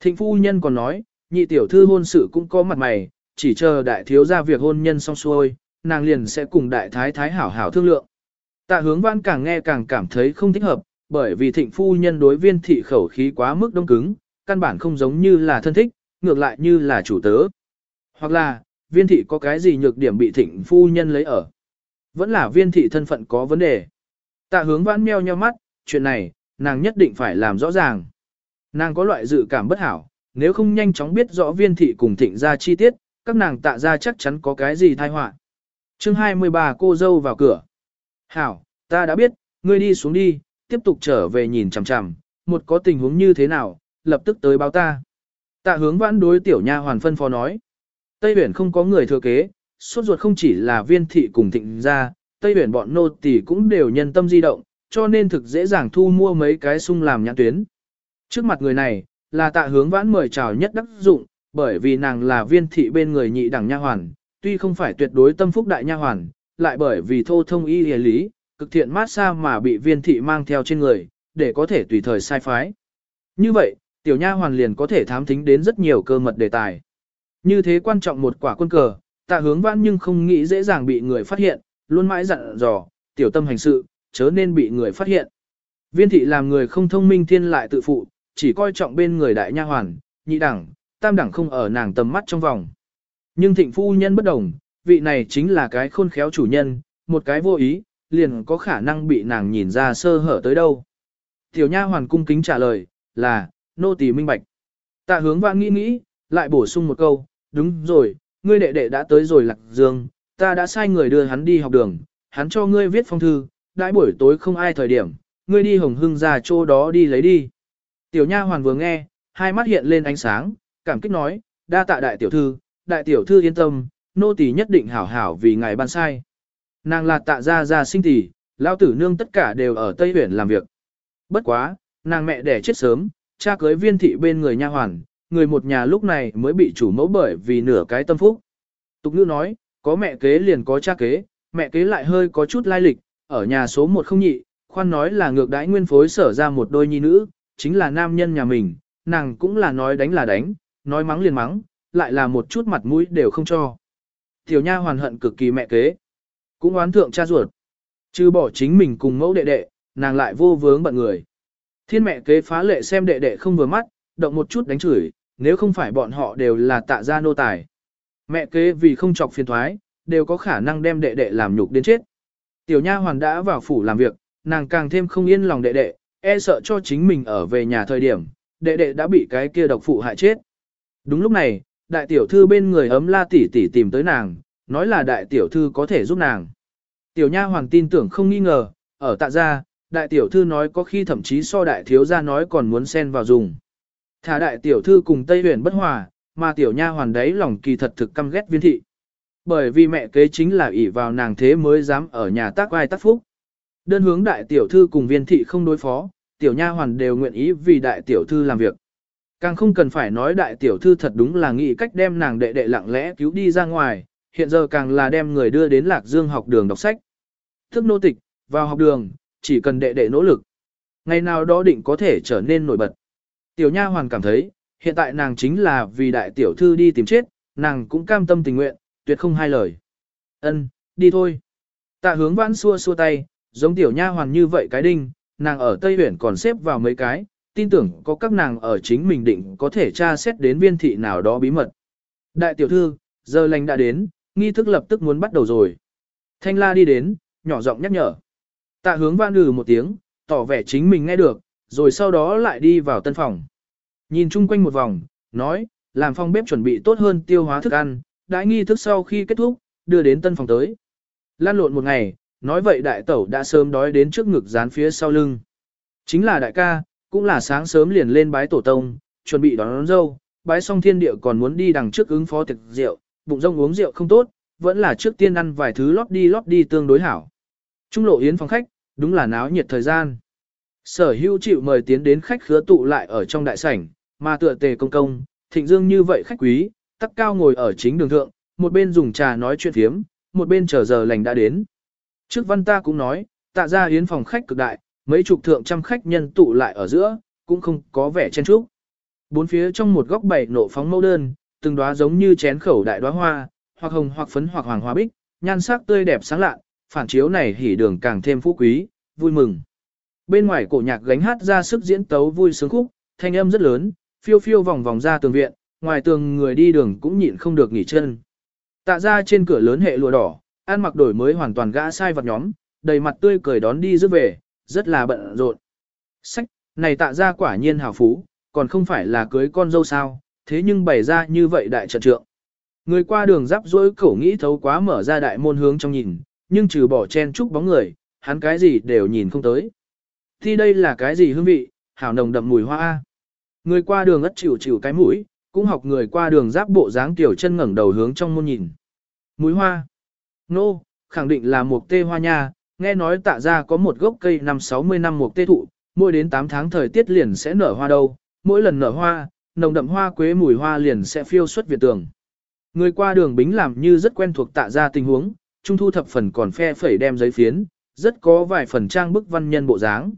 Thịnh phu nhân còn nói, nhị tiểu thư hôn sự cũng có mặt mày, chỉ chờ đại thiếu ra việc hôn nhân xong xuôi, nàng liền sẽ cùng đại thái thái hảo hảo thương lượng. Tạ hướng văn càng nghe càng cảm thấy không thích hợp, bởi vì thịnh phu nhân đối viên thị khẩu khí quá mức đông cứng, căn bản không giống như là thân thích, ngược lại như là chủ tớ. Hoặc là, viên thị có cái gì nhược điểm bị thịnh phu nhân lấy ở. Vẫn là viên thị thân phận có vấn đề. Tạ hướng vãn meo nheo mắt, chuyện này, nàng nhất định phải làm rõ ràng. Nàng có loại dự cảm bất hảo, nếu không nhanh chóng biết rõ viên thị cùng thịnh ra chi tiết, các nàng tạ ra chắc chắn có cái gì thai họa chương 23 cô dâu vào cửa. Hảo, ta đã biết, ngươi đi xuống đi, tiếp tục trở về nhìn chằm chằm, một có tình huống như thế nào, lập tức tới báo ta. Tạ hướng vãn đối tiểu nha hoàn phân phó nói. Tây Biển không có người thừa kế, suốt ruột không chỉ là viên thị cùng thịnh ra, Tây Biển bọn nô tỳ cũng đều nhân tâm di động, cho nên thực dễ dàng thu mua mấy cái sung làm nhãn tuyến. Trước mặt người này, là tạ hướng vãn mời chào nhất đắc dụng, bởi vì nàng là viên thị bên người nhị đẳng nha hoàn, tuy không phải tuyệt đối tâm phúc đại nha hoàn, lại bởi vì thô thông y hề lý, cực thiện mát xa mà bị viên thị mang theo trên người, để có thể tùy thời sai phái. Như vậy, tiểu nha hoàn liền có thể thám thính đến rất nhiều cơ mật đề tài. Như thế quan trọng một quả quân cờ, tạ hướng vãn nhưng không nghĩ dễ dàng bị người phát hiện, luôn mãi dặn dò, tiểu tâm hành sự, chớ nên bị người phát hiện. Viên thị làm người không thông minh thiên lại tự phụ, chỉ coi trọng bên người đại nha hoàn, nhị đẳng, tam đẳng không ở nàng tầm mắt trong vòng. Nhưng thịnh phu nhân bất đồng, vị này chính là cái khôn khéo chủ nhân, một cái vô ý, liền có khả năng bị nàng nhìn ra sơ hở tới đâu. Tiểu nha hoàn cung kính trả lời, là, nô tỳ minh bạch. Tạ hướng vãn nghĩ nghĩ, lại bổ sung một câu, đúng rồi, ngươi đệ đệ đã tới rồi lạc dương, ta đã sai người đưa hắn đi học đường, hắn cho ngươi viết phong thư, đãi buổi tối không ai thời điểm, ngươi đi hồng hưng ra chỗ đó đi lấy đi. Tiểu nha hoàn vừa nghe, hai mắt hiện lên ánh sáng, cảm kích nói, đa tạ đại tiểu thư, đại tiểu thư yên tâm, nô tỳ nhất định hảo hảo vì ngài ban sai. Nàng là tạ gia gia sinh tỷ, lão tử nương tất cả đều ở Tây huyện làm việc. Bất quá, nàng mẹ đẻ chết sớm, cha cưới viên thị bên người nha hoàn, người một nhà lúc này mới bị chủ mẫu bởi vì nửa cái tâm phúc. Tục ngữ nói, có mẹ kế liền có cha kế, mẹ kế lại hơi có chút lai lịch, ở nhà số một không nhị, khoan nói là ngược đãi nguyên phối sở ra một đôi nhi nữ, chính là nam nhân nhà mình, nàng cũng là nói đánh là đánh, nói mắng liền mắng, lại là một chút mặt mũi đều không cho. Tiểu nha hoàn hận cực kỳ mẹ kế, cũng oán thượng cha ruột, chứ bỏ chính mình cùng mẫu đệ đệ, nàng lại vô vướng bận người. Thiên mẹ kế phá lệ xem đệ đệ không vừa mắt, động một chút đánh chửi, nếu không phải bọn họ đều là tạ gia nô tài. Mẹ kế vì không chọc phiền thoái, đều có khả năng đem đệ đệ làm nhục đến chết. Tiểu nha hoàn đã vào phủ làm việc, nàng càng thêm không yên lòng đệ đệ, e sợ cho chính mình ở về nhà thời điểm, đệ đệ đã bị cái kia độc phụ hại chết. Đúng lúc này, đại tiểu thư bên người ấm la tỷ tỷ tìm tới nàng, nói là đại tiểu thư có thể giúp nàng. Tiểu nha hoàng tin tưởng không nghi ngờ, ở tạ gia, đại tiểu thư nói có khi thậm chí so đại thiếu gia nói còn muốn xen vào dùng. Thả đại tiểu thư cùng Tây huyền bất hòa, mà tiểu nha hoàn đấy lòng kỳ thật thực căm ghét viên thị. Bởi vì mẹ kế chính là ỷ vào nàng thế mới dám ở nhà tác ai tác phúc. Đơn hướng đại tiểu thư cùng viên thị không đối phó, tiểu nha hoàn đều nguyện ý vì đại tiểu thư làm việc. Càng không cần phải nói đại tiểu thư thật đúng là nghĩ cách đem nàng đệ đệ lặng lẽ cứu đi ra ngoài, hiện giờ càng là đem người đưa đến Lạc Dương học đường đọc sách. Thức nô tịch, vào học đường, chỉ cần đệ đệ nỗ lực. Ngày nào đó định có thể trở nên nổi bật. Tiểu nha hoàn cảm thấy, hiện tại nàng chính là vì đại tiểu thư đi tìm chết, nàng cũng cam tâm tình nguyện, tuyệt không hai lời. Ân, đi thôi. Tạ hướng vãn xua xua tay, giống tiểu nha hoàn như vậy cái đinh, nàng ở Tây Huyển còn xếp vào mấy cái, tin tưởng có các nàng ở chính mình định có thể tra xét đến viên thị nào đó bí mật. Đại tiểu thư, giờ lành đã đến, nghi thức lập tức muốn bắt đầu rồi. Thanh la đi đến, nhỏ giọng nhắc nhở. Tạ hướng vãn lừ một tiếng, tỏ vẻ chính mình nghe được, rồi sau đó lại đi vào tân phòng. Nhìn chung quanh một vòng, nói, làm phòng bếp chuẩn bị tốt hơn tiêu hóa thức ăn, đãi nghi thức sau khi kết thúc, đưa đến tân phòng tới. Lan lộn một ngày, nói vậy đại tẩu đã sớm đói đến trước ngực dán phía sau lưng. Chính là đại ca, cũng là sáng sớm liền lên bái tổ tông, chuẩn bị đón, đón dâu, bái xong thiên địa còn muốn đi đằng trước ứng phó thực rượu, bụng rông uống rượu không tốt, vẫn là trước tiên ăn vài thứ lót đi lót đi tương đối hảo. Trung lộ yến phòng khách, đúng là náo nhiệt thời gian. Sở hưu chịu mời tiến đến khách khứa tụ lại ở trong đại sảnh, mà tựa tề công công, thịnh dương như vậy khách quý, tắc cao ngồi ở chính đường thượng, một bên dùng trà nói chuyện phiếm, một bên chờ giờ lành đã đến. Trước văn ta cũng nói, tạ ra yến phòng khách cực đại, mấy chục thượng trăm khách nhân tụ lại ở giữa, cũng không có vẻ chen trúc. Bốn phía trong một góc bảy nổ phóng mẫu đơn, từng đóa giống như chén khẩu đại đóa hoa, hoặc hồng hoặc phấn hoặc hoàng hoa bích, nhan sắc tươi đẹp sáng lạ, phản chiếu này hỉ đường càng thêm phú quý, vui mừng. Bên ngoài cổ nhạc gánh hát ra sức diễn tấu vui sướng khúc, thanh âm rất lớn, phiêu phiêu vòng vòng ra tường viện, ngoài tường người đi đường cũng nhịn không được nghỉ chân. Tạ ra trên cửa lớn hệ lụa đỏ, ăn mặc đổi mới hoàn toàn gã sai vật nhóm, đầy mặt tươi cười đón đi rước về, rất là bận rộn. Sách, này tạ ra quả nhiên hào phú, còn không phải là cưới con dâu sao, thế nhưng bày ra như vậy đại trận trượng. Người qua đường giáp rỗi cổ nghĩ thấu quá mở ra đại môn hướng trong nhìn, nhưng trừ bỏ chen chúc bóng người, hắn cái gì đều nhìn không tới. Thì đây là cái gì hương vị, hảo nồng đậm mùi hoa A. Người qua đường ất chịu chịu cái mũi, cũng học người qua đường giáp bộ dáng tiểu chân ngẩng đầu hướng trong môn nhìn. Mũi hoa. Nô, no, khẳng định là một tê hoa nha, nghe nói tạ ra có một gốc cây năm 60 năm một tê thụ, mỗi đến 8 tháng thời tiết liền sẽ nở hoa đâu, mỗi lần nở hoa, nồng đậm hoa quế mùi hoa liền sẽ phiêu xuất việt tường. Người qua đường bính làm như rất quen thuộc tạ ra tình huống, trung thu thập phần còn phe phẩy đem giấy phiến, rất có vài phần trang bức văn nhân bộ dáng.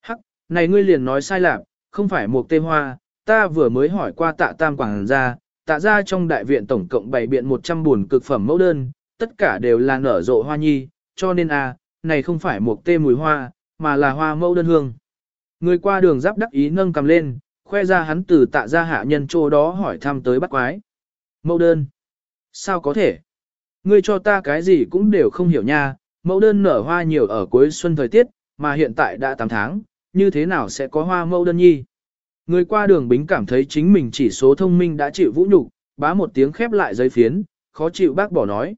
Hắc, này ngươi liền nói sai lạc, không phải một tê hoa, ta vừa mới hỏi qua tạ tam quảng gia, tạ ra trong đại viện tổng cộng bày biện 100 buồn cực phẩm mẫu đơn, tất cả đều là nở rộ hoa nhi, cho nên a, à, này không phải một tê mùi hoa, mà là hoa mẫu đơn hương. Người qua đường giáp đắc ý nâng cầm lên, khoe ra hắn từ tạ ra hạ nhân chỗ đó hỏi thăm tới bắt quái. Mẫu đơn. Sao có thể? Ngươi cho ta cái gì cũng đều không hiểu nha, mẫu đơn nở hoa nhiều ở cuối xuân thời tiết, mà hiện tại đã 8 tháng, như thế nào sẽ có hoa mẫu đơn nhi? Người qua đường bính cảm thấy chính mình chỉ số thông minh đã chịu vũ nhục, bá một tiếng khép lại giấy phiến, khó chịu bác bỏ nói.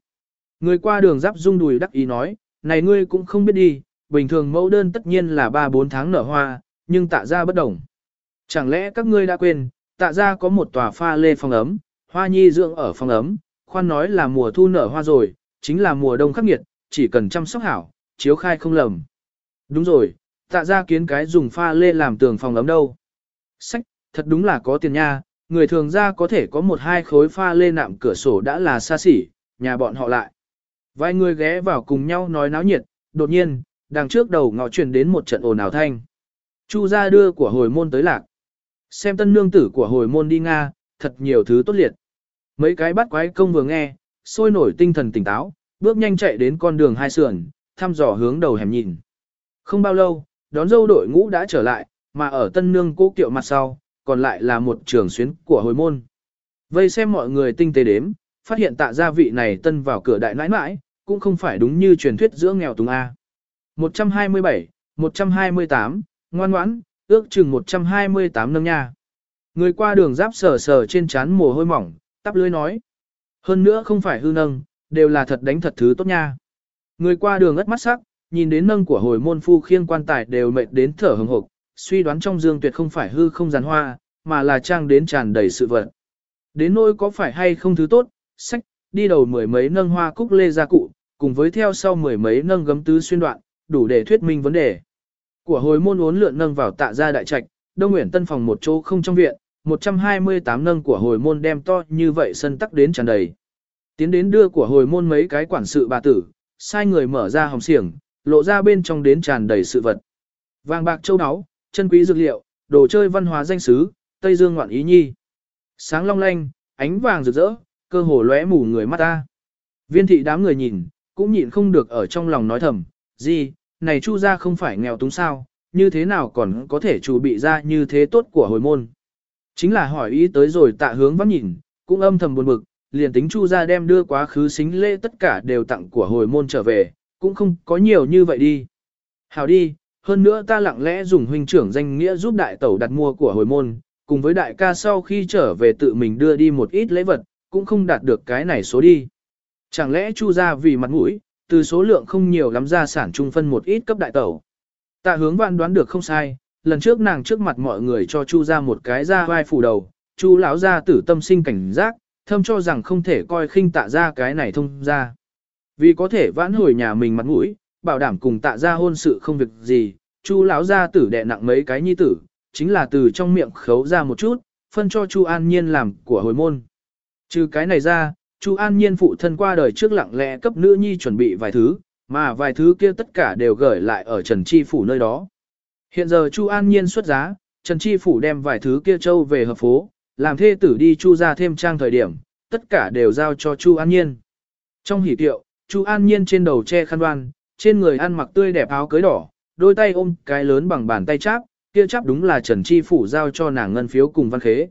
Người qua đường giáp rung đùi đắc ý nói, này ngươi cũng không biết đi, bình thường mẫu đơn tất nhiên là 3-4 tháng nở hoa, nhưng tạ ra bất đồng. Chẳng lẽ các ngươi đã quên, tạ ra có một tòa pha lê phòng ấm, hoa nhi dưỡng ở phòng ấm, khoan nói là mùa thu nở hoa rồi, chính là mùa đông khắc nghiệt, chỉ cần chăm sóc hảo, chiếu khai không lầm. Đúng rồi, tạ ra kiến cái dùng pha lê làm tường phòng ấm đâu. Sách, thật đúng là có tiền nha, người thường ra có thể có một hai khối pha lê nạm cửa sổ đã là xa xỉ, nhà bọn họ lại. Vài người ghé vào cùng nhau nói náo nhiệt, đột nhiên, đằng trước đầu ngọ truyền đến một trận ồn ào thanh. Chu ra đưa của hồi môn tới lạc. Xem tân nương tử của hồi môn đi Nga, thật nhiều thứ tốt liệt. Mấy cái bắt quái công vừa nghe, sôi nổi tinh thần tỉnh táo, bước nhanh chạy đến con đường hai sườn, thăm dò hướng đầu hẻm nhìn. Không bao lâu, đón dâu đội ngũ đã trở lại, mà ở tân nương cố kiệu mặt sau, còn lại là một trường xuyến của hồi môn. Vây xem mọi người tinh tế đếm, phát hiện tạ gia vị này tân vào cửa đại nãi nãi, cũng không phải đúng như truyền thuyết giữa nghèo túng A. 127, 128, ngoan ngoãn, ước chừng 128 nâng nha. Người qua đường giáp sờ sờ trên trán mồ hôi mỏng, tắp lưới nói. Hơn nữa không phải hư nâng, đều là thật đánh thật thứ tốt nha. Người qua đường ất mắt sắc, nhìn đến nâng của hồi môn phu khiêng quan tài đều mệt đến thở hừng hực, suy đoán trong dương tuyệt không phải hư không giàn hoa, mà là trang đến tràn đầy sự vật. Đến nỗi có phải hay không thứ tốt, sách, đi đầu mười mấy nâng hoa cúc lê gia cụ, cùng với theo sau mười mấy nâng gấm tứ xuyên đoạn, đủ để thuyết minh vấn đề. Của hồi môn uốn lượn nâng vào tạ gia đại trạch, Đông nguyễn Tân phòng một chỗ không trong viện, 128 nâng của hồi môn đem to như vậy sân tắc đến tràn đầy. Tiến đến đưa của hồi môn mấy cái quản sự bà tử, sai người mở ra hồng xiềng, lộ ra bên trong đến tràn đầy sự vật. Vàng bạc châu áo, chân quý dược liệu, đồ chơi văn hóa danh sứ, Tây Dương ngoạn ý nhi. Sáng long lanh, ánh vàng rực rỡ, cơ hồ lóe mù người mắt ta. Viên thị đám người nhìn, cũng nhịn không được ở trong lòng nói thầm, gì, này chu ra không phải nghèo túng sao, như thế nào còn có thể chủ bị ra như thế tốt của hồi môn. Chính là hỏi ý tới rồi tạ hướng vắng nhìn, cũng âm thầm buồn bực, liền tính chu ra đem đưa quá khứ xính lễ tất cả đều tặng của hồi môn trở về, cũng không có nhiều như vậy đi. Hảo đi, hơn nữa ta lặng lẽ dùng huynh trưởng danh nghĩa giúp đại tẩu đặt mua của hồi môn, cùng với đại ca sau khi trở về tự mình đưa đi một ít lễ vật, cũng không đạt được cái này số đi. Chẳng lẽ chu gia vì mặt mũi, từ số lượng không nhiều lắm ra sản trung phân một ít cấp đại tẩu. Tạ hướng vạn đoán được không sai, lần trước nàng trước mặt mọi người cho chu gia một cái ra vai phủ đầu, chu lão gia tử tâm sinh cảnh giác, thâm cho rằng không thể coi khinh tạ gia cái này thông gia Vì có thể vãn hồi nhà mình mặt mũi, bảo đảm cùng tạ gia hôn sự không việc gì, chu lão gia tử đè nặng mấy cái nhi tử, chính là từ trong miệng khấu ra một chút, phân cho chu an nhiên làm của hồi môn. Trừ cái này ra, chu an nhiên phụ thân qua đời trước lặng lẽ cấp nữ nhi chuẩn bị vài thứ, mà vài thứ kia tất cả đều gửi lại ở Trần Chi Phủ nơi đó. Hiện giờ Chu An Nhiên xuất giá, Trần Chi Phủ đem vài thứ kia châu về hợp phố, làm thê tử đi Chu ra thêm trang thời điểm, tất cả đều giao cho Chu An Nhiên. Trong hỷ tiệu, Chu An Nhiên trên đầu che khăn đoan, trên người ăn mặc tươi đẹp áo cưới đỏ, đôi tay ôm cái lớn bằng bàn tay cháp, kia cháp đúng là Trần Chi Phủ giao cho nàng ngân phiếu cùng văn khế.